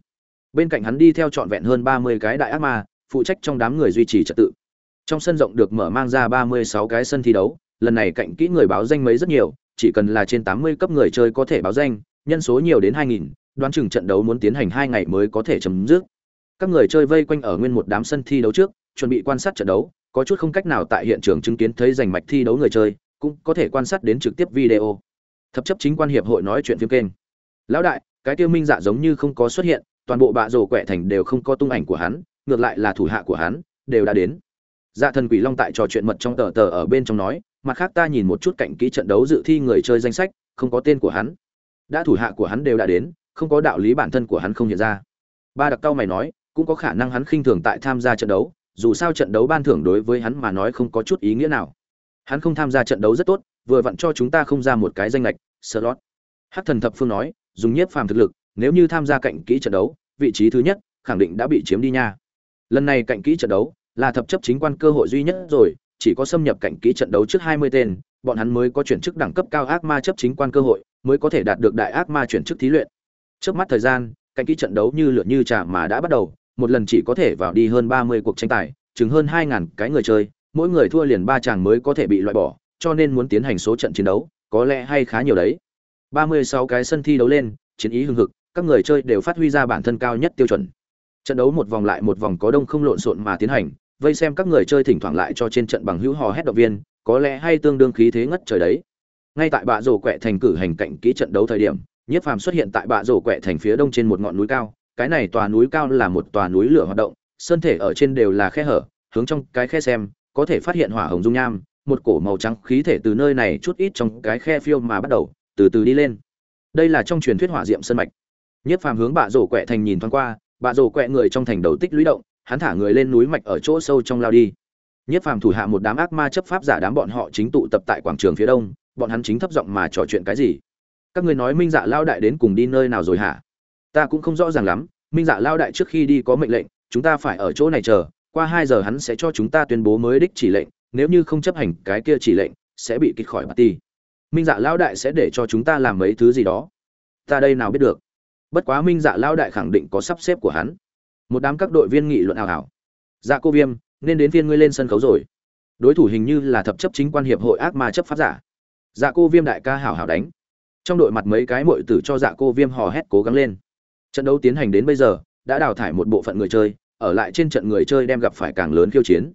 Bên cạnh hắn đi theo trọn vẹn hơn ba mươi cái đại ác ma, phụ trách trong đám người duy trì trật tự. Trong sân rộng được mở mang ra ba mươi sáu cái sân thi đấu, lần này cạnh kỹ người báo danh mấy rất nhiều, chỉ cần là trên tám mươi cấp người chơi có thể báo danh, nhân số nhiều đến hai nghìn, đoán chừng trận đấu muốn tiến hành hai ngày mới có thể chấm dứt. Các người chơi vây quanh ở nguyên một đám sân thi đấu trước, chuẩn bị quan sát trận đấu, có chút không cách nào tại hiện trường chứng kiến thấy giành mạch thi đấu người chơi cũng có thể quan sát đến trực tiếp video. Thập chấp chính quan hiệp hội nói chuyện phim kênh. Lão đại, cái tiêu minh dạ giống như không có xuất hiện, toàn bộ bạ rổ quẹ thành đều không có tung ảnh của hắn, ngược lại là thủ hạ của hắn, đều đã đến. Dạ thần quỷ long tại trò chuyện mật trong tờ tờ ở bên trong nói, mặt khác ta nhìn một chút cạnh kỹ trận đấu dự thi người chơi danh sách, không có tên của hắn. Đã thủ hạ của hắn đều đã đến, không có đạo lý bản thân của hắn không hiện ra. Ba đặc cao mày nói, cũng có khả năng hắn khinh thường tại tham gia trận đấu, dù sao trận đấu ban thưởng đối với hắn mà nói không có chút ý nghĩa nào hắn không tham gia trận đấu rất tốt, vừa vặn cho chúng ta không ra một cái danh lệch, slot. Hắc thần thập phương nói, dùng nhiếp phàm thực lực, nếu như tham gia cạnh kỹ trận đấu, vị trí thứ nhất, khẳng định đã bị chiếm đi nha. Lần này cạnh kỹ trận đấu là thập chấp chính quan cơ hội duy nhất rồi, chỉ có xâm nhập cạnh kỹ trận đấu trước 20 tên, bọn hắn mới có chuyển chức đẳng cấp cao ác ma chấp chính quan cơ hội, mới có thể đạt được đại ác ma chuyển chức thí luyện. Trước mắt thời gian, cạnh kỹ trận đấu như lửa như trà mà đã bắt đầu, một lần chỉ có thể vào đi hơn 30 cuộc tranh tài, chừng hơn hai ngàn cái người chơi mỗi người thua liền ba chàng mới có thể bị loại bỏ, cho nên muốn tiến hành số trận chiến đấu, có lẽ hay khá nhiều đấy. 36 cái sân thi đấu lên, chiến ý hưng hực, các người chơi đều phát huy ra bản thân cao nhất tiêu chuẩn. Trận đấu một vòng lại một vòng có đông không lộn xộn mà tiến hành, vây xem các người chơi thỉnh thoảng lại cho trên trận bằng hữu hò hét động viên, có lẽ hay tương đương khí thế ngất trời đấy. Ngay tại bạ rổ quẹ thành cử hành cạnh kỹ trận đấu thời điểm nhiếp phàm xuất hiện tại bạ rổ quẹ thành phía đông trên một ngọn núi cao, cái này tòa núi cao là một tòa núi lửa hoạt động, sơn thể ở trên đều là khe hở, hướng trong cái khe xem có thể phát hiện hỏa hồng dung nham, một cổ màu trắng khí thể từ nơi này chút ít trong cái khe phiêu mà bắt đầu, từ từ đi lên. Đây là trong truyền thuyết hỏa diệm sơn mạch. Nhất phàm hướng bạ rổ quẹ thành nhìn thoáng qua, bạ rổ quẹ người trong thành đầu tích lũy động, hắn thả người lên núi mạch ở chỗ sâu trong lao đi. Nhất phàm thủ hạ một đám ác ma chấp pháp giả đám bọn họ chính tụ tập tại quảng trường phía đông, bọn hắn chính thấp giọng mà trò chuyện cái gì? Các người nói minh dạ lao đại đến cùng đi nơi nào rồi hả? Ta cũng không rõ ràng lắm, minh dạ lao đại trước khi đi có mệnh lệnh, chúng ta phải ở chỗ này chờ qua hai giờ hắn sẽ cho chúng ta tuyên bố mới đích chỉ lệnh, nếu như không chấp hành cái kia chỉ lệnh, sẽ bị kích khỏi bà ti minh dạ Lão đại sẽ để cho chúng ta làm mấy thứ gì đó. Ta đây nào biết được. Bất quá minh dạ Lão đại khẳng định có sắp xếp của hắn. Một đám các đội viên nghị luận hào hào. dạ cô viêm, nên đến viên ngươi lên sân khấu rồi. Đối thủ hình như là thập chấp chính quan hiệp hội ác ma chấp pháp giả. Dạ cô viêm đại ca hảo hảo đánh. Trong đội mặt mấy cái mội tử cho dạ cô viêm hò hét cố gắng lên. Trận đấu tiến hành đến bây giờ, đã đào thải một bộ phận người chơi ở lại trên trận người chơi đem gặp phải càng lớn khiêu chiến.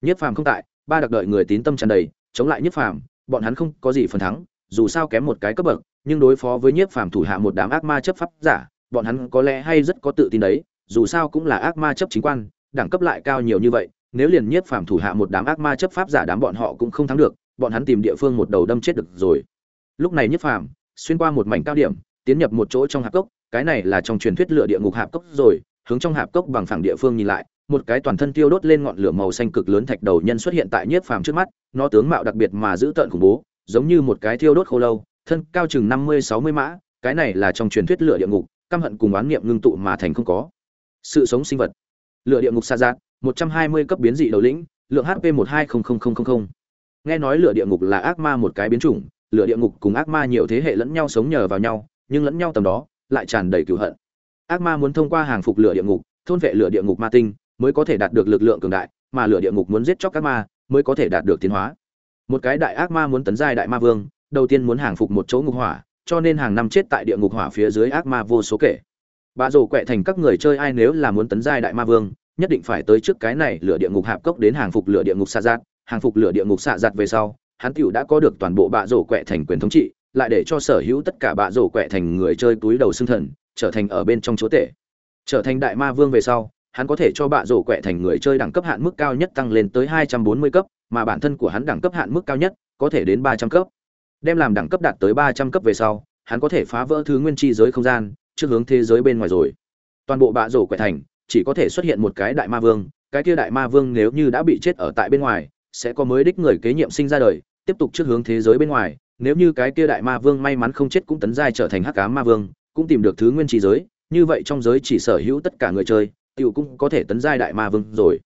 Nhất phàm không tại, ba đặc đợi người tín tâm tràn đầy, chống lại nhất phàm, bọn hắn không có gì phần thắng, dù sao kém một cái cấp bậc, nhưng đối phó với nhiếp phàm thủ hạ một đám ác ma chấp pháp giả, bọn hắn có lẽ hay rất có tự tin đấy, dù sao cũng là ác ma chấp chính quan, đẳng cấp lại cao nhiều như vậy, nếu liền nhiếp phàm thủ hạ một đám ác ma chấp pháp giả đám bọn họ cũng không thắng được, bọn hắn tìm địa phương một đầu đâm chết được rồi. Lúc này nhiếp phàm xuyên qua một mảnh cao điểm, tiến nhập một chỗ trong hạp cốc, cái này là trong truyền thuyết lửa địa ngục hạp cốc rồi hướng trong hạp cốc bằng phẳng địa phương nhìn lại, một cái toàn thân tiêu đốt lên ngọn lửa màu xanh cực lớn thạch đầu nhân xuất hiện tại nhiếp phàm trước mắt, nó tướng mạo đặc biệt mà giữ tợn khủng bố, giống như một cái thiêu đốt khô lâu, thân cao chừng năm mươi, sáu mươi mã, cái này là trong truyền thuyết lửa địa ngục, căm hận cùng oán niệm ngưng tụ mà thành không có. Sự sống sinh vật. Lửa địa ngục xa giác một trăm hai mươi cấp biến dị đầu lĩnh, lượng hp một hai nghe nói lửa địa ngục là ác ma một cái biến chủng, lửa địa ngục cùng ác ma nhiều thế hệ lẫn nhau sống nhờ vào nhau, nhưng lẫn nhau tầm đó lại tràn đầy cừu hận ác ma muốn thông qua hàng phục lửa địa ngục, thôn vệ lửa địa ngục ma tinh, mới có thể đạt được lực lượng cường đại, mà lửa địa ngục muốn giết chóc ác ma, mới có thể đạt được tiến hóa. Một cái đại ác ma muốn tấn giai đại ma vương, đầu tiên muốn hàng phục một chỗ ngục hỏa, cho nên hàng năm chết tại địa ngục hỏa phía dưới ác ma vô số kể. Bà rổ quẹ thành các người chơi ai nếu là muốn tấn giai đại ma vương, nhất định phải tới trước cái này lửa địa ngục hạp cốc đến hàng phục lửa địa ngục xạ giạt. Hàng phục lửa địa ngục xạ giạt về sau, hắn tiểu đã có được toàn bộ bạ rổ quẹ thành quyền thống trị, lại để cho sở hữu tất cả bạ rổ quẹ thành người chơi túi đầu xương thần trở thành ở bên trong chúa tể. Trở thành đại ma vương về sau, hắn có thể cho bạ rổ quẹ thành người chơi đẳng cấp hạn mức cao nhất tăng lên tới 240 cấp, mà bản thân của hắn đẳng cấp hạn mức cao nhất có thể đến ba trăm cấp. Đem làm đẳng cấp đạt tới ba trăm cấp về sau, hắn có thể phá vỡ thứ nguyên chi giới không gian, trước hướng thế giới bên ngoài rồi. Toàn bộ bạ rổ quẹ thành chỉ có thể xuất hiện một cái đại ma vương, cái kia đại ma vương nếu như đã bị chết ở tại bên ngoài, sẽ có mới đích người kế nhiệm sinh ra đời, tiếp tục trước hướng thế giới bên ngoài. Nếu như cái kia đại ma vương may mắn không chết cũng tấn giai trở thành hắc ám ma vương cũng tìm được thứ nguyên trí giới, như vậy trong giới chỉ sở hữu tất cả người chơi, tiểu cũng có thể tấn giai đại ma vương rồi.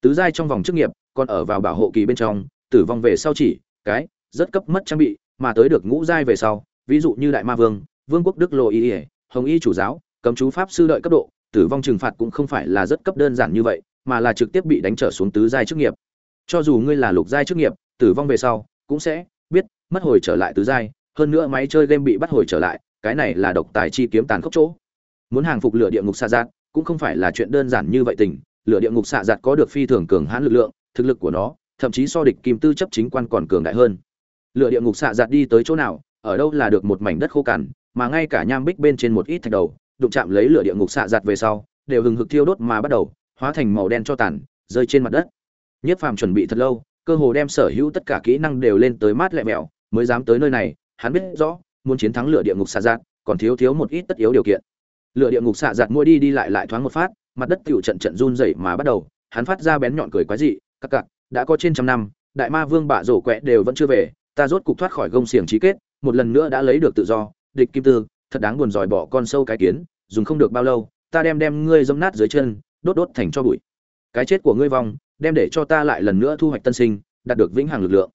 Tứ giai trong vòng chức nghiệp, còn ở vào bảo hộ kỳ bên trong, tử vong về sau chỉ, cái, rất cấp mất trang bị, mà tới được ngũ giai về sau, ví dụ như đại ma vương vương quốc đức lộ y ỉa hồng y chủ giáo, cấm chú pháp sư đợi cấp độ, tử vong trừng phạt cũng không phải là rất cấp đơn giản như vậy, mà là trực tiếp bị đánh trở xuống tứ giai chức nghiệp. Cho dù ngươi là lục giai chức nghiệp, tử vong về sau, cũng sẽ biết mất hồi trở lại tứ giai, hơn nữa máy chơi game bị bắt hồi trở lại cái này là độc tài chi kiếm tàn khốc chỗ. Muốn hàng phục lửa địa ngục xạ giạt, cũng không phải là chuyện đơn giản như vậy tình. Lửa địa ngục xạ giạt có được phi thường cường hãn lực lượng, thực lực của nó, thậm chí so địch kim tư chấp chính quan còn cường đại hơn. Lửa địa ngục xạ giạt đi tới chỗ nào, ở đâu là được một mảnh đất khô cằn, mà ngay cả nham bích bên trên một ít thạch đầu, đụng chạm lấy lửa địa ngục xạ giạt về sau, đều hừng hực thiêu đốt mà bắt đầu, hóa thành màu đen cho tàn, rơi trên mặt đất. Nhất phàm chuẩn bị thật lâu, cơ hồ đem sở hữu tất cả kỹ năng đều lên tới mát lẹ mẹo mới dám tới nơi này, hắn biết rõ muốn chiến thắng lửa địa ngục xạ giạt, còn thiếu thiếu một ít tất yếu điều kiện. Lửa địa ngục xạ giạt mua đi đi lại lại thoáng một phát, mặt đất tựu trận trận run rẩy mà bắt đầu, hắn phát ra bén nhọn cười quái dị, các cặc, đã có trên trăm năm, đại ma vương bạ rổ quẹ đều vẫn chưa về, ta rốt cục thoát khỏi gông xiềng trí kết, một lần nữa đã lấy được tự do, địch kim tư, thật đáng buồn giỏi bỏ con sâu cái kiến, dùng không được bao lâu, ta đem đem ngươi dâm nát dưới chân, đốt đốt thành cho bụi. Cái chết của ngươi vong, đem để cho ta lại lần nữa thu hoạch tân sinh, đạt được vĩnh hằng lực lượng.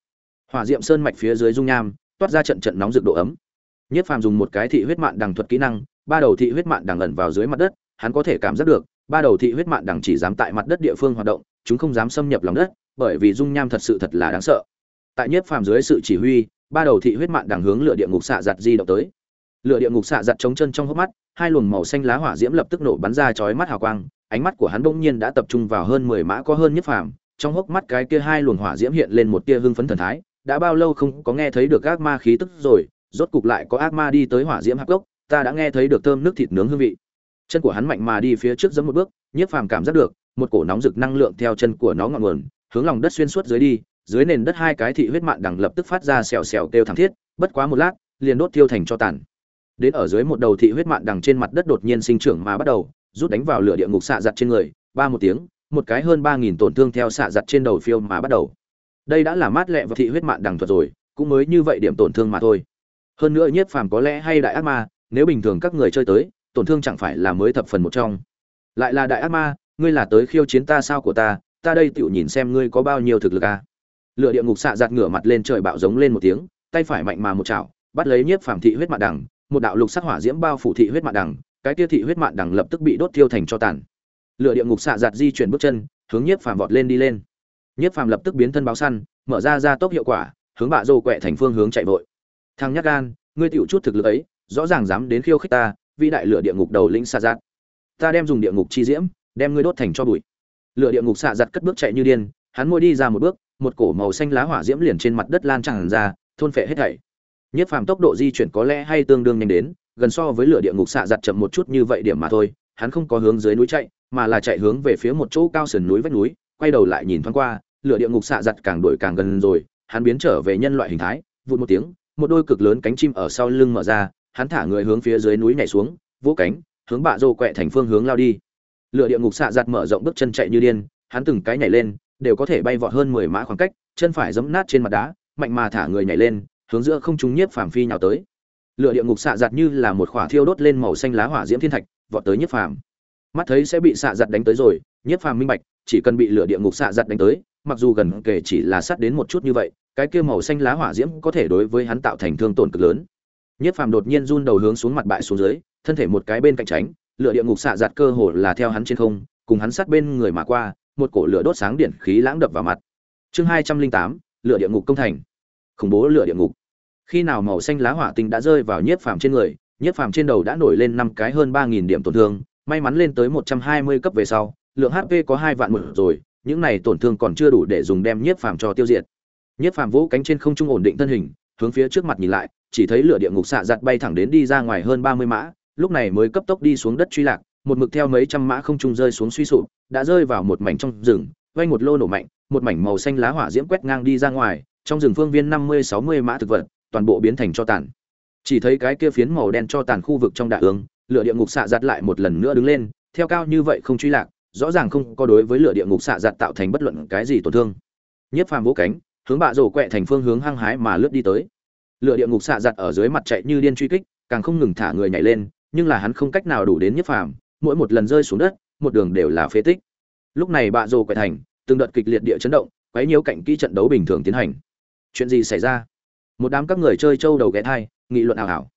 Hỏa diệm sơn mạch phía dưới dung nham, toát ra trận trận nóng rực độ ấm nhất phàm dùng một cái thị huyết mạn đằng thuật kỹ năng, ba đầu thị huyết mạn đằng ẩn vào dưới mặt đất, hắn có thể cảm giác được, ba đầu thị huyết mạn đằng chỉ dám tại mặt đất địa phương hoạt động, chúng không dám xâm nhập lòng đất, bởi vì dung nham thật sự thật là đáng sợ. Tại nhất phàm dưới sự chỉ huy, ba đầu thị huyết mạn đằng hướng lửa địa ngục xạ giật di động tới. Lửa địa ngục xạ giật chống chân trong hốc mắt, hai luồng màu xanh lá hỏa diễm lập tức nổ bắn ra chói mắt hào quang, ánh mắt của hắn bỗng nhiên đã tập trung vào hơn mười mã có hơn nhất phàm, trong hốc mắt cái kia hai luồng hỏa diễm hiện lên một tia hưng phấn thần thái, đã bao lâu không có nghe thấy được ác ma khí tức rồi rốt cục lại có ác ma đi tới hỏa diễm hạp gốc, ta đã nghe thấy được thơm nước thịt nướng hương vị. Chân của hắn mạnh mà đi phía trước giẫm một bước, nhiếp phàm cảm giác được, một cổ nóng rực năng lượng theo chân của nó ngọn nguồn, hướng lòng đất xuyên suốt dưới đi, dưới nền đất hai cái thị huyết mạng đằng lập tức phát ra xèo xèo kêu thảm thiết, bất quá một lát, liền đốt tiêu thành cho tàn. Đến ở dưới một đầu thị huyết mạng đằng trên mặt đất đột nhiên sinh trưởng mà bắt đầu, rút đánh vào lửa địa ngục xạ giặt trên người, ba một tiếng, một cái hơn ba nghìn tổn thương theo xạ giặt trên đầu phiêu mà bắt đầu. Đây đã là mát lẹ và thị huyết mạng đằng thuật rồi, cũng mới như vậy điểm tổn thương mà thôi hơn nữa nhiếp phàm có lẽ hay đại ác ma, nếu bình thường các người chơi tới, tổn thương chẳng phải là mới thập phần một trong. Lại là đại ác ma, ngươi là tới khiêu chiến ta sao của ta ta đây tựu nhìn xem ngươi có bao nhiêu thực lực à. lựa địa ngục xạ giặt ngửa mặt lên trời bạo giống lên một tiếng, tay phải mạnh mà một chảo, bắt lấy nhiếp phàm thị huyết mạng đằng, một đạo lục sắc hỏa diễm bao phủ thị huyết mạng đằng, cái kia thị huyết mạng đằng lập tức bị đốt thiêu thành cho tàn. Lựa địa ngục xạ giặt di chuyển bước chân, hướng nhiếp phàm vọt lên đi lên. Nhiếp phàm lập tức biến thân báo săn, mở ra ra tốc hiệu quả, hướng bạ rô quẹ thành phương hướng chạy vội thằng nhát gan, ngươi tựu chút thực lực ấy, rõ ràng dám đến khiêu khích ta, vĩ đại lửa địa ngục đầu lĩnh xạ giặt ta đem dùng địa ngục chi diễm, đem ngươi đốt thành cho bụi. Lửa địa ngục xạ giặt cất bước chạy như điên, hắn môi đi ra một bước, một cổ màu xanh lá hỏa diễm liền trên mặt đất lan tràn ra, thôn phệ hết thảy. Nhất phàm tốc độ di chuyển có lẽ hay tương đương nhanh đến, gần so với lửa địa ngục xạ giặt chậm một chút như vậy điểm mà thôi, hắn không có hướng dưới núi chạy, mà là chạy hướng về phía một chỗ cao sườn núi vách núi, quay đầu lại nhìn thoáng qua, lửa địa ngục xạ giặt càng đuổi càng gần rồi, hắn biến trở về nhân loại hình thái, vụt một tiếng một đôi cực lớn cánh chim ở sau lưng mở ra, hắn thả người hướng phía dưới núi nhảy xuống, vỗ cánh, hướng bạ rô quẹ thành phương hướng lao đi. Lựa địa ngục xạ giặt mở rộng bước chân chạy như điên, hắn từng cái nhảy lên, đều có thể bay vọt hơn mười mã khoảng cách, chân phải giẫm nát trên mặt đá, mạnh mà thả người nhảy lên, hướng giữa không trung nhiếp phàm phi nhào tới. Lựa địa ngục xạ giặt như là một khỏa thiêu đốt lên màu xanh lá hỏa diễm thiên thạch, vọt tới nhiếp phàm. Mắt thấy sẽ bị xạ giặt đánh tới rồi, nhiếp phàm minh bạch, chỉ cần bị lửa địa ngục xạ giặt đánh tới, mặc dù gần kể chỉ là sát đến một chút như vậy cái kia màu xanh lá hỏa diễm có thể đối với hắn tạo thành thương tổn cực lớn. Nhiếp phàm đột nhiên run đầu hướng xuống mặt bại xuống dưới, thân thể một cái bên cạnh tránh, lửa địa ngục xạ giặt cơ hồ là theo hắn trên không, cùng hắn sát bên người mà qua, một cổ lửa đốt sáng điện khí lãng đập vào mặt. Chương hai trăm linh tám, lửa địa ngục công thành. Khủng bố lửa địa ngục. Khi nào màu xanh lá hỏa tinh đã rơi vào nhiếp phàm trên người nhiếp phàm trên đầu đã nổi lên năm cái hơn ba nghìn điểm tổn thương, may mắn lên tới một trăm hai mươi cấp về sau, lượng hp có hai vạn một rồi, những này tổn thương còn chưa đủ để dùng đem nhiếp phàm cho tiêu diệt nhiếp phàm vỗ cánh trên không trung ổn định thân hình, hướng phía trước mặt nhìn lại, chỉ thấy lửa địa ngục xạ giặt bay thẳng đến đi ra ngoài hơn ba mươi mã, lúc này mới cấp tốc đi xuống đất truy lạc, một mực theo mấy trăm mã không trung rơi xuống suy sụp, đã rơi vào một mảnh trong rừng vay một lô nổ mạnh, một mảnh màu xanh lá hỏa diễm quét ngang đi ra ngoài, trong rừng phương viên năm mươi, sáu mươi mã thực vật, toàn bộ biến thành cho tàn. Chỉ thấy cái kia phiến màu đen cho tàn khu vực trong đại ương, lửa địa ngục xạ giặt lại một lần nữa đứng lên, theo cao như vậy không truy lạc, rõ ràng không có đối với lửa địa ngục xạ giặt tạo thành bất luận cái gì tổn thương. Nhiếp phàm vỗ cánh hướng bạ rổ quẹ thành phương hướng hăng hái mà lướt đi tới. Lựa địa ngục xạ giặt ở dưới mặt chạy như điên truy kích, càng không ngừng thả người nhảy lên, nhưng là hắn không cách nào đủ đến nhiếp phàm, mỗi một lần rơi xuống đất, một đường đều là phế tích. Lúc này bạ rổ quẹ thành, từng đợt kịch liệt địa chấn động, quấy nhiều cạnh kỹ trận đấu bình thường tiến hành. Chuyện gì xảy ra? Một đám các người chơi châu đầu ghé thai, nghị luận ảo ảo.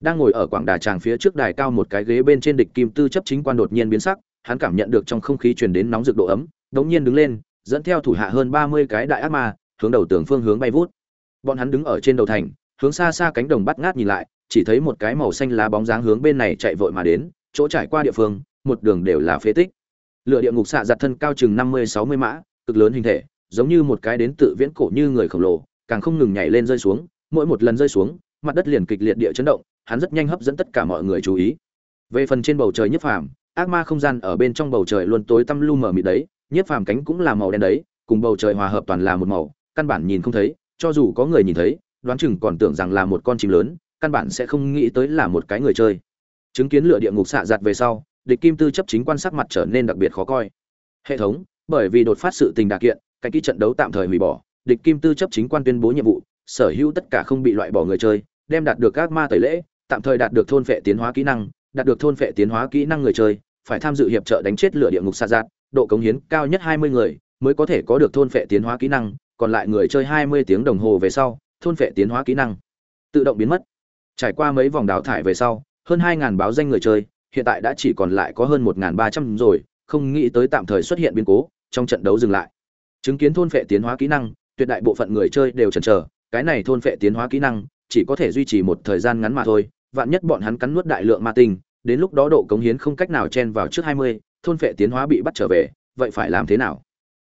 Đang ngồi ở quảng đà tràng phía trước đài cao một cái ghế bên trên địch kim tư chấp chính quan đột nhiên biến sắc, hắn cảm nhận được trong không khí truyền đến nóng rực độ ấm, đống nhiên đứng lên, dẫn theo thủ hạ hơn ba mươi cái đại ác ma hướng đầu tường phương hướng bay vút. Bọn hắn đứng ở trên đầu thành, hướng xa xa cánh đồng bắt ngát nhìn lại, chỉ thấy một cái màu xanh lá bóng dáng hướng bên này chạy vội mà đến, chỗ trải qua địa phương, một đường đều là phế tích. Lựa địa ngục xạ giặt thân cao chừng năm mươi, sáu mươi mã, cực lớn hình thể, giống như một cái đến tự viễn cổ như người khổng lồ, càng không ngừng nhảy lên rơi xuống, mỗi một lần rơi xuống, mặt đất liền kịch liệt địa chấn động, hắn rất nhanh hấp dẫn tất cả mọi người chú ý. Về phần trên bầu trời nhất phàm, ác ma không gian ở bên trong bầu trời luôn tối tăm lu mờ mịt đấy, nhất phàm cánh cũng là màu đen đấy, cùng bầu trời hòa hợp toàn là một màu căn bản nhìn không thấy, cho dù có người nhìn thấy, đoán chừng còn tưởng rằng là một con chim lớn, căn bản sẽ không nghĩ tới là một cái người chơi. Chứng kiến lửa địa ngục xạ giặt về sau, địch kim tư chấp chính quan sát mặt trở nên đặc biệt khó coi. Hệ thống, bởi vì đột phát sự tình đà kiện cái kỹ trận đấu tạm thời hủy bỏ, địch kim tư chấp chính quan tuyên bố nhiệm vụ, sở hữu tất cả không bị loại bỏ người chơi, đem đạt được các ma tẩy lễ, tạm thời đạt được thôn phệ tiến hóa kỹ năng, đạt được thôn phệ tiến hóa kỹ năng người chơi, phải tham dự hiệp trợ đánh chết lửa địa ngục xạ giạt, độ cống hiến cao nhất hai mươi người, mới có thể có được thôn phệ tiến hóa kỹ năng còn lại người chơi hai mươi tiếng đồng hồ về sau, thôn phệ tiến hóa kỹ năng. Tự động biến mất. Trải qua mấy vòng đào thải về sau, hơn hai ngàn báo danh người chơi, hiện tại đã chỉ còn lại có hơn một ba trăm rồi, không nghĩ tới tạm thời xuất hiện biến cố, trong trận đấu dừng lại. Chứng kiến thôn phệ tiến hóa kỹ năng, tuyệt đại bộ phận người chơi đều chần chờ, cái này thôn phệ tiến hóa kỹ năng, chỉ có thể duy trì một thời gian ngắn mà thôi, vạn nhất bọn hắn cắn nuốt đại lượng ma tinh, đến lúc đó độ cống hiến không cách nào chen vào trước hai mươi, thôn phệ tiến hóa bị bắt trở về, vậy phải làm thế nào?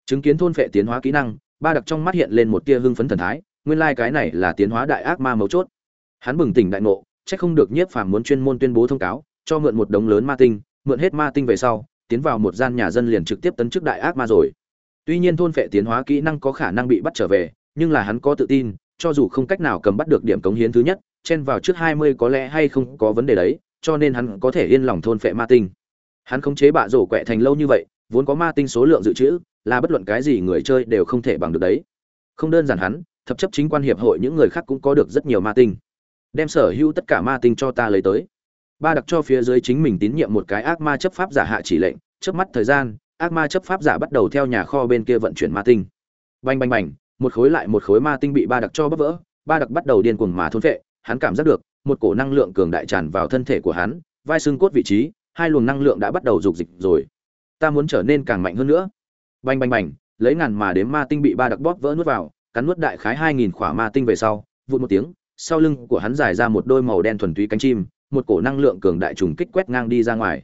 Chứng kiến thôn phệ tiến hóa kỹ năng ba đặc trong mắt hiện lên một tia hưng phấn thần thái, nguyên lai cái này là tiến hóa đại ác ma mấu chốt. Hắn bừng tỉnh đại ngộ, chắc không được nhiếp phàm muốn chuyên môn tuyên bố thông cáo, cho mượn một đống lớn ma tinh, mượn hết ma tinh về sau, tiến vào một gian nhà dân liền trực tiếp tấn chức đại ác ma rồi. Tuy nhiên thôn phệ tiến hóa kỹ năng có khả năng bị bắt trở về, nhưng là hắn có tự tin, cho dù không cách nào cầm bắt được điểm cống hiến thứ nhất, chen vào trước hai mươi có lẽ hay không có vấn đề đấy, cho nên hắn có thể yên lòng thôn phệ ma tinh. Hắn khống chế bạ rổ quẹ thành lâu như vậy, vốn có ma tinh số lượng dự trữ là bất luận cái gì người chơi đều không thể bằng được đấy. Không đơn giản hắn, thập chấp chính quan hiệp hội những người khác cũng có được rất nhiều ma tinh. Đem sở hữu tất cả ma tinh cho ta lấy tới. Ba đặc cho phía dưới chính mình tín nhiệm một cái ác ma chấp pháp giả hạ chỉ lệnh trước mắt thời gian, ác ma chấp pháp giả bắt đầu theo nhà kho bên kia vận chuyển ma tinh. Bành bành bành, một khối lại một khối ma tinh bị ba đặc cho bắp vỡ, ba đặc bắt đầu điên cuồng mà thôn vệ hắn cảm giác được, một cổ năng lượng cường đại tràn vào thân thể của hắn, vai xương cốt vị trí, hai luồng năng lượng đã bắt đầu rục dịch rồi. Ta muốn trở nên càng mạnh hơn nữa bành bành bành, lấy ngàn mà đếm ma tinh bị ba đặc bóp vỡ nuốt vào, cắn nuốt đại khái hai nghìn khỏa ma tinh về sau, vụt một tiếng, sau lưng của hắn dài ra một đôi màu đen thuần túy cánh chim, một cổ năng lượng cường đại trùng kích quét ngang đi ra ngoài.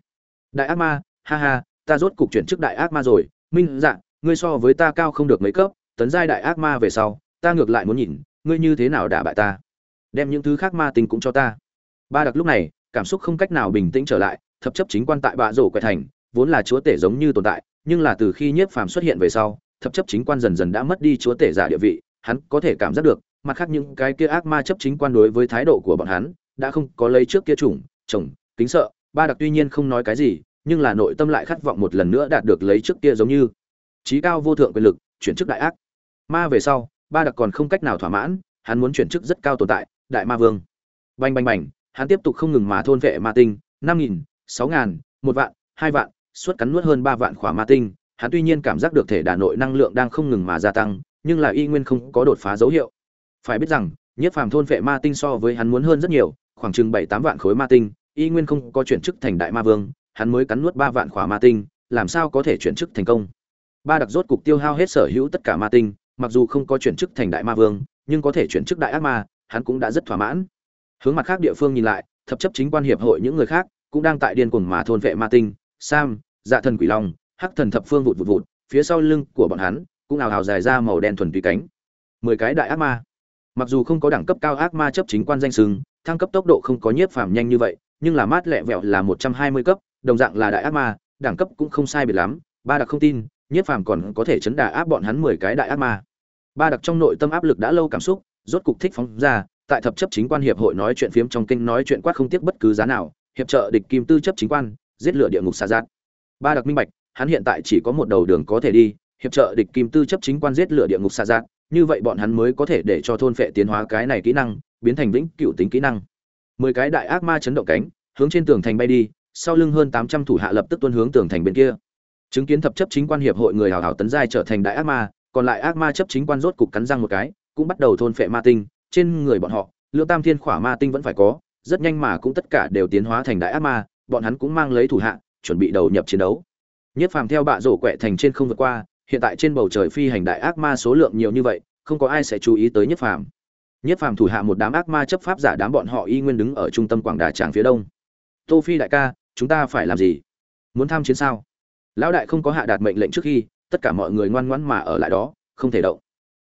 Đại ác ma, ha ha, ta rốt cục chuyển chức đại ác ma rồi. Minh dạ ngươi so với ta cao không được mấy cấp, tấn giai đại ác ma về sau, ta ngược lại muốn nhìn, ngươi như thế nào đả bại ta? Đem những thứ khác ma tinh cũng cho ta. Ba đặc lúc này, cảm xúc không cách nào bình tĩnh trở lại, thập chấp chính quan tại bạ rổ quẹt thành, vốn là chúa tể giống như tồn tại nhưng là từ khi nhiếp phàm xuất hiện về sau, thập chấp chính quan dần dần đã mất đi chúa tể giả địa vị, hắn có thể cảm giác được, mặt khác những cái kia ác ma chấp chính quan đối với thái độ của bọn hắn, đã không có lấy trước kia chủng, chồng, kính sợ, ba đặc tuy nhiên không nói cái gì, nhưng là nội tâm lại khát vọng một lần nữa đạt được lấy trước kia giống như. Trí cao vô thượng quyền lực, chuyển chức đại ác. Ma về sau, ba đặc còn không cách nào thỏa mãn, hắn muốn chuyển chức rất cao tồn tại, đại ma vương. Bành bành bành, hắn tiếp tục không ngừng mà thôn vệ ma tinh, năm nghìn, sáu ngàn, một vạn, hai vạn suốt cắn nuốt hơn ba vạn khỏa ma tinh, hắn tuy nhiên cảm giác được thể đà nội năng lượng đang không ngừng mà gia tăng, nhưng là y nguyên không có đột phá dấu hiệu. Phải biết rằng nhiếp phàm thôn vệ ma tinh so với hắn muốn hơn rất nhiều, khoảng chừng bảy tám vạn khối ma tinh, y nguyên không có chuyển chức thành đại ma vương, hắn mới cắn nuốt ba vạn khỏa ma tinh, làm sao có thể chuyển chức thành công? Ba đặc rốt cục tiêu hao hết sở hữu tất cả ma tinh, mặc dù không có chuyển chức thành đại ma vương, nhưng có thể chuyển chức đại ác ma, hắn cũng đã rất thỏa mãn. Hướng mặt khác địa phương nhìn lại, thập chấp chính quan hiệp hội những người khác, cũng đang tại điên cuồng mà thôn vệ ma tinh sam dạ thần quỷ long, hắc thần thập phương vụt vụt vụt, phía sau lưng của bọn hắn, cũng ào ào dài ra màu đen thuần túy cánh. Mười cái đại ác ma. Mặc dù không có đẳng cấp cao ác ma chấp chính quan danh sừng thăng cấp tốc độ không có nhiếp phàm nhanh như vậy, nhưng là mát lẹ vẹo là một trăm hai mươi cấp, đồng dạng là đại ác ma, đẳng cấp cũng không sai biệt lắm, ba đặc không tin, nhiếp phàm còn có thể chấn đả áp bọn hắn mười cái đại ác ma. Ba đặc trong nội tâm áp lực đã lâu cảm xúc, rốt cục thích phóng ra, tại thập chấp chính quan hiệp hội nói chuyện phiếm trong kinh nói chuyện quát không tiếc bất cứ giá nào, hiệp trợ địch kim tư chấp chính quan giết lửa địa ngục xa giác ba đặc minh bạch, hắn hiện tại chỉ có một đầu đường có thể đi, hiệp trợ địch kim tư chấp chính quan giết lửa địa ngục xa giác như vậy bọn hắn mới có thể để cho thôn phệ tiến hóa cái này kỹ năng, biến thành vĩnh cựu tính kỹ năng. Mười cái đại ác ma chấn động cánh, hướng trên tường thành bay đi, sau lưng hơn tám trăm thủ hạ lập tức tuân hướng tường thành bên kia. Chứng kiến thập chấp chính quan hiệp hội người hào hào tấn giai trở thành đại ác ma, còn lại ác ma chấp chính quan rốt cục cắn răng một cái, cũng bắt đầu thôn phệ ma tinh, trên người bọn họ lượng tam thiên khỏa ma tinh vẫn phải có, rất nhanh mà cũng tất cả đều tiến hóa thành đại ác ma bọn hắn cũng mang lấy thủ hạ, chuẩn bị đầu nhập chiến đấu. Nhất phàm theo bạ rổ quẹ thành trên không vượt qua, hiện tại trên bầu trời phi hành đại ác ma số lượng nhiều như vậy, không có ai sẽ chú ý tới nhất phàm. Nhất phàm thủ hạ một đám ác ma chấp pháp giả đám bọn họ y nguyên đứng ở trung tâm quảng đà tràng phía đông. Tô phi đại ca, chúng ta phải làm gì? Muốn tham chiến sao? Lão đại không có hạ đạt mệnh lệnh trước khi, tất cả mọi người ngoan ngoãn mà ở lại đó, không thể động.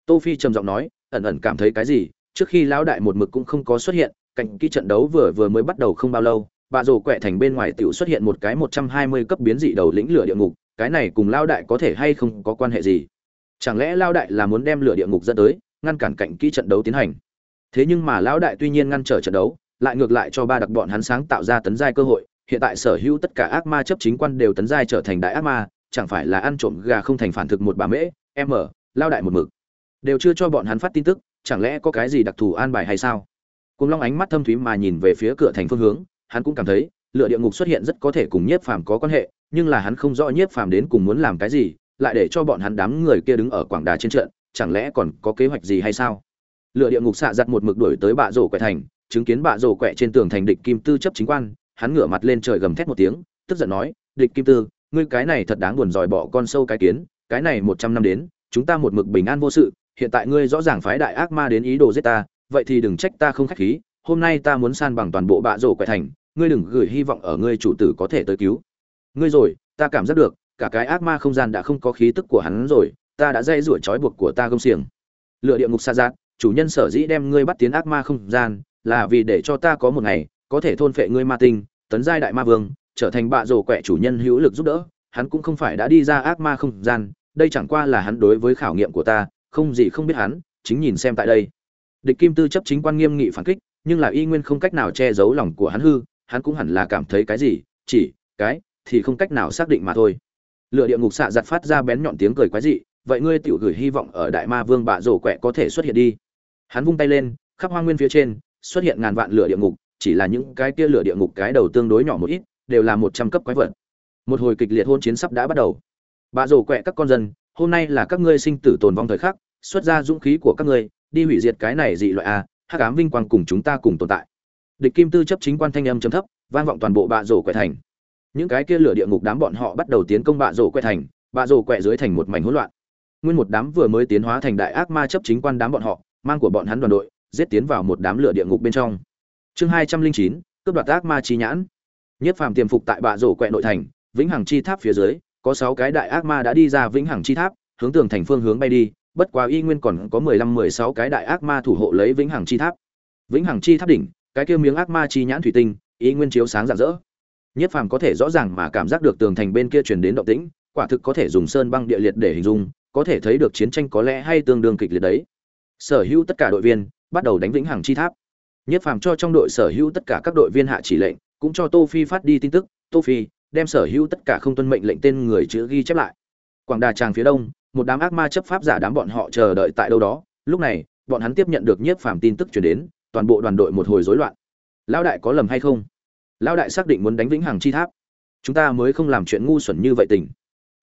Tô phi trầm giọng nói, ẩn ẩn cảm thấy cái gì? Trước khi lão đại một mực cũng không có xuất hiện cạnh kỹ trận đấu vừa vừa mới bắt đầu không bao lâu bạ rồ quẹ thành bên ngoài tiểu xuất hiện một cái 120 cấp biến dị đầu lĩnh lửa địa ngục, cái này cùng lao đại có thể hay không có quan hệ gì? Chẳng lẽ lao đại là muốn đem lửa địa ngục dẫn tới, ngăn cản cạnh kỹ trận đấu tiến hành? Thế nhưng mà lão đại tuy nhiên ngăn trở trận đấu, lại ngược lại cho ba đặc bọn hắn sáng tạo ra tấn giai cơ hội, hiện tại sở hữu tất cả ác ma chấp chính quan đều tấn giai trở thành đại ác ma, chẳng phải là ăn trộm gà không thành phản thực một bà mễ m lao đại một mực. Đều chưa cho bọn hắn phát tin tức, chẳng lẽ có cái gì đặc thù an bài hay sao? Cùng long ánh mắt thâm thúy mà nhìn về phía cửa thành phương hướng hắn cũng cảm thấy, lựa địa ngục xuất hiện rất có thể cùng nhiếp phàm có quan hệ, nhưng là hắn không rõ nhiếp phàm đến cùng muốn làm cái gì, lại để cho bọn hắn đám người kia đứng ở quảng đà trên trận, chẳng lẽ còn có kế hoạch gì hay sao? Lựa địa ngục xạ giặt một mực đuổi tới bạ rổ quẹ thành, chứng kiến bạ rổ quẹ trên tường thành địch kim tư chấp chính quan, hắn ngửa mặt lên trời gầm thét một tiếng, tức giận nói, địch kim tư, ngươi cái này thật đáng buồn dòi bỏ con sâu cái kiến, cái này một trăm năm đến, chúng ta một mực bình an vô sự, hiện tại ngươi rõ ràng phái đại ác ma đến ý đồ giết ta, vậy thì đừng trách ta không khách khí hôm nay ta muốn san bằng toàn bộ bạ rổ quậy thành, ngươi đừng gửi hy vọng ở ngươi chủ tử có thể tới cứu. Ngươi rồi, ta cảm giác được, cả cái ác ma không gian đã không có khí tức của hắn rồi, ta đã dây rủa trói buộc của ta gông xiềng. Lựa địa ngục xa giác chủ nhân sở dĩ đem ngươi bắt tiến ác ma không gian, là vì để cho ta có một ngày, có thể thôn phệ ngươi ma tinh, tấn giai đại ma vương, trở thành bạ rổ quẹ chủ nhân hữu lực giúp đỡ. Hắn cũng không phải đã đi ra ác ma không gian, đây chẳng qua là hắn đối với khảo nghiệm của ta, không gì không biết hắn, chính nhìn xem tại đây. Địch kim tư chấp chính quan nghiêm nghị phản kích nhưng là y nguyên không cách nào che giấu lòng của hắn hư, hắn cũng hẳn là cảm thấy cái gì, chỉ, cái, thì không cách nào xác định mà thôi. Lựa địa ngục xạ giặt phát ra bén nhọn tiếng cười quái dị, vậy ngươi tiểu gửi hy vọng ở đại ma vương bạ rổ quẹ có thể xuất hiện đi. Hắn vung tay lên, khắp hoa nguyên phía trên, xuất hiện ngàn vạn lửa địa ngục, chỉ là những cái kia lửa địa ngục cái đầu tương đối nhỏ một ít, đều là một trăm cấp quái vật. Một hồi kịch liệt hôn chiến sắp đã bắt đầu. Bạ rổ quẹ các con dân, hôm nay là các ngươi sinh tử tồn vong thời khắc, xuất ra dũng khí của các ngươi, đi hủy diệt cái này dị loại a hắc ám vinh quang cùng chúng ta cùng tồn tại. Địch kim tư chấp chính quan thanh âm chấm thấp, vang vọng toàn bộ bạ rổ quẹ thành. Những cái kia lửa địa ngục đám bọn họ bắt đầu tiến công bạ rổ quẹ thành, bạ rổ quẹ dưới thành một mảnh hỗn loạn. Nguyên một đám vừa mới tiến hóa thành đại ác ma chấp chính quan đám bọn họ, mang của bọn hắn đoàn đội, giết tiến vào một đám lửa địa ngục bên trong. Chương hai trăm linh chín, cướp đoạt ác ma chi nhãn. Nhất phàm tiềm phục tại bạ rổ quẹ nội thành, vĩnh hằng chi tháp phía dưới, có sáu cái đại ác ma đã đi ra vĩnh hằng chi tháp, hướng tường thành phương hướng bay đi bất quá y nguyên còn có mười lăm, mười sáu cái đại ác ma thủ hộ lấy vĩnh hằng chi tháp. Vĩnh hằng chi tháp đỉnh, cái kia miếng ác ma chi nhãn thủy tinh, y nguyên chiếu sáng rạng rỡ. Nhất phàm có thể rõ ràng mà cảm giác được tường thành bên kia truyền đến động tĩnh, quả thực có thể dùng sơn băng địa liệt để hình dung, có thể thấy được chiến tranh có lẽ hay tương đương kịch liệt đấy. Sở hữu tất cả đội viên bắt đầu đánh vĩnh hằng chi tháp. Nhất phàm cho trong đội sở hữu tất cả các đội viên hạ chỉ lệnh, cũng cho tô phi phát đi tin tức, tô phi, đem sở hữu tất cả không tuân mệnh lệnh tên người chữ ghi chép lại. Quảng đà tràng phía đông một đám ác ma chấp pháp giả đám bọn họ chờ đợi tại đâu đó. Lúc này, bọn hắn tiếp nhận được nhiếp phàm tin tức chuyển đến, toàn bộ đoàn đội một hồi rối loạn. Lão đại có lầm hay không? Lão đại xác định muốn đánh vĩnh hằng chi tháp. Chúng ta mới không làm chuyện ngu xuẩn như vậy tình.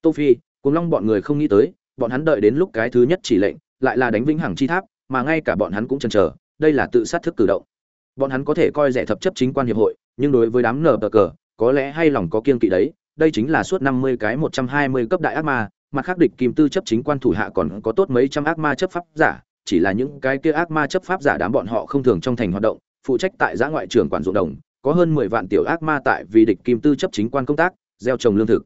Tô phi cùng long bọn người không nghĩ tới, bọn hắn đợi đến lúc cái thứ nhất chỉ lệnh, lại là đánh vĩnh hằng chi tháp, mà ngay cả bọn hắn cũng chần chờ, đây là tự sát thức cử động. Bọn hắn có thể coi rẻ thập chấp chính quan hiệp hội, nhưng đối với đám nở cờ, có lẽ hay lòng có kiên kỵ đấy, đây chính là suốt năm mươi cái một trăm hai mươi cấp đại ác ma mặt khác địch kim tư chấp chính quan thủ hạ còn có tốt mấy trăm ác ma chấp pháp giả, chỉ là những cái kia ác ma chấp pháp giả đám bọn họ không thường trong thành hoạt động, phụ trách tại giã ngoại trường quản dụng đồng, có hơn mười vạn tiểu ác ma tại vì địch kim tư chấp chính quan công tác, gieo trồng lương thực.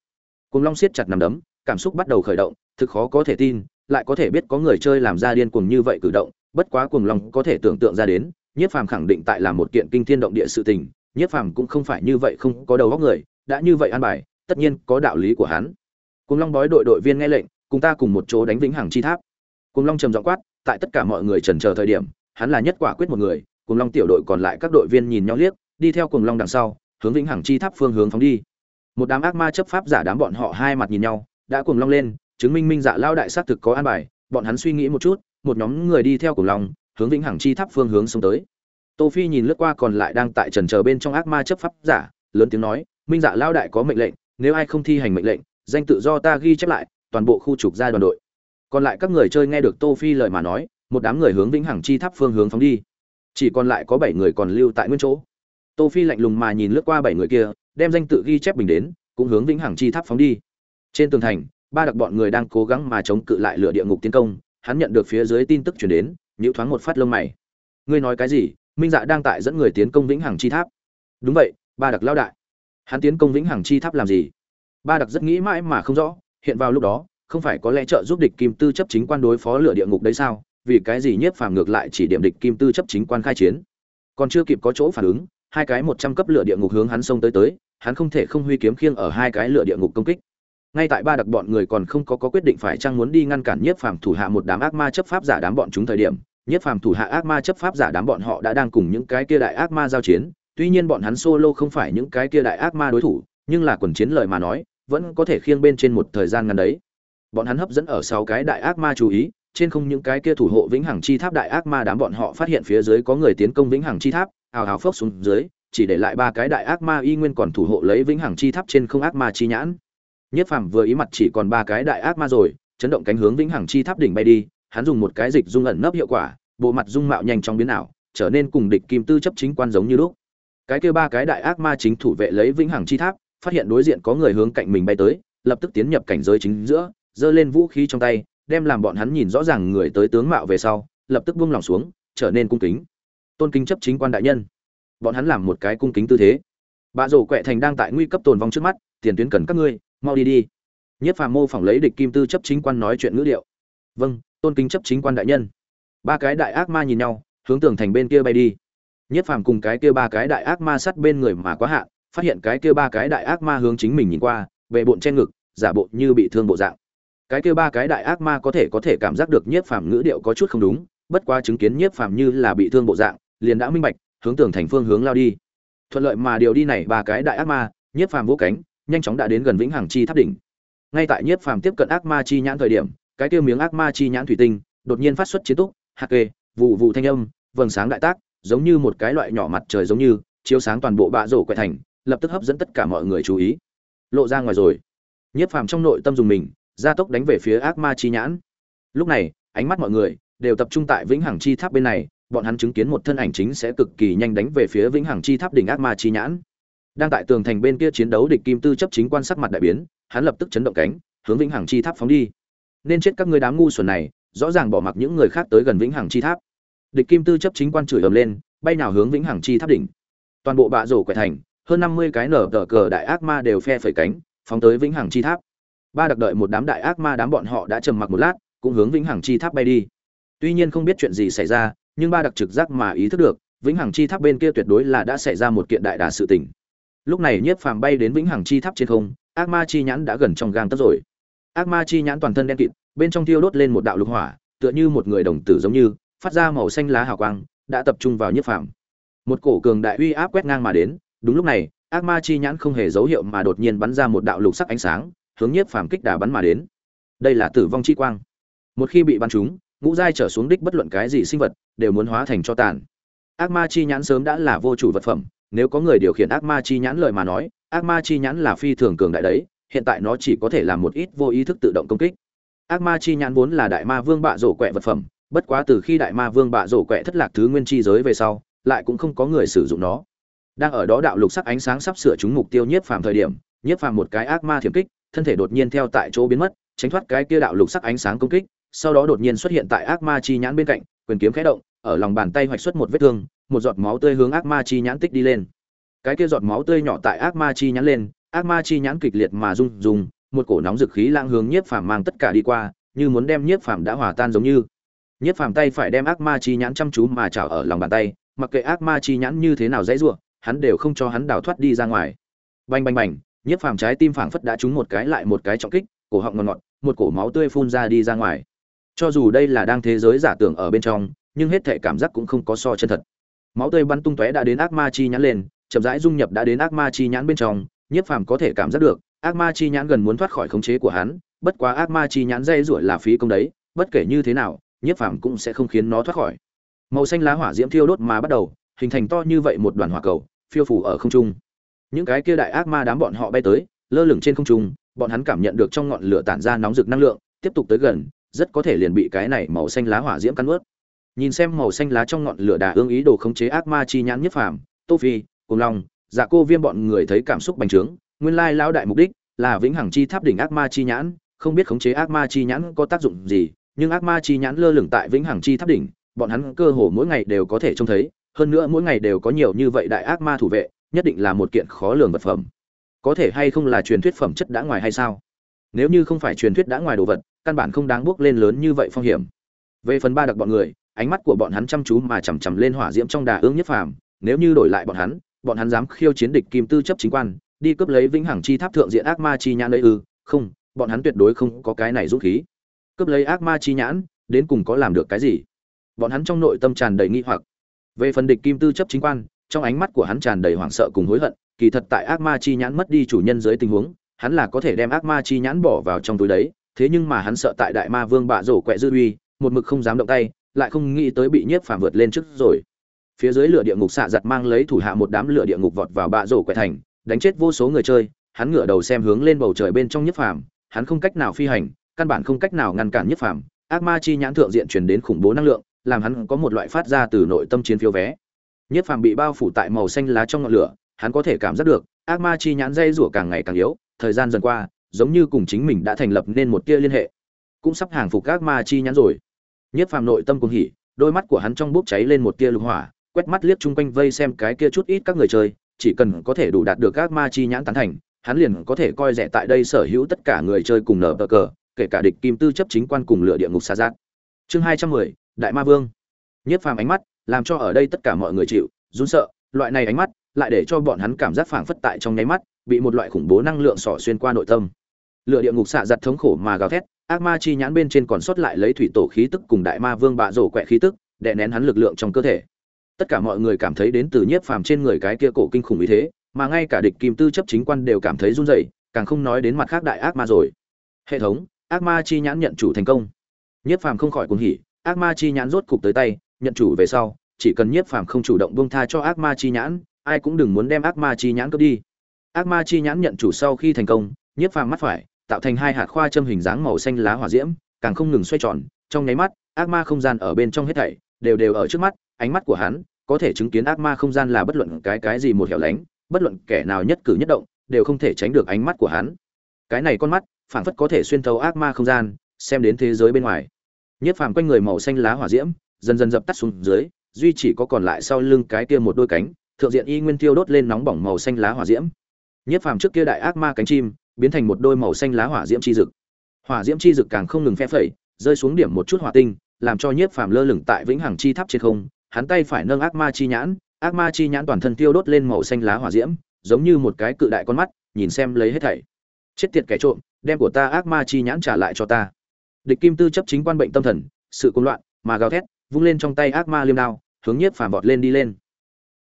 Cùng long siết chặt nằm đấm, cảm xúc bắt đầu khởi động, thực khó có thể tin, lại có thể biết có người chơi làm ra điên cuồng như vậy cử động, bất quá cuồng long có thể tưởng tượng ra đến nhiếp phàm khẳng định tại là một kiện kinh thiên động địa sự tình nhiếp phàm cũng không phải như vậy không có đầu óc người, đã như vậy an bài, tất nhiên có đạo lý của hắn cùng long bói đội đội viên nghe lệnh, cùng ta cùng một chỗ đánh vĩnh hằng chi tháp. Cùng long trầm giọng quát, tại tất cả mọi người chần chờ thời điểm, hắn là nhất quả quyết một người cùng long tiểu đội còn lại các đội viên nhìn nhau liếc, đi theo cùng long đằng sau, hướng vĩnh hằng chi tháp phương hướng phóng đi. Một đám ác ma chấp pháp giả đám bọn họ hai mặt nhìn nhau, đã cùng long lên, chứng minh minh dạ lao đại xác thực có an bài, bọn hắn suy nghĩ một chút, một nhóm người đi theo cùng long, hướng vĩnh hằng chi tháp phương hướng xông tới. Tô phi nhìn lướt qua còn lại đang tại trần chờ bên trong ác ma chấp pháp giả, lớn tiếng nói, minh dạ lao đại có mệnh lệnh, nếu ai không thi hành mệnh lệnh danh tự do ta ghi chép lại, toàn bộ khu trục ra đoàn đội. Còn lại các người chơi nghe được tô phi lời mà nói, một đám người hướng vĩnh hằng chi tháp phương hướng phóng đi. Chỉ còn lại có bảy người còn lưu tại nguyên chỗ. Tô phi lạnh lùng mà nhìn lướt qua bảy người kia, đem danh tự ghi chép bình đến, cũng hướng vĩnh hằng chi tháp phóng đi. Trên tường thành, ba đặc bọn người đang cố gắng mà chống cự lại lửa địa ngục tiến công, hắn nhận được phía dưới tin tức truyền đến nhíu thoáng một phát lông mày. Ngươi nói cái gì? Minh dạ đang tại dẫn người tiến công vĩnh hằng chi tháp. Đúng vậy, ba đặc lao đại. Hắn tiến công vĩnh hằng chi tháp làm gì? Ba đặc rất nghĩ mãi mà không rõ hiện vào lúc đó không phải có lẽ trợ giúp địch kim tư chấp chính quan đối phó lửa địa ngục đấy sao? Vì cái gì nhiếp phàm ngược lại chỉ điểm địch kim tư chấp chính quan khai chiến? Còn chưa kịp có chỗ phản ứng hai cái một trăm cấp lửa địa ngục hướng hắn xông tới tới hắn không thể không huy kiếm khiêng ở hai cái lửa địa ngục công kích. Ngay tại ba đặc bọn người còn không có, có quyết định phải chăng muốn đi ngăn cản nhiếp phàm thủ hạ một đám ác ma chấp pháp giả đám bọn chúng thời điểm nhiếp phàm thủ hạ ác ma chấp pháp giả đám bọn họ đã đang cùng những cái kia đại ác ma giao chiến. Tuy nhiên bọn hắn solo không phải những cái kia đại ác ma đối thủ nhưng là quần chiến lời mà nói vẫn có thể khiêng bên trên một thời gian ngắn đấy. Bọn hắn hấp dẫn ở sáu cái đại ác ma chú ý, trên không những cái kia thủ hộ vĩnh hằng chi tháp đại ác ma đám bọn họ phát hiện phía dưới có người tiến công vĩnh hằng chi tháp, ào ào phốc xuống dưới, chỉ để lại ba cái đại ác ma y nguyên còn thủ hộ lấy vĩnh hằng chi tháp trên không ác ma chi nhãn. Nhất phàm vừa ý mặt chỉ còn ba cái đại ác ma rồi, chấn động cánh hướng vĩnh hằng chi tháp đỉnh bay đi, hắn dùng một cái dịch dung ẩn nấp hiệu quả, bộ mặt dung mạo nhanh chóng biến ảo, trở nên cùng địch kim tư chấp chính quan giống như lúc. Cái kia ba cái đại ác ma chính thủ vệ lấy vĩnh hằng chi tháp phát hiện đối diện có người hướng cạnh mình bay tới, lập tức tiến nhập cảnh giới chính giữa, giơ lên vũ khí trong tay, đem làm bọn hắn nhìn rõ ràng người tới tướng mạo về sau, lập tức buông lòng xuống, trở nên cung kính. Tôn kính chấp chính quan đại nhân. Bọn hắn làm một cái cung kính tư thế. Bạ rổ quẹ thành đang tại nguy cấp tồn vong trước mắt, tiền tuyến cần các ngươi, mau đi đi. Nhất phàm mô phỏng lấy địch kim tư chấp chính quan nói chuyện ngữ điệu. Vâng tôn kính chấp chính quan đại nhân. Ba cái đại ác ma nhìn nhau, hướng tường thành bên kia bay đi. Nhất phàm cùng cái kia ba cái đại ác ma sát bên người mà quá hạn phát hiện cái kia ba cái đại ác ma hướng chính mình nhìn qua về bộn trên ngực, giả bộ như bị thương bộ dạng. Cái kia ba cái đại ác ma có thể có thể cảm giác được nhiếp phàm ngữ điệu có chút không đúng, bất quá chứng kiến nhiếp phàm như là bị thương bộ dạng, liền đã minh bạch, hướng tường thành phương hướng lao đi. Thuận lợi mà điều đi này ba cái đại ác ma, nhiếp phàm vỗ cánh, nhanh chóng đã đến gần vĩnh hằng chi tháp đỉnh. Ngay tại nhiếp phàm tiếp cận ác ma chi nhãn thời điểm, cái kia miếng ác ma chi nhãn thủy tinh, đột nhiên phát xuất chiến túc, hạt kê vụ vụ thanh âm, vầng sáng đại tác, giống như một cái loại nhỏ mặt trời giống như, chiếu sáng toàn bộ bạ rổ quẹ thành lập tức hấp dẫn tất cả mọi người chú ý. Lộ ra ngoài rồi. Nhiếp phàm trong nội tâm dùng mình, gia tốc đánh về phía ác ma chi nhãn. Lúc này, ánh mắt mọi người đều tập trung tại vĩnh hằng chi tháp bên này, bọn hắn chứng kiến một thân ảnh chính sẽ cực kỳ nhanh đánh về phía vĩnh hằng chi tháp đỉnh ác ma chi nhãn. Đang tại tường thành bên kia chiến đấu địch kim tư chấp chính quan sắc mặt đại biến, hắn lập tức chấn động cánh, hướng vĩnh hằng chi tháp phóng đi. Nên chết các ngươi đám ngu xuẩn này, rõ ràng bỏ mặc những người khác tới gần vĩnh hằng chi tháp. Địch kim tư chấp chính quan chửi ầm lên, bay nào hướng vĩnh hằng chi tháp đỉnh. Toàn bộ bạ rổ quẹt thành hơn năm mươi cái nở tờ cờ đại ác ma đều phe phẩy cánh, phóng tới vĩnh hằng chi tháp. Ba đặc đợi một đám đại ác ma đám bọn họ đã trầm mặc một lát, cũng hướng vĩnh hằng chi tháp bay đi. Tuy nhiên không biết chuyện gì xảy ra, nhưng ba đặc trực giác mà ý thức được, vĩnh hằng chi tháp bên kia tuyệt đối là đã xảy ra một kiện đại đà sự tình. Lúc này nhiếp phàm bay đến vĩnh hằng chi tháp trên không, ác ma chi nhãn đã gần trong gang tấc rồi. Ác ma chi nhãn toàn thân đen kịt, bên trong thiêu đốt lên một đạo lục hỏa, tựa như một người đồng tử giống như, phát ra màu xanh lá hào quang, đã tập trung vào nhiếp phàm. Một cổ cường đại uy áp quét ngang mà đến đúng lúc này, ác ma chi nhãn không hề dấu hiệu mà đột nhiên bắn ra một đạo lục sắc ánh sáng, hướng nhiếp phàm kích đà bắn mà đến. Đây là tử vong chi quang. Một khi bị bắn trúng, ngũ giai trở xuống đích bất luận cái gì sinh vật đều muốn hóa thành cho tàn. Ác ma chi nhãn sớm đã là vô chủ vật phẩm, nếu có người điều khiển ác ma chi nhãn lời mà nói, ác ma chi nhãn là phi thường cường đại đấy, hiện tại nó chỉ có thể làm một ít vô ý thức tự động công kích. Ác ma chi nhãn vốn là đại ma vương bạ rổ quẹ vật phẩm, bất quá từ khi đại ma vương bạ rổ quẹ thất lạc thứ nguyên chi giới về sau, lại cũng không có người sử dụng nó đang ở đó đạo lục sắc ánh sáng sắp sửa trúng mục tiêu nhiếp phàm thời điểm, nhiếp phàm một cái ác ma thiểm kích, thân thể đột nhiên theo tại chỗ biến mất, tránh thoát cái kia đạo lục sắc ánh sáng công kích, sau đó đột nhiên xuất hiện tại ác ma chi nhãn bên cạnh, quyền kiếm khẽ động, ở lòng bàn tay hoạch xuất một vết thương, một giọt máu tươi hướng ác ma chi nhãn tích đi lên. Cái kia giọt máu tươi nhỏ tại ác ma chi nhãn lên, ác ma chi nhãn kịch liệt mà rung rung, một cổ nóng dực khí lang hướng nhiếp phàm mang tất cả đi qua, như muốn đem nhiếp phàm đã hòa tan giống như. Nhiếp phàm tay phải đem ác ma chi nhãn chăm chú mà chảo ở lòng bàn tay, mặc kệ ác ma chi nhãn như thế nào dãy rủa hắn đều không cho hắn đào thoát đi ra ngoài. Bành bành bành, nhiếp phàm trái tim phảng phất đã trúng một cái lại một cái trọng kích, cổ họng ngọt ngọt, một cổ máu tươi phun ra đi ra ngoài. Cho dù đây là đang thế giới giả tưởng ở bên trong, nhưng hết thể cảm giác cũng không có so chân thật. Máu tươi bắn tung tóe đã đến ác ma chi nhãn lên, chậm rãi dung nhập đã đến ác ma chi nhãn bên trong, nhiếp phàm có thể cảm giác được, ác ma chi nhãn gần muốn thoát khỏi khống chế của hắn, bất quá ác ma chi nhãn dây ruổi là phí công đấy, bất kể như thế nào, nhiếp phàm cũng sẽ không khiến nó thoát khỏi. Màu xanh lá hỏa diễm thiêu đốt mà bắt đầu hình thành to như vậy một đoàn hỏa cầu, phiêu phủ ở không trung. Những cái kia đại ác ma đám bọn họ bay tới, lơ lửng trên không trung, bọn hắn cảm nhận được trong ngọn lửa tản ra nóng rực năng lượng, tiếp tục tới gần, rất có thể liền bị cái này màu xanh lá hỏa diễm cắn ướt nhìn xem màu xanh lá trong ngọn lửa đà ương ý đồ khống chế ác ma chi nhãn nhất phàm, tô phi, cùng long dạ cô viêm bọn người thấy cảm xúc bành trướng, nguyên lai lão đại mục đích là vĩnh hằng chi tháp đỉnh ác ma chi nhãn, không biết khống chế ác ma chi nhãn có tác dụng gì, nhưng ác ma chi nhãn lơ lửng tại vĩnh hằng chi tháp đỉnh, bọn hắn cơ hồ mỗi ngày đều có thể trông thấy hơn nữa mỗi ngày đều có nhiều như vậy đại ác ma thủ vệ, nhất định là một kiện khó lường vật phẩm. Có thể hay không là truyền thuyết phẩm chất đã ngoài hay sao? Nếu như không phải truyền thuyết đã ngoài đồ vật, căn bản không đáng bước lên lớn như vậy phong hiểm. Về phần ba đặc bọn người, ánh mắt của bọn hắn chăm chú mà chằm chằm lên hỏa diễm trong đà ương nhất phàm. Nếu như đổi lại bọn hắn bọn hắn dám khiêu chiến địch kim tư chấp chính quan, đi cướp lấy vĩnh hằng chi tháp thượng diện ác ma chi nhãn ấy ư? Không, bọn hắn tuyệt đối không có cái này dũng khí. Cướp lấy ác ma chi nhãn, đến cùng có làm được cái gì? Bọn hắn trong nội tâm tràn đầy nghi hoặc về phần địch kim tư chấp chính quan, trong ánh mắt của hắn tràn đầy hoảng sợ cùng hối hận, kỳ thật tại ác ma chi nhãn mất đi chủ nhân dưới tình huống, hắn là có thể đem ác ma chi nhãn bỏ vào trong túi đấy, thế nhưng mà hắn sợ tại đại ma vương bạ rổ quẹ dư uy, một mực không dám động tay, lại không nghĩ tới bị nhiếp phàm vượt lên trước rồi. Phía dưới lửa địa ngục xạ giật mang lấy thủ hạ một đám lửa địa ngục vọt vào bạ rổ quẹ thành, đánh chết vô số người chơi, hắn ngửa đầu xem hướng lên bầu trời bên trong nhiếp phàm, hắn không cách nào phi hành, căn bản không cách nào ngăn cản nhiếp phàm, ác ma chi nhãn thượng diện truyền đến khủng bố năng lượng làm hắn có một loại phát ra từ nội tâm chiến phiếu vé. Nhất phàm bị bao phủ tại màu xanh lá trong ngọn lửa, hắn có thể cảm giác được, ác ma chi nhãn dây rủa càng ngày càng yếu, thời gian dần qua, giống như cùng chính mình đã thành lập nên một tia liên hệ. Cũng sắp hàng phục ác ma chi nhãn rồi. Nhất phàm nội tâm cùng hỉ, đôi mắt của hắn trong bốc cháy lên một tia lục hỏa, quét mắt liếc chung quanh vây xem cái kia chút ít các người chơi, chỉ cần có thể đủ đạt được ác ma chi nhãn tán thành, hắn liền có thể coi rẻ tại đây sở hữu tất cả người chơi cùng nở bờ cờ, kể cả địch kim tư chấp chính quan cùng lựa địa ngục xa giác. Chương hai trăm mười đại ma vương. Nhiếp phàm ánh mắt làm cho ở đây tất cả mọi người chịu run sợ, loại này ánh mắt lại để cho bọn hắn cảm giác phảng phất tại trong nháy mắt bị một loại khủng bố năng lượng xỏ xuyên qua nội tâm. Lựa địa ngục xạ giật thống khổ mà gào thét, ác ma chi nhãn bên trên còn sót lại lấy thủy tổ khí tức cùng đại ma vương bạ rổ quẹ khí tức, đè nén hắn lực lượng trong cơ thể. Tất cả mọi người cảm thấy đến từ nhiếp phàm trên người cái kia cổ kinh khủng ý thế, mà ngay cả địch kim tư chấp chính quan đều cảm thấy run rẩy, càng không nói đến mặt khác đại ác ma rồi. Hệ thống, ác ma chi nhãn nhận chủ thành công. Nhiếp phàm không khỏi cuồng hỉ ác ma chi nhãn rốt cục tới tay, nhận chủ về sau, chỉ cần nhiếp phàm không chủ động buông tha cho ác ma chi nhãn, ai cũng đừng muốn đem ác ma chi nhãn cướp đi. Ác ma chi nhãn nhận chủ sau khi thành công, nhiếp phàm mắt phải tạo thành hai hạt khoa châm hình dáng màu xanh lá hỏa diễm, càng không ngừng xoay tròn, trong nháy mắt, ác ma không gian ở bên trong hết thảy đều đều ở trước mắt, ánh mắt của hắn có thể chứng kiến ác ma không gian là bất luận cái cái gì một hẻo lánh, bất luận kẻ nào nhất cử nhất động đều không thể tránh được ánh mắt của hắn. Cái này con mắt phảng phất có thể xuyên thấu ác ma không gian, xem đến thế giới bên ngoài nhiếp phàm quanh người màu xanh lá hỏa diễm, dần dần dập tắt xuống dưới, duy chỉ có còn lại sau lưng cái kia một đôi cánh, thượng diện y nguyên tiêu đốt lên nóng bỏng màu xanh lá hỏa diễm. Nhiếp phàm trước kia đại ác ma cánh chim, biến thành một đôi màu xanh lá hỏa diễm chi dực. Hỏa diễm chi dực càng không ngừng phe phẩy, rơi xuống điểm một chút hỏa tinh, làm cho nhiếp phàm lơ lửng tại vĩnh hằng chi tháp trên không, hắn tay phải nâng ác ma chi nhãn, ác ma chi nhãn toàn thân tiêu đốt lên màu xanh lá hỏa diễm, giống như một cái cự đại con mắt, nhìn xem lấy hết thảy. Chết tiệt kẻ trộm, đem của ta ác ma chi nhãn trả lại cho ta địch kim tư chấp chính quan bệnh tâm thần, sự cuồng loạn, mà gào thét, vung lên trong tay ác ma liêm đao, hướng nhiếp phàm vọt lên đi lên.